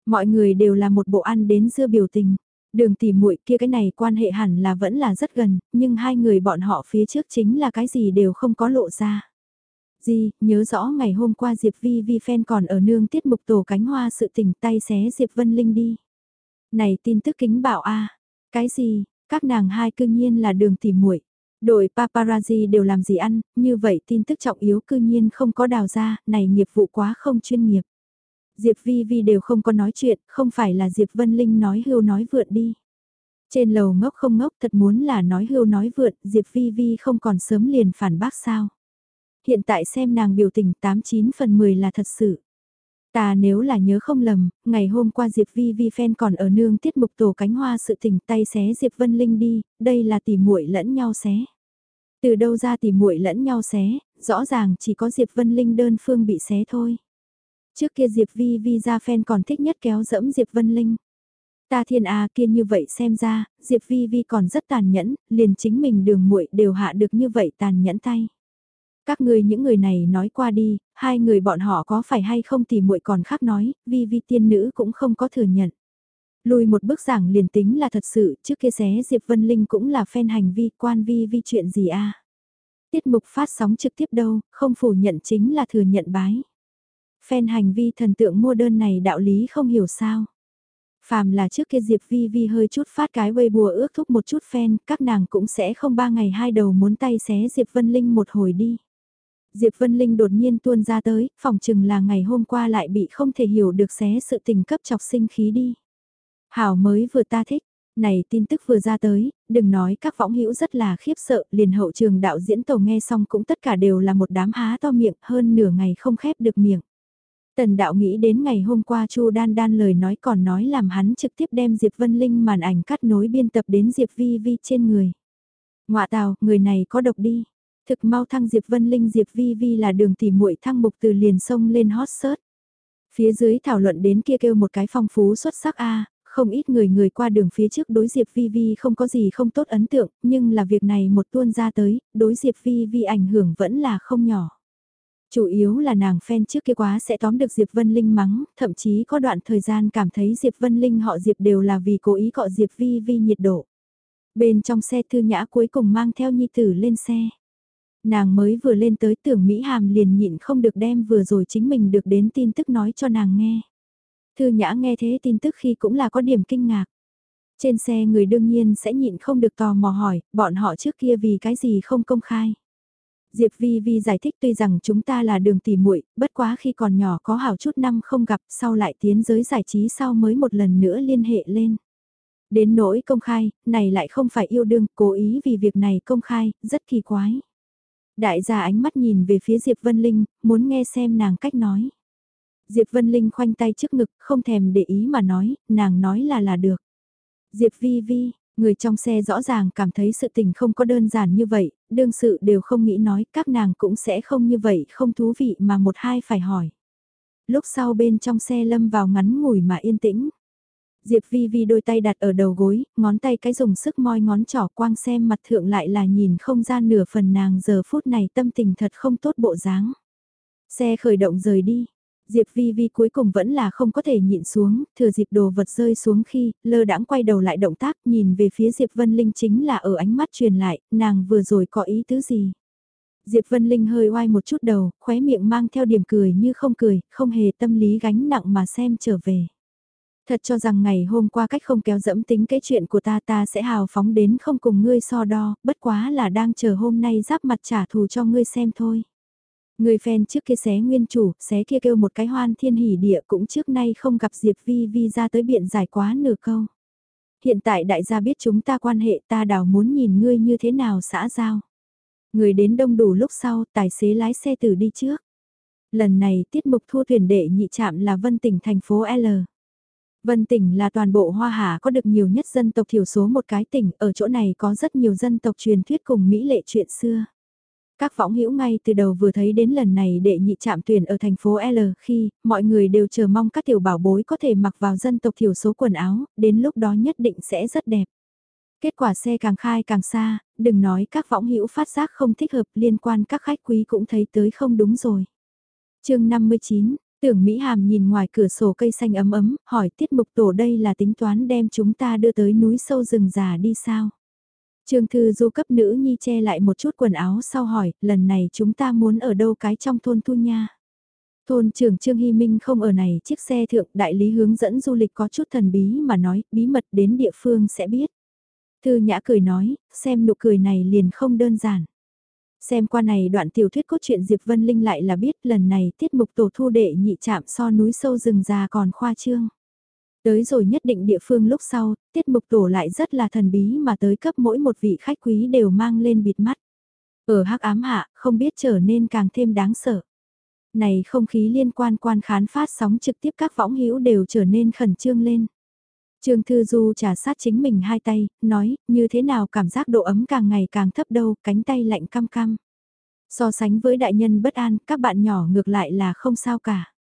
Mọi người đều là một bộ ăn đến dưa biểu tình. Đường tỷ muội kia cái này quan hệ hẳn là vẫn là rất gần, nhưng hai người bọn họ phía trước chính là cái gì đều không có lộ ra. Di, nhớ rõ ngày hôm qua Diệp Vi Vi fan còn ở nương tiết mục tổ cánh hoa sự tình tay xé Diệp Vân Linh đi. Này tin tức kính bảo a cái gì, các nàng hai cương nhiên là đường tỷ muội Đội paparazzi đều làm gì ăn, như vậy tin tức trọng yếu cư nhiên không có đào ra, này nghiệp vụ quá không chuyên nghiệp. Diệp Vi Vi đều không có nói chuyện, không phải là Diệp Vân Linh nói hưu nói vượn đi. Trên lầu ngốc không ngốc thật muốn là nói hưu nói vượn, Diệp Vi Vi không còn sớm liền phản bác sao. Hiện tại xem nàng biểu tình 89 phần 10 là thật sự. Ta nếu là nhớ không lầm, ngày hôm qua Diệp Vi Vi fan còn ở nương tiết mục tổ cánh hoa sự tình tay xé Diệp Vân Linh đi, đây là tỉ muội lẫn nhau xé. Từ đâu ra tỉ muội lẫn nhau xé, rõ ràng chỉ có Diệp Vân Linh đơn phương bị xé thôi. Trước kia Diệp Vi Vi ra fan còn thích nhất kéo dẫm Diệp Vân Linh. Ta thiên a kia như vậy xem ra, Diệp Vi Vi còn rất tàn nhẫn, liền chính mình đường muội đều hạ được như vậy tàn nhẫn tay. Các người những người này nói qua đi, hai người bọn họ có phải hay không thì muội còn khác nói, Vi Vi tiên nữ cũng không có thừa nhận. Lùi một bước giảng liền tính là thật sự, trước kia xé Diệp Vân Linh cũng là fan hành vi quan Vi Vi chuyện gì a Tiết mục phát sóng trực tiếp đâu, không phủ nhận chính là thừa nhận bái fan hành vi thần tượng mua đơn này đạo lý không hiểu sao. Phàm là trước kia Diệp Vi Vi hơi chút phát cái Weibo ước thúc một chút fan, các nàng cũng sẽ không ba ngày hai đầu muốn tay xé Diệp Vân Linh một hồi đi. Diệp Vân Linh đột nhiên tuôn ra tới, phòng chừng là ngày hôm qua lại bị không thể hiểu được xé sự tình cấp chọc sinh khí đi. Hảo mới vừa ta thích, này tin tức vừa ra tới, đừng nói các võng hữu rất là khiếp sợ, liền hậu trường đạo diễn tổ nghe xong cũng tất cả đều là một đám há to miệng hơn nửa ngày không khép được miệng. Tần đạo nghĩ đến ngày hôm qua Chu Đan Đan lời nói còn nói làm hắn trực tiếp đem Diệp Vân Linh màn ảnh cắt nối biên tập đến Diệp Vi Vi trên người. Ngoạ tào, người này có độc đi. Thực mau thăng Diệp Vân Linh Diệp Vi Vi là đường tỉ muội thăng mục từ liền sông lên hot search. Phía dưới thảo luận đến kia kêu một cái phong phú xuất sắc a không ít người người qua đường phía trước đối Diệp Vi Vi không có gì không tốt ấn tượng, nhưng là việc này một tuôn ra tới, đối Diệp Vi Vi ảnh hưởng vẫn là không nhỏ. Chủ yếu là nàng fan trước kia quá sẽ tóm được Diệp Vân Linh mắng, thậm chí có đoạn thời gian cảm thấy Diệp Vân Linh họ Diệp đều là vì cố ý cọ Diệp Vi Vi nhiệt độ. Bên trong xe thư nhã cuối cùng mang theo nhi tử lên xe. Nàng mới vừa lên tới tưởng Mỹ Hàm liền nhịn không được đem vừa rồi chính mình được đến tin tức nói cho nàng nghe. Thư nhã nghe thế tin tức khi cũng là có điểm kinh ngạc. Trên xe người đương nhiên sẽ nhịn không được tò mò hỏi, bọn họ trước kia vì cái gì không công khai. Diệp Vi Vi giải thích tuy rằng chúng ta là đường tỉ muội, bất quá khi còn nhỏ có hảo chút năm không gặp, sau lại tiến giới giải trí sau mới một lần nữa liên hệ lên. Đến nỗi công khai, này lại không phải yêu đương, cố ý vì việc này công khai, rất kỳ quái. Đại gia ánh mắt nhìn về phía Diệp Vân Linh, muốn nghe xem nàng cách nói. Diệp Vân Linh khoanh tay trước ngực, không thèm để ý mà nói, nàng nói là là được. Diệp Vi Vi, Người trong xe rõ ràng cảm thấy sự tình không có đơn giản như vậy, đương sự đều không nghĩ nói, các nàng cũng sẽ không như vậy, không thú vị mà một hai phải hỏi. Lúc sau bên trong xe lâm vào ngắn ngủi mà yên tĩnh. Diệp Vi Vi đôi tay đặt ở đầu gối, ngón tay cái dùng sức moi ngón trỏ quang xem mặt thượng lại là nhìn không ra nửa phần nàng giờ phút này tâm tình thật không tốt bộ dáng. Xe khởi động rời đi, Diệp Vi Vi cuối cùng vẫn là không có thể nhịn xuống, thừa dịp đồ vật rơi xuống khi, lơ đãng quay đầu lại động tác nhìn về phía Diệp Vân Linh chính là ở ánh mắt truyền lại, nàng vừa rồi có ý tứ gì. Diệp Vân Linh hơi oai một chút đầu, khóe miệng mang theo điểm cười như không cười, không hề tâm lý gánh nặng mà xem trở về. Thật cho rằng ngày hôm qua cách không kéo dẫm tính cái chuyện của ta ta sẽ hào phóng đến không cùng ngươi so đo, bất quá là đang chờ hôm nay giáp mặt trả thù cho ngươi xem thôi. Người fan trước kia xé nguyên chủ, xé kia kêu một cái hoan thiên hỉ địa cũng trước nay không gặp Diệp Vi Vi ra tới biện giải quá nửa câu. Hiện tại đại gia biết chúng ta quan hệ ta đào muốn nhìn ngươi như thế nào xã giao. Người đến đông đủ lúc sau tài xế lái xe từ đi trước. Lần này tiết mục thua thuyền đệ nhị chạm là vân tỉnh thành phố L. Vân tỉnh là toàn bộ Hoa Hà có được nhiều nhất dân tộc thiểu số một cái tỉnh, ở chỗ này có rất nhiều dân tộc truyền thuyết cùng Mỹ lệ chuyện xưa. Các võng hữu ngay từ đầu vừa thấy đến lần này đệ nhị trạm tuyển ở thành phố L khi mọi người đều chờ mong các tiểu bảo bối có thể mặc vào dân tộc thiểu số quần áo, đến lúc đó nhất định sẽ rất đẹp. Kết quả xe càng khai càng xa, đừng nói các võng hữu phát giác không thích hợp liên quan các khách quý cũng thấy tới không đúng rồi. chương 59, tưởng Mỹ Hàm nhìn ngoài cửa sổ cây xanh ấm ấm, hỏi tiết mục tổ đây là tính toán đem chúng ta đưa tới núi sâu rừng già đi sao? Trương Thư Du cấp nữ nhi che lại một chút quần áo sau hỏi, lần này chúng ta muốn ở đâu cái trong thôn Thu Nha? Thôn trưởng Trương Hy Minh không ở này chiếc xe thượng đại lý hướng dẫn du lịch có chút thần bí mà nói, bí mật đến địa phương sẽ biết. Thư Nhã cười nói, xem nụ cười này liền không đơn giản. Xem qua này đoạn tiểu thuyết cốt truyện Diệp Vân Linh lại là biết lần này tiết mục tổ thu đệ nhị chạm so núi sâu rừng già còn khoa trương. Tới rồi nhất định địa phương lúc sau, tiết mục tổ lại rất là thần bí mà tới cấp mỗi một vị khách quý đều mang lên bịt mắt. Ở hắc ám hạ, không biết trở nên càng thêm đáng sợ. Này không khí liên quan quan khán phát sóng trực tiếp các võng hữu đều trở nên khẩn trương lên. Trương Thư Du trà sát chính mình hai tay, nói, như thế nào cảm giác độ ấm càng ngày càng thấp đâu, cánh tay lạnh cam cam. So sánh với đại nhân bất an, các bạn nhỏ ngược lại là không sao cả.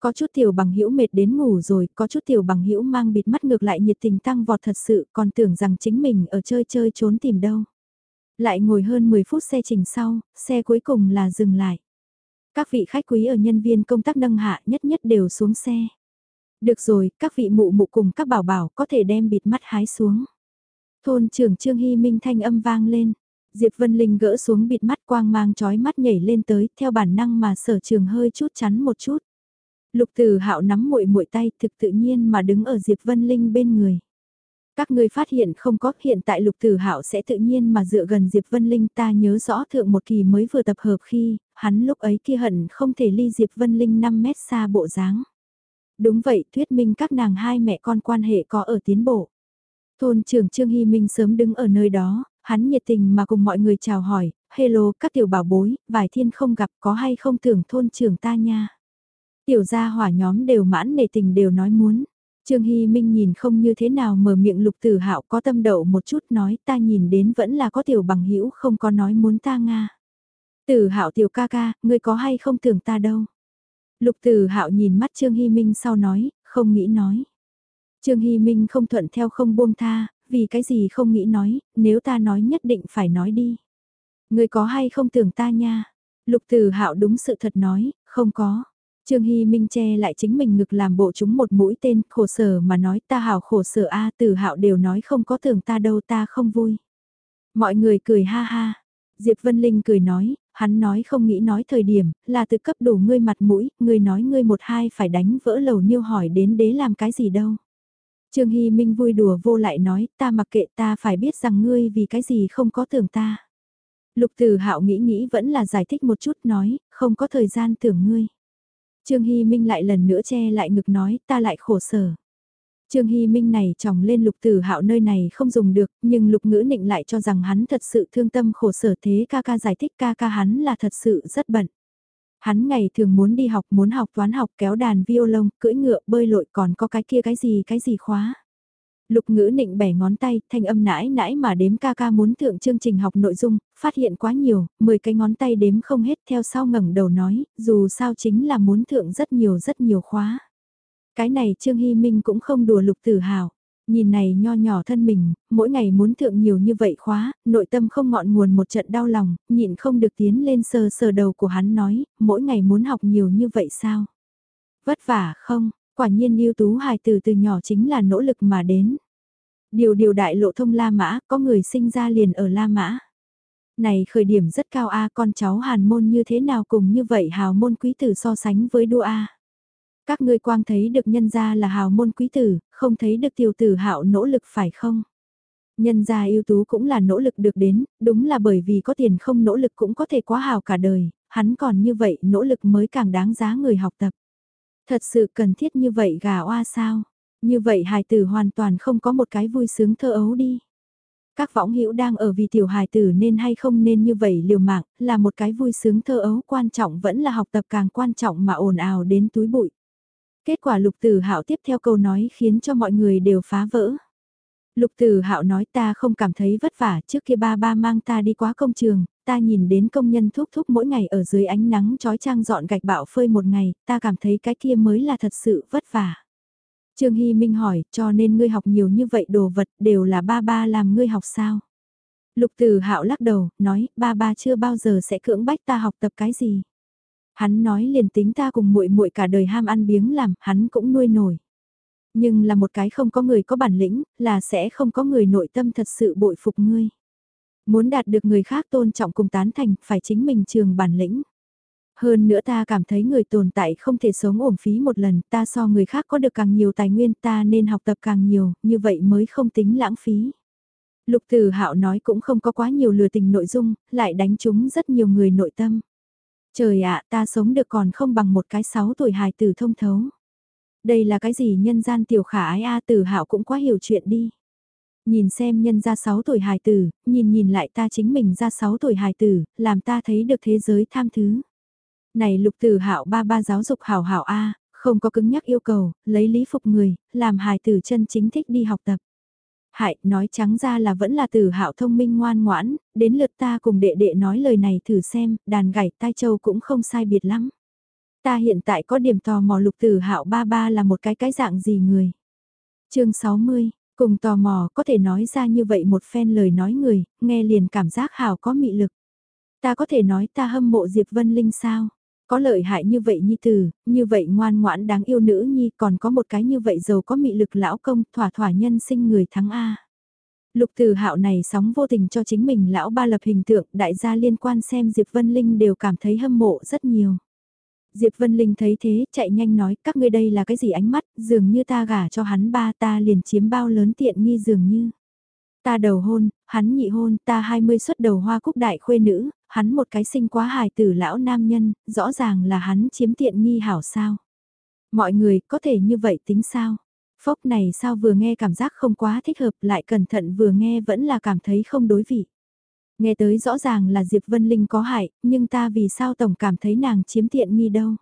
Có chút tiểu bằng hữu mệt đến ngủ rồi, có chút tiểu bằng hữu mang bịt mắt ngược lại nhiệt tình tăng vọt thật sự, còn tưởng rằng chính mình ở chơi chơi trốn tìm đâu. Lại ngồi hơn 10 phút xe trình sau, xe cuối cùng là dừng lại. Các vị khách quý ở nhân viên công tác nâng hạ nhất nhất đều xuống xe. Được rồi, các vị mụ mụ cùng các bảo bảo có thể đem bịt mắt hái xuống. Thôn trưởng Trương Hy Minh thanh âm vang lên. Diệp Vân Linh gỡ xuống bịt mắt quang mang chói mắt nhảy lên tới, theo bản năng mà sở trường hơi chút chắn một chút. Lục Tử Hạo nắm muội muội tay, thực tự nhiên mà đứng ở Diệp Vân Linh bên người. Các ngươi phát hiện không có, hiện tại Lục Tử Hạo sẽ tự nhiên mà dựa gần Diệp Vân Linh, ta nhớ rõ thượng một kỳ mới vừa tập hợp khi, hắn lúc ấy kia hận không thể ly Diệp Vân Linh 5 mét xa bộ dáng. Đúng vậy, thuyết minh các nàng hai mẹ con quan hệ có ở tiến bộ. Thôn trưởng Trương Hy Minh sớm đứng ở nơi đó, hắn nhiệt tình mà cùng mọi người chào hỏi, hello các tiểu bảo bối, vài thiên không gặp có hay không tưởng thôn trưởng ta nha. Tiểu gia hỏa nhóm đều mãn nề tình đều nói muốn. Trương Hy Minh nhìn không như thế nào mở miệng lục tử hạo có tâm đậu một chút nói ta nhìn đến vẫn là có tiểu bằng hữu không có nói muốn ta Nga. Tử hạo tiểu ca ca, ngươi có hay không tưởng ta đâu. Lục Tử Hạo nhìn mắt Trương Hy Minh sau nói, không nghĩ nói. Trương Hy Minh không thuận theo không buông tha, vì cái gì không nghĩ nói, nếu ta nói nhất định phải nói đi. Người có hay không tưởng ta nha? Lục Tử Hạo đúng sự thật nói, không có. Trương Hy Minh che lại chính mình ngực làm bộ chúng một mũi tên, khổ sở mà nói ta hảo khổ sở a, Tử Hạo đều nói không có tưởng ta đâu ta không vui. Mọi người cười ha ha. Diệp Vân Linh cười nói, hắn nói không nghĩ nói thời điểm, là từ cấp đủ ngươi mặt mũi, ngươi nói ngươi một hai phải đánh vỡ lầu niêu hỏi đến đế làm cái gì đâu. Trương Hy Minh vui đùa vô lại nói, ta mặc kệ ta phải biết rằng ngươi vì cái gì không có tưởng ta. Lục Tử Hạo nghĩ nghĩ vẫn là giải thích một chút nói, không có thời gian tưởng ngươi. Trương Hy Minh lại lần nữa che lại ngực nói, ta lại khổ sở. Trương Hy Minh này chồng lên lục tử hạo nơi này không dùng được, nhưng lục ngữ nịnh lại cho rằng hắn thật sự thương tâm khổ sở thế ca ca giải thích ca ca hắn là thật sự rất bận. Hắn ngày thường muốn đi học, muốn học toán học, kéo đàn violon, cưỡi ngựa, bơi lội còn có cái kia cái gì cái gì khóa. Lục ngữ nịnh bẻ ngón tay, thanh âm nãi nãi mà đếm ca ca muốn thượng chương trình học nội dung, phát hiện quá nhiều, 10 cái ngón tay đếm không hết theo sau ngẩng đầu nói, dù sao chính là muốn thượng rất nhiều rất nhiều khóa. Cái này Trương Hy Minh cũng không đùa lục tử hào. Nhìn này nho nhỏ thân mình, mỗi ngày muốn thượng nhiều như vậy khóa, nội tâm không ngọn nguồn một trận đau lòng, nhịn không được tiến lên sờ sờ đầu của hắn nói, mỗi ngày muốn học nhiều như vậy sao? Vất vả không, quả nhiên ưu tú hài từ từ nhỏ chính là nỗ lực mà đến. Điều điều đại lộ thông La Mã, có người sinh ra liền ở La Mã. Này khởi điểm rất cao A con cháu hàn môn như thế nào cùng như vậy hào môn quý tử so sánh với đua A. Các ngươi quang thấy được nhân gia là hào môn quý tử, không thấy được tiểu tử hạo nỗ lực phải không? Nhân gia ưu tú cũng là nỗ lực được đến, đúng là bởi vì có tiền không nỗ lực cũng có thể quá hào cả đời, hắn còn như vậy nỗ lực mới càng đáng giá người học tập. Thật sự cần thiết như vậy gà oa sao? Như vậy hài tử hoàn toàn không có một cái vui sướng thơ ấu đi. Các võng hữu đang ở vì tiểu hài tử nên hay không nên như vậy liều mạng, là một cái vui sướng thơ ấu quan trọng vẫn là học tập càng quan trọng mà ồn ào đến túi bụi. Kết quả lục tử hạo tiếp theo câu nói khiến cho mọi người đều phá vỡ. Lục tử hạo nói ta không cảm thấy vất vả trước kia ba ba mang ta đi quá công trường, ta nhìn đến công nhân thúc thúc mỗi ngày ở dưới ánh nắng trói trang dọn gạch bạo phơi một ngày, ta cảm thấy cái kia mới là thật sự vất vả. Trương Hy Minh hỏi, cho nên ngươi học nhiều như vậy đồ vật đều là ba ba làm ngươi học sao? Lục Tử Hạo lắc đầu, nói, ba ba chưa bao giờ sẽ cưỡng bách ta học tập cái gì. Hắn nói liền tính ta cùng muội muội cả đời ham ăn biếng làm, hắn cũng nuôi nổi. Nhưng là một cái không có người có bản lĩnh, là sẽ không có người nội tâm thật sự bội phục ngươi. Muốn đạt được người khác tôn trọng cùng tán thành, phải chính mình trường bản lĩnh. Hơn nữa ta cảm thấy người tồn tại không thể sống ổn phí một lần, ta so người khác có được càng nhiều tài nguyên ta nên học tập càng nhiều, như vậy mới không tính lãng phí. Lục Tử Hạo nói cũng không có quá nhiều lừa tình nội dung, lại đánh trúng rất nhiều người nội tâm. Trời ạ, ta sống được còn không bằng một cái sáu tuổi hài tử thông thấu. Đây là cái gì nhân gian tiểu khả ái a Tử Hạo cũng quá hiểu chuyện đi. Nhìn xem nhân ra 6 tuổi hài tử, nhìn nhìn lại ta chính mình ra 6 tuổi hài tử, làm ta thấy được thế giới tham thứ. Này lục tử hạo ba ba giáo dục hảo hảo A, không có cứng nhắc yêu cầu, lấy lý phục người, làm hài tử chân chính thích đi học tập. Hại, nói trắng ra là vẫn là tử hạo thông minh ngoan ngoãn, đến lượt ta cùng đệ đệ nói lời này thử xem, đàn gảy tai châu cũng không sai biệt lắm. Ta hiện tại có điểm tò mò lục tử hạo ba ba là một cái cái dạng gì người. chương 60, cùng tò mò có thể nói ra như vậy một phen lời nói người, nghe liền cảm giác hảo có mị lực. Ta có thể nói ta hâm mộ Diệp Vân Linh sao? Có lợi hại như vậy nhi tử, như vậy ngoan ngoãn đáng yêu nữ nhi còn có một cái như vậy giàu có mị lực lão công thỏa thỏa nhân sinh người thắng A. Lục từ hạo này sóng vô tình cho chính mình lão ba lập hình tượng đại gia liên quan xem Diệp Vân Linh đều cảm thấy hâm mộ rất nhiều. Diệp Vân Linh thấy thế chạy nhanh nói các ngươi đây là cái gì ánh mắt dường như ta gả cho hắn ba ta liền chiếm bao lớn tiện nghi dường như. Ta đầu hôn, hắn nhị hôn, ta 20 xuất đầu hoa cúc đại khuê nữ, hắn một cái sinh quá hài tử lão nam nhân, rõ ràng là hắn chiếm tiện nghi hảo sao. Mọi người có thể như vậy tính sao? Phốc này sao vừa nghe cảm giác không quá thích hợp lại cẩn thận vừa nghe vẫn là cảm thấy không đối vị. Nghe tới rõ ràng là Diệp Vân Linh có hại, nhưng ta vì sao Tổng cảm thấy nàng chiếm tiện nghi đâu.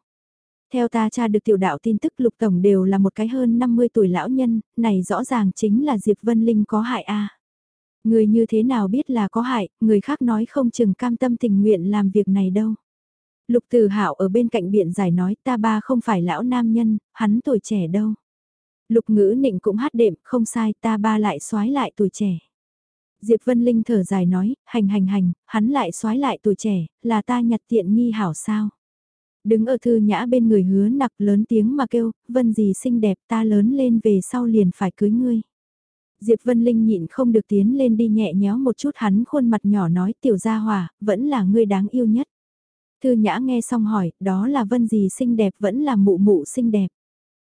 Theo ta tra được tiểu đạo tin tức Lục Tổng đều là một cái hơn 50 tuổi lão nhân, này rõ ràng chính là Diệp Vân Linh có hại a Người như thế nào biết là có hại, người khác nói không chừng cam tâm tình nguyện làm việc này đâu. Lục Tử Hạo ở bên cạnh biện giải nói ta ba không phải lão nam nhân, hắn tuổi trẻ đâu. Lục ngữ nịnh cũng hát đệm, không sai ta ba lại xoái lại tuổi trẻ. Diệp Vân Linh thở dài nói, hành hành hành, hắn lại xoái lại tuổi trẻ, là ta nhặt tiện nghi hảo sao. Đứng ở thư nhã bên người hứa nặc lớn tiếng mà kêu, Vân gì xinh đẹp ta lớn lên về sau liền phải cưới ngươi. Diệp Vân Linh nhịn không được tiến lên đi nhẹ nhéo một chút hắn khuôn mặt nhỏ nói tiểu gia hòa, vẫn là ngươi đáng yêu nhất. Thư Nhã nghe xong hỏi, đó là Vân gì xinh đẹp vẫn là mụ mụ xinh đẹp.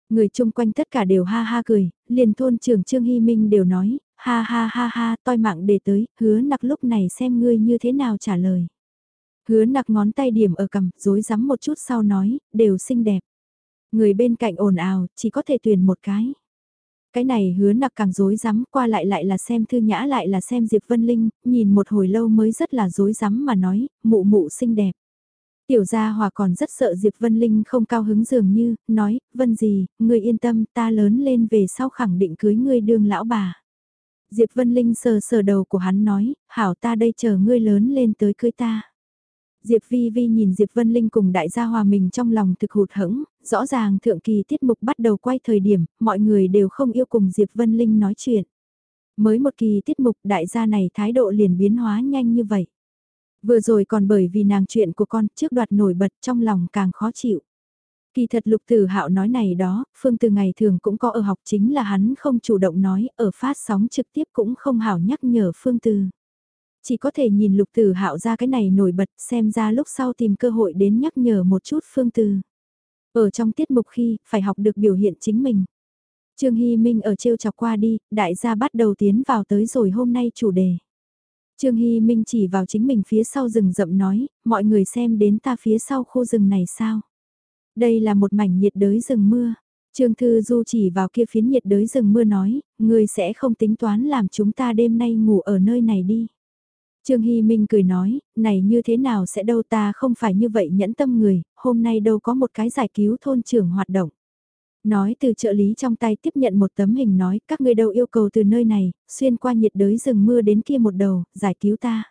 Người chung quanh tất cả đều ha ha cười, liền thôn trưởng Trương Hy Minh đều nói, ha ha ha ha, toi mạng để tới, hứa nặc lúc này xem ngươi như thế nào trả lời. Hứa nặc ngón tay điểm ở cầm, dối rắm một chút sau nói, đều xinh đẹp. Người bên cạnh ồn ào, chỉ có thể tuyển một cái. Cái này hứa nặc càng dối rắm qua lại lại là xem thư nhã lại là xem Diệp Vân Linh, nhìn một hồi lâu mới rất là dối rắm mà nói, mụ mụ xinh đẹp. Tiểu gia hòa còn rất sợ Diệp Vân Linh không cao hứng dường như, nói, Vân gì, ngươi yên tâm ta lớn lên về sau khẳng định cưới ngươi đương lão bà. Diệp Vân Linh sờ sờ đầu của hắn nói, hảo ta đây chờ ngươi lớn lên tới cưới ta. Diệp Vi Vi nhìn Diệp Vân Linh cùng đại gia hòa mình trong lòng thực hụt hẫng, rõ ràng thượng kỳ tiết mục bắt đầu quay thời điểm, mọi người đều không yêu cùng Diệp Vân Linh nói chuyện. Mới một kỳ tiết mục đại gia này thái độ liền biến hóa nhanh như vậy. Vừa rồi còn bởi vì nàng chuyện của con trước đoạt nổi bật trong lòng càng khó chịu. Kỳ thật lục tử hạo nói này đó, phương từ ngày thường cũng có ở học chính là hắn không chủ động nói, ở phát sóng trực tiếp cũng không hảo nhắc nhở phương từ. Chỉ có thể nhìn lục tử hạo ra cái này nổi bật xem ra lúc sau tìm cơ hội đến nhắc nhở một chút phương từ. Ở trong tiết mục khi, phải học được biểu hiện chính mình. Trương Hy Minh ở trêu chọc qua đi, đại gia bắt đầu tiến vào tới rồi hôm nay chủ đề. Trương Hy Minh chỉ vào chính mình phía sau rừng rậm nói, mọi người xem đến ta phía sau khu rừng này sao. Đây là một mảnh nhiệt đới rừng mưa. Trương Thư Du chỉ vào kia phiến nhiệt đới rừng mưa nói, người sẽ không tính toán làm chúng ta đêm nay ngủ ở nơi này đi. Trương Hy Minh cười nói, này như thế nào sẽ đâu ta không phải như vậy nhẫn tâm người, hôm nay đâu có một cái giải cứu thôn trưởng hoạt động. Nói từ trợ lý trong tay tiếp nhận một tấm hình nói các ngươi đâu yêu cầu từ nơi này, xuyên qua nhiệt đới rừng mưa đến kia một đầu, giải cứu ta.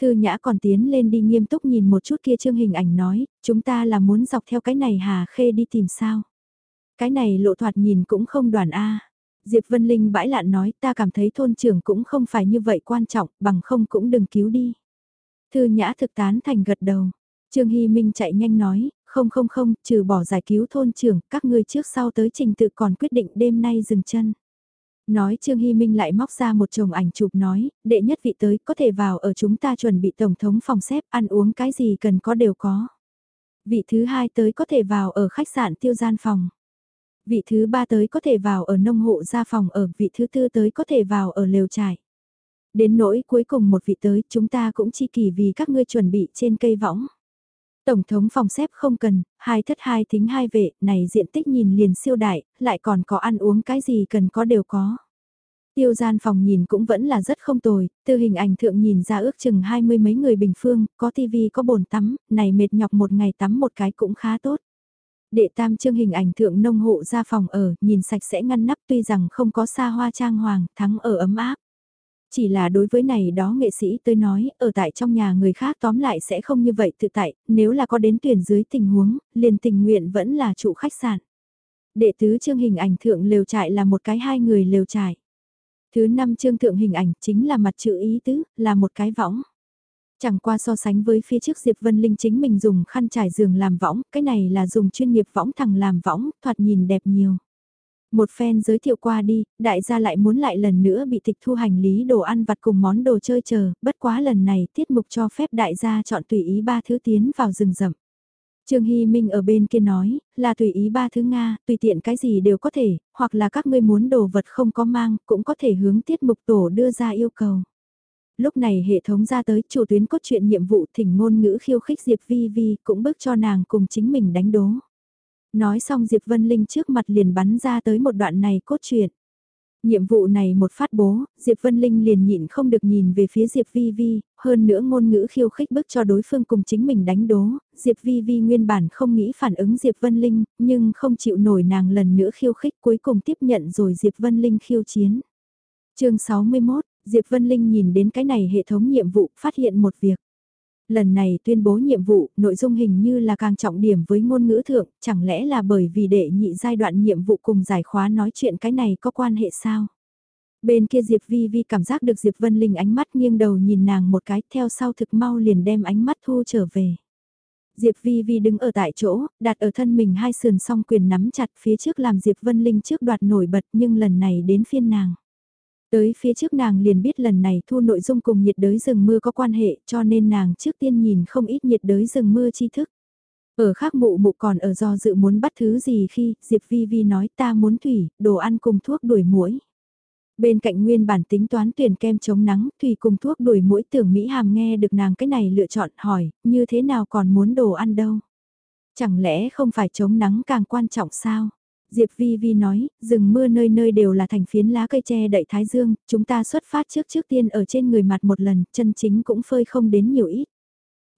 Thư Nhã còn tiến lên đi nghiêm túc nhìn một chút kia chương hình ảnh nói, chúng ta là muốn dọc theo cái này Hà Khê đi tìm sao. Cái này lộ thoạt nhìn cũng không đoàn A. Diệp Vân Linh bãi lạn nói ta cảm thấy thôn trưởng cũng không phải như vậy quan trọng, bằng không cũng đừng cứu đi. Thư Nhã thực tán thành gật đầu. Trương Hy Minh chạy nhanh nói, không không không, trừ bỏ giải cứu thôn trưởng, các ngươi trước sau tới trình tự còn quyết định đêm nay dừng chân. Nói Trương Hy Minh lại móc ra một chồng ảnh chụp nói, đệ nhất vị tới có thể vào ở chúng ta chuẩn bị tổng thống phòng xếp ăn uống cái gì cần có đều có. Vị thứ hai tới có thể vào ở khách sạn tiêu gian phòng. Vị thứ ba tới có thể vào ở nông hộ gia phòng ở, vị thứ tư tới có thể vào ở lều trại. Đến nỗi cuối cùng một vị tới chúng ta cũng chi kỳ vì các ngươi chuẩn bị trên cây võng. Tổng thống phòng xếp không cần, hai thất hai thính hai vệ, này diện tích nhìn liền siêu đại, lại còn có ăn uống cái gì cần có đều có. Tiêu gian phòng nhìn cũng vẫn là rất không tồi, từ hình ảnh thượng nhìn ra ước chừng hai mươi mấy người bình phương, có tivi có bồn tắm, này mệt nhọc một ngày tắm một cái cũng khá tốt. Đệ tam chương hình ảnh thượng nông hộ ra phòng ở, nhìn sạch sẽ ngăn nắp tuy rằng không có xa hoa trang hoàng, thắng ở ấm áp. Chỉ là đối với này đó nghệ sĩ tôi nói, ở tại trong nhà người khác tóm lại sẽ không như vậy tự tại, nếu là có đến tuyển dưới tình huống, liền tình nguyện vẫn là trụ khách sạn. Đệ tứ chương hình ảnh thượng lều trại là một cái hai người lều trại. Thứ năm chương thượng hình ảnh chính là mặt chữ ý tứ, là một cái võng. Chẳng qua so sánh với phía trước Diệp Vân Linh chính mình dùng khăn trải giường làm võng, cái này là dùng chuyên nghiệp võng thẳng làm võng, thoạt nhìn đẹp nhiều. Một phen giới thiệu qua đi, đại gia lại muốn lại lần nữa bị tịch thu hành lý đồ ăn vặt cùng món đồ chơi chờ, bất quá lần này tiết mục cho phép đại gia chọn tùy ý ba thứ tiến vào rừng rậm. Trương Hy Minh ở bên kia nói, là tùy ý ba thứ Nga, tùy tiện cái gì đều có thể, hoặc là các ngươi muốn đồ vật không có mang, cũng có thể hướng tiết mục tổ đưa ra yêu cầu. Lúc này hệ thống ra tới chủ tuyến cốt truyện nhiệm vụ thỉnh ngôn ngữ khiêu khích Diệp Vi Vi cũng bước cho nàng cùng chính mình đánh đố. Nói xong Diệp Vân Linh trước mặt liền bắn ra tới một đoạn này cốt truyện. Nhiệm vụ này một phát bố, Diệp Vân Linh liền nhịn không được nhìn về phía Diệp Vi Vi, hơn nữa ngôn ngữ khiêu khích bức cho đối phương cùng chính mình đánh đố, Diệp Vi Vi nguyên bản không nghĩ phản ứng Diệp Vân Linh, nhưng không chịu nổi nàng lần nữa khiêu khích cuối cùng tiếp nhận rồi Diệp Vân Linh khiêu chiến. chương 61, Diệp Vân Linh nhìn đến cái này hệ thống nhiệm vụ phát hiện một việc. Lần này tuyên bố nhiệm vụ, nội dung hình như là càng trọng điểm với ngôn ngữ thượng, chẳng lẽ là bởi vì đệ nhị giai đoạn nhiệm vụ cùng giải khóa nói chuyện cái này có quan hệ sao? Bên kia Diệp Vi Vi cảm giác được Diệp Vân Linh ánh mắt nghiêng đầu nhìn nàng một cái theo sau thực mau liền đem ánh mắt thu trở về. Diệp Vi Vi đứng ở tại chỗ, đặt ở thân mình hai sườn song quyền nắm chặt phía trước làm Diệp Vân Linh trước đoạt nổi bật nhưng lần này đến phiên nàng. Tới phía trước nàng liền biết lần này thu nội dung cùng nhiệt đới rừng mưa có quan hệ cho nên nàng trước tiên nhìn không ít nhiệt đới rừng mưa tri thức. Ở khác mụ mụ còn ở do dự muốn bắt thứ gì khi Diệp Vi Vi nói ta muốn thủy, đồ ăn cùng thuốc đuổi muỗi. Bên cạnh nguyên bản tính toán tuyển kem chống nắng, thủy cùng thuốc đuổi muỗi tưởng Mỹ Hàm nghe được nàng cái này lựa chọn hỏi, như thế nào còn muốn đồ ăn đâu. Chẳng lẽ không phải chống nắng càng quan trọng sao? Diệp Vi Vi nói, rừng mưa nơi nơi đều là thành phiến lá cây tre đậy thái dương, chúng ta xuất phát trước trước tiên ở trên người mặt một lần, chân chính cũng phơi không đến nhiều ít.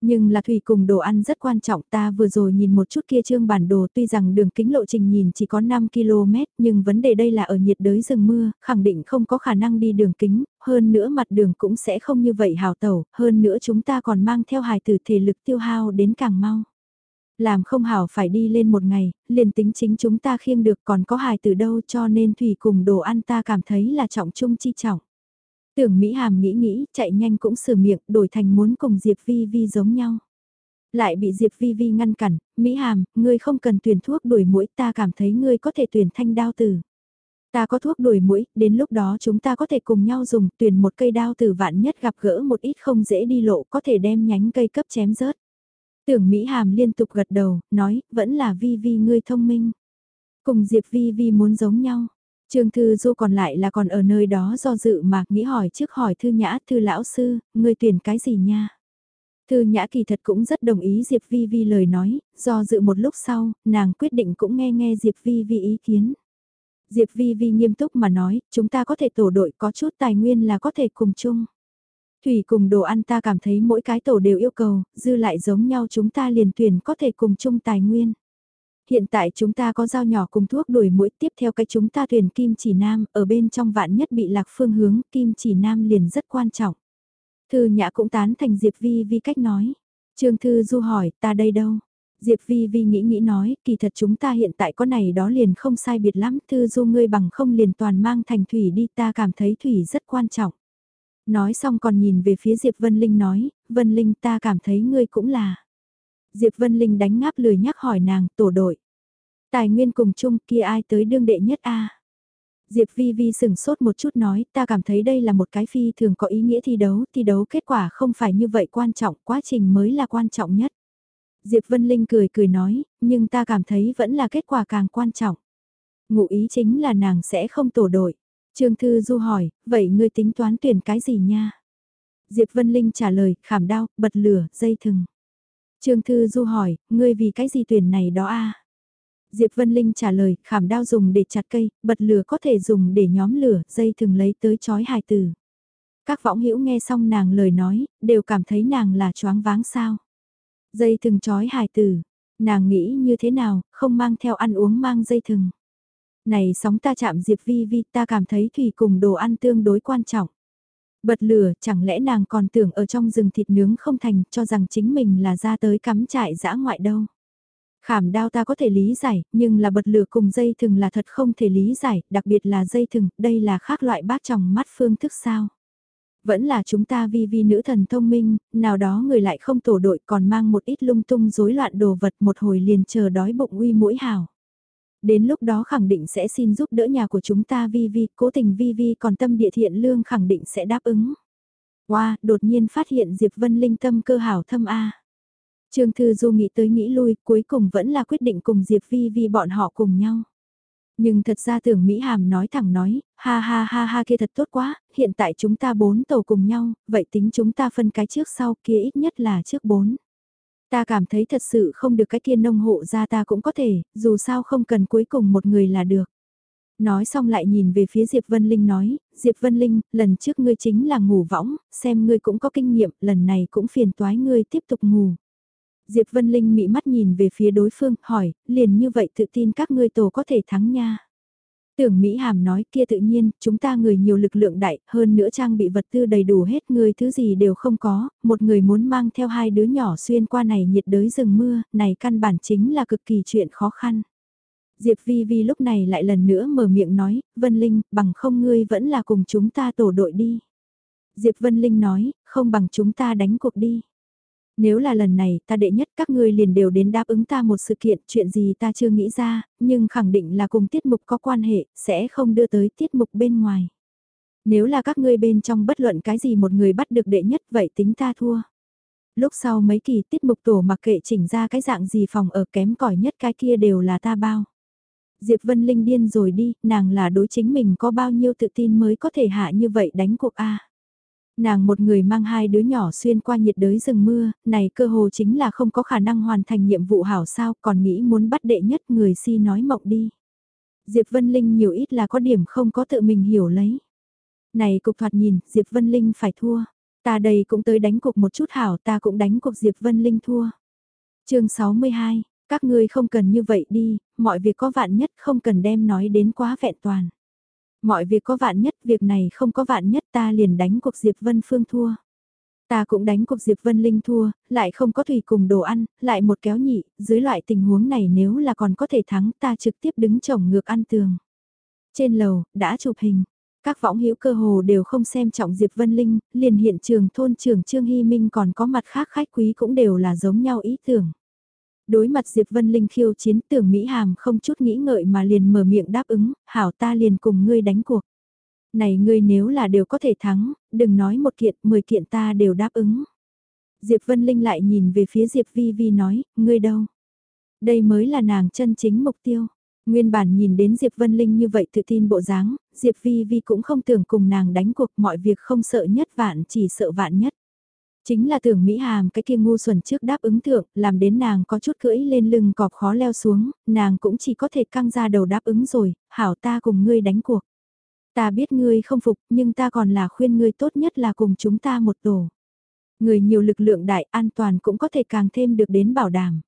Nhưng là thủy cùng đồ ăn rất quan trọng ta vừa rồi nhìn một chút kia trương bản đồ tuy rằng đường kính lộ trình nhìn chỉ có 5 km nhưng vấn đề đây là ở nhiệt đới rừng mưa, khẳng định không có khả năng đi đường kính, hơn nữa mặt đường cũng sẽ không như vậy hào tẩu, hơn nữa chúng ta còn mang theo hài tử thể lực tiêu hao đến càng mau. Làm không hảo phải đi lên một ngày, liền tính chính chúng ta khiêng được còn có hài từ đâu cho nên thủy cùng đồ ăn ta cảm thấy là trọng trung chi trọng. Tưởng Mỹ Hàm nghĩ nghĩ, chạy nhanh cũng sửa miệng, đổi thành muốn cùng Diệp Vi Vi giống nhau. Lại bị Diệp Vi Vi ngăn cản, Mỹ Hàm, ngươi không cần tuyển thuốc đuổi mũi, ta cảm thấy ngươi có thể tuyển thanh đao tử. Ta có thuốc đuổi mũi, đến lúc đó chúng ta có thể cùng nhau dùng tuyển một cây đao tử vạn nhất gặp gỡ một ít không dễ đi lộ có thể đem nhánh cây cấp chém rớt. Tưởng Mỹ Hàm liên tục gật đầu, nói, vẫn là Vi Vi ngươi thông minh. Cùng Diệp Vi Vi muốn giống nhau. Trương Thư Du còn lại là còn ở nơi đó do dự mà nghĩ hỏi trước hỏi Thư Nhã, Thư Lão Sư, ngươi tuyển cái gì nha? Thư Nhã kỳ thật cũng rất đồng ý Diệp Vi Vi lời nói, do dự một lúc sau, nàng quyết định cũng nghe nghe Diệp Vi Vi ý kiến. Diệp Vi Vi nghiêm túc mà nói, chúng ta có thể tổ đội có chút tài nguyên là có thể cùng chung. Thủy cùng đồ ăn ta cảm thấy mỗi cái tổ đều yêu cầu, dư lại giống nhau chúng ta liền tuyển có thể cùng chung tài nguyên. Hiện tại chúng ta có dao nhỏ cùng thuốc đuổi mũi tiếp theo cái chúng ta tuyển kim chỉ nam, ở bên trong vạn nhất bị lạc phương hướng, kim chỉ nam liền rất quan trọng. Thư Nhã cũng tán thành Diệp Vi Vi cách nói. Trương Thư Du hỏi, ta đây đâu? Diệp Vi Vi nghĩ nghĩ nói, kỳ thật chúng ta hiện tại có này đó liền không sai biệt lắm, Thư Du ngươi bằng không liền toàn mang thành thủy đi ta cảm thấy thủy rất quan trọng. Nói xong còn nhìn về phía Diệp Vân Linh nói, Vân Linh ta cảm thấy ngươi cũng là. Diệp Vân Linh đánh ngáp lười nhắc hỏi nàng, tổ đội. Tài nguyên cùng chung kia ai tới đương đệ nhất a Diệp Vi Vi sừng sốt một chút nói, ta cảm thấy đây là một cái phi thường có ý nghĩa thi đấu, thi đấu kết quả không phải như vậy quan trọng, quá trình mới là quan trọng nhất. Diệp Vân Linh cười cười nói, nhưng ta cảm thấy vẫn là kết quả càng quan trọng. Ngụ ý chính là nàng sẽ không tổ đội. Trương Thư Du hỏi, vậy ngươi tính toán tuyển cái gì nha? Diệp Vân Linh trả lời, khảm đao, bật lửa, dây thừng. Trương Thư Du hỏi, ngươi vì cái gì tuyển này đó a? Diệp Vân Linh trả lời, khảm đao dùng để chặt cây, bật lửa có thể dùng để nhóm lửa, dây thừng lấy tới chói hài tử. Các võng hữu nghe xong nàng lời nói, đều cảm thấy nàng là choáng váng sao. Dây thừng chói hài tử, nàng nghĩ như thế nào, không mang theo ăn uống mang dây thừng. Này sóng ta chạm Diệp Vi Vi ta cảm thấy thủy cùng đồ ăn tương đối quan trọng. Bật lửa, chẳng lẽ nàng còn tưởng ở trong rừng thịt nướng không thành, cho rằng chính mình là ra tới cắm trại dã ngoại đâu. Khảm đao ta có thể lý giải, nhưng là bật lửa cùng dây thừng là thật không thể lý giải, đặc biệt là dây thừng, đây là khác loại bát trong mắt phương thức sao. Vẫn là chúng ta vi vi nữ thần thông minh, nào đó người lại không tổ đội còn mang một ít lung tung rối loạn đồ vật một hồi liền chờ đói bụng uy mũi hào. Đến lúc đó khẳng định sẽ xin giúp đỡ nhà của chúng ta vi vi, cố tình vi vi còn tâm địa thiện lương khẳng định sẽ đáp ứng. Wow, đột nhiên phát hiện Diệp Vân Linh tâm cơ hảo thâm A. Trương Thư Du nghĩ tới nghĩ lui, cuối cùng vẫn là quyết định cùng Diệp Vi Vi bọn họ cùng nhau. Nhưng thật ra tưởng Mỹ Hàm nói thẳng nói, ha ha ha ha kia thật tốt quá, hiện tại chúng ta bốn tàu cùng nhau, vậy tính chúng ta phân cái trước sau kia ít nhất là trước bốn. Ta cảm thấy thật sự không được cái kia nông hộ ra ta cũng có thể, dù sao không cần cuối cùng một người là được. Nói xong lại nhìn về phía Diệp Vân Linh nói, Diệp Vân Linh, lần trước ngươi chính là ngủ võng, xem ngươi cũng có kinh nghiệm, lần này cũng phiền toái ngươi tiếp tục ngủ. Diệp Vân Linh mị mắt nhìn về phía đối phương, hỏi, liền như vậy tự tin các ngươi tổ có thể thắng nha. Tưởng Mỹ Hàm nói kia tự nhiên, chúng ta người nhiều lực lượng đại, hơn nữa trang bị vật tư đầy đủ hết người thứ gì đều không có, một người muốn mang theo hai đứa nhỏ xuyên qua này nhiệt đới rừng mưa, này căn bản chính là cực kỳ chuyện khó khăn. Diệp Vi Vi lúc này lại lần nữa mở miệng nói, Vân Linh, bằng không ngươi vẫn là cùng chúng ta tổ đội đi. Diệp Vân Linh nói, không bằng chúng ta đánh cuộc đi. Nếu là lần này ta đệ nhất các ngươi liền đều đến đáp ứng ta một sự kiện chuyện gì ta chưa nghĩ ra, nhưng khẳng định là cùng tiết mục có quan hệ, sẽ không đưa tới tiết mục bên ngoài. Nếu là các ngươi bên trong bất luận cái gì một người bắt được đệ nhất vậy tính ta thua. Lúc sau mấy kỳ tiết mục tổ mặc kệ chỉnh ra cái dạng gì phòng ở kém cỏi nhất cái kia đều là ta bao. Diệp Vân Linh điên rồi đi, nàng là đối chính mình có bao nhiêu tự tin mới có thể hạ như vậy đánh cuộc A. Nàng một người mang hai đứa nhỏ xuyên qua nhiệt đới rừng mưa, này cơ hồ chính là không có khả năng hoàn thành nhiệm vụ hảo sao, còn nghĩ muốn bắt đệ nhất người si nói mộng đi. Diệp Vân Linh nhiều ít là có điểm không có tự mình hiểu lấy. Này cục thoạt nhìn, Diệp Vân Linh phải thua. Ta đây cũng tới đánh cuộc một chút hảo, ta cũng đánh cuộc Diệp Vân Linh thua. chương 62, các ngươi không cần như vậy đi, mọi việc có vạn nhất không cần đem nói đến quá vẹn toàn. Mọi việc có vạn nhất, việc này không có vạn nhất ta liền đánh cuộc Diệp Vân Phương thua. Ta cũng đánh cuộc Diệp Vân Linh thua, lại không có thủy cùng đồ ăn, lại một kéo nhị, dưới loại tình huống này nếu là còn có thể thắng ta trực tiếp đứng chồng ngược ăn tường. Trên lầu, đã chụp hình, các võng hữu cơ hồ đều không xem trọng Diệp Vân Linh, liền hiện trường thôn trưởng Trương Hy Minh còn có mặt khác khách quý cũng đều là giống nhau ý tưởng. Đối mặt Diệp Vân Linh khiêu chiến tưởng Mỹ Hàm không chút nghĩ ngợi mà liền mở miệng đáp ứng, hảo ta liền cùng ngươi đánh cuộc. Này ngươi nếu là đều có thể thắng, đừng nói một kiện, mười kiện ta đều đáp ứng. Diệp Vân Linh lại nhìn về phía Diệp Vi Vi nói, ngươi đâu? Đây mới là nàng chân chính mục tiêu. Nguyên bản nhìn đến Diệp Vân Linh như vậy tự tin bộ dáng, Diệp Vi Vi cũng không tưởng cùng nàng đánh cuộc mọi việc không sợ nhất vạn chỉ sợ vạn nhất. Chính là tưởng Mỹ Hàm cái kia ngu xuẩn trước đáp ứng thượng, làm đến nàng có chút cưỡi lên lưng cọp khó leo xuống, nàng cũng chỉ có thể căng ra đầu đáp ứng rồi, hảo ta cùng ngươi đánh cuộc. Ta biết ngươi không phục, nhưng ta còn là khuyên ngươi tốt nhất là cùng chúng ta một tổ. Người nhiều lực lượng đại an toàn cũng có thể càng thêm được đến bảo đảm.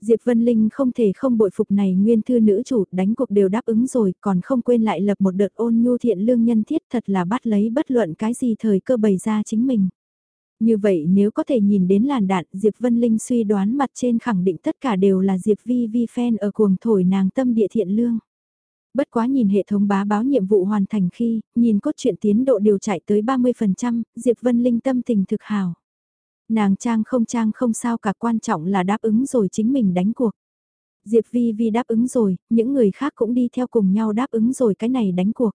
Diệp Vân Linh không thể không bội phục này nguyên thư nữ chủ đánh cuộc đều đáp ứng rồi còn không quên lại lập một đợt ôn nhu thiện lương nhân thiết thật là bắt lấy bất luận cái gì thời cơ bày ra chính mình. Như vậy nếu có thể nhìn đến làn đạn Diệp Vân Linh suy đoán mặt trên khẳng định tất cả đều là Diệp Vi Vi fan ở cuồng thổi nàng tâm địa thiện lương. Bất quá nhìn hệ thống bá báo nhiệm vụ hoàn thành khi, nhìn cốt truyện tiến độ điều chạy tới 30%, Diệp Vân Linh tâm tình thực hào. Nàng trang không trang không sao cả quan trọng là đáp ứng rồi chính mình đánh cuộc. Diệp Vi Vi đáp ứng rồi, những người khác cũng đi theo cùng nhau đáp ứng rồi cái này đánh cuộc.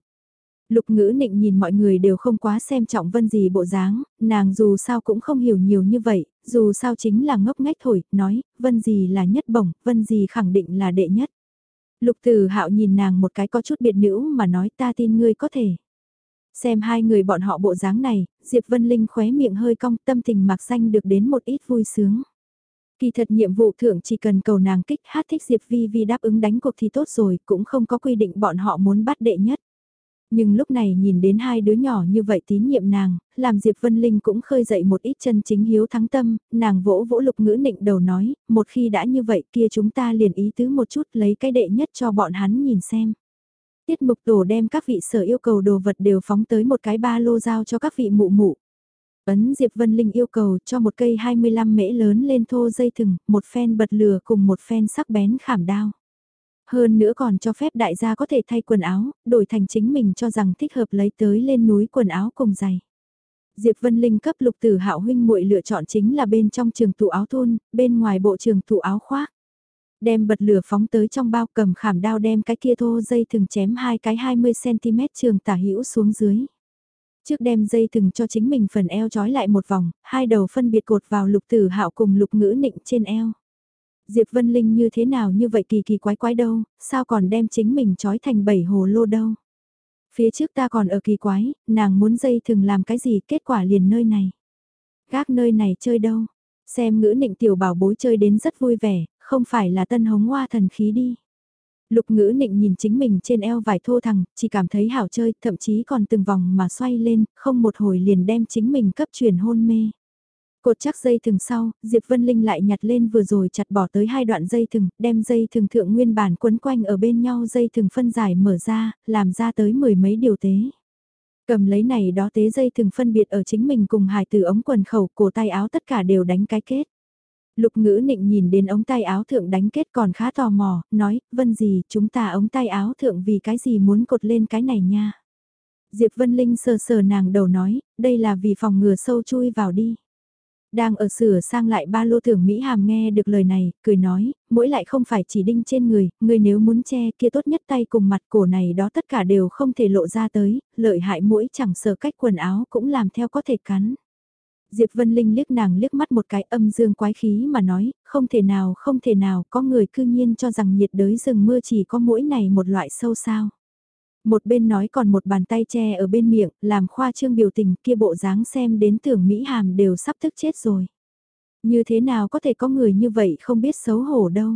Lục ngữ nịnh nhìn mọi người đều không quá xem trọng vân gì bộ dáng, nàng dù sao cũng không hiểu nhiều như vậy, dù sao chính là ngốc nghếch thổi, nói, vân gì là nhất bổng, vân gì khẳng định là đệ nhất. Lục tử hạo nhìn nàng một cái có chút biệt nữ mà nói ta tin ngươi có thể. Xem hai người bọn họ bộ dáng này, Diệp Vân Linh khóe miệng hơi cong tâm tình mạc xanh được đến một ít vui sướng. Kỳ thật nhiệm vụ thượng chỉ cần cầu nàng kích hát thích Diệp Vi Vi đáp ứng đánh cuộc thì tốt rồi, cũng không có quy định bọn họ muốn bắt đệ nhất. Nhưng lúc này nhìn đến hai đứa nhỏ như vậy tín nhiệm nàng, làm Diệp Vân Linh cũng khơi dậy một ít chân chính hiếu thắng tâm, nàng vỗ vỗ lục ngữ nịnh đầu nói, một khi đã như vậy kia chúng ta liền ý tứ một chút lấy cái đệ nhất cho bọn hắn nhìn xem. Tiết mục tổ đem các vị sở yêu cầu đồ vật đều phóng tới một cái ba lô giao cho các vị mụ mụ. Ấn Diệp Vân Linh yêu cầu cho một cây 25 mễ lớn lên thô dây thừng, một phen bật lửa cùng một phen sắc bén khảm đao. Hơn nữa còn cho phép đại gia có thể thay quần áo, đổi thành chính mình cho rằng thích hợp lấy tới lên núi quần áo cùng giày. Diệp Vân Linh cấp lục tử hạo huynh muội lựa chọn chính là bên trong trường tụ áo thun, bên ngoài bộ trường tụ áo khoác. Đem bật lửa phóng tới trong bao cầm khảm đao đem cái kia thô dây thừng chém hai cái 20cm trường tả hữu xuống dưới. Trước đem dây thừng cho chính mình phần eo trói lại một vòng, hai đầu phân biệt cột vào lục tử hạo cùng lục ngữ nịnh trên eo. Diệp Vân Linh như thế nào như vậy kỳ kỳ quái quái đâu, sao còn đem chính mình trói thành bảy hồ lô đâu. Phía trước ta còn ở kỳ quái, nàng muốn dây thường làm cái gì kết quả liền nơi này. Các nơi này chơi đâu, xem ngữ nịnh tiểu bảo bối chơi đến rất vui vẻ, không phải là tân hống hoa thần khí đi. Lục ngữ nịnh nhìn chính mình trên eo vải thô thằng, chỉ cảm thấy hảo chơi, thậm chí còn từng vòng mà xoay lên, không một hồi liền đem chính mình cấp truyền hôn mê. Cột chắc dây thừng sau, Diệp Vân Linh lại nhặt lên vừa rồi chặt bỏ tới hai đoạn dây thừng, đem dây thừng thượng nguyên bản quấn quanh ở bên nhau dây thừng phân giải mở ra, làm ra tới mười mấy điều tế. Cầm lấy này đó tế dây thừng phân biệt ở chính mình cùng hài từ ống quần khẩu, cổ tay áo tất cả đều đánh cái kết. Lục ngữ nịnh nhìn đến ống tay áo thượng đánh kết còn khá tò mò, nói, vân gì, chúng ta ống tay áo thượng vì cái gì muốn cột lên cái này nha. Diệp Vân Linh sờ sờ nàng đầu nói, đây là vì phòng ngừa sâu chui vào đi. Đang ở sửa sang lại ba lô thưởng Mỹ Hàm nghe được lời này, cười nói, mỗi lại không phải chỉ đinh trên người, người nếu muốn che kia tốt nhất tay cùng mặt cổ này đó tất cả đều không thể lộ ra tới, lợi hại mũi chẳng sợ cách quần áo cũng làm theo có thể cắn. Diệp Vân Linh liếc nàng liếc mắt một cái âm dương quái khí mà nói, không thể nào không thể nào có người cư nhiên cho rằng nhiệt đới rừng mưa chỉ có mũi này một loại sâu sao. Một bên nói còn một bàn tay che ở bên miệng, làm khoa trương biểu tình kia bộ dáng xem đến tưởng Mỹ Hàm đều sắp thức chết rồi. Như thế nào có thể có người như vậy không biết xấu hổ đâu.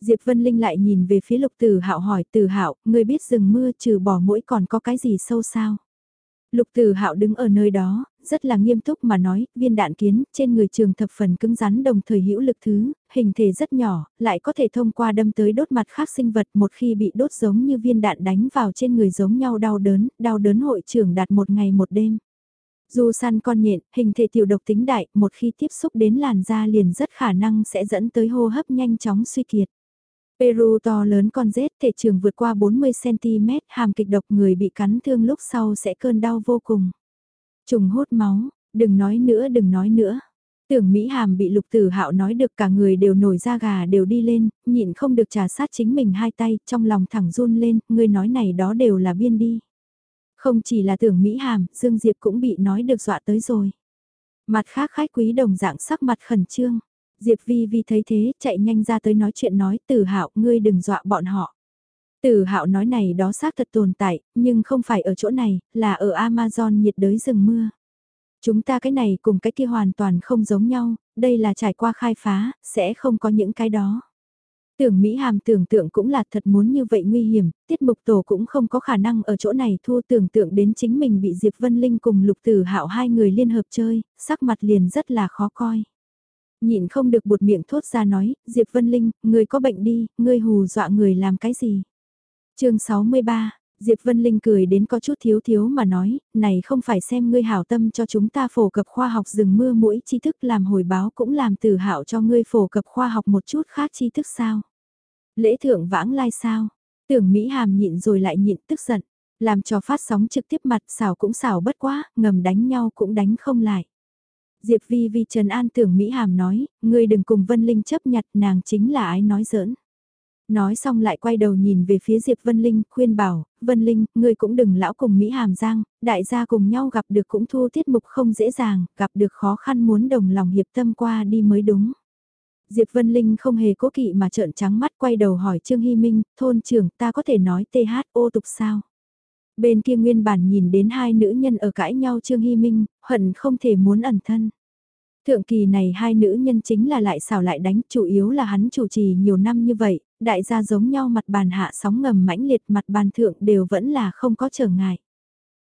Diệp Vân Linh lại nhìn về phía lục tử hạo hỏi tử hạo, ngươi biết rừng mưa trừ bỏ mũi còn có cái gì sâu sao? Lục tử hạo đứng ở nơi đó, rất là nghiêm túc mà nói, viên đạn kiến, trên người trường thập phần cứng rắn đồng thời hữu lực thứ, hình thể rất nhỏ, lại có thể thông qua đâm tới đốt mặt khác sinh vật một khi bị đốt giống như viên đạn đánh vào trên người giống nhau đau đớn, đau đớn hội trưởng đạt một ngày một đêm. Dù săn con nhện, hình thể tiểu độc tính đại, một khi tiếp xúc đến làn da liền rất khả năng sẽ dẫn tới hô hấp nhanh chóng suy kiệt. Peru to lớn con rết thể trường vượt qua 40cm, hàm kịch độc người bị cắn thương lúc sau sẽ cơn đau vô cùng. Trùng hốt máu, đừng nói nữa đừng nói nữa. Tưởng Mỹ Hàm bị lục tử hạo nói được cả người đều nổi da gà đều đi lên, nhịn không được trà sát chính mình hai tay, trong lòng thẳng run lên, người nói này đó đều là biên đi. Không chỉ là tưởng Mỹ Hàm, Dương Diệp cũng bị nói được dọa tới rồi. Mặt khác khách quý đồng dạng sắc mặt khẩn trương. Diệp Vi Vi thấy thế, chạy nhanh ra tới nói chuyện nói, tử hạo ngươi đừng dọa bọn họ. Tử hạo nói này đó xác thật tồn tại, nhưng không phải ở chỗ này, là ở Amazon nhiệt đới rừng mưa. Chúng ta cái này cùng cái kia hoàn toàn không giống nhau, đây là trải qua khai phá, sẽ không có những cái đó. Tưởng Mỹ Hàm tưởng tượng cũng là thật muốn như vậy nguy hiểm, tiết mục tổ cũng không có khả năng ở chỗ này thua tưởng tượng đến chính mình bị Diệp Vân Linh cùng Lục Tử Hạo hai người liên hợp chơi, sắc mặt liền rất là khó coi. Nhịn không được buột miệng thốt ra nói, Diệp Vân Linh, ngươi có bệnh đi, ngươi hù dọa người làm cái gì? Chương 63, Diệp Vân Linh cười đến có chút thiếu thiếu mà nói, này không phải xem ngươi hảo tâm cho chúng ta phổ cập khoa học rừng mưa mũi tri thức làm hồi báo cũng làm từ hảo cho ngươi phổ cập khoa học một chút khác tri thức sao? Lễ thượng vãng lai sao? Tưởng Mỹ Hàm nhịn rồi lại nhịn tức giận, làm cho phát sóng trực tiếp mặt xảo cũng xảo bất quá, ngầm đánh nhau cũng đánh không lại. Diệp Vi Vi Trần An tưởng Mỹ Hàm nói, ngươi đừng cùng Vân Linh chấp nhặt nàng chính là ái nói giỡn. Nói xong lại quay đầu nhìn về phía Diệp Vân Linh, khuyên bảo, Vân Linh, ngươi cũng đừng lão cùng Mỹ Hàm Giang, đại gia cùng nhau gặp được cũng thu tiết mục không dễ dàng, gặp được khó khăn muốn đồng lòng hiệp tâm qua đi mới đúng. Diệp Vân Linh không hề cố kỵ mà trợn trắng mắt quay đầu hỏi Trương Hy Minh, thôn trưởng ta có thể nói THO ô tục sao? Bên kia nguyên bản nhìn đến hai nữ nhân ở cãi nhau Trương Hy Minh, hận không thể muốn ẩn thân. Thượng kỳ này hai nữ nhân chính là lại xảo lại đánh, chủ yếu là hắn chủ trì nhiều năm như vậy, đại gia giống nhau mặt bàn hạ sóng ngầm mãnh liệt mặt bàn thượng đều vẫn là không có trở ngại.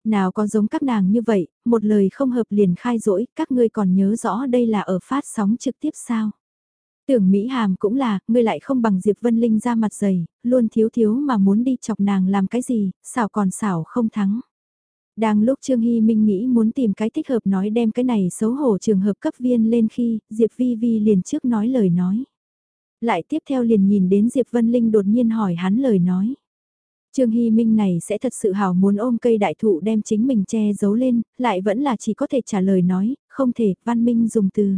Nào có giống các nàng như vậy, một lời không hợp liền khai rỗi, các ngươi còn nhớ rõ đây là ở phát sóng trực tiếp sao? Tưởng Mỹ Hàm cũng là, ngươi lại không bằng Diệp Vân Linh ra mặt dày, luôn thiếu thiếu mà muốn đi chọc nàng làm cái gì, xảo còn xảo không thắng. Đang lúc Trương Hy Minh nghĩ muốn tìm cái thích hợp nói đem cái này xấu hổ trường hợp cấp viên lên khi Diệp Vi Vi liền trước nói lời nói. Lại tiếp theo liền nhìn đến Diệp Vân Linh đột nhiên hỏi hắn lời nói. Trương Hy Minh này sẽ thật sự hào muốn ôm cây đại thụ đem chính mình che giấu lên, lại vẫn là chỉ có thể trả lời nói, không thể, Văn Minh dùng từ.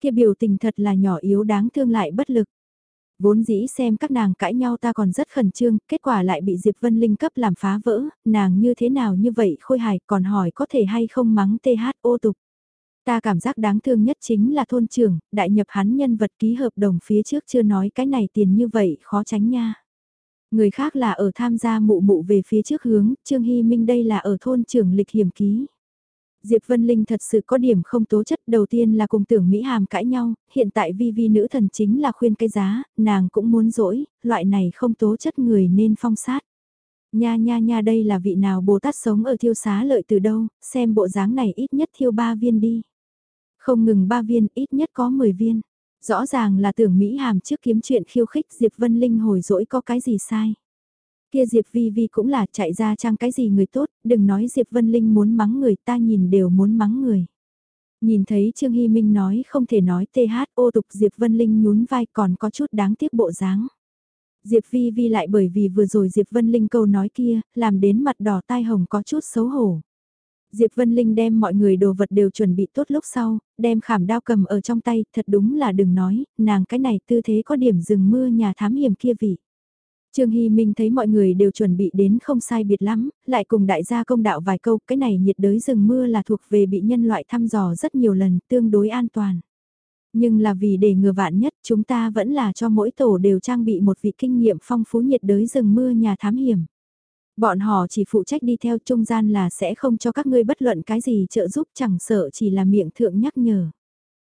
Kia biểu tình thật là nhỏ yếu đáng thương lại bất lực. Vốn dĩ xem các nàng cãi nhau ta còn rất khẩn trương, kết quả lại bị Diệp Vân Linh cấp làm phá vỡ, nàng như thế nào như vậy khôi hài còn hỏi có thể hay không mắng TH ô tục. Ta cảm giác đáng thương nhất chính là thôn trưởng, đại nhập hắn nhân vật ký hợp đồng phía trước chưa nói cái này tiền như vậy khó tránh nha. Người khác là ở tham gia mụ mụ về phía trước hướng, Trương Hy Minh đây là ở thôn trưởng lịch hiểm ký. Diệp Vân Linh thật sự có điểm không tố chất đầu tiên là cùng tưởng Mỹ Hàm cãi nhau, hiện tại vi vi nữ thần chính là khuyên cái giá, nàng cũng muốn dỗi, loại này không tố chất người nên phong sát. Nha nha nha đây là vị nào Bồ Tát sống ở thiêu xá lợi từ đâu, xem bộ dáng này ít nhất thiêu ba viên đi. Không ngừng ba viên, ít nhất có 10 viên. Rõ ràng là tưởng Mỹ Hàm trước kiếm chuyện khiêu khích Diệp Vân Linh hồi dỗi có cái gì sai. Kia Diệp Vi Vi cũng là chạy ra trang cái gì người tốt, đừng nói Diệp Vân Linh muốn mắng người ta nhìn đều muốn mắng người. Nhìn thấy Trương Hy Minh nói không thể nói TH ô tục Diệp Vân Linh nhún vai còn có chút đáng tiếc bộ dáng. Diệp Vi Vi lại bởi vì vừa rồi Diệp Vân Linh câu nói kia, làm đến mặt đỏ tai hồng có chút xấu hổ. Diệp Vân Linh đem mọi người đồ vật đều chuẩn bị tốt lúc sau, đem khảm đao cầm ở trong tay, thật đúng là đừng nói, nàng cái này tư thế có điểm rừng mưa nhà thám hiểm kia vị. Trương Hy Minh thấy mọi người đều chuẩn bị đến không sai biệt lắm, lại cùng đại gia công đạo vài câu, cái này nhiệt đới rừng mưa là thuộc về bị nhân loại thăm dò rất nhiều lần, tương đối an toàn. Nhưng là vì để ngừa vạn nhất, chúng ta vẫn là cho mỗi tổ đều trang bị một vị kinh nghiệm phong phú nhiệt đới rừng mưa nhà thám hiểm. Bọn họ chỉ phụ trách đi theo trung gian là sẽ không cho các ngươi bất luận cái gì trợ giúp chẳng sợ chỉ là miệng thượng nhắc nhở.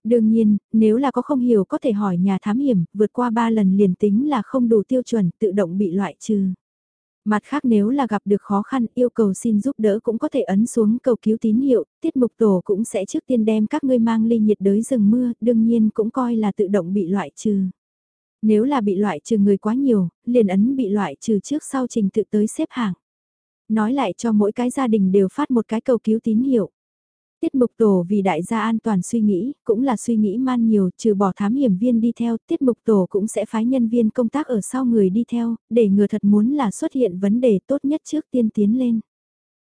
Đương nhiên, nếu là có không hiểu có thể hỏi nhà thám hiểm, vượt qua 3 lần liền tính là không đủ tiêu chuẩn tự động bị loại trừ. Mặt khác nếu là gặp được khó khăn yêu cầu xin giúp đỡ cũng có thể ấn xuống cầu cứu tín hiệu, tiết mục tổ cũng sẽ trước tiên đem các ngươi mang ly nhiệt đới rừng mưa, đương nhiên cũng coi là tự động bị loại trừ. Nếu là bị loại trừ người quá nhiều, liền ấn bị loại trừ trước sau trình tự tới xếp hạng. Nói lại cho mỗi cái gia đình đều phát một cái cầu cứu tín hiệu. Tiết mục tổ vì đại gia an toàn suy nghĩ, cũng là suy nghĩ man nhiều, trừ bỏ thám hiểm viên đi theo, tiết mục tổ cũng sẽ phái nhân viên công tác ở sau người đi theo, để ngừa thật muốn là xuất hiện vấn đề tốt nhất trước tiên tiến lên.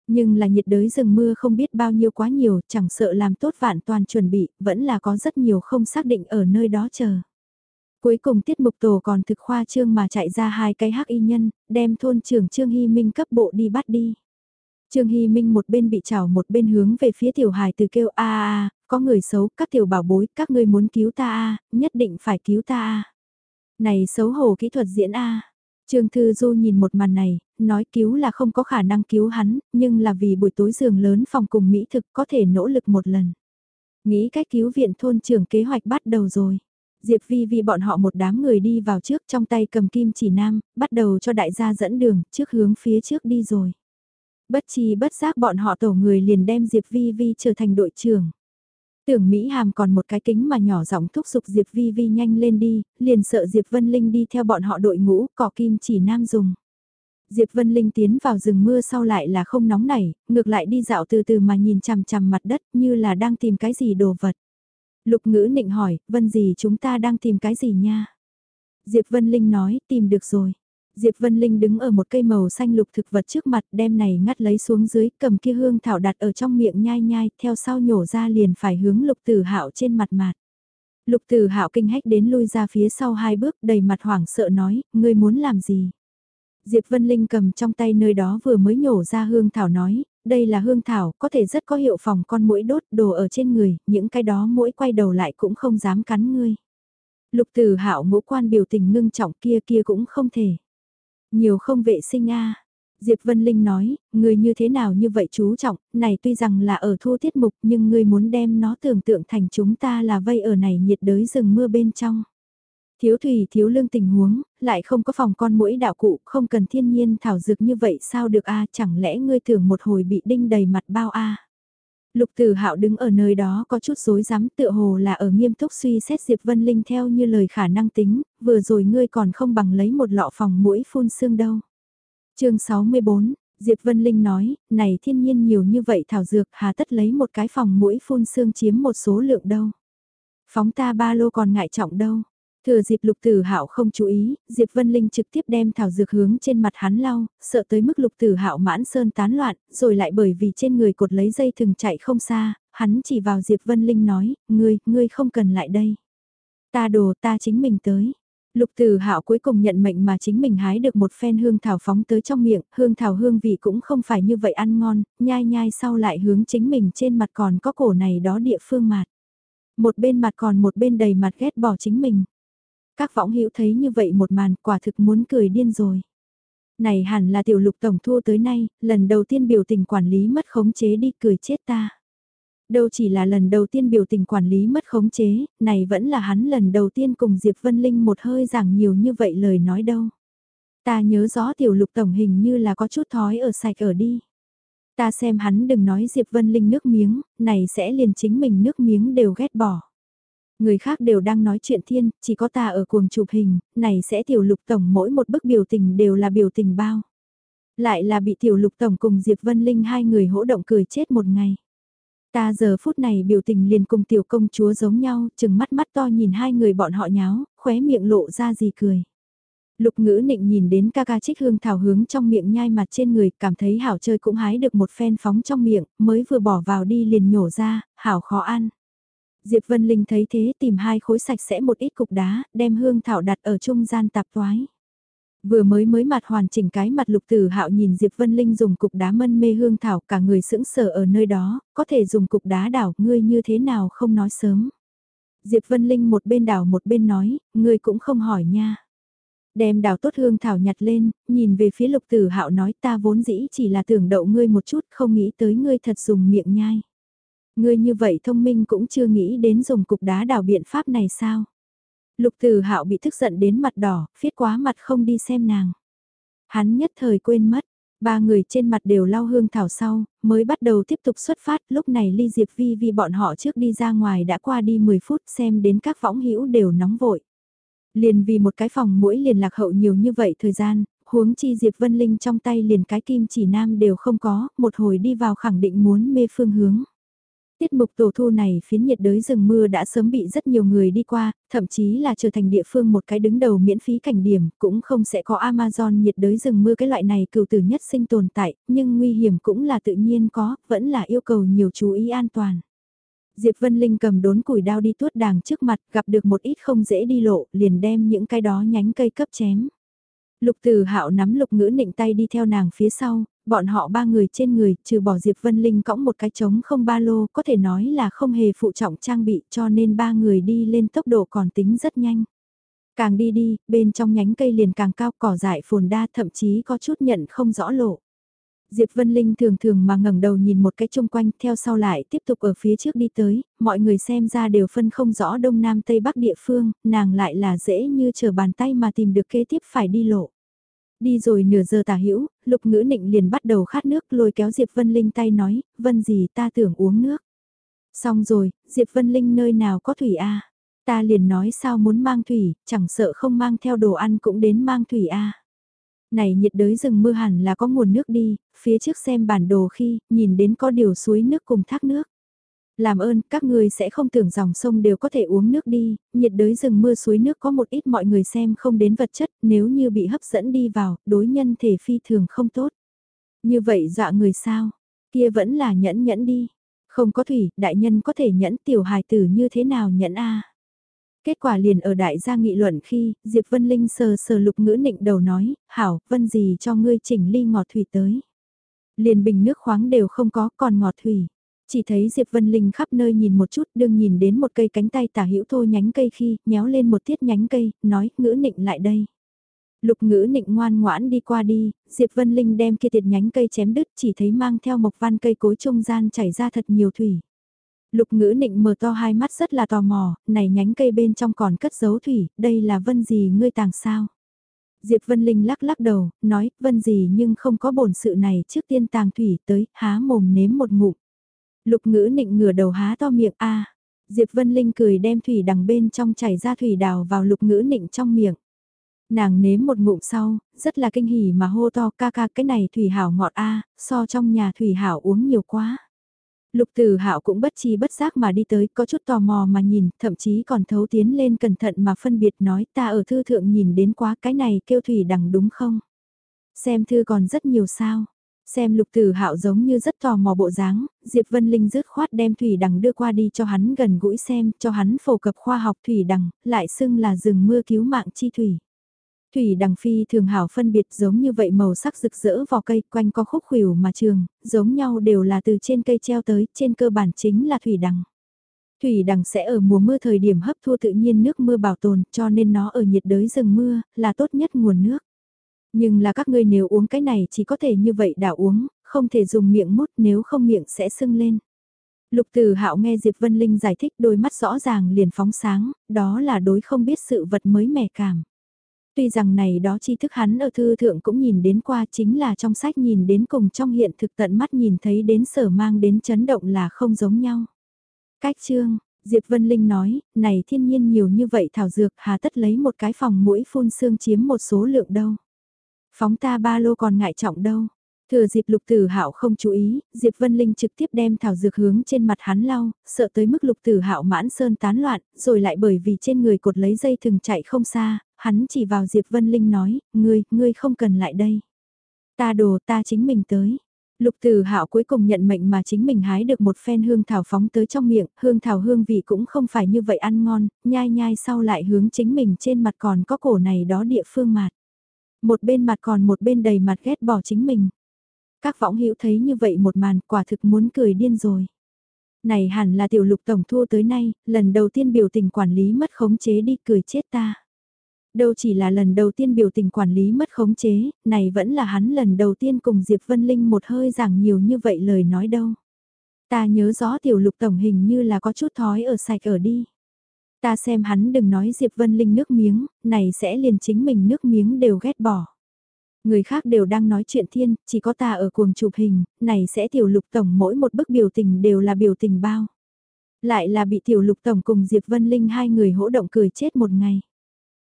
Nhưng là nhiệt đới rừng mưa không biết bao nhiêu quá nhiều, chẳng sợ làm tốt vạn toàn chuẩn bị, vẫn là có rất nhiều không xác định ở nơi đó chờ. Cuối cùng tiết mục tổ còn thực khoa trương mà chạy ra hai cái hắc y nhân, đem thôn trưởng Trương Hy Minh cấp bộ đi bắt đi. Trương Hy Minh một bên bị chảo một bên hướng về phía tiểu hài từ kêu a a có người xấu, các tiểu bảo bối, các ngươi muốn cứu ta a nhất định phải cứu ta a Này xấu hổ kỹ thuật diễn a Trương Thư Du nhìn một màn này, nói cứu là không có khả năng cứu hắn, nhưng là vì buổi tối giường lớn phòng cùng Mỹ thực có thể nỗ lực một lần. Nghĩ cách cứu viện thôn trưởng kế hoạch bắt đầu rồi. Diệp Vi Vi bọn họ một đám người đi vào trước trong tay cầm kim chỉ nam, bắt đầu cho đại gia dẫn đường, trước hướng phía trước đi rồi. Bất chi bất giác bọn họ tổ người liền đem Diệp Vi Vi trở thành đội trưởng. Tưởng Mỹ Hàm còn một cái kính mà nhỏ giọng thúc giục Diệp Vi Vi nhanh lên đi, liền sợ Diệp Vân Linh đi theo bọn họ đội ngũ, cỏ kim chỉ nam dùng. Diệp Vân Linh tiến vào rừng mưa sau lại là không nóng nảy, ngược lại đi dạo từ từ mà nhìn chằm chằm mặt đất như là đang tìm cái gì đồ vật. Lục ngữ nịnh hỏi, Vân gì chúng ta đang tìm cái gì nha? Diệp Vân Linh nói, tìm được rồi. Diệp Vân Linh đứng ở một cây màu xanh lục thực vật trước mặt đem này ngắt lấy xuống dưới cầm kia hương thảo đặt ở trong miệng nhai nhai theo sau nhổ ra liền phải hướng lục tử hạo trên mặt mặt. Lục tử hạo kinh hách đến lui ra phía sau hai bước đầy mặt hoảng sợ nói, ngươi muốn làm gì? Diệp Vân Linh cầm trong tay nơi đó vừa mới nhổ ra hương thảo nói, đây là hương thảo, có thể rất có hiệu phòng con mũi đốt đồ ở trên người, những cái đó mũi quay đầu lại cũng không dám cắn ngươi. Lục Tử Hạo ngũ quan biểu tình ngưng trọng kia kia cũng không thể. Nhiều không vệ sinh a. Diệp Vân Linh nói, người như thế nào như vậy chú trọng, này tuy rằng là ở thu tiết mục nhưng người muốn đem nó tưởng tượng thành chúng ta là vây ở này nhiệt đới rừng mưa bên trong. Thiếu thủy thiếu lương tình huống, lại không có phòng con mũi đạo cụ, không cần thiên nhiên thảo dược như vậy sao được a chẳng lẽ ngươi tưởng một hồi bị đinh đầy mặt bao a Lục Tử Hạo đứng ở nơi đó có chút rối rắm, tựa hồ là ở nghiêm túc suy xét Diệp Vân Linh theo như lời khả năng tính, vừa rồi ngươi còn không bằng lấy một lọ phòng mũi phun xương đâu. Chương 64, Diệp Vân Linh nói, này thiên nhiên nhiều như vậy thảo dược, hà tất lấy một cái phòng mũi phun xương chiếm một số lượng đâu. Phóng ta ba lô còn ngại trọng đâu. Thừa dịp lục tử hạo không chú ý, Diệp Vân Linh trực tiếp đem thảo dược hướng trên mặt hắn lau, sợ tới mức lục tử hạo mãn sơn tán loạn, rồi lại bởi vì trên người cột lấy dây thừng chạy không xa, hắn chỉ vào Diệp Vân Linh nói, ngươi, ngươi không cần lại đây. Ta đồ ta chính mình tới. Lục Tử Hạo cuối cùng nhận mệnh mà chính mình hái được một phen hương thảo phóng tới trong miệng, hương thảo hương vị cũng không phải như vậy ăn ngon, nhai nhai sau lại hướng chính mình trên mặt còn có cổ này đó địa phương mạt. Một bên mặt còn một bên đầy mặt ghét bỏ chính mình. Các võng hữu thấy như vậy một màn quả thực muốn cười điên rồi. Này hẳn là tiểu lục tổng thua tới nay, lần đầu tiên biểu tình quản lý mất khống chế đi cười chết ta. Đâu chỉ là lần đầu tiên biểu tình quản lý mất khống chế, này vẫn là hắn lần đầu tiên cùng Diệp Vân Linh một hơi giảng nhiều như vậy lời nói đâu. Ta nhớ rõ tiểu lục tổng hình như là có chút thói ở sạch ở đi. Ta xem hắn đừng nói Diệp Vân Linh nước miếng, này sẽ liền chính mình nước miếng đều ghét bỏ. Người khác đều đang nói chuyện thiên, chỉ có ta ở cuồng chụp hình, này sẽ tiểu lục tổng mỗi một bức biểu tình đều là biểu tình bao. Lại là bị tiểu lục tổng cùng Diệp Vân Linh hai người hỗ động cười chết một ngày. Ta giờ phút này biểu tình liền cùng tiểu công chúa giống nhau, chừng mắt mắt to nhìn hai người bọn họ nháo, khóe miệng lộ ra gì cười. Lục ngữ nịnh nhìn đến ca ca trích hương thảo hướng trong miệng nhai mặt trên người, cảm thấy hảo chơi cũng hái được một phen phóng trong miệng, mới vừa bỏ vào đi liền nhổ ra, hảo khó ăn. Diệp Vân Linh thấy thế tìm hai khối sạch sẽ một ít cục đá, đem hương thảo đặt ở trung gian tạp toái. Vừa mới mới mặt hoàn chỉnh cái mặt lục tử hạo nhìn Diệp Vân Linh dùng cục đá mân mê hương thảo cả người sững sờ ở nơi đó, có thể dùng cục đá đảo ngươi như thế nào không nói sớm. Diệp Vân Linh một bên đảo một bên nói, ngươi cũng không hỏi nha. Đem đào tốt hương thảo nhặt lên, nhìn về phía lục tử hạo nói ta vốn dĩ chỉ là tưởng đậu ngươi một chút không nghĩ tới ngươi thật dùng miệng nhai. Ngươi như vậy thông minh cũng chưa nghĩ đến dùng cục đá đào biện pháp này sao? Lục Tử Hạo bị tức giận đến mặt đỏ, phiết quá mặt không đi xem nàng. Hắn nhất thời quên mất, ba người trên mặt đều lau hương thảo sau, mới bắt đầu tiếp tục xuất phát, lúc này Ly Diệp Vi vì bọn họ trước đi ra ngoài đã qua đi 10 phút xem đến các võng hữu đều nóng vội. Liền vì một cái phòng mũi liền lạc hậu nhiều như vậy thời gian, huống chi Diệp Vân Linh trong tay liền cái kim chỉ nam đều không có, một hồi đi vào khẳng định muốn mê phương hướng. Tiết mục tổ thu này phiến nhiệt đới rừng mưa đã sớm bị rất nhiều người đi qua, thậm chí là trở thành địa phương một cái đứng đầu miễn phí cảnh điểm, cũng không sẽ có Amazon nhiệt đới rừng mưa cái loại này cựu tử nhất sinh tồn tại, nhưng nguy hiểm cũng là tự nhiên có, vẫn là yêu cầu nhiều chú ý an toàn. Diệp Vân Linh cầm đốn củi đao đi tuốt đàng trước mặt, gặp được một ít không dễ đi lộ, liền đem những cái đó nhánh cây cấp chém. Lục Tử Hạo nắm Lục Ngữ Nịnh tay đi theo nàng phía sau, bọn họ ba người trên người, trừ bỏ Diệp Vân Linh cõng một cái trống không ba lô, có thể nói là không hề phụ trọng trang bị cho nên ba người đi lên tốc độ còn tính rất nhanh. Càng đi đi, bên trong nhánh cây liền càng cao cỏ dại phồn đa thậm chí có chút nhận không rõ lộ. Diệp Vân Linh thường thường mà ngẩng đầu nhìn một cái chung quanh theo sau lại tiếp tục ở phía trước đi tới, mọi người xem ra đều phân không rõ đông nam tây bắc địa phương, nàng lại là dễ như chờ bàn tay mà tìm được kế tiếp phải đi lộ. Đi rồi nửa giờ tả hữu, lục ngữ nịnh liền bắt đầu khát nước lôi kéo Diệp Vân Linh tay nói, Vân gì ta tưởng uống nước. Xong rồi, Diệp Vân Linh nơi nào có thủy a? Ta liền nói sao muốn mang thủy, chẳng sợ không mang theo đồ ăn cũng đến mang thủy a. Này nhiệt đới rừng mưa hẳn là có nguồn nước đi, phía trước xem bản đồ khi, nhìn đến có điều suối nước cùng thác nước. Làm ơn, các người sẽ không tưởng dòng sông đều có thể uống nước đi, nhiệt đới rừng mưa suối nước có một ít mọi người xem không đến vật chất, nếu như bị hấp dẫn đi vào, đối nhân thể phi thường không tốt. Như vậy dọa người sao? Kia vẫn là nhẫn nhẫn đi. Không có thủy, đại nhân có thể nhẫn tiểu hài tử như thế nào nhẫn a Kết quả liền ở đại gia nghị luận khi, Diệp Vân Linh sờ sờ lục ngữ nịnh đầu nói, hảo, vân gì cho ngươi chỉnh ly ngọt thủy tới. Liền bình nước khoáng đều không có, còn ngọt thủy. Chỉ thấy Diệp Vân Linh khắp nơi nhìn một chút, đương nhìn đến một cây cánh tay tả hữu thô nhánh cây khi, nhéo lên một tiết nhánh cây, nói, ngữ nịnh lại đây. Lục ngữ nịnh ngoan ngoãn đi qua đi, Diệp Vân Linh đem kia tiệt nhánh cây chém đứt chỉ thấy mang theo mộc văn cây cối trung gian chảy ra thật nhiều thủy. Lục ngữ nịnh mở to hai mắt rất là tò mò, này nhánh cây bên trong còn cất giấu thủy, đây là vân gì ngươi tàng sao? Diệp Vân Linh lắc lắc đầu, nói, vân gì nhưng không có bổn sự này trước tiên tàng thủy tới, há mồm nếm một ngụm. Lục ngữ nịnh ngửa đầu há to miệng a Diệp Vân Linh cười đem thủy đằng bên trong chảy ra thủy đào vào lục ngữ nịnh trong miệng. Nàng nếm một ngụm sau, rất là kinh hỉ mà hô to ca ca cái này thủy hảo ngọt a so trong nhà thủy hảo uống nhiều quá. Lục Tử Hạo cũng bất chi bất giác mà đi tới, có chút tò mò mà nhìn, thậm chí còn thấu tiến lên cẩn thận mà phân biệt nói ta ở thư thượng nhìn đến quá cái này kêu thủy đằng đúng không? Xem thư còn rất nhiều sao. Xem Lục Tử Hạo giống như rất tò mò bộ dáng, Diệp Vân Linh rứt khoát đem thủy đằng đưa qua đi cho hắn gần gũi xem, cho hắn phổ cập khoa học thủy đằng, lại xưng là rừng mưa cứu mạng chi thủy. Thủy đằng phi thường hảo phân biệt giống như vậy màu sắc rực rỡ vỏ cây quanh có khúc khuỷu mà trường, giống nhau đều là từ trên cây treo tới, trên cơ bản chính là thủy đằng. Thủy đằng sẽ ở mùa mưa thời điểm hấp thu tự nhiên nước mưa bảo tồn cho nên nó ở nhiệt đới rừng mưa là tốt nhất nguồn nước. Nhưng là các ngươi nếu uống cái này chỉ có thể như vậy đảo uống, không thể dùng miệng mút nếu không miệng sẽ sưng lên. Lục Từ Hạo nghe Diệp Vân Linh giải thích đôi mắt rõ ràng liền phóng sáng, đó là đối không biết sự vật mới mẻ cảm. Tuy rằng này đó tri thức hắn ở thư thượng cũng nhìn đến qua chính là trong sách nhìn đến cùng trong hiện thực tận mắt nhìn thấy đến sở mang đến chấn động là không giống nhau. Cách chương, Diệp Vân Linh nói, này thiên nhiên nhiều như vậy thảo dược hà tất lấy một cái phòng mũi phun xương chiếm một số lượng đâu. Phóng ta ba lô còn ngại trọng đâu. Thừa dịp lục tử hạo không chú ý, Diệp Vân Linh trực tiếp đem thảo dược hướng trên mặt hắn lau, sợ tới mức lục tử hạo mãn sơn tán loạn, rồi lại bởi vì trên người cột lấy dây thừng chạy không xa, hắn chỉ vào Diệp Vân Linh nói, ngươi, ngươi không cần lại đây. Ta đồ ta chính mình tới. Lục Tử Hạo cuối cùng nhận mệnh mà chính mình hái được một phen hương thảo phóng tới trong miệng, hương thảo hương vị cũng không phải như vậy ăn ngon, nhai nhai sau lại hướng chính mình trên mặt còn có cổ này đó địa phương mạt. Một bên mặt còn một bên đầy mặt ghét bỏ chính mình. Các võng hữu thấy như vậy một màn quả thực muốn cười điên rồi. Này hẳn là tiểu lục tổng thua tới nay, lần đầu tiên biểu tình quản lý mất khống chế đi cười chết ta. Đâu chỉ là lần đầu tiên biểu tình quản lý mất khống chế, này vẫn là hắn lần đầu tiên cùng Diệp Vân Linh một hơi giảng nhiều như vậy lời nói đâu. Ta nhớ rõ tiểu lục tổng hình như là có chút thói ở sạch ở đi. Ta xem hắn đừng nói Diệp Vân Linh nước miếng, này sẽ liền chính mình nước miếng đều ghét bỏ. Người khác đều đang nói chuyện thiên, chỉ có ta ở cuồng chụp hình, này sẽ tiểu lục tổng mỗi một bức biểu tình đều là biểu tình bao. Lại là bị tiểu lục tổng cùng Diệp Vân Linh hai người hỗ động cười chết một ngày.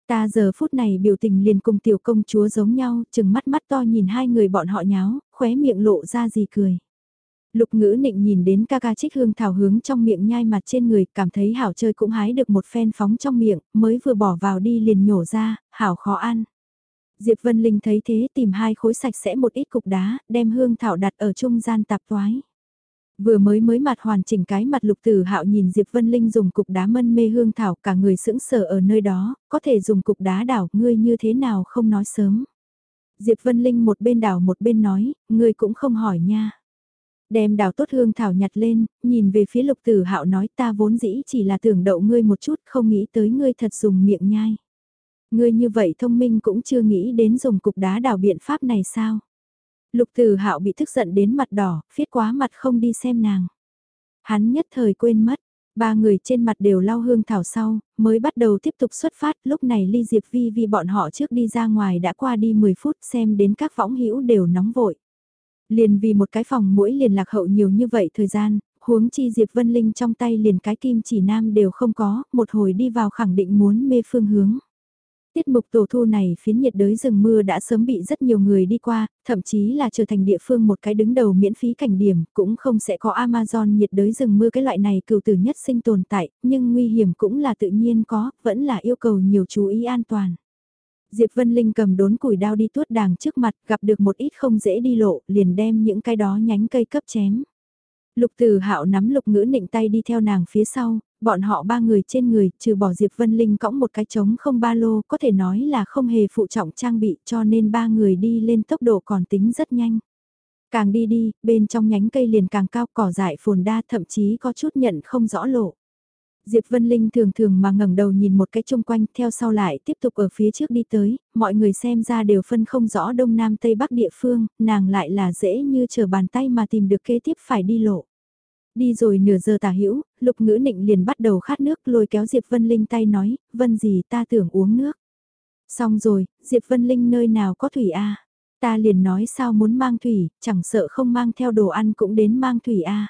Ta giờ phút này biểu tình liền cùng tiểu công chúa giống nhau, chừng mắt mắt to nhìn hai người bọn họ nháo, khóe miệng lộ ra gì cười. Lục ngữ nịnh nhìn đến ca ca trích hương thảo hướng trong miệng nhai mặt trên người, cảm thấy hảo chơi cũng hái được một phen phóng trong miệng, mới vừa bỏ vào đi liền nhổ ra, hảo khó ăn. Diệp Vân Linh thấy thế tìm hai khối sạch sẽ một ít cục đá, đem hương thảo đặt ở trung gian tạp toái. Vừa mới mới mặt hoàn chỉnh cái mặt lục tử hạo nhìn Diệp Vân Linh dùng cục đá mân mê hương thảo cả người sững sờ ở nơi đó, có thể dùng cục đá đảo ngươi như thế nào không nói sớm. Diệp Vân Linh một bên đảo một bên nói, ngươi cũng không hỏi nha. Đem đào tốt hương thảo nhặt lên, nhìn về phía lục tử hạo nói ta vốn dĩ chỉ là tưởng đậu ngươi một chút không nghĩ tới ngươi thật dùng miệng nhai. Ngươi như vậy thông minh cũng chưa nghĩ đến dùng cục đá đào biện pháp này sao? Lục Từ Hạo bị tức giận đến mặt đỏ, phiết quá mặt không đi xem nàng. Hắn nhất thời quên mất, ba người trên mặt đều lau hương thảo sau, mới bắt đầu tiếp tục xuất phát, lúc này Ly Diệp Vi Vi bọn họ trước đi ra ngoài đã qua đi 10 phút xem đến các võng hữu đều nóng vội. Liền vì một cái phòng mũi liền lạc hậu nhiều như vậy thời gian, Huống chi Diệp Vân Linh trong tay liền cái kim chỉ nam đều không có, một hồi đi vào khẳng định muốn mê phương hướng. Tiết mục tổ thu này phiến nhiệt đới rừng mưa đã sớm bị rất nhiều người đi qua, thậm chí là trở thành địa phương một cái đứng đầu miễn phí cảnh điểm, cũng không sẽ có Amazon nhiệt đới rừng mưa cái loại này cựu tử nhất sinh tồn tại, nhưng nguy hiểm cũng là tự nhiên có, vẫn là yêu cầu nhiều chú ý an toàn. Diệp Vân Linh cầm đốn củi đao đi tuốt đàng trước mặt, gặp được một ít không dễ đi lộ, liền đem những cái đó nhánh cây cấp chém. Lục Tử Hạo nắm Lục Ngữ Nịnh tay đi theo nàng phía sau, bọn họ ba người trên người, trừ bỏ Diệp Vân Linh cõng một cái trống không ba lô, có thể nói là không hề phụ trọng trang bị, cho nên ba người đi lên tốc độ còn tính rất nhanh. Càng đi đi, bên trong nhánh cây liền càng cao cỏ dại phồn đa thậm chí có chút nhận không rõ lộ. Diệp Vân Linh thường thường mà ngẩng đầu nhìn một cái chung quanh theo sau lại tiếp tục ở phía trước đi tới, mọi người xem ra đều phân không rõ đông nam tây bắc địa phương, nàng lại là dễ như chờ bàn tay mà tìm được kế tiếp phải đi lộ. Đi rồi nửa giờ tả hữu lục ngữ nịnh liền bắt đầu khát nước lôi kéo Diệp Vân Linh tay nói, Vân gì ta tưởng uống nước. Xong rồi, Diệp Vân Linh nơi nào có thủy a Ta liền nói sao muốn mang thủy, chẳng sợ không mang theo đồ ăn cũng đến mang thủy a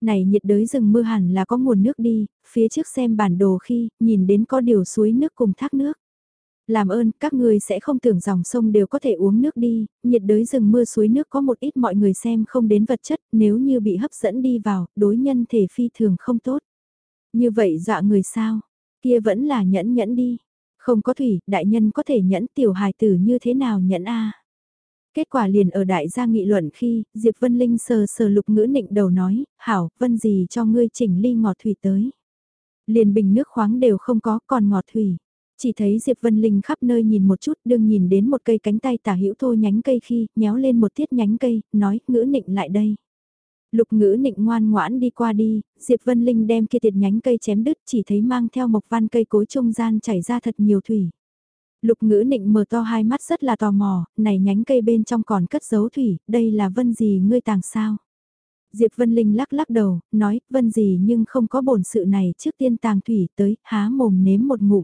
này nhiệt đới rừng mưa hẳn là có nguồn nước đi, phía trước xem bản đồ khi, nhìn đến có điều suối nước cùng thác nước. Làm ơn, các người sẽ không tưởng dòng sông đều có thể uống nước đi, nhiệt đới rừng mưa suối nước có một ít mọi người xem không đến vật chất, nếu như bị hấp dẫn đi vào, đối nhân thể phi thường không tốt. Như vậy dọa người sao? Kia vẫn là nhẫn nhẫn đi. Không có thủy, đại nhân có thể nhẫn tiểu hài tử như thế nào nhẫn a Kết quả liền ở đại gia nghị luận khi, Diệp Vân Linh sờ sờ lục ngữ nịnh đầu nói, hảo, vân gì cho ngươi chỉnh ly ngọt thủy tới. Liền bình nước khoáng đều không có, còn ngọt thủy. Chỉ thấy Diệp Vân Linh khắp nơi nhìn một chút, đương nhìn đến một cây cánh tay tả hữu thô nhánh cây khi, nhéo lên một tiết nhánh cây, nói, ngữ nịnh lại đây. Lục ngữ nịnh ngoan ngoãn đi qua đi, Diệp Vân Linh đem kia tiệt nhánh cây chém đứt chỉ thấy mang theo một văn cây cối trung gian chảy ra thật nhiều thủy. Lục ngữ nịnh mở to hai mắt rất là tò mò, này nhánh cây bên trong còn cất giấu thủy, đây là vân gì ngươi tàng sao? Diệp Vân Linh lắc lắc đầu, nói, vân gì nhưng không có bổn sự này trước tiên tàng thủy tới, há mồm nếm một ngụm.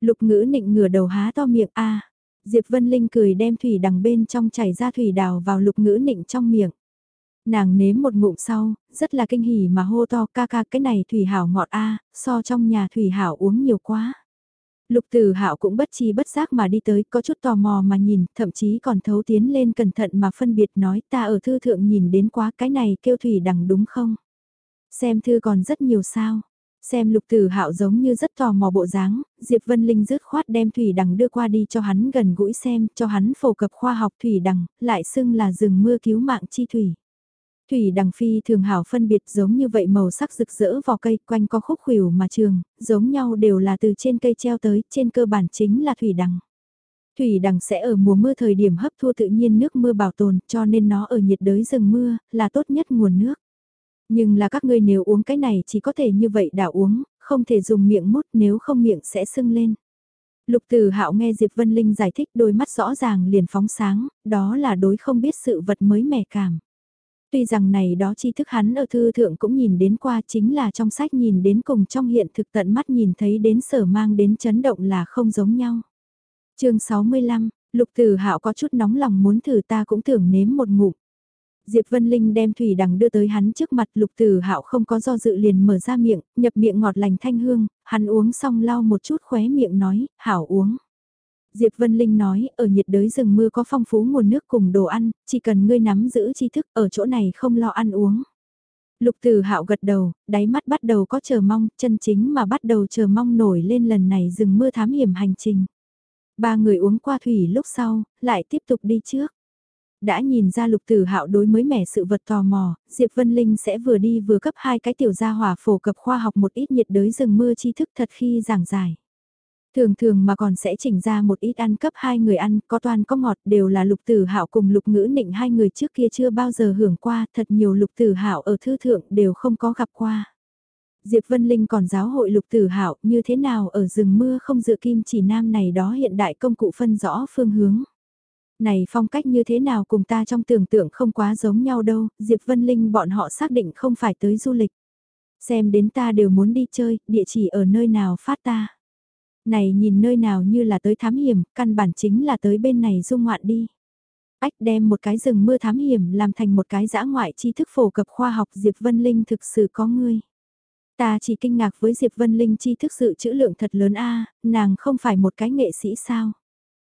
Lục ngữ nịnh ngửa đầu há to miệng a Diệp Vân Linh cười đem thủy đằng bên trong chảy ra thủy đào vào lục ngữ nịnh trong miệng. Nàng nếm một ngụm sau, rất là kinh hỉ mà hô to ca ca cái này thủy hảo ngọt a so trong nhà thủy hảo uống nhiều quá. Lục Tử Hạo cũng bất chi bất giác mà đi tới, có chút tò mò mà nhìn, thậm chí còn thấu tiến lên cẩn thận mà phân biệt nói ta ở thư thượng nhìn đến quá cái này kêu thủy đằng đúng không? Xem thư còn rất nhiều sao. Xem lục tử hạo giống như rất tò mò bộ dáng, Diệp Vân Linh rứt khoát đem thủy đằng đưa qua đi cho hắn gần gũi xem, cho hắn phổ cập khoa học thủy đằng, lại xưng là rừng mưa cứu mạng chi thủy. Thủy đằng phi thường hảo phân biệt giống như vậy màu sắc rực rỡ vỏ cây quanh có khúc khuỷu mà trường, giống nhau đều là từ trên cây treo tới, trên cơ bản chính là thủy đằng. Thủy đằng sẽ ở mùa mưa thời điểm hấp thu tự nhiên nước mưa bảo tồn cho nên nó ở nhiệt đới rừng mưa là tốt nhất nguồn nước. Nhưng là các ngươi nếu uống cái này chỉ có thể như vậy đảo uống, không thể dùng miệng mút nếu không miệng sẽ sưng lên. Lục Từ Hạo nghe Diệp Vân Linh giải thích đôi mắt rõ ràng liền phóng sáng, đó là đối không biết sự vật mới mẻ cảm. Tuy rằng này đó tri thức hắn ở thư thượng cũng nhìn đến qua chính là trong sách nhìn đến cùng trong hiện thực tận mắt nhìn thấy đến sở mang đến chấn động là không giống nhau. chương 65, Lục tử Hạo có chút nóng lòng muốn thử ta cũng tưởng nếm một ngụm. Diệp Vân Linh đem thủy đằng đưa tới hắn trước mặt lục tử hạo không có do dự liền mở ra miệng, nhập miệng ngọt lành thanh hương, hắn uống xong lau một chút khóe miệng nói, hảo uống. Diệp Vân Linh nói, ở nhiệt đới rừng mưa có phong phú nguồn nước cùng đồ ăn, chỉ cần ngươi nắm giữ tri thức ở chỗ này không lo ăn uống. Lục Tử Hạo gật đầu, đáy mắt bắt đầu có chờ mong, chân chính mà bắt đầu chờ mong nổi lên lần này rừng mưa thám hiểm hành trình. Ba người uống qua thủy lúc sau, lại tiếp tục đi trước đã nhìn ra lục tử hạo đối mới mẻ sự vật tò mò, Diệp Vân Linh sẽ vừa đi vừa cấp hai cái tiểu gia hỏa phổ cập khoa học một ít nhiệt đới rừng mưa tri thức thật khi giảng giải. Thường thường mà còn sẽ chỉnh ra một ít ăn cấp hai người ăn, có toan có ngọt đều là lục tử hạo cùng lục ngữ nịnh hai người trước kia chưa bao giờ hưởng qua, thật nhiều lục tử hạo ở thư thượng đều không có gặp qua. Diệp Vân Linh còn giáo hội lục tử hạo như thế nào ở rừng mưa không dựa kim chỉ nam này đó hiện đại công cụ phân rõ phương hướng. Này phong cách như thế nào cùng ta trong tưởng tượng không quá giống nhau đâu, Diệp Vân Linh bọn họ xác định không phải tới du lịch. Xem đến ta đều muốn đi chơi, địa chỉ ở nơi nào phát ta. Này nhìn nơi nào như là tới thám hiểm, căn bản chính là tới bên này du ngoạn đi. Ách đem một cái rừng mưa thám hiểm làm thành một cái dã ngoại tri thức phổ cập khoa học Diệp Vân Linh thực sự có ngươi. Ta chỉ kinh ngạc với Diệp Vân Linh tri thức sự chữ lượng thật lớn a nàng không phải một cái nghệ sĩ sao?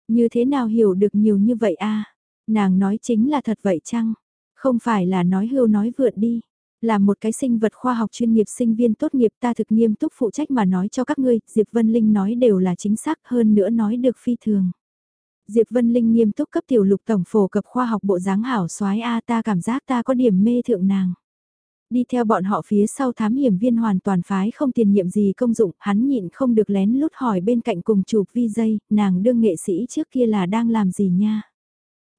Như thế nào hiểu được nhiều như vậy a Nàng nói chính là thật vậy chăng? Không phải là nói hưu nói vượn đi. Là một cái sinh vật khoa học chuyên nghiệp sinh viên tốt nghiệp ta thực nghiêm túc phụ trách mà nói cho các ngươi, Diệp Vân Linh nói đều là chính xác hơn nữa nói được phi thường. Diệp Vân Linh nghiêm túc cấp tiểu lục tổng phổ cập khoa học bộ dáng hảo soái A ta cảm giác ta có điểm mê thượng nàng. Đi theo bọn họ phía sau thám hiểm viên hoàn toàn phái không tiền nhiệm gì công dụng, hắn nhịn không được lén lút hỏi bên cạnh cùng chụp vi dây, nàng đương nghệ sĩ trước kia là đang làm gì nha.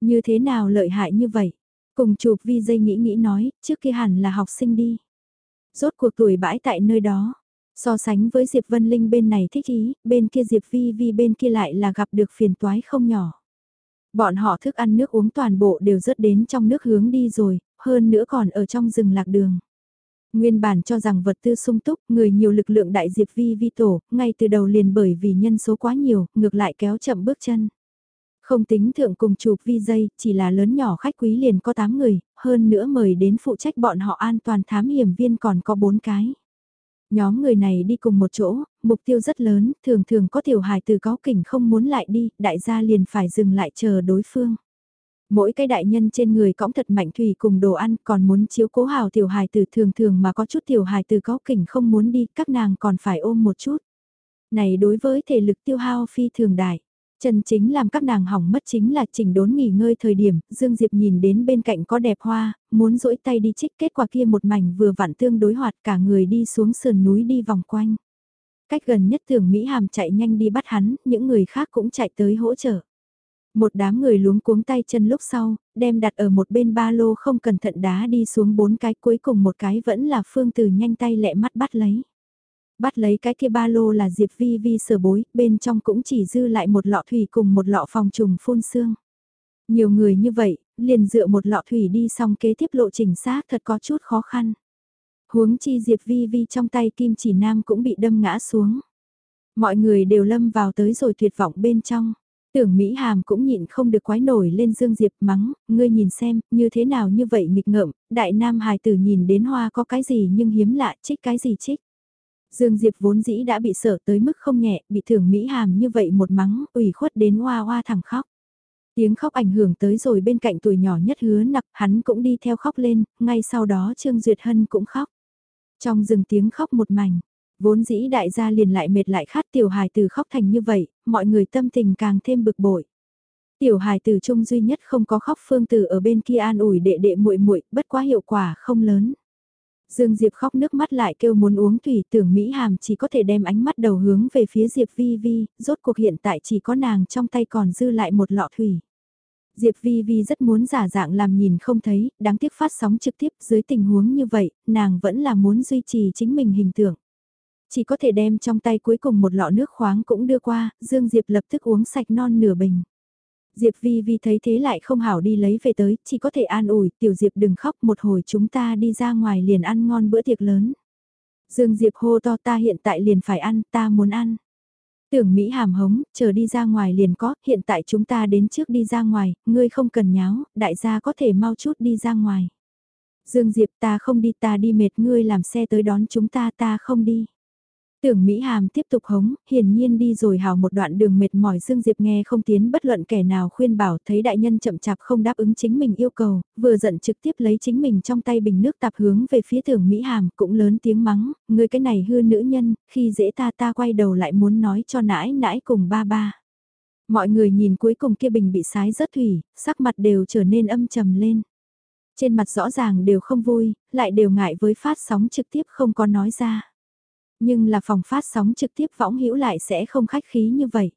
Như thế nào lợi hại như vậy? Cùng chụp vi dây nghĩ nghĩ nói, trước kia hẳn là học sinh đi. Rốt cuộc tuổi bãi tại nơi đó. So sánh với Diệp Vân Linh bên này thích ý, bên kia Diệp Vi Vi bên kia lại là gặp được phiền toái không nhỏ. Bọn họ thức ăn nước uống toàn bộ đều rớt đến trong nước hướng đi rồi, hơn nữa còn ở trong rừng lạc đường. Nguyên bản cho rằng vật tư sung túc, người nhiều lực lượng đại Diệp Vi Vi tổ, ngay từ đầu liền bởi vì nhân số quá nhiều, ngược lại kéo chậm bước chân. Không tính thượng cùng chụp vi dây, chỉ là lớn nhỏ khách quý liền có 8 người, hơn nữa mời đến phụ trách bọn họ an toàn thám hiểm viên còn có 4 cái. Nhóm người này đi cùng một chỗ, mục tiêu rất lớn, thường thường có tiểu hài từ có kỉnh không muốn lại đi, đại gia liền phải dừng lại chờ đối phương. Mỗi cái đại nhân trên người cõng thật mạnh thủy cùng đồ ăn còn muốn chiếu cố hào tiểu hài từ thường thường mà có chút tiểu hài từ có kỉnh không muốn đi, các nàng còn phải ôm một chút. Này đối với thể lực tiêu hao phi thường đại. Chân chính làm các nàng hỏng mất chính là chỉnh đốn nghỉ ngơi thời điểm, Dương Diệp nhìn đến bên cạnh có đẹp hoa, muốn rỗi tay đi trích kết quả kia một mảnh vừa vặn tương đối hoạt cả người đi xuống sườn núi đi vòng quanh. Cách gần nhất thường Mỹ Hàm chạy nhanh đi bắt hắn, những người khác cũng chạy tới hỗ trợ. Một đám người luống cuống tay chân lúc sau, đem đặt ở một bên ba lô không cẩn thận đá đi xuống bốn cái cuối cùng một cái vẫn là phương từ nhanh tay lẹ mắt bắt lấy. Bắt lấy cái kia ba lô là Diệp Vi Vi sờ bối, bên trong cũng chỉ dư lại một lọ thủy cùng một lọ phòng trùng phun xương. Nhiều người như vậy, liền dựa một lọ thủy đi xong kế tiếp lộ trình xác thật có chút khó khăn. Huống chi Diệp Vi Vi trong tay kim chỉ nam cũng bị đâm ngã xuống. Mọi người đều lâm vào tới rồi tuyệt vọng bên trong. Tưởng Mỹ Hàm cũng nhịn không được quái nổi lên Dương Diệp mắng, ngươi nhìn xem, như thế nào như vậy nghịch ngợm, đại nam hài tử nhìn đến hoa có cái gì nhưng hiếm lạ, trích cái gì trích. Dương Diệp vốn dĩ đã bị sợ tới mức không nhẹ, bị thưởng Mỹ Hàm như vậy một mắng, ủy khuất đến hoa hoa thẳng khóc. Tiếng khóc ảnh hưởng tới rồi bên cạnh tuổi nhỏ nhất hứa nặc, hắn cũng đi theo khóc lên, ngay sau đó Trương Duyệt Hân cũng khóc. Trong rừng tiếng khóc một mảnh, vốn dĩ đại gia liền lại mệt lại khát tiểu hài từ khóc thành như vậy, mọi người tâm tình càng thêm bực bội. Tiểu hài từ trung duy nhất không có khóc phương tử ở bên kia an ủi đệ đệ muội muội bất quá hiệu quả không lớn. Dương Diệp khóc nước mắt lại kêu muốn uống thủy tưởng Mỹ Hàm chỉ có thể đem ánh mắt đầu hướng về phía Diệp Vi Vi, rốt cuộc hiện tại chỉ có nàng trong tay còn dư lại một lọ thủy. Diệp Vi Vi rất muốn giả dạng làm nhìn không thấy, đáng tiếc phát sóng trực tiếp dưới tình huống như vậy, nàng vẫn là muốn duy trì chính mình hình tượng. Chỉ có thể đem trong tay cuối cùng một lọ nước khoáng cũng đưa qua, Dương Diệp lập tức uống sạch non nửa bình. Diệp Vi Vi thấy thế lại không hảo đi lấy về tới, chỉ có thể an ủi, tiểu Diệp đừng khóc một hồi chúng ta đi ra ngoài liền ăn ngon bữa tiệc lớn. Dương Diệp hô to ta hiện tại liền phải ăn, ta muốn ăn. Tưởng Mỹ hàm hống, chờ đi ra ngoài liền có, hiện tại chúng ta đến trước đi ra ngoài, ngươi không cần nháo, đại gia có thể mau chút đi ra ngoài. Dương Diệp ta không đi ta đi mệt ngươi làm xe tới đón chúng ta ta không đi. Tưởng Mỹ Hàm tiếp tục hống, hiển nhiên đi rồi hào một đoạn đường mệt mỏi Dương Diệp nghe không tiến bất luận kẻ nào khuyên bảo thấy đại nhân chậm chạp không đáp ứng chính mình yêu cầu, vừa giận trực tiếp lấy chính mình trong tay bình nước tạp hướng về phía tưởng Mỹ Hàm cũng lớn tiếng mắng, người cái này hư nữ nhân, khi dễ ta ta quay đầu lại muốn nói cho nãi nãi cùng ba ba. Mọi người nhìn cuối cùng kia bình bị sái rớt thủy, sắc mặt đều trở nên âm trầm lên. Trên mặt rõ ràng đều không vui, lại đều ngại với phát sóng trực tiếp không có nói ra. Nhưng là phòng phát sóng trực tiếp võng hữu lại sẽ không khách khí như vậy.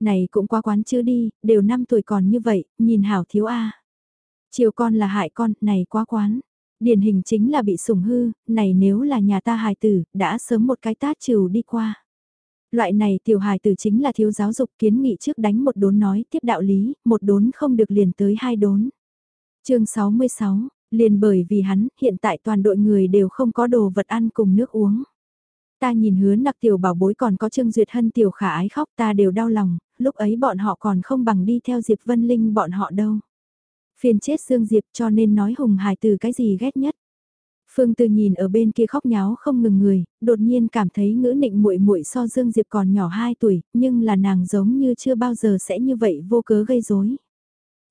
Này cũng quá quán chưa đi, đều 5 tuổi còn như vậy, nhìn hảo thiếu a. Chiều con là hại con, này quá quán. Điển hình chính là bị sủng hư, này nếu là nhà ta hài tử, đã sớm một cái tát trừ đi qua. Loại này tiểu hài tử chính là thiếu giáo dục kiến nghị trước đánh một đốn nói tiếp đạo lý, một đốn không được liền tới hai đốn. chương 66, liền bởi vì hắn, hiện tại toàn đội người đều không có đồ vật ăn cùng nước uống. Ta nhìn hứa nặc tiểu bảo bối còn có Trương Duyệt Hân tiểu khả ái khóc ta đều đau lòng, lúc ấy bọn họ còn không bằng đi theo Diệp Vân Linh bọn họ đâu. Phiền chết Dương Diệp cho nên nói Hùng Hải từ cái gì ghét nhất. Phương Từ nhìn ở bên kia khóc nháo không ngừng người, đột nhiên cảm thấy ngữ nịnh muội muội so Dương Diệp còn nhỏ 2 tuổi, nhưng là nàng giống như chưa bao giờ sẽ như vậy vô cớ gây rối.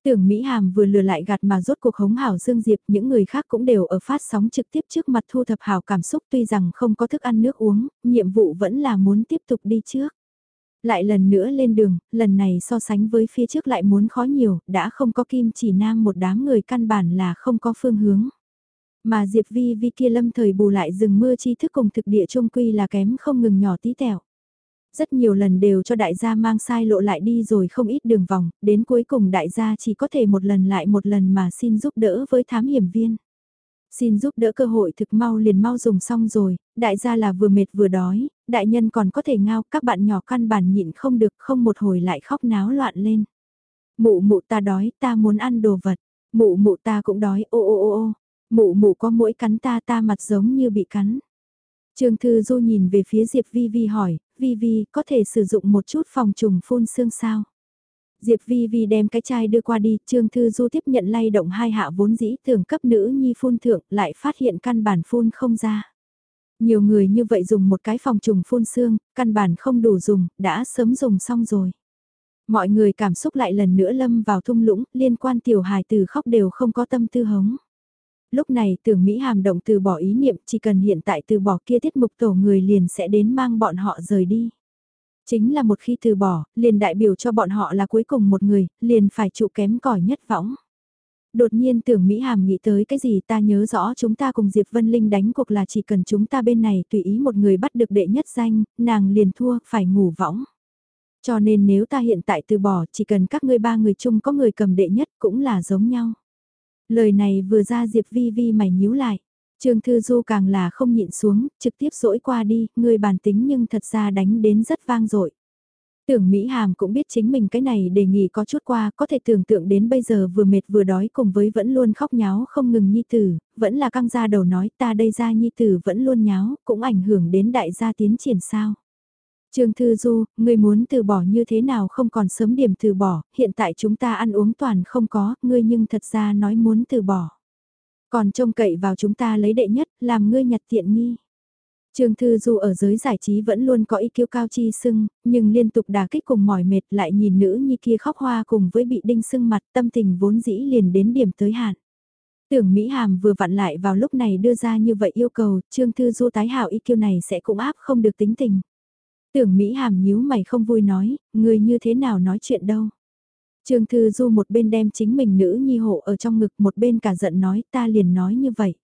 Tưởng Mỹ Hàm vừa lừa lại gạt mà rốt cuộc hống hảo Dương Diệp, những người khác cũng đều ở phát sóng trực tiếp trước mặt thu thập hảo cảm xúc tuy rằng không có thức ăn nước uống, nhiệm vụ vẫn là muốn tiếp tục đi trước. Lại lần nữa lên đường, lần này so sánh với phía trước lại muốn khó nhiều, đã không có kim chỉ nam một đám người căn bản là không có phương hướng. Mà Diệp Vi Vi kia lâm thời bù lại rừng mưa chi thức cùng thực địa trung quy là kém không ngừng nhỏ tí tẹo. Rất nhiều lần đều cho đại gia mang sai lộ lại đi rồi không ít đường vòng, đến cuối cùng đại gia chỉ có thể một lần lại một lần mà xin giúp đỡ với thám hiểm viên. Xin giúp đỡ cơ hội thực mau liền mau dùng xong rồi, đại gia là vừa mệt vừa đói, đại nhân còn có thể ngao, các bạn nhỏ căn bản nhịn không được không một hồi lại khóc náo loạn lên. Mụ mụ ta đói, ta muốn ăn đồ vật, mụ mụ ta cũng đói, ô ô ô ô, mụ mụ có mũi cắn ta ta mặt giống như bị cắn. Trương Thư Du nhìn về phía Diệp Vi Vi hỏi, Vi Vi có thể sử dụng một chút phòng trùng phun xương sao? Diệp Vi Vi đem cái chai đưa qua đi, Trương Thư Du tiếp nhận lay động hai hạ vốn dĩ tưởng cấp nữ nhi phun thượng, lại phát hiện căn bản phun không ra. Nhiều người như vậy dùng một cái phòng trùng phun xương, căn bản không đủ dùng, đã sớm dùng xong rồi. Mọi người cảm xúc lại lần nữa lâm vào thung lũng, liên quan tiểu hài từ khóc đều không có tâm tư hống. Lúc này tưởng Mỹ hàm động từ bỏ ý niệm chỉ cần hiện tại từ bỏ kia tiết mục tổ người liền sẽ đến mang bọn họ rời đi. Chính là một khi từ bỏ, liền đại biểu cho bọn họ là cuối cùng một người, liền phải trụ kém cỏi nhất võng. Đột nhiên tưởng Mỹ Hàm nghĩ tới cái gì ta nhớ rõ chúng ta cùng Diệp Vân Linh đánh cuộc là chỉ cần chúng ta bên này tùy ý một người bắt được đệ nhất danh, nàng liền thua, phải ngủ võng. Cho nên nếu ta hiện tại từ bỏ chỉ cần các ngươi ba người chung có người cầm đệ nhất cũng là giống nhau. Lời này vừa ra Diệp Vi Vi mày nhíu lại. Trương Thư Du càng là không nhịn xuống, trực tiếp dỗi qua đi, người bản tính nhưng thật ra đánh đến rất vang dội. Tưởng Mỹ Hàm cũng biết chính mình cái này đề nghị có chút qua, có thể tưởng tượng đến bây giờ vừa mệt vừa đói cùng với vẫn luôn khóc nháo không ngừng nhi tử, vẫn là căng ra đầu nói ta đây ra nhi tử vẫn luôn nháo, cũng ảnh hưởng đến đại gia tiến triển sao. Trương Thư Du, ngươi muốn từ bỏ như thế nào không còn sớm điểm từ bỏ, hiện tại chúng ta ăn uống toàn không có, ngươi nhưng thật ra nói muốn từ bỏ. Còn trông cậy vào chúng ta lấy đệ nhất, làm ngươi nhặt tiện nghi. Trương Thư Du ở giới giải trí vẫn luôn có ý kiêu cao chi sưng, nhưng liên tục đà kích cùng mỏi mệt lại nhìn nữ nhi kia khóc hoa cùng với bị đinh sưng mặt tâm tình vốn dĩ liền đến điểm tới hạn. Tưởng Mỹ Hàm vừa vặn lại vào lúc này đưa ra như vậy yêu cầu, Trương Thư Du tái hảo ý kiêu này sẽ cũng áp không được tính tình. Tưởng Mỹ Hàm nhíu mày không vui nói, người như thế nào nói chuyện đâu. Trương Thư Du một bên đem chính mình nữ nhi hộ ở trong ngực một bên cả giận nói ta liền nói như vậy.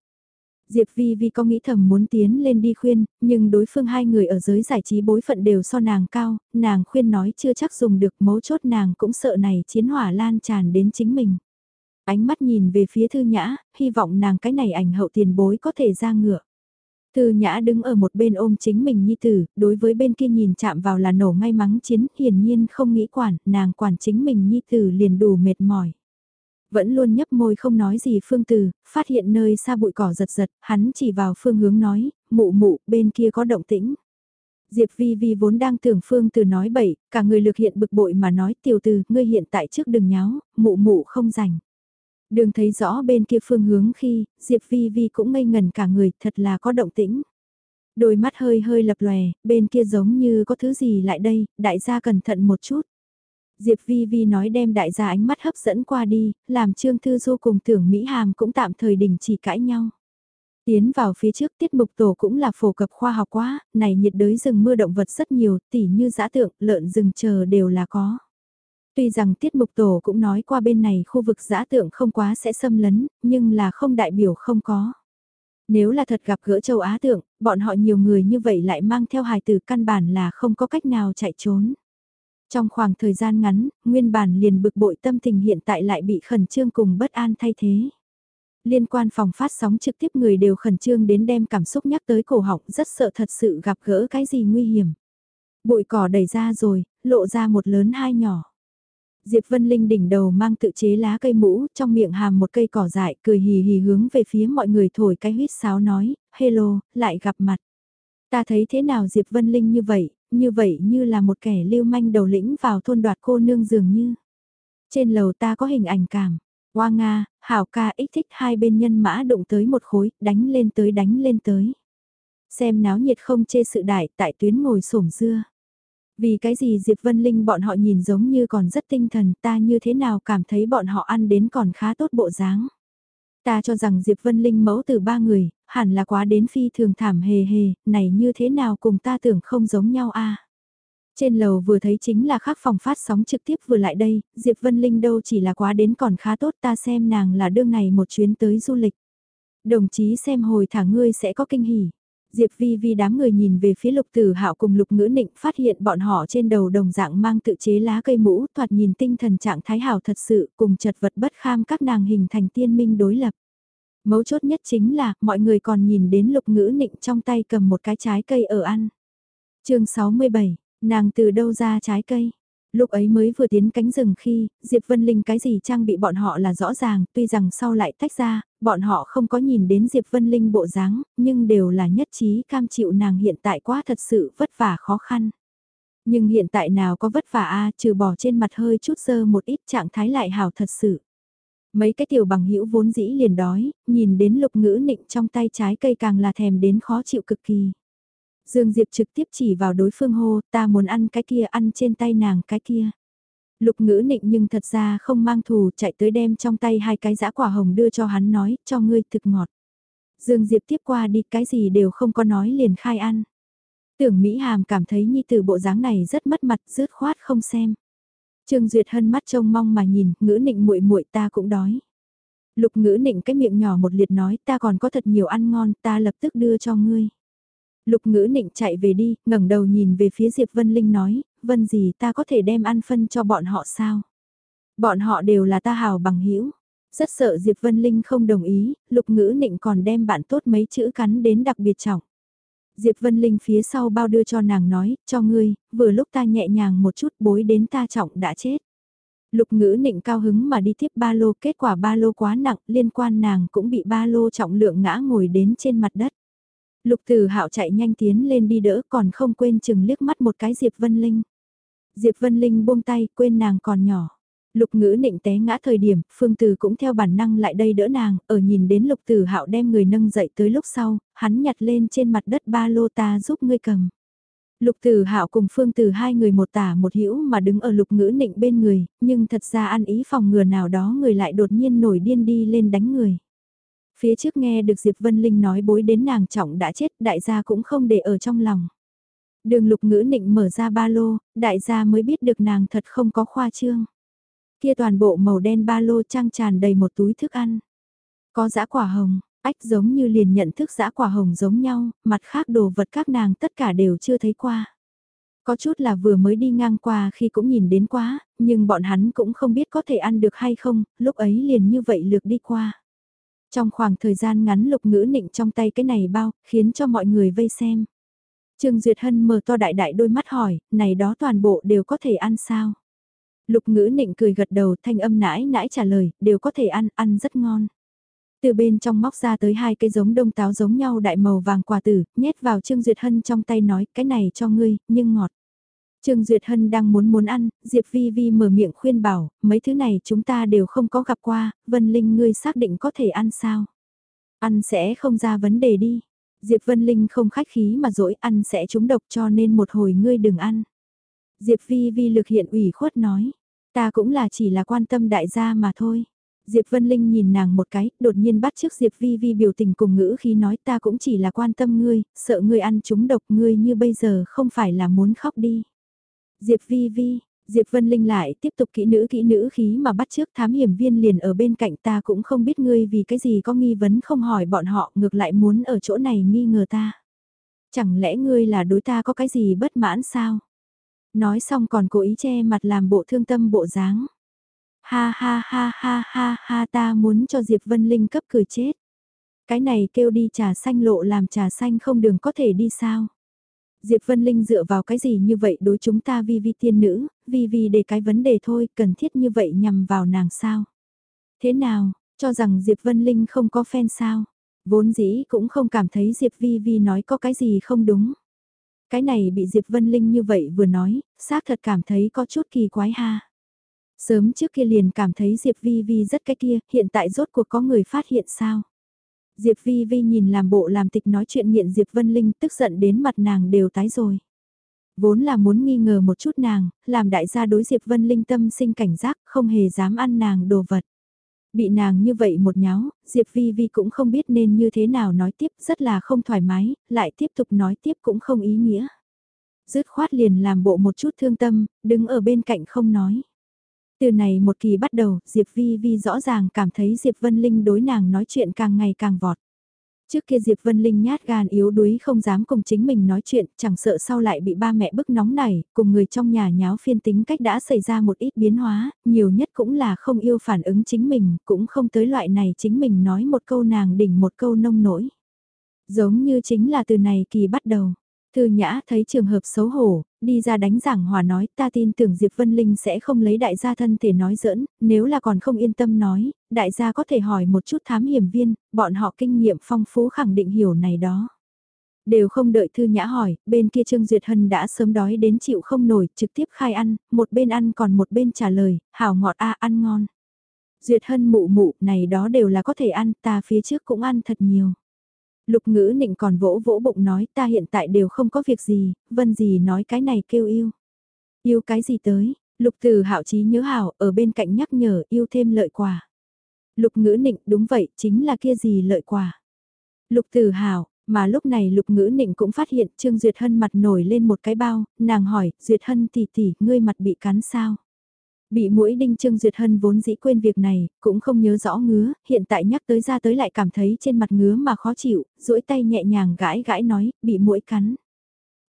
Diệp Vi Vi có nghĩ thầm muốn tiến lên đi khuyên, nhưng đối phương hai người ở giới giải trí bối phận đều so nàng cao, nàng khuyên nói chưa chắc dùng được mấu chốt nàng cũng sợ này chiến hỏa lan tràn đến chính mình. Ánh mắt nhìn về phía thư nhã, hy vọng nàng cái này ảnh hậu tiền bối có thể ra ngựa. Thư Nhã đứng ở một bên ôm chính mình nhi tử, đối với bên kia nhìn chạm vào là nổ ngay mắng chiến, hiển nhiên không nghĩ quản, nàng quản chính mình nhi tử liền đủ mệt mỏi. Vẫn luôn nhấp môi không nói gì phương từ, phát hiện nơi xa bụi cỏ giật giật, hắn chỉ vào phương hướng nói, mụ mụ, bên kia có động tĩnh. Diệp Vi Vi vốn đang tưởng phương từ nói bậy, cả người lực hiện bực bội mà nói tiểu từ, ngươi hiện tại trước đừng nháo, mụ mụ không rảnh. Đường thấy rõ bên kia phương hướng khi, Diệp Vi Vi cũng ngây ngần cả người, thật là có động tĩnh. Đôi mắt hơi hơi lập lòe, bên kia giống như có thứ gì lại đây, đại gia cẩn thận một chút. Diệp Vi Vi nói đem đại gia ánh mắt hấp dẫn qua đi, làm Trương Thư Du cùng tưởng Mỹ Hàm cũng tạm thời đình chỉ cãi nhau. Tiến vào phía trước tiết mục tổ cũng là phổ cập khoa học quá, này nhiệt đới rừng mưa động vật rất nhiều, tỉ như giã tượng, lợn rừng chờ đều là có. Tuy rằng tiết mục tổ cũng nói qua bên này khu vực giã tượng không quá sẽ xâm lấn, nhưng là không đại biểu không có. Nếu là thật gặp gỡ châu Á tượng, bọn họ nhiều người như vậy lại mang theo hài tử căn bản là không có cách nào chạy trốn. Trong khoảng thời gian ngắn, nguyên bản liền bực bội tâm tình hiện tại lại bị khẩn trương cùng bất an thay thế. Liên quan phòng phát sóng trực tiếp người đều khẩn trương đến đem cảm xúc nhắc tới cổ họng rất sợ thật sự gặp gỡ cái gì nguy hiểm. Bụi cỏ đẩy ra rồi, lộ ra một lớn hai nhỏ. Diệp Vân Linh đỉnh đầu mang tự chế lá cây mũ, trong miệng hàm một cây cỏ dại, cười hì hì hướng về phía mọi người thổi cái huyết sáo nói, hello, lại gặp mặt. Ta thấy thế nào Diệp Vân Linh như vậy, như vậy như là một kẻ lưu manh đầu lĩnh vào thôn đoạt cô nương dường như. Trên lầu ta có hình ảnh cảm, Hoa Nga, Hảo ca ích thích hai bên nhân mã đụng tới một khối, đánh lên tới đánh lên tới. Xem náo nhiệt không chê sự đại tại tuyến ngồi sổm dưa. Vì cái gì Diệp Vân Linh bọn họ nhìn giống như còn rất tinh thần ta như thế nào cảm thấy bọn họ ăn đến còn khá tốt bộ dáng. Ta cho rằng Diệp Vân Linh mẫu từ ba người, hẳn là quá đến phi thường thảm hề hề, này như thế nào cùng ta tưởng không giống nhau a Trên lầu vừa thấy chính là khác phòng phát sóng trực tiếp vừa lại đây, Diệp Vân Linh đâu chỉ là quá đến còn khá tốt ta xem nàng là đương này một chuyến tới du lịch. Đồng chí xem hồi thả ngươi sẽ có kinh hỉ. Diệp Vi Vi đám người nhìn về phía lục tử hạo cùng lục ngữ nịnh phát hiện bọn họ trên đầu đồng dạng mang tự chế lá cây mũ thoạt nhìn tinh thần trạng thái hảo thật sự cùng chật vật bất kham các nàng hình thành tiên minh đối lập. Mấu chốt nhất chính là mọi người còn nhìn đến lục ngữ nịnh trong tay cầm một cái trái cây ở ăn. chương 67, nàng từ đâu ra trái cây? Lúc ấy mới vừa tiến cánh rừng khi, Diệp Vân Linh cái gì trang bị bọn họ là rõ ràng, tuy rằng sau lại tách ra, bọn họ không có nhìn đến Diệp Vân Linh bộ dáng, nhưng đều là nhất trí cam chịu nàng hiện tại quá thật sự vất vả khó khăn. Nhưng hiện tại nào có vất vả a trừ bỏ trên mặt hơi chút sơ một ít trạng thái lại hảo thật sự. Mấy cái tiểu bằng hữu vốn dĩ liền đói, nhìn đến lục ngữ nịnh trong tay trái cây càng là thèm đến khó chịu cực kỳ. Dương Diệp trực tiếp chỉ vào đối phương hô, ta muốn ăn cái kia ăn trên tay nàng cái kia. Lục ngữ nịnh nhưng thật ra không mang thù chạy tới đem trong tay hai cái giã quả hồng đưa cho hắn nói, cho ngươi thực ngọt. Dương Diệp tiếp qua đi cái gì đều không có nói liền khai ăn. Tưởng Mỹ Hàm cảm thấy nhi từ bộ dáng này rất mất mặt, rớt khoát không xem. Trương Duyệt hân mắt trông mong mà nhìn, ngữ nịnh muội muội ta cũng đói. Lục ngữ nịnh cái miệng nhỏ một liệt nói ta còn có thật nhiều ăn ngon ta lập tức đưa cho ngươi. Lục ngữ nịnh chạy về đi, ngẩng đầu nhìn về phía Diệp Vân Linh nói, Vân gì ta có thể đem ăn phân cho bọn họ sao? Bọn họ đều là ta hào bằng hữu Rất sợ Diệp Vân Linh không đồng ý, lục ngữ nịnh còn đem bạn tốt mấy chữ cắn đến đặc biệt trọng. Diệp Vân Linh phía sau bao đưa cho nàng nói, cho ngươi, vừa lúc ta nhẹ nhàng một chút bối đến ta trọng đã chết. Lục ngữ nịnh cao hứng mà đi tiếp ba lô, kết quả ba lô quá nặng, liên quan nàng cũng bị ba lô trọng lượng ngã ngồi đến trên mặt đất. Lục Tử Hạo chạy nhanh tiến lên đi đỡ còn không quên chừng liếc mắt một cái Diệp Vân Linh. Diệp Vân Linh buông tay, quên nàng còn nhỏ. Lục ngữ nịnh té ngã thời điểm, Phương Từ cũng theo bản năng lại đây đỡ nàng, ở nhìn đến Lục Tử Hạo đem người nâng dậy tới lúc sau, hắn nhặt lên trên mặt đất ba lô ta giúp ngươi cầm. Lục Tử Hạo cùng Phương Từ hai người một tả một hữu mà đứng ở Lục Ngữ Nịnh bên người, nhưng thật ra ăn ý phòng ngừa nào đó người lại đột nhiên nổi điên đi lên đánh người. Phía trước nghe được Diệp Vân Linh nói bối đến nàng trọng đã chết, đại gia cũng không để ở trong lòng. Đường lục ngữ nịnh mở ra ba lô, đại gia mới biết được nàng thật không có khoa trương. Kia toàn bộ màu đen ba lô trang tràn đầy một túi thức ăn. Có dã quả hồng, ách giống như liền nhận thức dã quả hồng giống nhau, mặt khác đồ vật các nàng tất cả đều chưa thấy qua. Có chút là vừa mới đi ngang qua khi cũng nhìn đến quá, nhưng bọn hắn cũng không biết có thể ăn được hay không, lúc ấy liền như vậy lược đi qua. Trong khoảng thời gian ngắn lục ngữ nịnh trong tay cái này bao, khiến cho mọi người vây xem. Trương Duyệt Hân mở to đại đại đôi mắt hỏi, này đó toàn bộ đều có thể ăn sao? Lục ngữ nịnh cười gật đầu thanh âm nãi nãi trả lời, đều có thể ăn, ăn rất ngon. Từ bên trong móc ra tới hai cây giống đông táo giống nhau đại màu vàng quả tử, nhét vào Trương Duyệt Hân trong tay nói, cái này cho ngươi, nhưng ngọt. Trương Duyệt Hân đang muốn muốn ăn, Diệp Vi Vi mở miệng khuyên bảo, mấy thứ này chúng ta đều không có gặp qua, Vân Linh ngươi xác định có thể ăn sao? Ăn sẽ không ra vấn đề đi. Diệp Vân Linh không khách khí mà dỗi ăn sẽ trúng độc cho nên một hồi ngươi đừng ăn. Diệp Vi Vi lực hiện ủy khuất nói, ta cũng là chỉ là quan tâm đại gia mà thôi. Diệp Vân Linh nhìn nàng một cái, đột nhiên bắt trước Diệp Vi Vi biểu tình cùng ngữ khi nói ta cũng chỉ là quan tâm ngươi, sợ ngươi ăn trúng độc ngươi như bây giờ không phải là muốn khóc đi. Diệp Vi Vi, Diệp Vân Linh lại tiếp tục kỹ nữ kỹ nữ khí mà bắt trước thám hiểm viên liền ở bên cạnh ta cũng không biết ngươi vì cái gì có nghi vấn không hỏi bọn họ ngược lại muốn ở chỗ này nghi ngờ ta. Chẳng lẽ ngươi là đối ta có cái gì bất mãn sao? Nói xong còn cố ý che mặt làm bộ thương tâm bộ dáng. Ha ha ha ha ha ha ta muốn cho Diệp Vân Linh cấp cười chết. Cái này kêu đi trà xanh lộ làm trà xanh không đường có thể đi sao? Diệp Vân Linh dựa vào cái gì như vậy đối chúng ta vi vi tiên nữ, vi vi để cái vấn đề thôi, cần thiết như vậy nhằm vào nàng sao? Thế nào, cho rằng Diệp Vân Linh không có fan sao? Vốn dĩ cũng không cảm thấy Diệp Vi Vi nói có cái gì không đúng. Cái này bị Diệp Vân Linh như vậy vừa nói, xác thật cảm thấy có chút kỳ quái ha. Sớm trước kia liền cảm thấy Diệp Vi Vi rất cái kia, hiện tại rốt cuộc có người phát hiện sao. Diệp Vi Vi nhìn làm bộ làm tịch nói chuyện nghiện Diệp Vân Linh tức giận đến mặt nàng đều tái rồi. Vốn là muốn nghi ngờ một chút nàng, làm đại gia đối Diệp Vân Linh tâm sinh cảnh giác, không hề dám ăn nàng đồ vật. Bị nàng như vậy một nháo, Diệp Vi Vi cũng không biết nên như thế nào nói tiếp, rất là không thoải mái, lại tiếp tục nói tiếp cũng không ý nghĩa. Dứt khoát liền làm bộ một chút thương tâm, đứng ở bên cạnh không nói. Từ này một kỳ bắt đầu, Diệp Vi Vi rõ ràng cảm thấy Diệp Vân Linh đối nàng nói chuyện càng ngày càng vọt. Trước kia Diệp Vân Linh nhát gan yếu đuối không dám cùng chính mình nói chuyện, chẳng sợ sau lại bị ba mẹ bức nóng này, cùng người trong nhà nháo phiên tính cách đã xảy ra một ít biến hóa, nhiều nhất cũng là không yêu phản ứng chính mình, cũng không tới loại này chính mình nói một câu nàng đỉnh một câu nông nổi. Giống như chính là từ này kỳ bắt đầu. Thư Nhã thấy trường hợp xấu hổ, đi ra đánh giảng hòa nói ta tin tưởng Diệp Vân Linh sẽ không lấy đại gia thân thể nói giỡn, nếu là còn không yên tâm nói, đại gia có thể hỏi một chút thám hiểm viên, bọn họ kinh nghiệm phong phú khẳng định hiểu này đó. Đều không đợi Thư Nhã hỏi, bên kia Trương Duyệt Hân đã sớm đói đến chịu không nổi, trực tiếp khai ăn, một bên ăn còn một bên trả lời, hảo ngọt a ăn ngon. Duyệt Hân mụ mụ, này đó đều là có thể ăn, ta phía trước cũng ăn thật nhiều. Lục ngữ nịnh còn vỗ vỗ bụng nói ta hiện tại đều không có việc gì, vân gì nói cái này kêu yêu. Yêu cái gì tới, lục từ hạo trí nhớ hảo ở bên cạnh nhắc nhở yêu thêm lợi quả. Lục ngữ nịnh đúng vậy chính là kia gì lợi quả. Lục từ hảo, mà lúc này lục ngữ nịnh cũng phát hiện Trương Duyệt Hân mặt nổi lên một cái bao, nàng hỏi, Duyệt Hân tỷ tỷ, ngươi mặt bị cắn sao? Bị mũi đinh Trương Duyệt Hân vốn dĩ quên việc này, cũng không nhớ rõ ngứa, hiện tại nhắc tới ra tới lại cảm thấy trên mặt ngứa mà khó chịu, duỗi tay nhẹ nhàng gãi gãi nói, bị mũi cắn.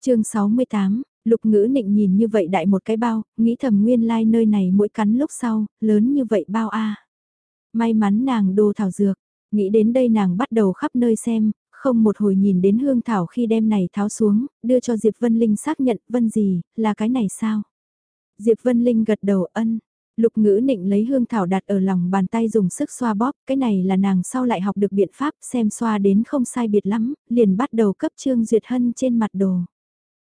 chương 68, lục ngữ nịnh nhìn như vậy đại một cái bao, nghĩ thầm nguyên lai like nơi này mũi cắn lúc sau, lớn như vậy bao a May mắn nàng đồ thảo dược, nghĩ đến đây nàng bắt đầu khắp nơi xem, không một hồi nhìn đến hương thảo khi đem này tháo xuống, đưa cho Diệp Vân Linh xác nhận, Vân gì, là cái này sao? Diệp Vân Linh gật đầu ân. Lục ngữ nịnh lấy hương thảo đặt ở lòng bàn tay dùng sức xoa bóp, cái này là nàng sau lại học được biện pháp xem xoa đến không sai biệt lắm, liền bắt đầu cấp Trương Duyệt Hân trên mặt đồ.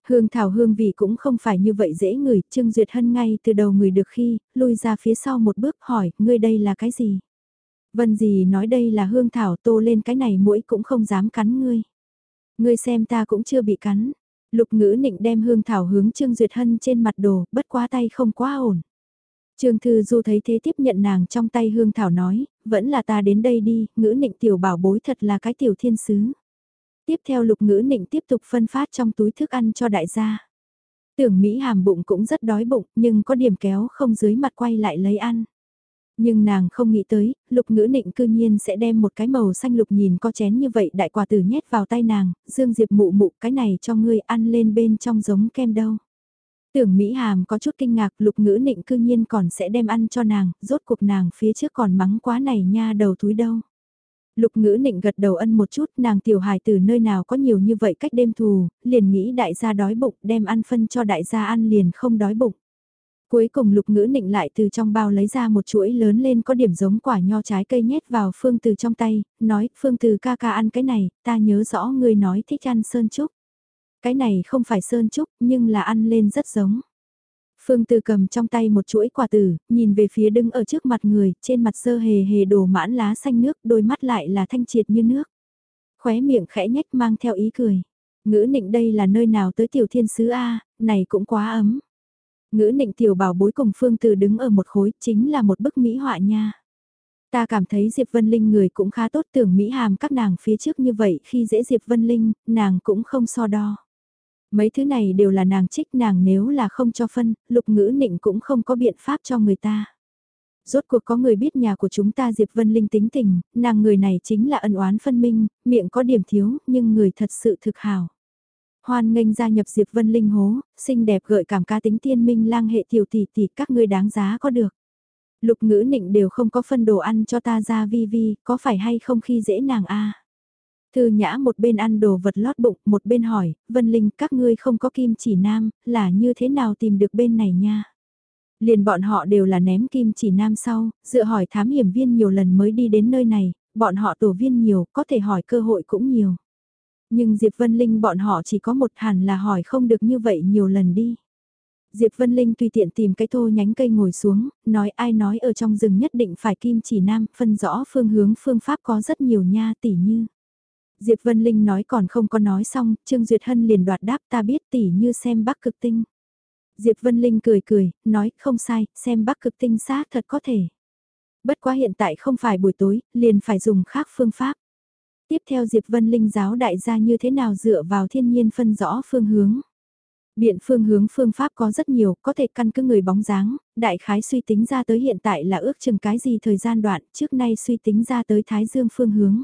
Hương thảo hương vị cũng không phải như vậy dễ ngửi, Trương Duyệt Hân ngay từ đầu người được khi, lui ra phía sau một bước hỏi, ngươi đây là cái gì? Vân gì nói đây là hương thảo tô lên cái này mũi cũng không dám cắn ngươi. Ngươi xem ta cũng chưa bị cắn, Lục ngữ nịnh đem hương thảo hướng Trương Duyệt Hân trên mặt đồ, bất quá tay không quá ổn. Trương Thư Du thấy thế tiếp nhận nàng trong tay hương thảo nói, vẫn là ta đến đây đi, ngữ nịnh tiểu bảo bối thật là cái tiểu thiên sứ. Tiếp theo lục ngữ nịnh tiếp tục phân phát trong túi thức ăn cho đại gia. Tưởng Mỹ hàm bụng cũng rất đói bụng, nhưng có điểm kéo không dưới mặt quay lại lấy ăn. Nhưng nàng không nghĩ tới, lục ngữ nịnh cư nhiên sẽ đem một cái màu xanh lục nhìn co chén như vậy đại quả tử nhét vào tay nàng, dương diệp mụ mụ cái này cho ngươi ăn lên bên trong giống kem đâu. Tưởng Mỹ Hàm có chút kinh ngạc lục ngữ nịnh cư nhiên còn sẽ đem ăn cho nàng, rốt cuộc nàng phía trước còn mắng quá này nha đầu túi đâu. Lục ngữ nịnh gật đầu ân một chút nàng tiểu hài từ nơi nào có nhiều như vậy cách đêm thù, liền nghĩ đại gia đói bụng đem ăn phân cho đại gia ăn liền không đói bụng. Cuối cùng lục ngữ nịnh lại từ trong bao lấy ra một chuỗi lớn lên có điểm giống quả nho trái cây nhét vào Phương Từ trong tay, nói, Phương Từ ca ca ăn cái này, ta nhớ rõ ngươi nói thích ăn sơn trúc. Cái này không phải sơn trúc, nhưng là ăn lên rất giống. Phương Từ cầm trong tay một chuỗi quả tử, nhìn về phía đứng ở trước mặt người, trên mặt sơ hề hề đổ mãn lá xanh nước, đôi mắt lại là thanh triệt như nước. Khóe miệng khẽ nhách mang theo ý cười. Ngữ nịnh đây là nơi nào tới tiểu thiên sứ A, này cũng quá ấm. Ngữ nịnh tiểu bảo bối cùng Phương Từ đứng ở một khối, chính là một bức mỹ họa nha. Ta cảm thấy Diệp Vân Linh người cũng khá tốt tưởng Mỹ Hàm các nàng phía trước như vậy khi dễ Diệp Vân Linh, nàng cũng không so đo. Mấy thứ này đều là nàng trích nàng nếu là không cho phân, lục ngữ nịnh cũng không có biện pháp cho người ta. Rốt cuộc có người biết nhà của chúng ta Diệp Vân Linh tính tình, nàng người này chính là ân oán phân minh, miệng có điểm thiếu, nhưng người thật sự thực hào. Hoan nghênh gia nhập Diệp Vân Linh hố, xinh đẹp gợi cảm ca tính tiên minh lang hệ tiểu tỷ tỷ các ngươi đáng giá có được. Lục ngữ nịnh đều không có phân đồ ăn cho ta ra vi vi, có phải hay không khi dễ nàng a Thư nhã một bên ăn đồ vật lót bụng, một bên hỏi, Vân Linh các ngươi không có kim chỉ nam, là như thế nào tìm được bên này nha? Liền bọn họ đều là ném kim chỉ nam sau, dựa hỏi thám hiểm viên nhiều lần mới đi đến nơi này, bọn họ tổ viên nhiều, có thể hỏi cơ hội cũng nhiều. Nhưng Diệp Vân Linh bọn họ chỉ có một hẳn là hỏi không được như vậy nhiều lần đi. Diệp Vân Linh tùy tiện tìm cái thô nhánh cây ngồi xuống, nói ai nói ở trong rừng nhất định phải kim chỉ nam, phân rõ phương hướng phương pháp có rất nhiều nha tỷ như. Diệp Vân Linh nói còn không có nói xong, Trương Duyệt Hân liền đoạt đáp ta biết tỷ như xem bắc cực tinh. Diệp Vân Linh cười cười, nói không sai, xem bắc cực tinh xác thật có thể. Bất quá hiện tại không phải buổi tối, liền phải dùng khác phương pháp. Tiếp theo Diệp Vân Linh giáo đại gia như thế nào dựa vào thiên nhiên phân rõ phương hướng. Biện phương hướng phương pháp có rất nhiều, có thể căn cứ người bóng dáng, đại khái suy tính ra tới hiện tại là ước chừng cái gì thời gian đoạn, trước nay suy tính ra tới thái dương phương hướng.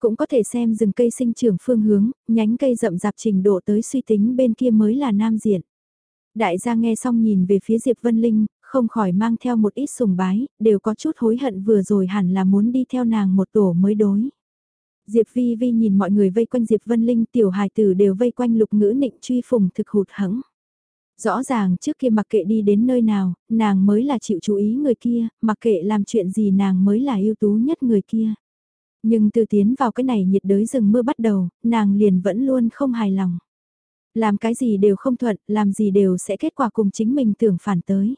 Cũng có thể xem rừng cây sinh trưởng phương hướng, nhánh cây rậm rạp trình độ tới suy tính bên kia mới là nam diện. Đại gia nghe xong nhìn về phía Diệp Vân Linh, không khỏi mang theo một ít sùng bái, đều có chút hối hận vừa rồi hẳn là muốn đi theo nàng một tổ mới đối. Diệp Vi Vi nhìn mọi người vây quanh Diệp Vân Linh tiểu hài tử đều vây quanh lục ngữ nịnh truy phùng thực hụt hẫng. Rõ ràng trước kia mặc kệ đi đến nơi nào, nàng mới là chịu chú ý người kia, mặc kệ làm chuyện gì nàng mới là ưu tú nhất người kia. Nhưng từ tiến vào cái này nhiệt đới rừng mưa bắt đầu, nàng liền vẫn luôn không hài lòng. Làm cái gì đều không thuận, làm gì đều sẽ kết quả cùng chính mình tưởng phản tới.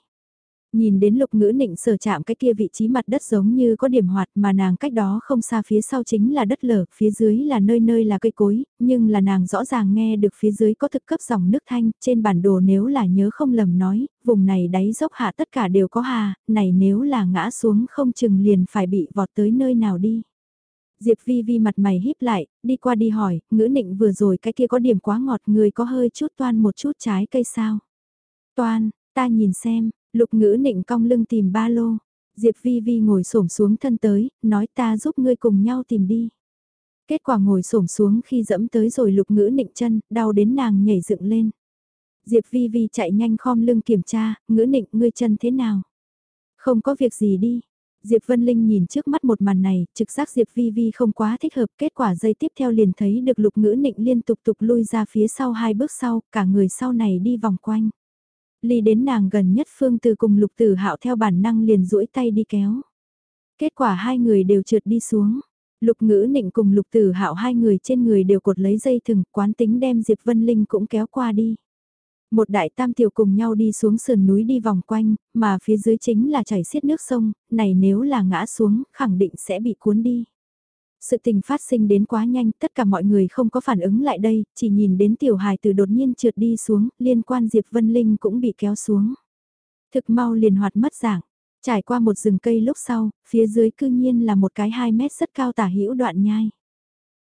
Nhìn đến lục ngữ nịnh sở chạm cái kia vị trí mặt đất giống như có điểm hoạt mà nàng cách đó không xa phía sau chính là đất lở, phía dưới là nơi nơi là cây cối, nhưng là nàng rõ ràng nghe được phía dưới có thực cấp dòng nước thanh, trên bản đồ nếu là nhớ không lầm nói, vùng này đáy dốc hạ tất cả đều có hà, này nếu là ngã xuống không chừng liền phải bị vọt tới nơi nào đi. Diệp Vi Vi mặt mày híp lại, đi qua đi hỏi, ngữ nịnh vừa rồi cái kia có điểm quá ngọt người có hơi chút toan một chút trái cây sao? Toan, ta nhìn xem, lục ngữ nịnh cong lưng tìm ba lô. Diệp Vi Vi ngồi xổm xuống thân tới, nói ta giúp ngươi cùng nhau tìm đi. Kết quả ngồi xổm xuống khi dẫm tới rồi lục ngữ nịnh chân, đau đến nàng nhảy dựng lên. Diệp Vi Vi chạy nhanh khom lưng kiểm tra, ngữ nịnh ngươi chân thế nào? Không có việc gì đi, Diệp Vân Linh nhìn trước mắt một màn này, trực giác Diệp Vi Vi không quá thích hợp, kết quả dây tiếp theo liền thấy được lục ngữ nịnh liên tục tục lui ra phía sau hai bước sau, cả người sau này đi vòng quanh. Ly đến nàng gần nhất phương từ cùng lục tử hạo theo bản năng liền duỗi tay đi kéo. Kết quả hai người đều trượt đi xuống. Lục ngữ nịnh cùng lục tử hạo hai người trên người đều cột lấy dây thừng, quán tính đem Diệp Vân Linh cũng kéo qua đi. Một đại tam tiểu cùng nhau đi xuống sườn núi đi vòng quanh, mà phía dưới chính là chảy xiết nước sông, này nếu là ngã xuống, khẳng định sẽ bị cuốn đi. Sự tình phát sinh đến quá nhanh, tất cả mọi người không có phản ứng lại đây, chỉ nhìn đến tiểu hài từ đột nhiên trượt đi xuống, liên quan Diệp Vân Linh cũng bị kéo xuống. Thực mau liền hoạt mất dạng, trải qua một rừng cây lúc sau, phía dưới cư nhiên là một cái 2 mét rất cao tả hữu đoạn nhai.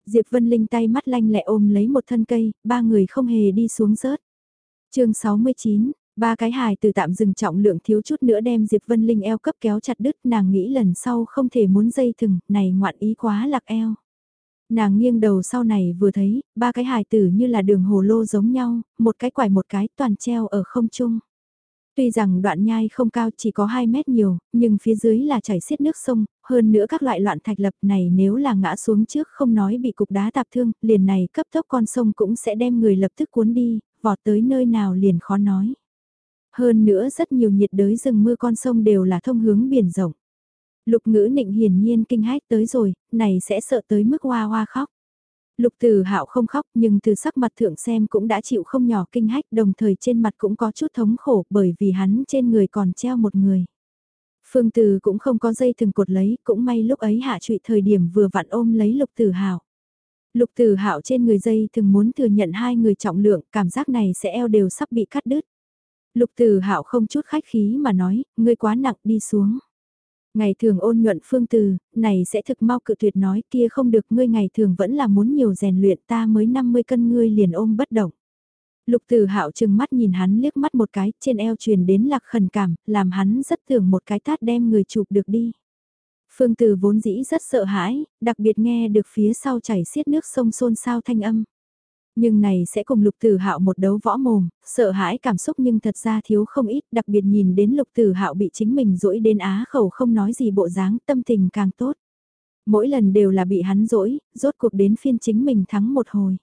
Diệp Vân Linh tay mắt lanh lẹ ôm lấy một thân cây, ba người không hề đi xuống rớt chương 69, ba cái hài từ tạm dừng trọng lượng thiếu chút nữa đem Diệp Vân Linh eo cấp kéo chặt đứt nàng nghĩ lần sau không thể muốn dây thừng, này ngoạn ý quá lạc eo. Nàng nghiêng đầu sau này vừa thấy, ba cái hài tử như là đường hồ lô giống nhau, một cái quải một cái toàn treo ở không trung. Tuy rằng đoạn nhai không cao chỉ có 2 mét nhiều, nhưng phía dưới là chảy xiết nước sông, hơn nữa các loại loạn thạch lập này nếu là ngã xuống trước không nói bị cục đá tạp thương, liền này cấp tốc con sông cũng sẽ đem người lập tức cuốn đi, vọt tới nơi nào liền khó nói. Hơn nữa rất nhiều nhiệt đới rừng mưa con sông đều là thông hướng biển rộng. Lục ngữ nịnh hiển nhiên kinh hách tới rồi, này sẽ sợ tới mức hoa hoa khóc. Lục Từ Hạo không khóc nhưng từ sắc mặt thượng xem cũng đã chịu không nhỏ kinh hách đồng thời trên mặt cũng có chút thống khổ bởi vì hắn trên người còn treo một người. Phương Từ cũng không có dây thừng cột lấy, cũng may lúc ấy hạ trụy thời điểm vừa vặn ôm lấy Lục Từ Hạo. Lục Từ Hạo trên người dây thường muốn thừa nhận hai người trọng lượng, cảm giác này sẽ eo đều sắp bị cắt đứt. Lục Từ Hạo không chút khách khí mà nói, ngươi quá nặng đi xuống. Ngày thường ôn nhuận phương từ, này sẽ thực mau cự tuyệt nói kia không được ngươi ngày thường vẫn là muốn nhiều rèn luyện ta mới 50 cân ngươi liền ôm bất động. Lục Từ Hạo trừng mắt nhìn hắn liếc mắt một cái, trên eo truyền đến lạc khẩn cảm, làm hắn rất tưởng một cái tát đem người chụp được đi. Phương Từ vốn dĩ rất sợ hãi, đặc biệt nghe được phía sau chảy xiết nước sông xôn xao thanh âm. Nhưng này sẽ cùng lục tử hạo một đấu võ mồm, sợ hãi cảm xúc nhưng thật ra thiếu không ít, đặc biệt nhìn đến lục tử hạo bị chính mình dỗi đến á khẩu không nói gì bộ dáng, tâm tình càng tốt. Mỗi lần đều là bị hắn dỗi, rốt cuộc đến phiên chính mình thắng một hồi.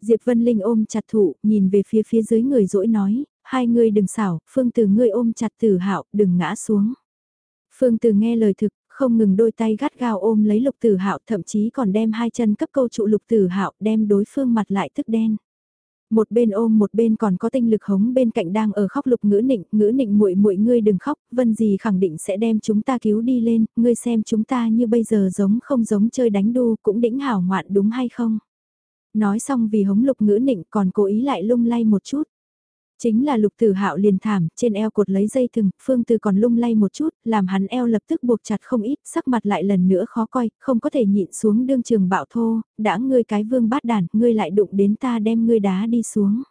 Diệp Vân Linh ôm chặt thụ, nhìn về phía phía dưới người dỗi nói, hai người đừng xảo, phương từ ngươi ôm chặt tử hạo, đừng ngã xuống. Phương từ nghe lời thực, không ngừng đôi tay gắt gao ôm lấy lục tử hạo thậm chí còn đem hai chân cấp câu trụ lục tử hạo đem đối phương mặt lại tức đen. Một bên ôm một bên còn có tinh lực hống bên cạnh đang ở khóc lục ngữ nịnh, ngữ nịnh muội muội ngươi đừng khóc, vân gì khẳng định sẽ đem chúng ta cứu đi lên, ngươi xem chúng ta như bây giờ giống không giống chơi đánh đu cũng đĩnh hảo ngoạn đúng hay không. Nói xong vì hống lục ngữ nịnh còn cố ý lại lung lay một chút. Chính là lục tử hạo liền thảm, trên eo cột lấy dây thừng, phương từ còn lung lay một chút, làm hắn eo lập tức buộc chặt không ít, sắc mặt lại lần nữa khó coi, không có thể nhịn xuống đương trường bạo thô, đã ngươi cái vương bát đàn, ngươi lại đụng đến ta đem ngươi đá đi xuống.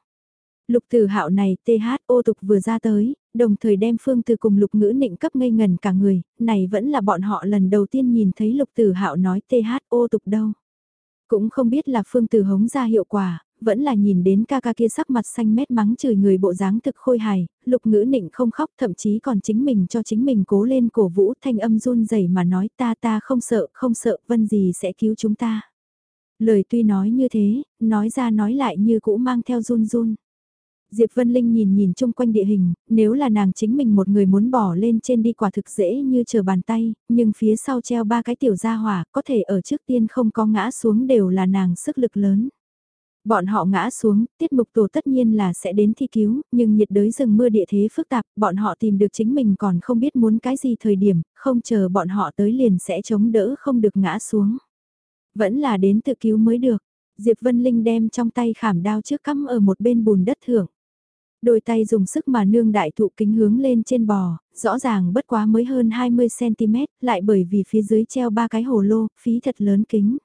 Lục tử hạo này TH ô tục vừa ra tới, đồng thời đem phương từ cùng lục ngữ nịnh cấp ngây ngần cả người, này vẫn là bọn họ lần đầu tiên nhìn thấy lục tử hạo nói TH ô tục đâu. Cũng không biết là phương từ hống ra hiệu quả, vẫn là nhìn đến ca ca kia sắc mặt xanh mét mắng chửi người bộ dáng thực khôi hài, lục ngữ nịnh không khóc thậm chí còn chính mình cho chính mình cố lên cổ vũ thanh âm run rẩy mà nói ta ta không sợ, không sợ, vân gì sẽ cứu chúng ta. Lời tuy nói như thế, nói ra nói lại như cũ mang theo run run. Diệp Vân Linh nhìn nhìn chung quanh địa hình, nếu là nàng chính mình một người muốn bỏ lên trên đi quả thực dễ như chờ bàn tay, nhưng phía sau treo ba cái tiểu gia hỏa, có thể ở trước tiên không có ngã xuống đều là nàng sức lực lớn. Bọn họ ngã xuống, tiết mục tổ tất nhiên là sẽ đến thi cứu, nhưng nhiệt đới rừng mưa địa thế phức tạp, bọn họ tìm được chính mình còn không biết muốn cái gì thời điểm, không chờ bọn họ tới liền sẽ chống đỡ không được ngã xuống. Vẫn là đến tự cứu mới được. Diệp Vân Linh đem trong tay khảm đao trước cắm ở một bên bùn đất thưởng. Đôi tay dùng sức mà nương đại thụ kính hướng lên trên bò, rõ ràng bất quá mới hơn 20cm, lại bởi vì phía dưới treo ba cái hồ lô, phí thật lớn kính.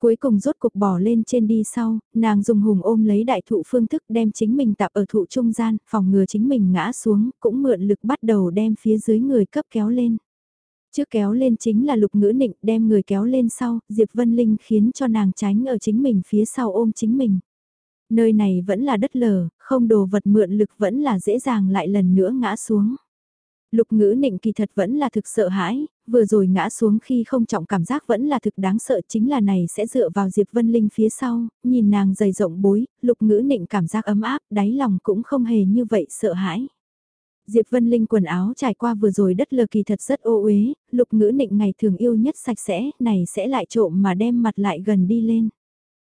Cuối cùng rốt cục bỏ lên trên đi sau, nàng dùng hùng ôm lấy đại thụ phương thức đem chính mình tạp ở thụ trung gian, phòng ngừa chính mình ngã xuống, cũng mượn lực bắt đầu đem phía dưới người cấp kéo lên. Trước kéo lên chính là lục ngữ nịnh đem người kéo lên sau, Diệp Vân Linh khiến cho nàng tránh ở chính mình phía sau ôm chính mình. Nơi này vẫn là đất lở, không đồ vật mượn lực vẫn là dễ dàng lại lần nữa ngã xuống. Lục ngữ nịnh kỳ thật vẫn là thực sợ hãi, vừa rồi ngã xuống khi không trọng cảm giác vẫn là thực đáng sợ chính là này sẽ dựa vào Diệp Vân Linh phía sau, nhìn nàng dày rộng bối, lục ngữ nịnh cảm giác ấm áp, đáy lòng cũng không hề như vậy sợ hãi. Diệp Vân Linh quần áo trải qua vừa rồi đất lờ kỳ thật rất ô uế, lục ngữ nịnh ngày thường yêu nhất sạch sẽ, này sẽ lại trộm mà đem mặt lại gần đi lên.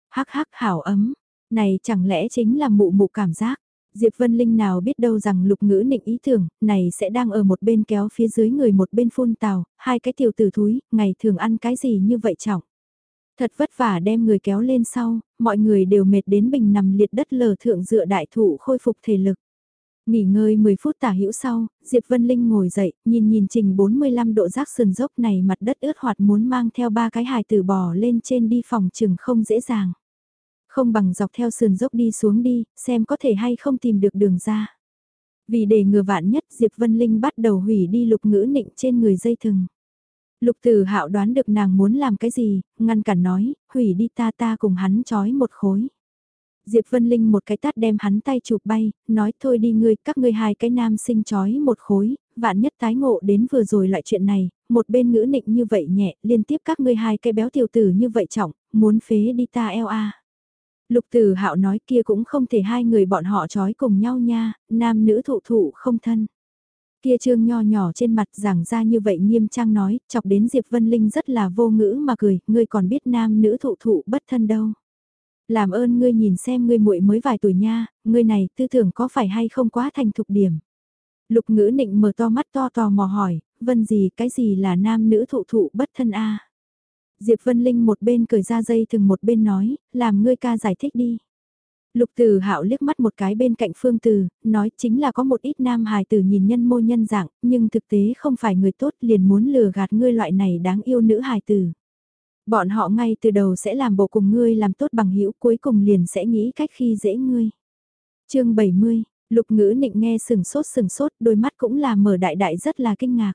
Hắc hắc hảo ấm, này chẳng lẽ chính là mụ mụ cảm giác. Diệp Vân Linh nào biết đâu rằng lục ngữ nịnh ý tưởng, này sẽ đang ở một bên kéo phía dưới người một bên phun tàu, hai cái tiểu tử thúi, ngày thường ăn cái gì như vậy trọng. Thật vất vả đem người kéo lên sau, mọi người đều mệt đến bình nằm liệt đất lờ thượng dựa đại thụ khôi phục thể lực. Nghỉ ngơi 10 phút tả hữu sau, Diệp Vân Linh ngồi dậy, nhìn nhìn trình 45 độ rác sườn dốc này mặt đất ướt hoạt muốn mang theo ba cái hài tử bò lên trên đi phòng chừng không dễ dàng. Không bằng dọc theo sườn dốc đi xuống đi, xem có thể hay không tìm được đường ra. Vì để ngừa vạn nhất Diệp Vân Linh bắt đầu hủy đi lục ngữ nịnh trên người dây thừng. Lục tử hạo đoán được nàng muốn làm cái gì, ngăn cản nói, hủy đi ta ta cùng hắn trói một khối. Diệp Vân Linh một cái tát đem hắn tay chụp bay, nói thôi đi ngươi, các ngươi hai cái nam sinh trói một khối, vạn nhất tái ngộ đến vừa rồi loại chuyện này, một bên ngữ nịnh như vậy nhẹ, liên tiếp các ngươi hai cái béo tiểu tử như vậy trọng, muốn phế đi ta eo a. Lục Tử Hạo nói kia cũng không thể hai người bọn họ trói cùng nhau nha, nam nữ thụ thụ không thân. Kia trương nho nhỏ trên mặt giảng ra như vậy nghiêm trang nói, chọc đến Diệp Vân Linh rất là vô ngữ mà cười, ngươi còn biết nam nữ thụ thụ bất thân đâu. Làm ơn ngươi nhìn xem ngươi muội mới vài tuổi nha, ngươi này tư tưởng có phải hay không quá thành thục điểm. Lục ngữ nịnh mở to mắt to tò mò hỏi, vân gì cái gì là nam nữ thụ thụ bất thân a Diệp Vân Linh một bên cởi ra dây thừng một bên nói, làm ngươi ca giải thích đi. Lục Từ Hạo liếc mắt một cái bên cạnh Phương Từ, nói chính là có một ít nam hài tử nhìn nhân mô nhân dạng, nhưng thực tế không phải người tốt liền muốn lừa gạt ngươi loại này đáng yêu nữ hài tử. Bọn họ ngay từ đầu sẽ làm bộ cùng ngươi làm tốt bằng hữu cuối cùng liền sẽ nghĩ cách khi dễ ngươi. chương 70, Lục Ngữ Nịnh nghe sừng sốt sừng sốt đôi mắt cũng là mở đại đại rất là kinh ngạc.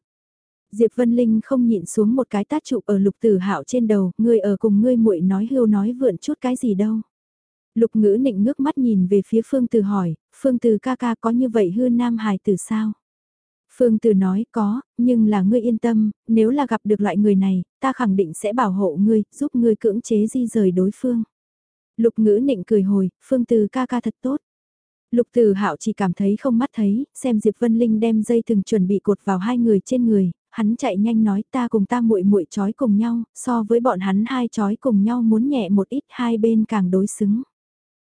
Diệp Vân Linh không nhịn xuống một cái tát trụ ở lục tử hạo trên đầu, ngươi ở cùng ngươi muội nói hưu nói vượn chút cái gì đâu. Lục ngữ nịnh ngước mắt nhìn về phía Phương Từ hỏi, Phương Từ ca ca có như vậy hư nam hài từ sao? Phương Từ nói có, nhưng là ngươi yên tâm, nếu là gặp được loại người này, ta khẳng định sẽ bảo hộ ngươi, giúp ngươi cưỡng chế di rời đối phương. Lục ngữ nịnh cười hồi, Phương Từ ca ca thật tốt. Lục Từ Hạo chỉ cảm thấy không mắt thấy, xem Diệp Vân Linh đem dây từng chuẩn bị cột vào hai người trên người, hắn chạy nhanh nói ta cùng ta muội muội trói cùng nhau, so với bọn hắn hai trói cùng nhau muốn nhẹ một ít hai bên càng đối xứng.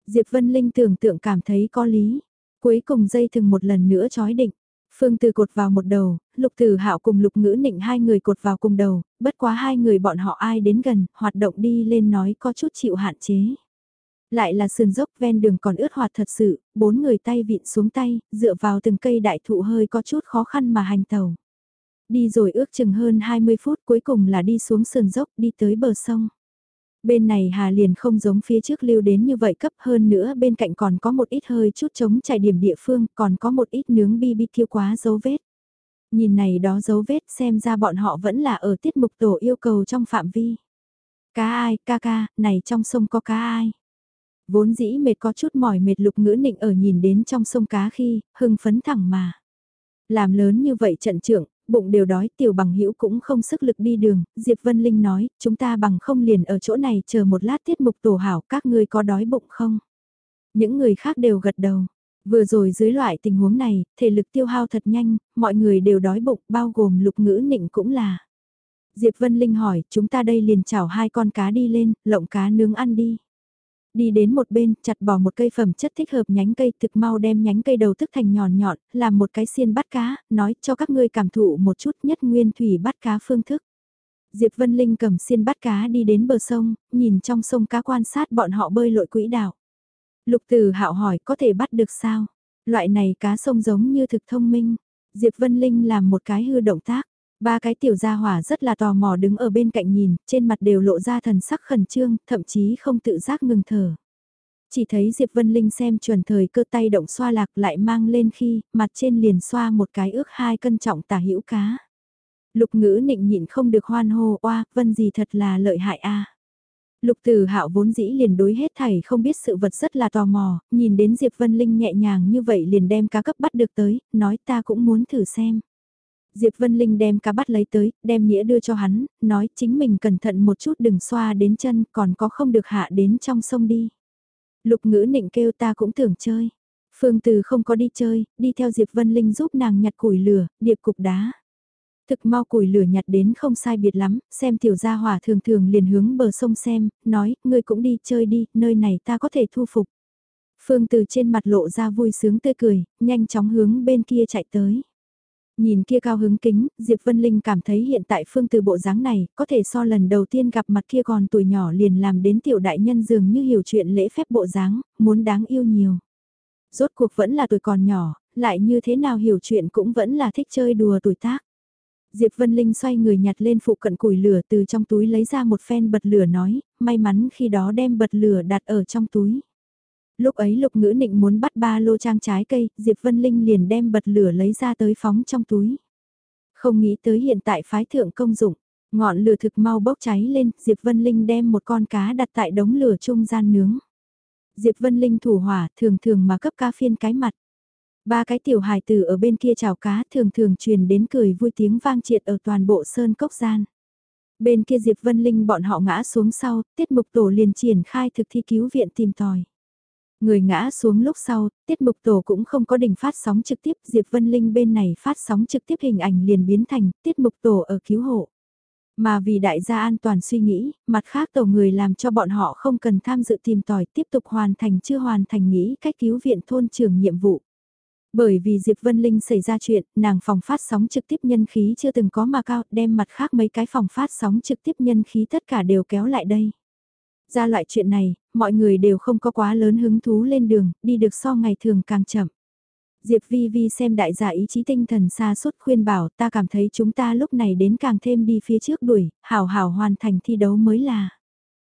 Diệp Vân Linh tưởng tượng cảm thấy có lý. Cuối cùng dây thừng một lần nữa chói định. Phương Từ cột vào một đầu, Lục từ Hạo cùng Lục Ngữ Nịnh hai người cột vào cùng đầu, bất quá hai người bọn họ ai đến gần, hoạt động đi lên nói có chút chịu hạn chế. Lại là sườn dốc ven đường còn ướt hoạt thật sự, bốn người tay vịn xuống tay, dựa vào từng cây đại thụ hơi có chút khó khăn mà hành tàu. Đi rồi ước chừng hơn 20 phút cuối cùng là đi xuống sườn dốc đi tới bờ sông. Bên này Hà liền không giống phía trước lưu đến như vậy cấp hơn nữa bên cạnh còn có một ít hơi chút chống trải điểm địa phương còn có một ít nướng BBQ quá dấu vết. Nhìn này đó dấu vết xem ra bọn họ vẫn là ở tiết mục tổ yêu cầu trong phạm vi. Cá ai, ca ca, này trong sông có cá ai? Vốn dĩ mệt có chút mỏi mệt lục ngữ nịnh ở nhìn đến trong sông cá khi, hưng phấn thẳng mà. Làm lớn như vậy trận trưởng, bụng đều đói tiểu bằng hữu cũng không sức lực đi đường, Diệp Vân Linh nói, chúng ta bằng không liền ở chỗ này chờ một lát tiết mục tổ hảo, các ngươi có đói bụng không? Những người khác đều gật đầu. Vừa rồi dưới loại tình huống này, thể lực tiêu hao thật nhanh, mọi người đều đói bụng, bao gồm lục ngữ nịnh cũng là. Diệp Vân Linh hỏi, chúng ta đây liền chảo hai con cá đi lên, lộng cá nướng ăn đi. Đi đến một bên, chặt bỏ một cây phẩm chất thích hợp nhánh cây thực mau đem nhánh cây đầu thức thành nhọn nhọn, làm một cái xiên bắt cá, nói cho các ngươi cảm thụ một chút nhất nguyên thủy bắt cá phương thức. Diệp Vân Linh cầm xiên bắt cá đi đến bờ sông, nhìn trong sông cá quan sát bọn họ bơi lội quỹ đạo. Lục Từ Hạo hỏi có thể bắt được sao? Loại này cá sông giống như thực thông minh. Diệp Vân Linh làm một cái hư động tác. Ba cái tiểu gia hỏa rất là tò mò đứng ở bên cạnh nhìn, trên mặt đều lộ ra thần sắc khẩn trương, thậm chí không tự giác ngừng thở. Chỉ thấy Diệp Vân Linh xem chuẩn thời cơ tay động xoa lạc lại mang lên khi, mặt trên liền xoa một cái ước hai cân trọng tả hữu cá. Lục ngữ nịnh nhịn không được hoan hô, oa, vân gì thật là lợi hại a. Lục Tử Hạo vốn dĩ liền đối hết thảy không biết sự vật rất là tò mò, nhìn đến Diệp Vân Linh nhẹ nhàng như vậy liền đem cá cấp bắt được tới, nói ta cũng muốn thử xem. Diệp Vân Linh đem cá bắt lấy tới, đem nghĩa đưa cho hắn, nói chính mình cẩn thận một chút đừng xoa đến chân, còn có không được hạ đến trong sông đi. Lục ngữ nịnh kêu ta cũng tưởng chơi. Phương Từ không có đi chơi, đi theo Diệp Vân Linh giúp nàng nhặt củi lửa, điệp cục đá. Thực mau củi lửa nhặt đến không sai biệt lắm, xem tiểu gia hỏa thường thường liền hướng bờ sông xem, nói, ngươi cũng đi chơi đi, nơi này ta có thể thu phục. Phương Từ trên mặt lộ ra vui sướng tươi cười, nhanh chóng hướng bên kia chạy tới. Nhìn kia cao hứng kính, Diệp Vân Linh cảm thấy hiện tại Phương Từ bộ dáng này, có thể so lần đầu tiên gặp mặt kia còn tuổi nhỏ liền làm đến tiểu đại nhân dường như hiểu chuyện lễ phép bộ dáng, muốn đáng yêu nhiều. Rốt cuộc vẫn là tuổi còn nhỏ, lại như thế nào hiểu chuyện cũng vẫn là thích chơi đùa tuổi tác. Diệp Vân Linh xoay người nhặt lên phụ cận củi lửa từ trong túi lấy ra một phen bật lửa nói, may mắn khi đó đem bật lửa đặt ở trong túi. Lúc ấy lục ngữ nịnh muốn bắt ba lô trang trái cây, Diệp Vân Linh liền đem bật lửa lấy ra tới phóng trong túi. Không nghĩ tới hiện tại phái thượng công dụng, ngọn lửa thực mau bốc cháy lên, Diệp Vân Linh đem một con cá đặt tại đống lửa trung gian nướng. Diệp Vân Linh thủ hỏa thường thường mà cấp ca phiên cái mặt. Ba cái tiểu hài tử ở bên kia chào cá thường thường truyền đến cười vui tiếng vang triệt ở toàn bộ sơn cốc gian. Bên kia Diệp Vân Linh bọn họ ngã xuống sau, tiết mục tổ liền triển khai thực thi cứu viện tìm tòi. Người ngã xuống lúc sau, tiết mục tổ cũng không có đỉnh phát sóng trực tiếp, Diệp Vân Linh bên này phát sóng trực tiếp hình ảnh liền biến thành tiết mục tổ ở cứu hộ. Mà vì đại gia an toàn suy nghĩ, mặt khác tổ người làm cho bọn họ không cần tham dự tìm tòi tiếp tục hoàn thành chưa hoàn thành nghĩ cách cứu viện thôn trường nhiệm vụ. Bởi vì Diệp Vân Linh xảy ra chuyện, nàng phòng phát sóng trực tiếp nhân khí chưa từng có mà cao, đem mặt khác mấy cái phòng phát sóng trực tiếp nhân khí tất cả đều kéo lại đây. Ra loại chuyện này, mọi người đều không có quá lớn hứng thú lên đường, đi được so ngày thường càng chậm. Diệp Vi Vi xem đại giả ý chí tinh thần xa suốt khuyên bảo ta cảm thấy chúng ta lúc này đến càng thêm đi phía trước đuổi, hào hào hoàn thành thi đấu mới là.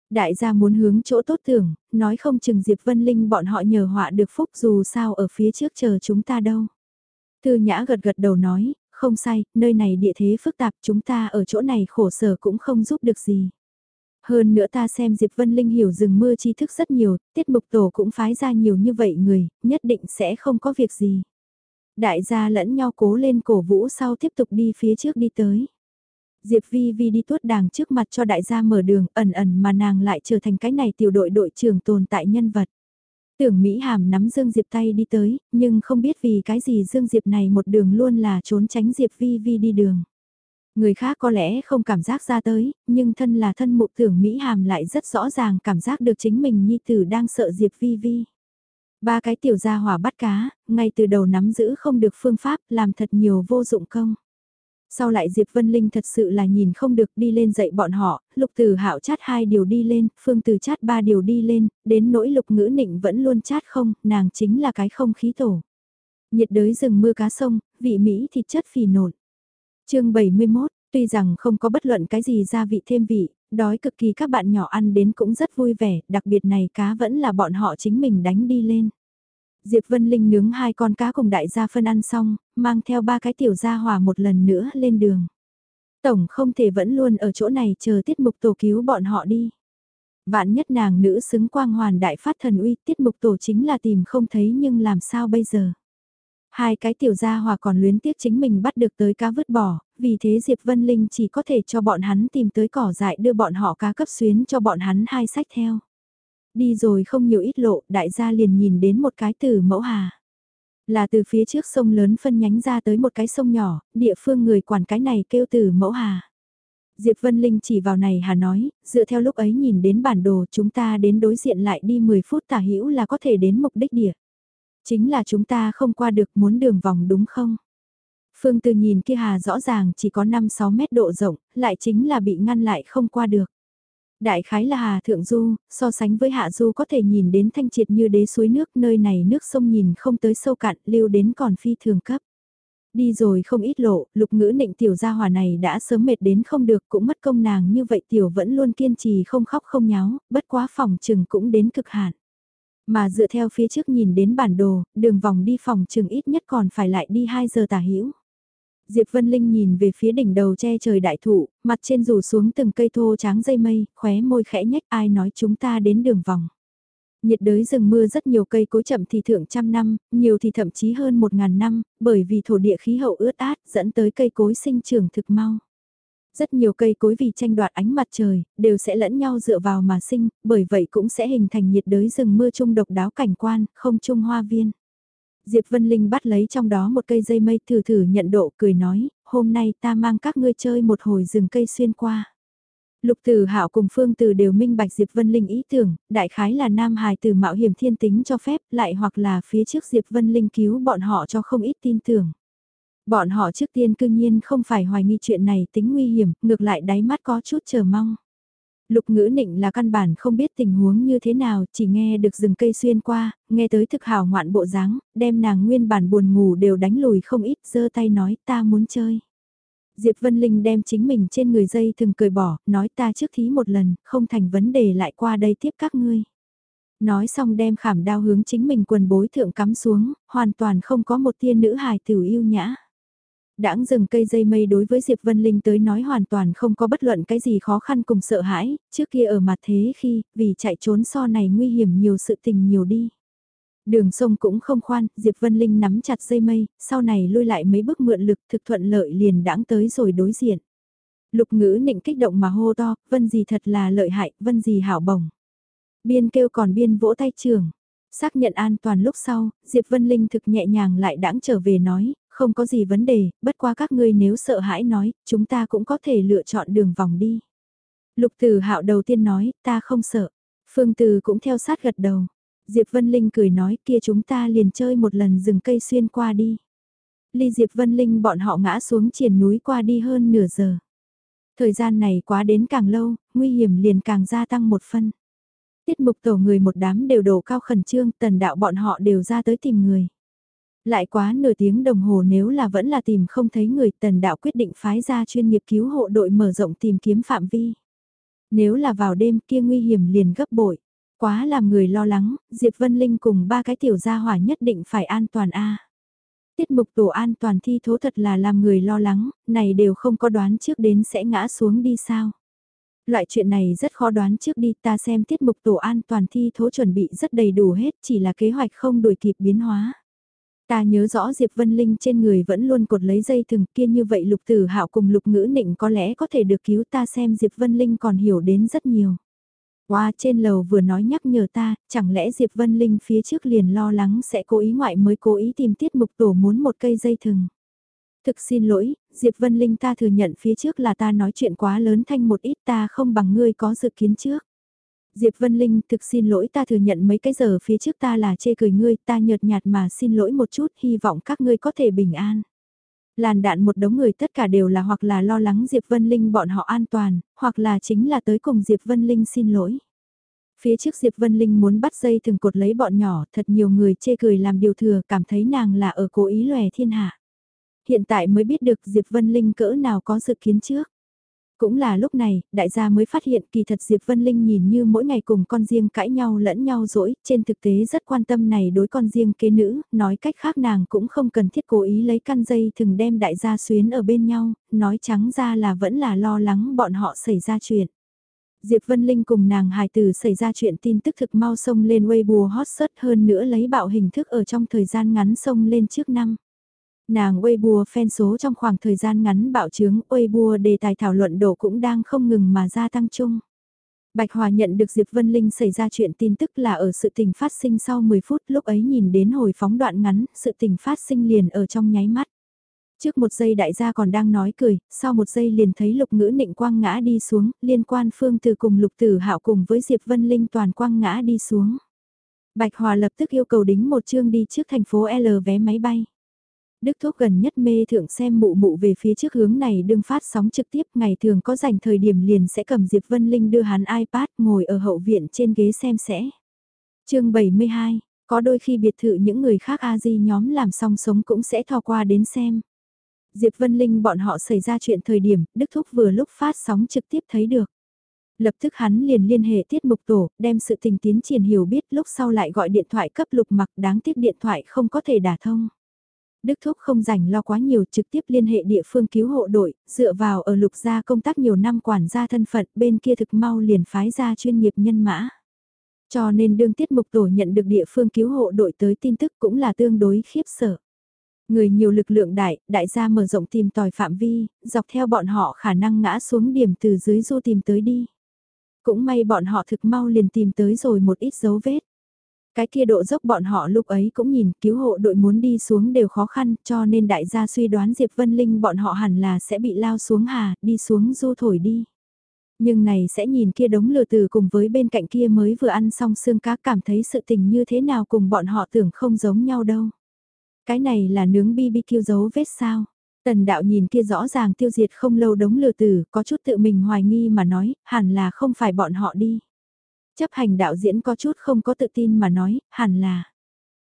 Đại gia muốn hướng chỗ tốt tưởng, nói không chừng Diệp Vân Linh bọn họ nhờ họa được phúc dù sao ở phía trước chờ chúng ta đâu. Thư Nhã gật gật đầu nói, không sai, nơi này địa thế phức tạp chúng ta ở chỗ này khổ sở cũng không giúp được gì. Hơn nữa ta xem Diệp Vân Linh hiểu rừng mưa tri thức rất nhiều, tiết mục tổ cũng phái ra nhiều như vậy người, nhất định sẽ không có việc gì. Đại gia lẫn nhau cố lên cổ vũ sau tiếp tục đi phía trước đi tới. Diệp Vi Vi đi tuốt đàng trước mặt cho đại gia mở đường, ẩn ẩn mà nàng lại trở thành cái này tiểu đội đội trưởng tồn tại nhân vật. Tưởng Mỹ Hàm nắm Dương Diệp tay đi tới, nhưng không biết vì cái gì Dương Diệp này một đường luôn là trốn tránh Diệp Vi Vi đi đường. Người khác có lẽ không cảm giác ra tới, nhưng thân là thân mụ tưởng Mỹ Hàm lại rất rõ ràng cảm giác được chính mình nhi tử đang sợ Diệp Vi Vi. Ba cái tiểu gia hỏa bắt cá, ngay từ đầu nắm giữ không được phương pháp, làm thật nhiều vô dụng công. Sau lại Diệp Vân Linh thật sự là nhìn không được đi lên dạy bọn họ, lục từ hạo chát hai điều đi lên, phương từ chát ba điều đi lên, đến nỗi lục ngữ nịnh vẫn luôn chát không, nàng chính là cái không khí tổ. Nhiệt đới rừng mưa cá sông, vị Mỹ thịt chất phì nộn chương 71, tuy rằng không có bất luận cái gì gia vị thêm vị, đói cực kỳ các bạn nhỏ ăn đến cũng rất vui vẻ, đặc biệt này cá vẫn là bọn họ chính mình đánh đi lên. Diệp Vân Linh nướng hai con cá cùng đại gia phân ăn xong, mang theo ba cái tiểu gia hòa một lần nữa lên đường. Tổng không thể vẫn luôn ở chỗ này chờ tiết mục tổ cứu bọn họ đi. Vạn nhất nàng nữ xứng quang hoàn đại phát thần uy tiết mục tổ chính là tìm không thấy nhưng làm sao bây giờ. Hai cái tiểu gia hòa còn luyến tiếc chính mình bắt được tới cá vứt bỏ, vì thế Diệp Vân Linh chỉ có thể cho bọn hắn tìm tới cỏ dại đưa bọn họ cá cấp xuyến cho bọn hắn hai sách theo. Đi rồi không nhiều ít lộ, đại gia liền nhìn đến một cái từ mẫu hà. Là từ phía trước sông lớn phân nhánh ra tới một cái sông nhỏ, địa phương người quản cái này kêu từ mẫu hà. Diệp Vân Linh chỉ vào này hà nói, dựa theo lúc ấy nhìn đến bản đồ chúng ta đến đối diện lại đi 10 phút tả hữu là có thể đến mục đích địa. Chính là chúng ta không qua được muốn đường vòng đúng không? Phương Từ nhìn kia hà rõ ràng chỉ có 5-6 mét độ rộng, lại chính là bị ngăn lại không qua được. Đại khái là Hà Thượng Du, so sánh với Hạ Du có thể nhìn đến thanh triệt như đế suối nước nơi này nước sông nhìn không tới sâu cạn lưu đến còn phi thường cấp. Đi rồi không ít lộ, lục ngữ nịnh tiểu gia hòa này đã sớm mệt đến không được cũng mất công nàng như vậy tiểu vẫn luôn kiên trì không khóc không nháo, bất quá phòng trừng cũng đến cực hạn. Mà dựa theo phía trước nhìn đến bản đồ, đường vòng đi phòng trường ít nhất còn phải lại đi 2 giờ tả hữu Diệp Vân Linh nhìn về phía đỉnh đầu che trời đại thụ, mặt trên rủ xuống từng cây thô tráng dây mây, khóe môi khẽ nhách ai nói chúng ta đến đường vòng. Nhiệt đới rừng mưa rất nhiều cây cối chậm thì thượng trăm năm, nhiều thì thậm chí hơn một ngàn năm, bởi vì thổ địa khí hậu ướt át dẫn tới cây cối sinh trưởng thực mau. Rất nhiều cây cối vì tranh đoạt ánh mặt trời, đều sẽ lẫn nhau dựa vào mà sinh, bởi vậy cũng sẽ hình thành nhiệt đới rừng mưa chung độc đáo cảnh quan, không chung hoa viên. Diệp Vân Linh bắt lấy trong đó một cây dây mây thử thử nhận độ cười nói, hôm nay ta mang các ngươi chơi một hồi rừng cây xuyên qua. Lục Tử Hạo cùng Phương Từ đều minh bạch Diệp Vân Linh ý tưởng, đại khái là nam Hải tử mạo hiểm thiên tính cho phép, lại hoặc là phía trước Diệp Vân Linh cứu bọn họ cho không ít tin tưởng. Bọn họ trước tiên cương nhiên không phải hoài nghi chuyện này tính nguy hiểm, ngược lại đáy mắt có chút chờ mong. Lục ngữ nịnh là căn bản không biết tình huống như thế nào, chỉ nghe được rừng cây xuyên qua, nghe tới thực hào ngoạn bộ dáng, đem nàng nguyên bản buồn ngủ đều đánh lùi không ít, giơ tay nói ta muốn chơi. Diệp Vân Linh đem chính mình trên người dây thường cười bỏ, nói ta trước thí một lần, không thành vấn đề lại qua đây tiếp các ngươi. Nói xong đem khảm đao hướng chính mình quần bối thượng cắm xuống, hoàn toàn không có một tia nữ hài tử yêu nhã. Đãng rừng cây dây mây đối với Diệp Vân Linh tới nói hoàn toàn không có bất luận cái gì khó khăn cùng sợ hãi, trước kia ở mặt thế khi, vì chạy trốn so này nguy hiểm nhiều sự tình nhiều đi. Đường sông cũng không khoan, Diệp Vân Linh nắm chặt dây mây, sau này lui lại mấy bước mượn lực thực thuận lợi liền đãng tới rồi đối diện. Lục ngữ nịnh kích động mà hô to, vân gì thật là lợi hại, vân gì hảo bổng. Biên kêu còn biên vỗ tay trường. Xác nhận an toàn lúc sau, Diệp Vân Linh thực nhẹ nhàng lại đãng trở về nói, không có gì vấn đề, bất qua các ngươi nếu sợ hãi nói, chúng ta cũng có thể lựa chọn đường vòng đi. Lục Tử Hạo đầu tiên nói, ta không sợ. Phương Từ cũng theo sát gật đầu. Diệp Vân Linh cười nói, kia chúng ta liền chơi một lần rừng cây xuyên qua đi. Ly Diệp Vân Linh bọn họ ngã xuống triển núi qua đi hơn nửa giờ. Thời gian này quá đến càng lâu, nguy hiểm liền càng gia tăng một phân. Tiết mục tổ người một đám đều đổ cao khẩn trương, tần đạo bọn họ đều ra tới tìm người. Lại quá nửa tiếng đồng hồ nếu là vẫn là tìm không thấy người tần đạo quyết định phái ra chuyên nghiệp cứu hộ đội mở rộng tìm kiếm phạm vi. Nếu là vào đêm kia nguy hiểm liền gấp bội. Quá làm người lo lắng, Diệp Vân Linh cùng ba cái tiểu gia hỏa nhất định phải an toàn a. Tiết mục tổ an toàn thi thố thật là làm người lo lắng, này đều không có đoán trước đến sẽ ngã xuống đi sao. Loại chuyện này rất khó đoán trước đi ta xem tiết mục tổ an toàn thi thố chuẩn bị rất đầy đủ hết chỉ là kế hoạch không đuổi kịp biến hóa. Ta nhớ rõ Diệp Vân Linh trên người vẫn luôn cột lấy dây thừng kia như vậy lục tử hạo cùng lục ngữ nịnh có lẽ có thể được cứu ta xem Diệp Vân Linh còn hiểu đến rất nhiều. Qua trên lầu vừa nói nhắc nhở ta, chẳng lẽ Diệp Vân Linh phía trước liền lo lắng sẽ cố ý ngoại mới cố ý tìm tiết mục tổ muốn một cây dây thừng. Thực xin lỗi, Diệp Vân Linh ta thừa nhận phía trước là ta nói chuyện quá lớn thanh một ít ta không bằng ngươi có dự kiến trước. Diệp Vân Linh thực xin lỗi ta thừa nhận mấy cái giờ phía trước ta là chê cười ngươi ta nhợt nhạt mà xin lỗi một chút hy vọng các ngươi có thể bình an. Làn đạn một đống người tất cả đều là hoặc là lo lắng Diệp Vân Linh bọn họ an toàn, hoặc là chính là tới cùng Diệp Vân Linh xin lỗi. Phía trước Diệp Vân Linh muốn bắt dây thường cột lấy bọn nhỏ, thật nhiều người chê cười làm điều thừa cảm thấy nàng là ở cố ý lòe thiên hạ. Hiện tại mới biết được Diệp Vân Linh cỡ nào có dự kiến trước. Cũng là lúc này, đại gia mới phát hiện kỳ thật Diệp Vân Linh nhìn như mỗi ngày cùng con riêng cãi nhau lẫn nhau dỗi, trên thực tế rất quan tâm này đối con riêng kế nữ, nói cách khác nàng cũng không cần thiết cố ý lấy căn dây thường đem đại gia xuyến ở bên nhau, nói trắng ra là vẫn là lo lắng bọn họ xảy ra chuyện. Diệp Vân Linh cùng nàng hài tử xảy ra chuyện tin tức thực mau sông lên Weibo hot search hơn nữa lấy bạo hình thức ở trong thời gian ngắn sông lên trước năm. Nàng Weibo fan số trong khoảng thời gian ngắn bạo chứng Weibo đề tài thảo luận độ cũng đang không ngừng mà gia tăng chung. Bạch Hòa nhận được Diệp Vân Linh xảy ra chuyện tin tức là ở sự tình phát sinh sau 10 phút lúc ấy nhìn đến hồi phóng đoạn ngắn, sự tình phát sinh liền ở trong nháy mắt. Trước một giây đại gia còn đang nói cười, sau một giây liền thấy lục ngữ nịnh quang ngã đi xuống, liên quan phương từ cùng lục tử hạo cùng với Diệp Vân Linh toàn quang ngã đi xuống. Bạch Hòa lập tức yêu cầu đính một chương đi trước thành phố L vé máy bay. Đức Thúc gần nhất mê thượng xem mụ mụ về phía trước hướng này đương phát sóng trực tiếp ngày thường có dành thời điểm liền sẽ cầm Diệp Vân Linh đưa hắn iPad ngồi ở hậu viện trên ghế xem sẽ. chương 72, có đôi khi biệt thự những người khác A-di nhóm làm xong sống cũng sẽ thò qua đến xem. Diệp Vân Linh bọn họ xảy ra chuyện thời điểm, Đức Thúc vừa lúc phát sóng trực tiếp thấy được. Lập tức hắn liền liên hệ tiết mục tổ, đem sự tình tiến triển hiểu biết lúc sau lại gọi điện thoại cấp lục mặc đáng tiếc điện thoại không có thể đả thông. Đức Thúc không rảnh lo quá nhiều trực tiếp liên hệ địa phương cứu hộ đội, dựa vào ở lục gia công tác nhiều năm quản gia thân phận bên kia thực mau liền phái ra chuyên nghiệp nhân mã. Cho nên đương tiết mục tổ nhận được địa phương cứu hộ đội tới tin tức cũng là tương đối khiếp sợ. Người nhiều lực lượng đại, đại gia mở rộng tìm tòi phạm vi, dọc theo bọn họ khả năng ngã xuống điểm từ dưới du tìm tới đi. Cũng may bọn họ thực mau liền tìm tới rồi một ít dấu vết. Cái kia độ dốc bọn họ lúc ấy cũng nhìn cứu hộ đội muốn đi xuống đều khó khăn cho nên đại gia suy đoán Diệp Vân Linh bọn họ hẳn là sẽ bị lao xuống hà, đi xuống du thổi đi. Nhưng này sẽ nhìn kia đống lừa từ cùng với bên cạnh kia mới vừa ăn xong xương cá cảm thấy sự tình như thế nào cùng bọn họ tưởng không giống nhau đâu. Cái này là nướng BBQ dấu vết sao? Tần đạo nhìn kia rõ ràng tiêu diệt không lâu đống lừa tử, có chút tự mình hoài nghi mà nói, hẳn là không phải bọn họ đi. Chấp hành đạo diễn có chút không có tự tin mà nói, hẳn là.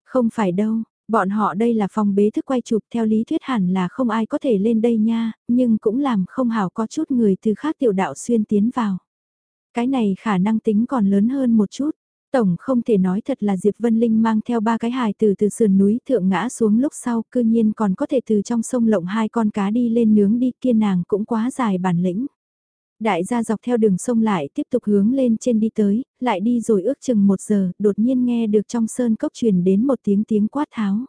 Không phải đâu, bọn họ đây là phòng bế thức quay chụp theo lý thuyết hẳn là không ai có thể lên đây nha, nhưng cũng làm không hảo có chút người từ khác tiểu đạo xuyên tiến vào. Cái này khả năng tính còn lớn hơn một chút. Tổng không thể nói thật là Diệp Vân Linh mang theo ba cái hài từ từ sườn núi thượng ngã xuống lúc sau cư nhiên còn có thể từ trong sông lộng hai con cá đi lên nướng đi kia nàng cũng quá dài bản lĩnh. Đại gia dọc theo đường sông lại tiếp tục hướng lên trên đi tới, lại đi rồi ước chừng một giờ, đột nhiên nghe được trong sơn cốc truyền đến một tiếng tiếng quát tháo.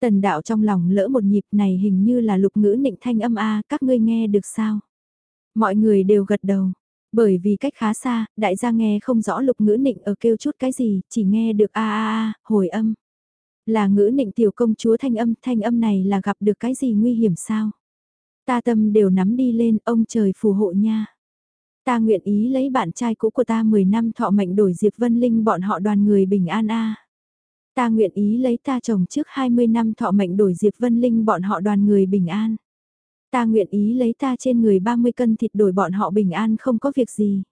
Tần đạo trong lòng lỡ một nhịp này hình như là lục ngữ nịnh thanh âm A, các ngươi nghe được sao? Mọi người đều gật đầu, bởi vì cách khá xa, đại gia nghe không rõ lục ngữ nịnh ở kêu chút cái gì, chỉ nghe được a a a, hồi âm. Là ngữ nịnh tiểu công chúa thanh âm, thanh âm này là gặp được cái gì nguy hiểm sao? Ta tâm đều nắm đi lên, ông trời phù hộ nha. Ta nguyện ý lấy bạn trai cũ của ta 10 năm thọ mệnh đổi Diệp Vân Linh bọn họ đoàn người bình an a. Ta nguyện ý lấy ta chồng trước 20 năm thọ mệnh đổi Diệp Vân Linh bọn họ đoàn người bình an. Ta nguyện ý lấy ta trên người 30 cân thịt đổi bọn họ bình an không có việc gì.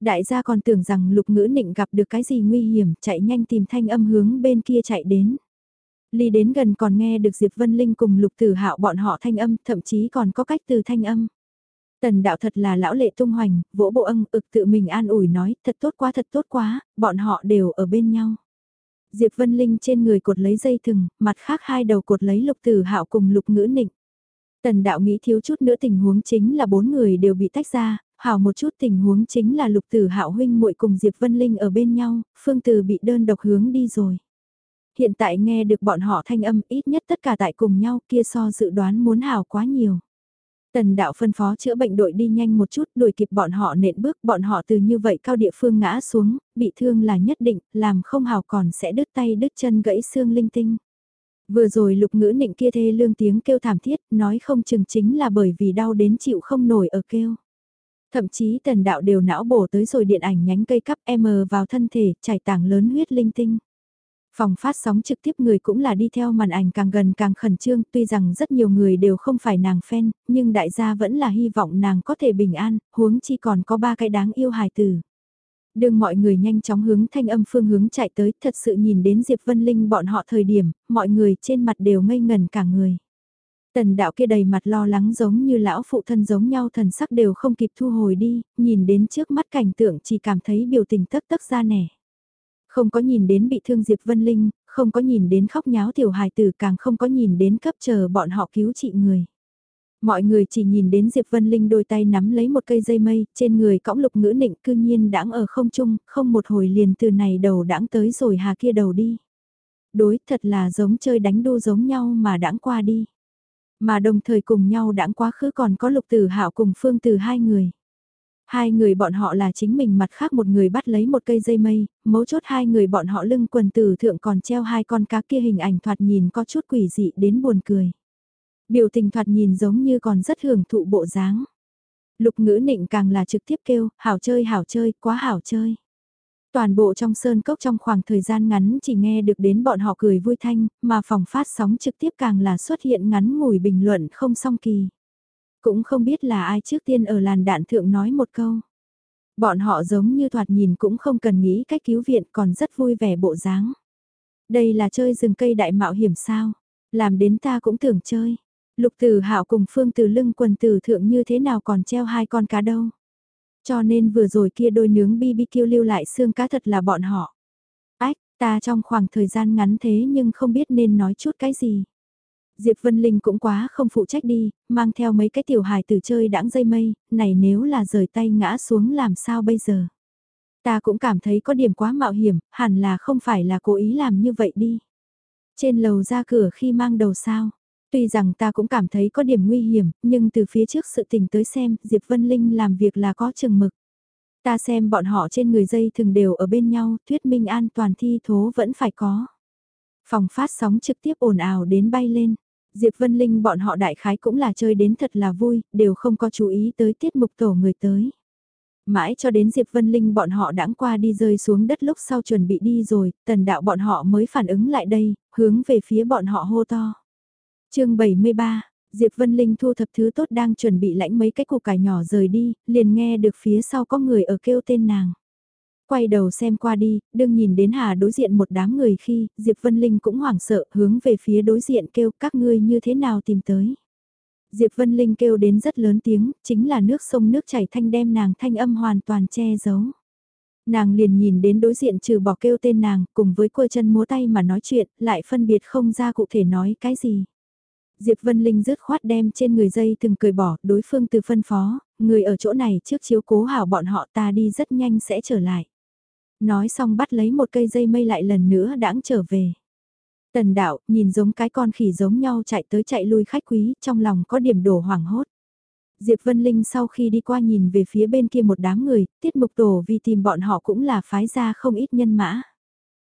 Đại gia còn tưởng rằng lục ngữ nịnh gặp được cái gì nguy hiểm, chạy nhanh tìm thanh âm hướng bên kia chạy đến. Ly đến gần còn nghe được Diệp Vân Linh cùng lục tử hạo bọn họ thanh âm, thậm chí còn có cách từ thanh âm. Tần đạo thật là lão lệ tung hoành, vỗ bộ ân ực tự mình an ủi nói, thật tốt quá thật tốt quá, bọn họ đều ở bên nhau. Diệp Vân Linh trên người cột lấy dây thừng, mặt khác hai đầu cột lấy lục tử hạo cùng lục ngữ nịnh. Tần đạo nghĩ thiếu chút nữa tình huống chính là bốn người đều bị tách ra, hảo một chút tình huống chính là lục tử hạo huynh muội cùng Diệp Vân Linh ở bên nhau, phương từ bị đơn độc hướng đi rồi. Hiện tại nghe được bọn họ thanh âm ít nhất tất cả tại cùng nhau kia so dự đoán muốn hào quá nhiều. Tần đạo phân phó chữa bệnh đội đi nhanh một chút đuổi kịp bọn họ nện bước bọn họ từ như vậy cao địa phương ngã xuống, bị thương là nhất định, làm không hào còn sẽ đứt tay đứt chân gãy xương linh tinh. Vừa rồi lục ngữ nịnh kia thê lương tiếng kêu thảm thiết, nói không chừng chính là bởi vì đau đến chịu không nổi ở kêu. Thậm chí tần đạo đều não bổ tới rồi điện ảnh nhánh cây cắp M vào thân thể, chảy tảng lớn huyết linh tinh. Phòng phát sóng trực tiếp người cũng là đi theo màn ảnh càng gần càng khẩn trương, tuy rằng rất nhiều người đều không phải nàng fan, nhưng đại gia vẫn là hy vọng nàng có thể bình an, huống chi còn có ba cái đáng yêu hài tử. Đường mọi người nhanh chóng hướng thanh âm phương hướng chạy tới, thật sự nhìn đến Diệp Vân Linh bọn họ thời điểm, mọi người trên mặt đều ngây ngần cả người. Tần đạo kia đầy mặt lo lắng giống như lão phụ thân giống nhau thần sắc đều không kịp thu hồi đi, nhìn đến trước mắt cảnh tượng chỉ cảm thấy biểu tình tất tất ra nẻ. Không có nhìn đến bị thương Diệp Vân Linh, không có nhìn đến khóc nháo tiểu hài tử càng không có nhìn đến cấp chờ bọn họ cứu trị người. Mọi người chỉ nhìn đến Diệp Vân Linh đôi tay nắm lấy một cây dây mây, trên người cõng lục ngữ nịnh cư nhiên đãng ở không trung, không một hồi liền từ này đầu đãng tới rồi hà kia đầu đi. Đối thật là giống chơi đánh đu giống nhau mà đãng qua đi. Mà đồng thời cùng nhau đãng quá khứ còn có lục tử hạo cùng phương từ hai người. Hai người bọn họ là chính mình mặt khác một người bắt lấy một cây dây mây, mấu chốt hai người bọn họ lưng quần tử thượng còn treo hai con cá kia hình ảnh thoạt nhìn có chút quỷ dị đến buồn cười. Biểu tình thoạt nhìn giống như còn rất hưởng thụ bộ dáng. Lục ngữ nịnh càng là trực tiếp kêu, hảo chơi hảo chơi, quá hảo chơi. Toàn bộ trong sơn cốc trong khoảng thời gian ngắn chỉ nghe được đến bọn họ cười vui thanh, mà phòng phát sóng trực tiếp càng là xuất hiện ngắn ngủi bình luận không song kỳ. Cũng không biết là ai trước tiên ở làn đạn thượng nói một câu. Bọn họ giống như thoạt nhìn cũng không cần nghĩ cách cứu viện còn rất vui vẻ bộ dáng. Đây là chơi rừng cây đại mạo hiểm sao? Làm đến ta cũng tưởng chơi. Lục Tử Hạo cùng Phương Từ lưng quần tử thượng như thế nào còn treo hai con cá đâu. Cho nên vừa rồi kia đôi nướng BBQ lưu lại xương cá thật là bọn họ. Ách, ta trong khoảng thời gian ngắn thế nhưng không biết nên nói chút cái gì. Diệp Vân Linh cũng quá không phụ trách đi, mang theo mấy cái tiểu hài tử chơi đãng dây mây, này nếu là rời tay ngã xuống làm sao bây giờ. Ta cũng cảm thấy có điểm quá mạo hiểm, hẳn là không phải là cố ý làm như vậy đi. Trên lầu ra cửa khi mang đầu sao, Tuy rằng ta cũng cảm thấy có điểm nguy hiểm, nhưng từ phía trước sự tình tới xem, Diệp Vân Linh làm việc là có chừng mực. Ta xem bọn họ trên người dây thường đều ở bên nhau, thuyết minh an toàn thi thố vẫn phải có. Phòng phát sóng trực tiếp ồn ào đến bay lên. Diệp Vân Linh bọn họ đại khái cũng là chơi đến thật là vui, đều không có chú ý tới tiết mục tổ người tới. Mãi cho đến Diệp Vân Linh bọn họ đãng qua đi rơi xuống đất lúc sau chuẩn bị đi rồi, tần đạo bọn họ mới phản ứng lại đây, hướng về phía bọn họ hô to chương 73, Diệp Vân Linh thu thập thứ tốt đang chuẩn bị lãnh mấy cái củ cải nhỏ rời đi, liền nghe được phía sau có người ở kêu tên nàng. Quay đầu xem qua đi, đương nhìn đến Hà đối diện một đám người khi, Diệp Vân Linh cũng hoảng sợ hướng về phía đối diện kêu các ngươi như thế nào tìm tới. Diệp Vân Linh kêu đến rất lớn tiếng, chính là nước sông nước chảy thanh đem nàng thanh âm hoàn toàn che giấu. Nàng liền nhìn đến đối diện trừ bỏ kêu tên nàng, cùng với quơ chân múa tay mà nói chuyện, lại phân biệt không ra cụ thể nói cái gì. Diệp Vân Linh rứt khoát đem trên người dây từng cười bỏ, đối phương từ phân phó, người ở chỗ này trước chiếu cố hảo bọn họ ta đi rất nhanh sẽ trở lại. Nói xong bắt lấy một cây dây mây lại lần nữa đãng trở về. Tần đạo, nhìn giống cái con khỉ giống nhau chạy tới chạy lui khách quý, trong lòng có điểm đổ hoảng hốt. Diệp Vân Linh sau khi đi qua nhìn về phía bên kia một đám người, tiết mục tổ vì tìm bọn họ cũng là phái ra không ít nhân mã.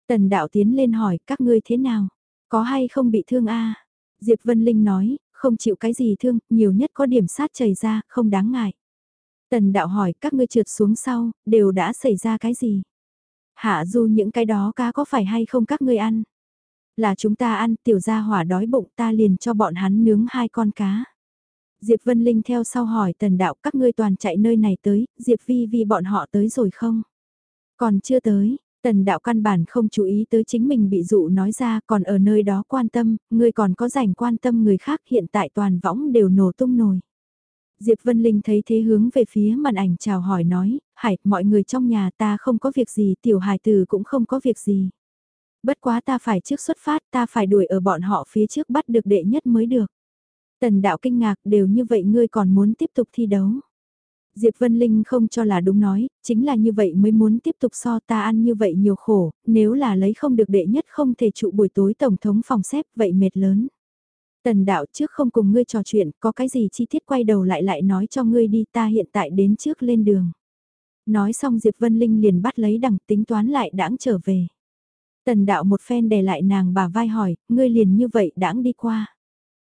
Tần đạo tiến lên hỏi các ngươi thế nào, có hay không bị thương a Diệp Vân Linh nói, không chịu cái gì thương, nhiều nhất có điểm sát chảy ra, không đáng ngại. Tần đạo hỏi các ngươi trượt xuống sau, đều đã xảy ra cái gì? Hạ du những cái đó cá có phải hay không các ngươi ăn? Là chúng ta ăn, tiểu gia hỏa đói bụng ta liền cho bọn hắn nướng hai con cá. Diệp Vân Linh theo sau hỏi tần đạo các ngươi toàn chạy nơi này tới, Diệp Vi Vi bọn họ tới rồi không? Còn chưa tới, Tần đạo căn bản không chú ý tới chính mình bị dụ nói ra còn ở nơi đó quan tâm, ngươi còn có dành quan tâm người khác hiện tại toàn võng đều nổ tung nổi. Diệp Vân Linh thấy thế hướng về phía màn ảnh chào hỏi nói, hải, mọi người trong nhà ta không có việc gì, tiểu Hải tử cũng không có việc gì. Bất quá ta phải trước xuất phát, ta phải đuổi ở bọn họ phía trước bắt được đệ nhất mới được. Tần đạo kinh ngạc đều như vậy ngươi còn muốn tiếp tục thi đấu. Diệp Vân Linh không cho là đúng nói, chính là như vậy mới muốn tiếp tục so ta ăn như vậy nhiều khổ, nếu là lấy không được đệ nhất không thể trụ buổi tối tổng thống phòng xếp vậy mệt lớn. Tần đạo trước không cùng ngươi trò chuyện, có cái gì chi tiết quay đầu lại lại nói cho ngươi đi ta hiện tại đến trước lên đường. Nói xong Diệp Vân Linh liền bắt lấy đằng tính toán lại đãng trở về. Tần đạo một phen đè lại nàng bà vai hỏi, ngươi liền như vậy đãng đi qua.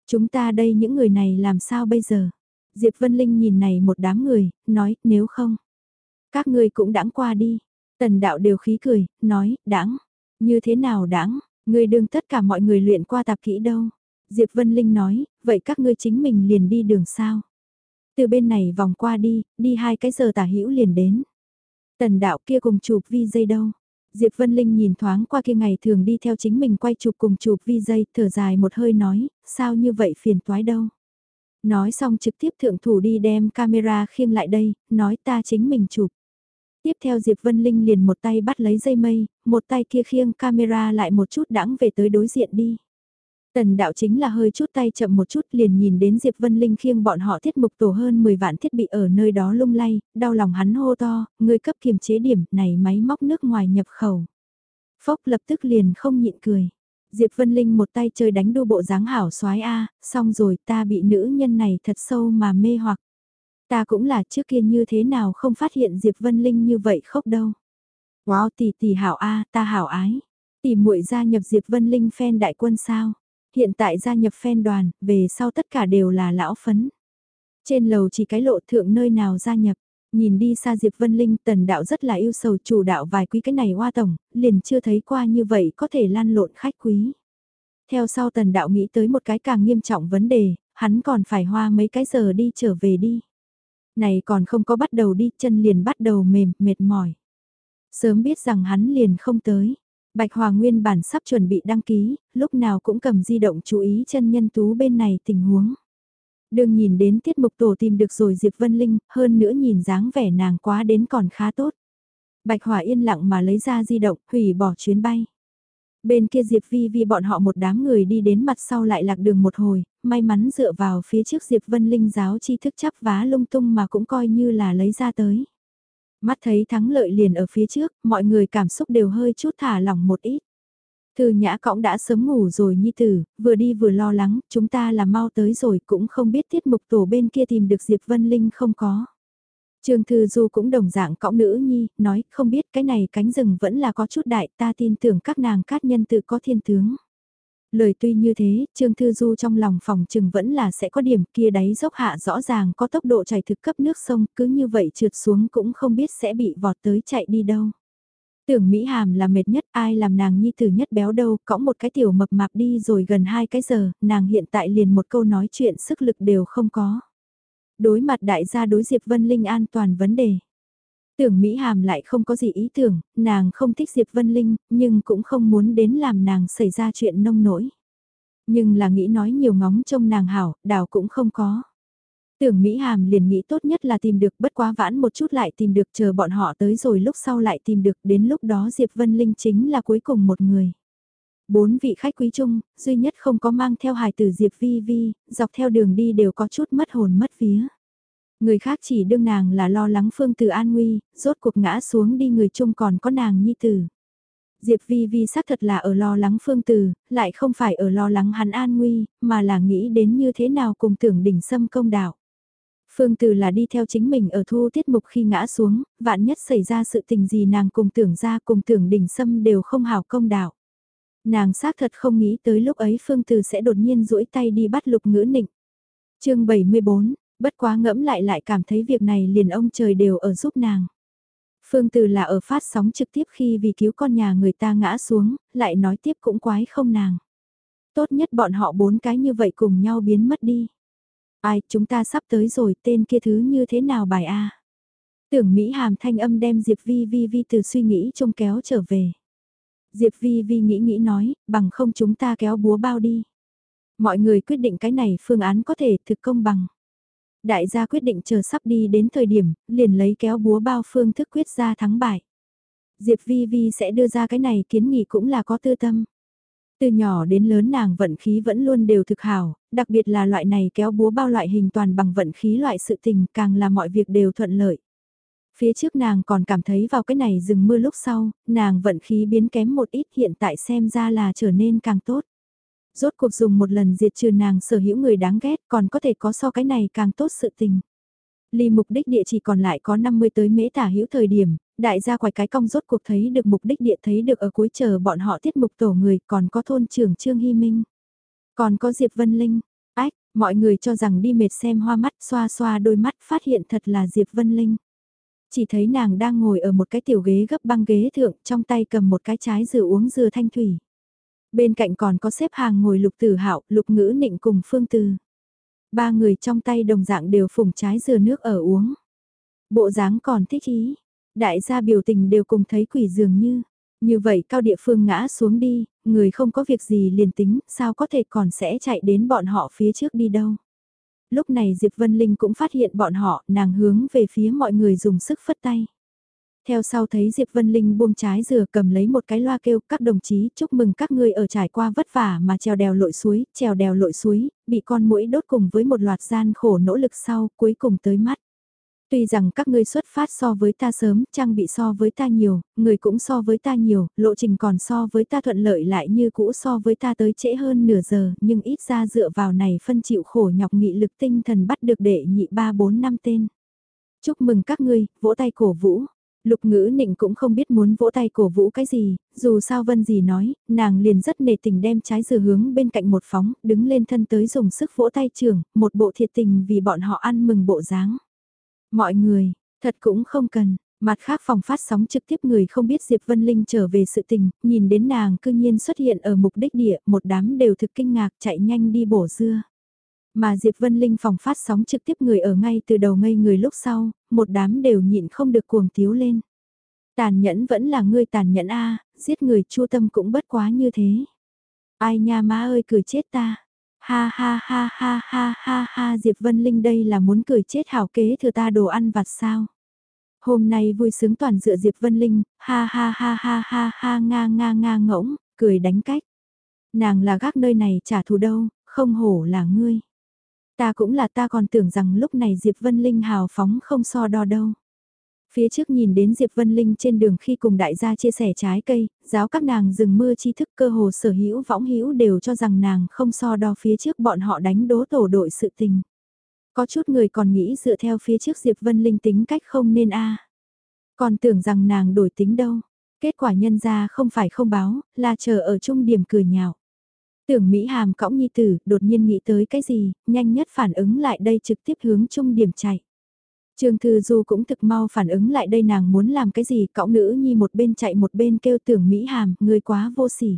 Chúng ta đây những người này làm sao bây giờ? Diệp Vân Linh nhìn này một đám người, nói, nếu không. Các ngươi cũng đãng qua đi. Tần đạo đều khí cười, nói, đãng. Như thế nào đãng? Ngươi đương tất cả mọi người luyện qua tạp kỹ đâu. Diệp Vân Linh nói, vậy các ngươi chính mình liền đi đường sao? Từ bên này vòng qua đi, đi hai cái giờ tả hữu liền đến. Tần đạo kia cùng chụp vi dây đâu? Diệp Vân Linh nhìn thoáng qua kia ngày thường đi theo chính mình quay chụp cùng chụp vi dây, thở dài một hơi nói, sao như vậy phiền toái đâu. Nói xong trực tiếp thượng thủ đi đem camera khiêng lại đây, nói ta chính mình chụp. Tiếp theo Diệp Vân Linh liền một tay bắt lấy dây mây, một tay kia khiêng camera lại một chút đãng về tới đối diện đi. Tần đạo chính là hơi chút tay chậm một chút liền nhìn đến Diệp Vân Linh khiêng bọn họ thiết mục tổ hơn 10 vạn thiết bị ở nơi đó lung lay, đau lòng hắn hô to, người cấp kiềm chế điểm này máy móc nước ngoài nhập khẩu. Phốc lập tức liền không nhịn cười. Diệp Vân Linh một tay chơi đánh đu bộ dáng hảo soái a, xong rồi ta bị nữ nhân này thật sâu mà mê hoặc. Ta cũng là trước kia như thế nào không phát hiện Diệp Vân Linh như vậy khóc đâu. Wow tỷ tỷ hảo a, ta hảo ái. Tỷ muội gia nhập Diệp Vân Linh fan đại quân sao? Hiện tại gia nhập phen đoàn, về sau tất cả đều là lão phấn. Trên lầu chỉ cái lộ thượng nơi nào gia nhập, nhìn đi xa Diệp Vân Linh tần đạo rất là yêu sầu chủ đạo vài quý cái này hoa tổng, liền chưa thấy qua như vậy có thể lan lộn khách quý. Theo sau tần đạo nghĩ tới một cái càng nghiêm trọng vấn đề, hắn còn phải hoa mấy cái giờ đi trở về đi. Này còn không có bắt đầu đi chân liền bắt đầu mềm, mệt mỏi. Sớm biết rằng hắn liền không tới, Bạch Hòa nguyên bản sắp chuẩn bị đăng ký, lúc nào cũng cầm di động chú ý chân nhân tú bên này tình huống. Đừng nhìn đến tiết mục tổ tìm được rồi Diệp Vân Linh, hơn nữa nhìn dáng vẻ nàng quá đến còn khá tốt. Bạch Hòa yên lặng mà lấy ra di động, hủy bỏ chuyến bay. Bên kia Diệp Vi Vi bọn họ một đám người đi đến mặt sau lại lạc đường một hồi, may mắn dựa vào phía trước Diệp Vân Linh giáo tri thức chắp vá lung tung mà cũng coi như là lấy ra tới. Mắt thấy thắng lợi liền ở phía trước, mọi người cảm xúc đều hơi chút thả lỏng một ít. Thư nhã cõng đã sớm ngủ rồi nhi tử, vừa đi vừa lo lắng, chúng ta là mau tới rồi cũng không biết tiết mục tổ bên kia tìm được Diệp Vân Linh không có. Trương Thư Du cũng đồng dạng cõng nữ nhi, nói không biết cái này cánh rừng vẫn là có chút đại ta tin tưởng các nàng cát nhân tự có thiên tướng. Lời tuy như thế, Trương Thư Du trong lòng phòng chừng vẫn là sẽ có điểm kia đáy dốc hạ rõ ràng có tốc độ chảy thực cấp nước sông, cứ như vậy trượt xuống cũng không biết sẽ bị vọt tới chạy đi đâu. Tưởng Mỹ Hàm là mệt nhất, ai làm nàng nhi tử nhất béo đâu, cõng một cái tiểu mập mạp đi rồi gần hai cái giờ, nàng hiện tại liền một câu nói chuyện sức lực đều không có. Đối mặt đại gia đối Diệp Vân Linh an toàn vấn đề. Tưởng Mỹ Hàm lại không có gì ý tưởng, nàng không thích Diệp Vân Linh, nhưng cũng không muốn đến làm nàng xảy ra chuyện nông nổi. Nhưng là nghĩ nói nhiều ngóng trông nàng hảo, đào cũng không có. Tưởng Mỹ Hàm liền nghĩ tốt nhất là tìm được bất quá vãn một chút lại tìm được chờ bọn họ tới rồi lúc sau lại tìm được đến lúc đó Diệp Vân Linh chính là cuối cùng một người. Bốn vị khách quý chung, duy nhất không có mang theo hài tử Diệp Vi Vi, dọc theo đường đi đều có chút mất hồn mất vía. Người khác chỉ đương nàng là lo lắng phương từ an nguy, rốt cuộc ngã xuống đi người chung còn có nàng nhi tử. Diệp Vi Vi xác thật là ở lo lắng phương từ, lại không phải ở lo lắng hắn an nguy, mà là nghĩ đến như thế nào cùng tưởng đỉnh xâm công đạo. Phương Từ là đi theo chính mình ở thu tiết mục khi ngã xuống, vạn nhất xảy ra sự tình gì nàng cùng tưởng ra cùng tưởng đỉnh xâm đều không hảo công đạo. Nàng xác thật không nghĩ tới lúc ấy Phương Từ sẽ đột nhiên duỗi tay đi bắt lục ngữ nịnh. chương 74, Bất quá ngẫm lại lại cảm thấy việc này liền ông trời đều ở giúp nàng. Phương Từ là ở phát sóng trực tiếp khi vì cứu con nhà người ta ngã xuống, lại nói tiếp cũng quái không nàng. Tốt nhất bọn họ bốn cái như vậy cùng nhau biến mất đi. Ai, chúng ta sắp tới rồi, tên kia thứ như thế nào bài A. Tưởng Mỹ Hàm thanh âm đem Diệp Vi Vi Vi từ suy nghĩ trông kéo trở về. Diệp Vi Vi nghĩ nghĩ nói, bằng không chúng ta kéo búa bao đi. Mọi người quyết định cái này phương án có thể thực công bằng. Đại gia quyết định chờ sắp đi đến thời điểm, liền lấy kéo búa bao phương thức quyết ra thắng bại. Diệp Vi Vi sẽ đưa ra cái này kiến nghị cũng là có tư tâm. Từ nhỏ đến lớn nàng vận khí vẫn luôn đều thực hảo, đặc biệt là loại này kéo búa bao loại hình toàn bằng vận khí loại sự tình càng là mọi việc đều thuận lợi. Phía trước nàng còn cảm thấy vào cái này dừng mưa lúc sau, nàng vận khí biến kém một ít hiện tại xem ra là trở nên càng tốt. Rốt cuộc dùng một lần diệt trừ nàng sở hữu người đáng ghét còn có thể có so cái này càng tốt sự tình. Ly mục đích địa chỉ còn lại có 50 tới mễ tả hữu thời điểm, đại gia quài cái cong rốt cuộc thấy được mục đích địa thấy được ở cuối chờ bọn họ tiết mục tổ người còn có thôn trưởng Trương Hy Minh. Còn có Diệp Vân Linh, ách, mọi người cho rằng đi mệt xem hoa mắt xoa xoa đôi mắt phát hiện thật là Diệp Vân Linh. Chỉ thấy nàng đang ngồi ở một cái tiểu ghế gấp băng ghế thượng trong tay cầm một cái trái dừa uống dừa thanh thủy. Bên cạnh còn có xếp hàng ngồi lục tử hạo lục ngữ nịnh cùng phương từ. Ba người trong tay đồng dạng đều phùng trái dừa nước ở uống. Bộ dáng còn thích ý. Đại gia biểu tình đều cùng thấy quỷ dường như. Như vậy cao địa phương ngã xuống đi, người không có việc gì liền tính, sao có thể còn sẽ chạy đến bọn họ phía trước đi đâu. Lúc này Diệp Vân Linh cũng phát hiện bọn họ, nàng hướng về phía mọi người dùng sức phất tay. Theo sau thấy Diệp Vân Linh buông trái dừa cầm lấy một cái loa kêu các đồng chí chúc mừng các ngươi ở trải qua vất vả mà trèo đèo lội suối, trèo đèo lội suối, bị con mũi đốt cùng với một loạt gian khổ nỗ lực sau cuối cùng tới mắt. Tuy rằng các ngươi xuất phát so với ta sớm, trang bị so với ta nhiều, người cũng so với ta nhiều, lộ trình còn so với ta thuận lợi lại như cũ so với ta tới trễ hơn nửa giờ, nhưng ít ra dựa vào này phân chịu khổ nhọc nghị lực tinh thần bắt được đệ nhị ba bốn năm tên. Chúc mừng các ngươi, vỗ tay cổ vũ. Lục ngữ nịnh cũng không biết muốn vỗ tay cổ vũ cái gì, dù sao vân gì nói, nàng liền rất nề tình đem trái dừa hướng bên cạnh một phóng, đứng lên thân tới dùng sức vỗ tay trưởng một bộ thiệt tình vì bọn họ ăn mừng bộ dáng. Mọi người, thật cũng không cần, mặt khác phòng phát sóng trực tiếp người không biết Diệp Vân Linh trở về sự tình, nhìn đến nàng cư nhiên xuất hiện ở mục đích địa, một đám đều thực kinh ngạc chạy nhanh đi bổ dưa. Mà Diệp Vân Linh phòng phát sóng trực tiếp người ở ngay từ đầu ngây người lúc sau, một đám đều nhịn không được cuồng tiếu lên. Tàn nhẫn vẫn là ngươi tàn nhẫn a, giết người chu tâm cũng bất quá như thế. Ai nha má ơi cười chết ta. Ha ha ha ha ha ha ha Diệp Vân Linh đây là muốn cười chết hảo kế thừa ta đồ ăn vặt sao. Hôm nay vui sướng toàn dựa Diệp Vân Linh, ha ha ha ha ha ha nga nga nga ngỗng, cười đánh cách. Nàng là gác nơi này trả thù đâu, không hổ là ngươi. Ta cũng là ta còn tưởng rằng lúc này Diệp Vân Linh hào phóng không so đo đâu. Phía trước nhìn đến Diệp Vân Linh trên đường khi cùng đại gia chia sẻ trái cây, giáo các nàng dừng mưa tri thức cơ hồ sở hữu võng hữu đều cho rằng nàng không so đo phía trước bọn họ đánh đố tổ đội sự tình. Có chút người còn nghĩ dựa theo phía trước Diệp Vân Linh tính cách không nên a Còn tưởng rằng nàng đổi tính đâu. Kết quả nhân ra không phải không báo, là chờ ở trung điểm cười nhạo. Tưởng Mỹ Hàm cõng nhi tử, đột nhiên nghĩ tới cái gì, nhanh nhất phản ứng lại đây trực tiếp hướng trung điểm chạy. Trương Thư Du cũng thực mau phản ứng lại đây nàng muốn làm cái gì, cõng nữ nhi một bên chạy một bên kêu tưởng Mỹ Hàm, người quá vô sỉ.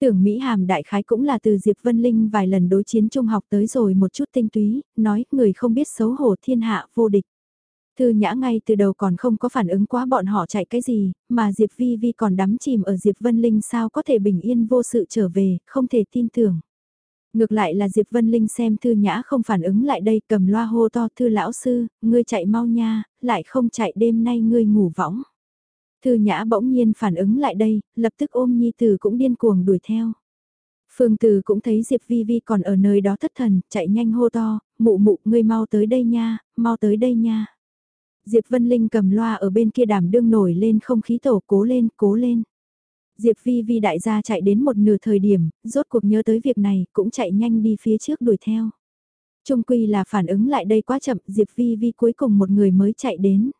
Tưởng Mỹ Hàm đại khái cũng là từ Diệp Vân Linh vài lần đối chiến trung học tới rồi một chút tinh túy, nói người không biết xấu hổ thiên hạ vô địch. Thư nhã ngay từ đầu còn không có phản ứng quá bọn họ chạy cái gì, mà Diệp Vi Vi còn đắm chìm ở Diệp Vân Linh sao có thể bình yên vô sự trở về, không thể tin tưởng. Ngược lại là Diệp Vân Linh xem Thư Nhã không phản ứng lại đây cầm loa hô to Thư lão sư, ngươi chạy mau nha, lại không chạy đêm nay ngươi ngủ võng. Thư Nhã bỗng nhiên phản ứng lại đây, lập tức ôm Nhi Tử cũng điên cuồng đuổi theo. Phương Từ cũng thấy Diệp Vi Vi còn ở nơi đó thất thần, chạy nhanh hô to, mụ mụ ngươi mau tới đây nha, mau tới đây nha. Diệp Vân Linh cầm loa ở bên kia đàm đương nổi lên không khí tổ cố lên, cố lên. Diệp Vi Vi đại gia chạy đến một nửa thời điểm, rốt cuộc nhớ tới việc này, cũng chạy nhanh đi phía trước đuổi theo. Trung quy là phản ứng lại đây quá chậm, Diệp Vi Vi cuối cùng một người mới chạy đến.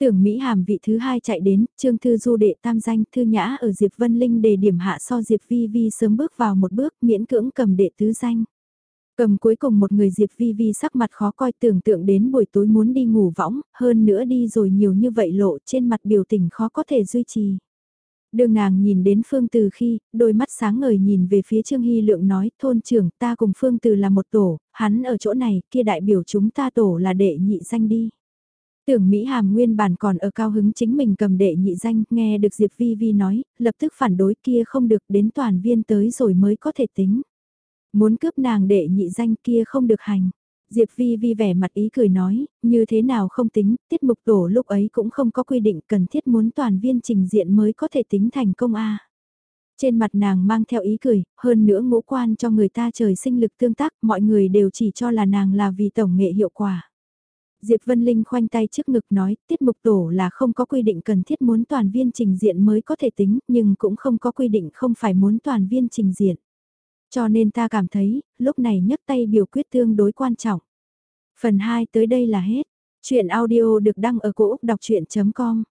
Tưởng Mỹ Hàm vị thứ hai chạy đến, Trương Thư Du đệ tam danh Thư Nhã ở Diệp Vân Linh đề điểm hạ so Diệp Vi Vi sớm bước vào một bước miễn cưỡng cầm đệ tứ danh. Cầm cuối cùng một người Diệp Vi Vi sắc mặt khó coi tưởng tượng đến buổi tối muốn đi ngủ võng, hơn nữa đi rồi nhiều như vậy lộ trên mặt biểu tình khó có thể duy trì. Đường nàng nhìn đến Phương Từ khi, đôi mắt sáng ngời nhìn về phía Trương Hy Lượng nói, thôn trưởng ta cùng Phương Từ là một tổ, hắn ở chỗ này, kia đại biểu chúng ta tổ là đệ nhị danh đi. Tưởng Mỹ Hàm nguyên bản còn ở cao hứng chính mình cầm đệ nhị danh, nghe được Diệp Vi Vi nói, lập tức phản đối kia không được đến toàn viên tới rồi mới có thể tính. Muốn cướp nàng đệ nhị danh kia không được hành. Diệp Vi Vi vẻ mặt ý cười nói, như thế nào không tính, tiết mục tổ lúc ấy cũng không có quy định cần thiết muốn toàn viên trình diện mới có thể tính thành công A. Trên mặt nàng mang theo ý cười, hơn nữa ngũ quan cho người ta trời sinh lực tương tác, mọi người đều chỉ cho là nàng là vì tổng nghệ hiệu quả. Diệp Vân Linh khoanh tay trước ngực nói, tiết mục tổ là không có quy định cần thiết muốn toàn viên trình diện mới có thể tính, nhưng cũng không có quy định không phải muốn toàn viên trình diện. Cho nên ta cảm thấy, lúc này nhấc tay biểu quyết tương đối quan trọng. Phần 2 tới đây là hết. Chuyện audio được đăng ở cổ Úc đọc chuyện.com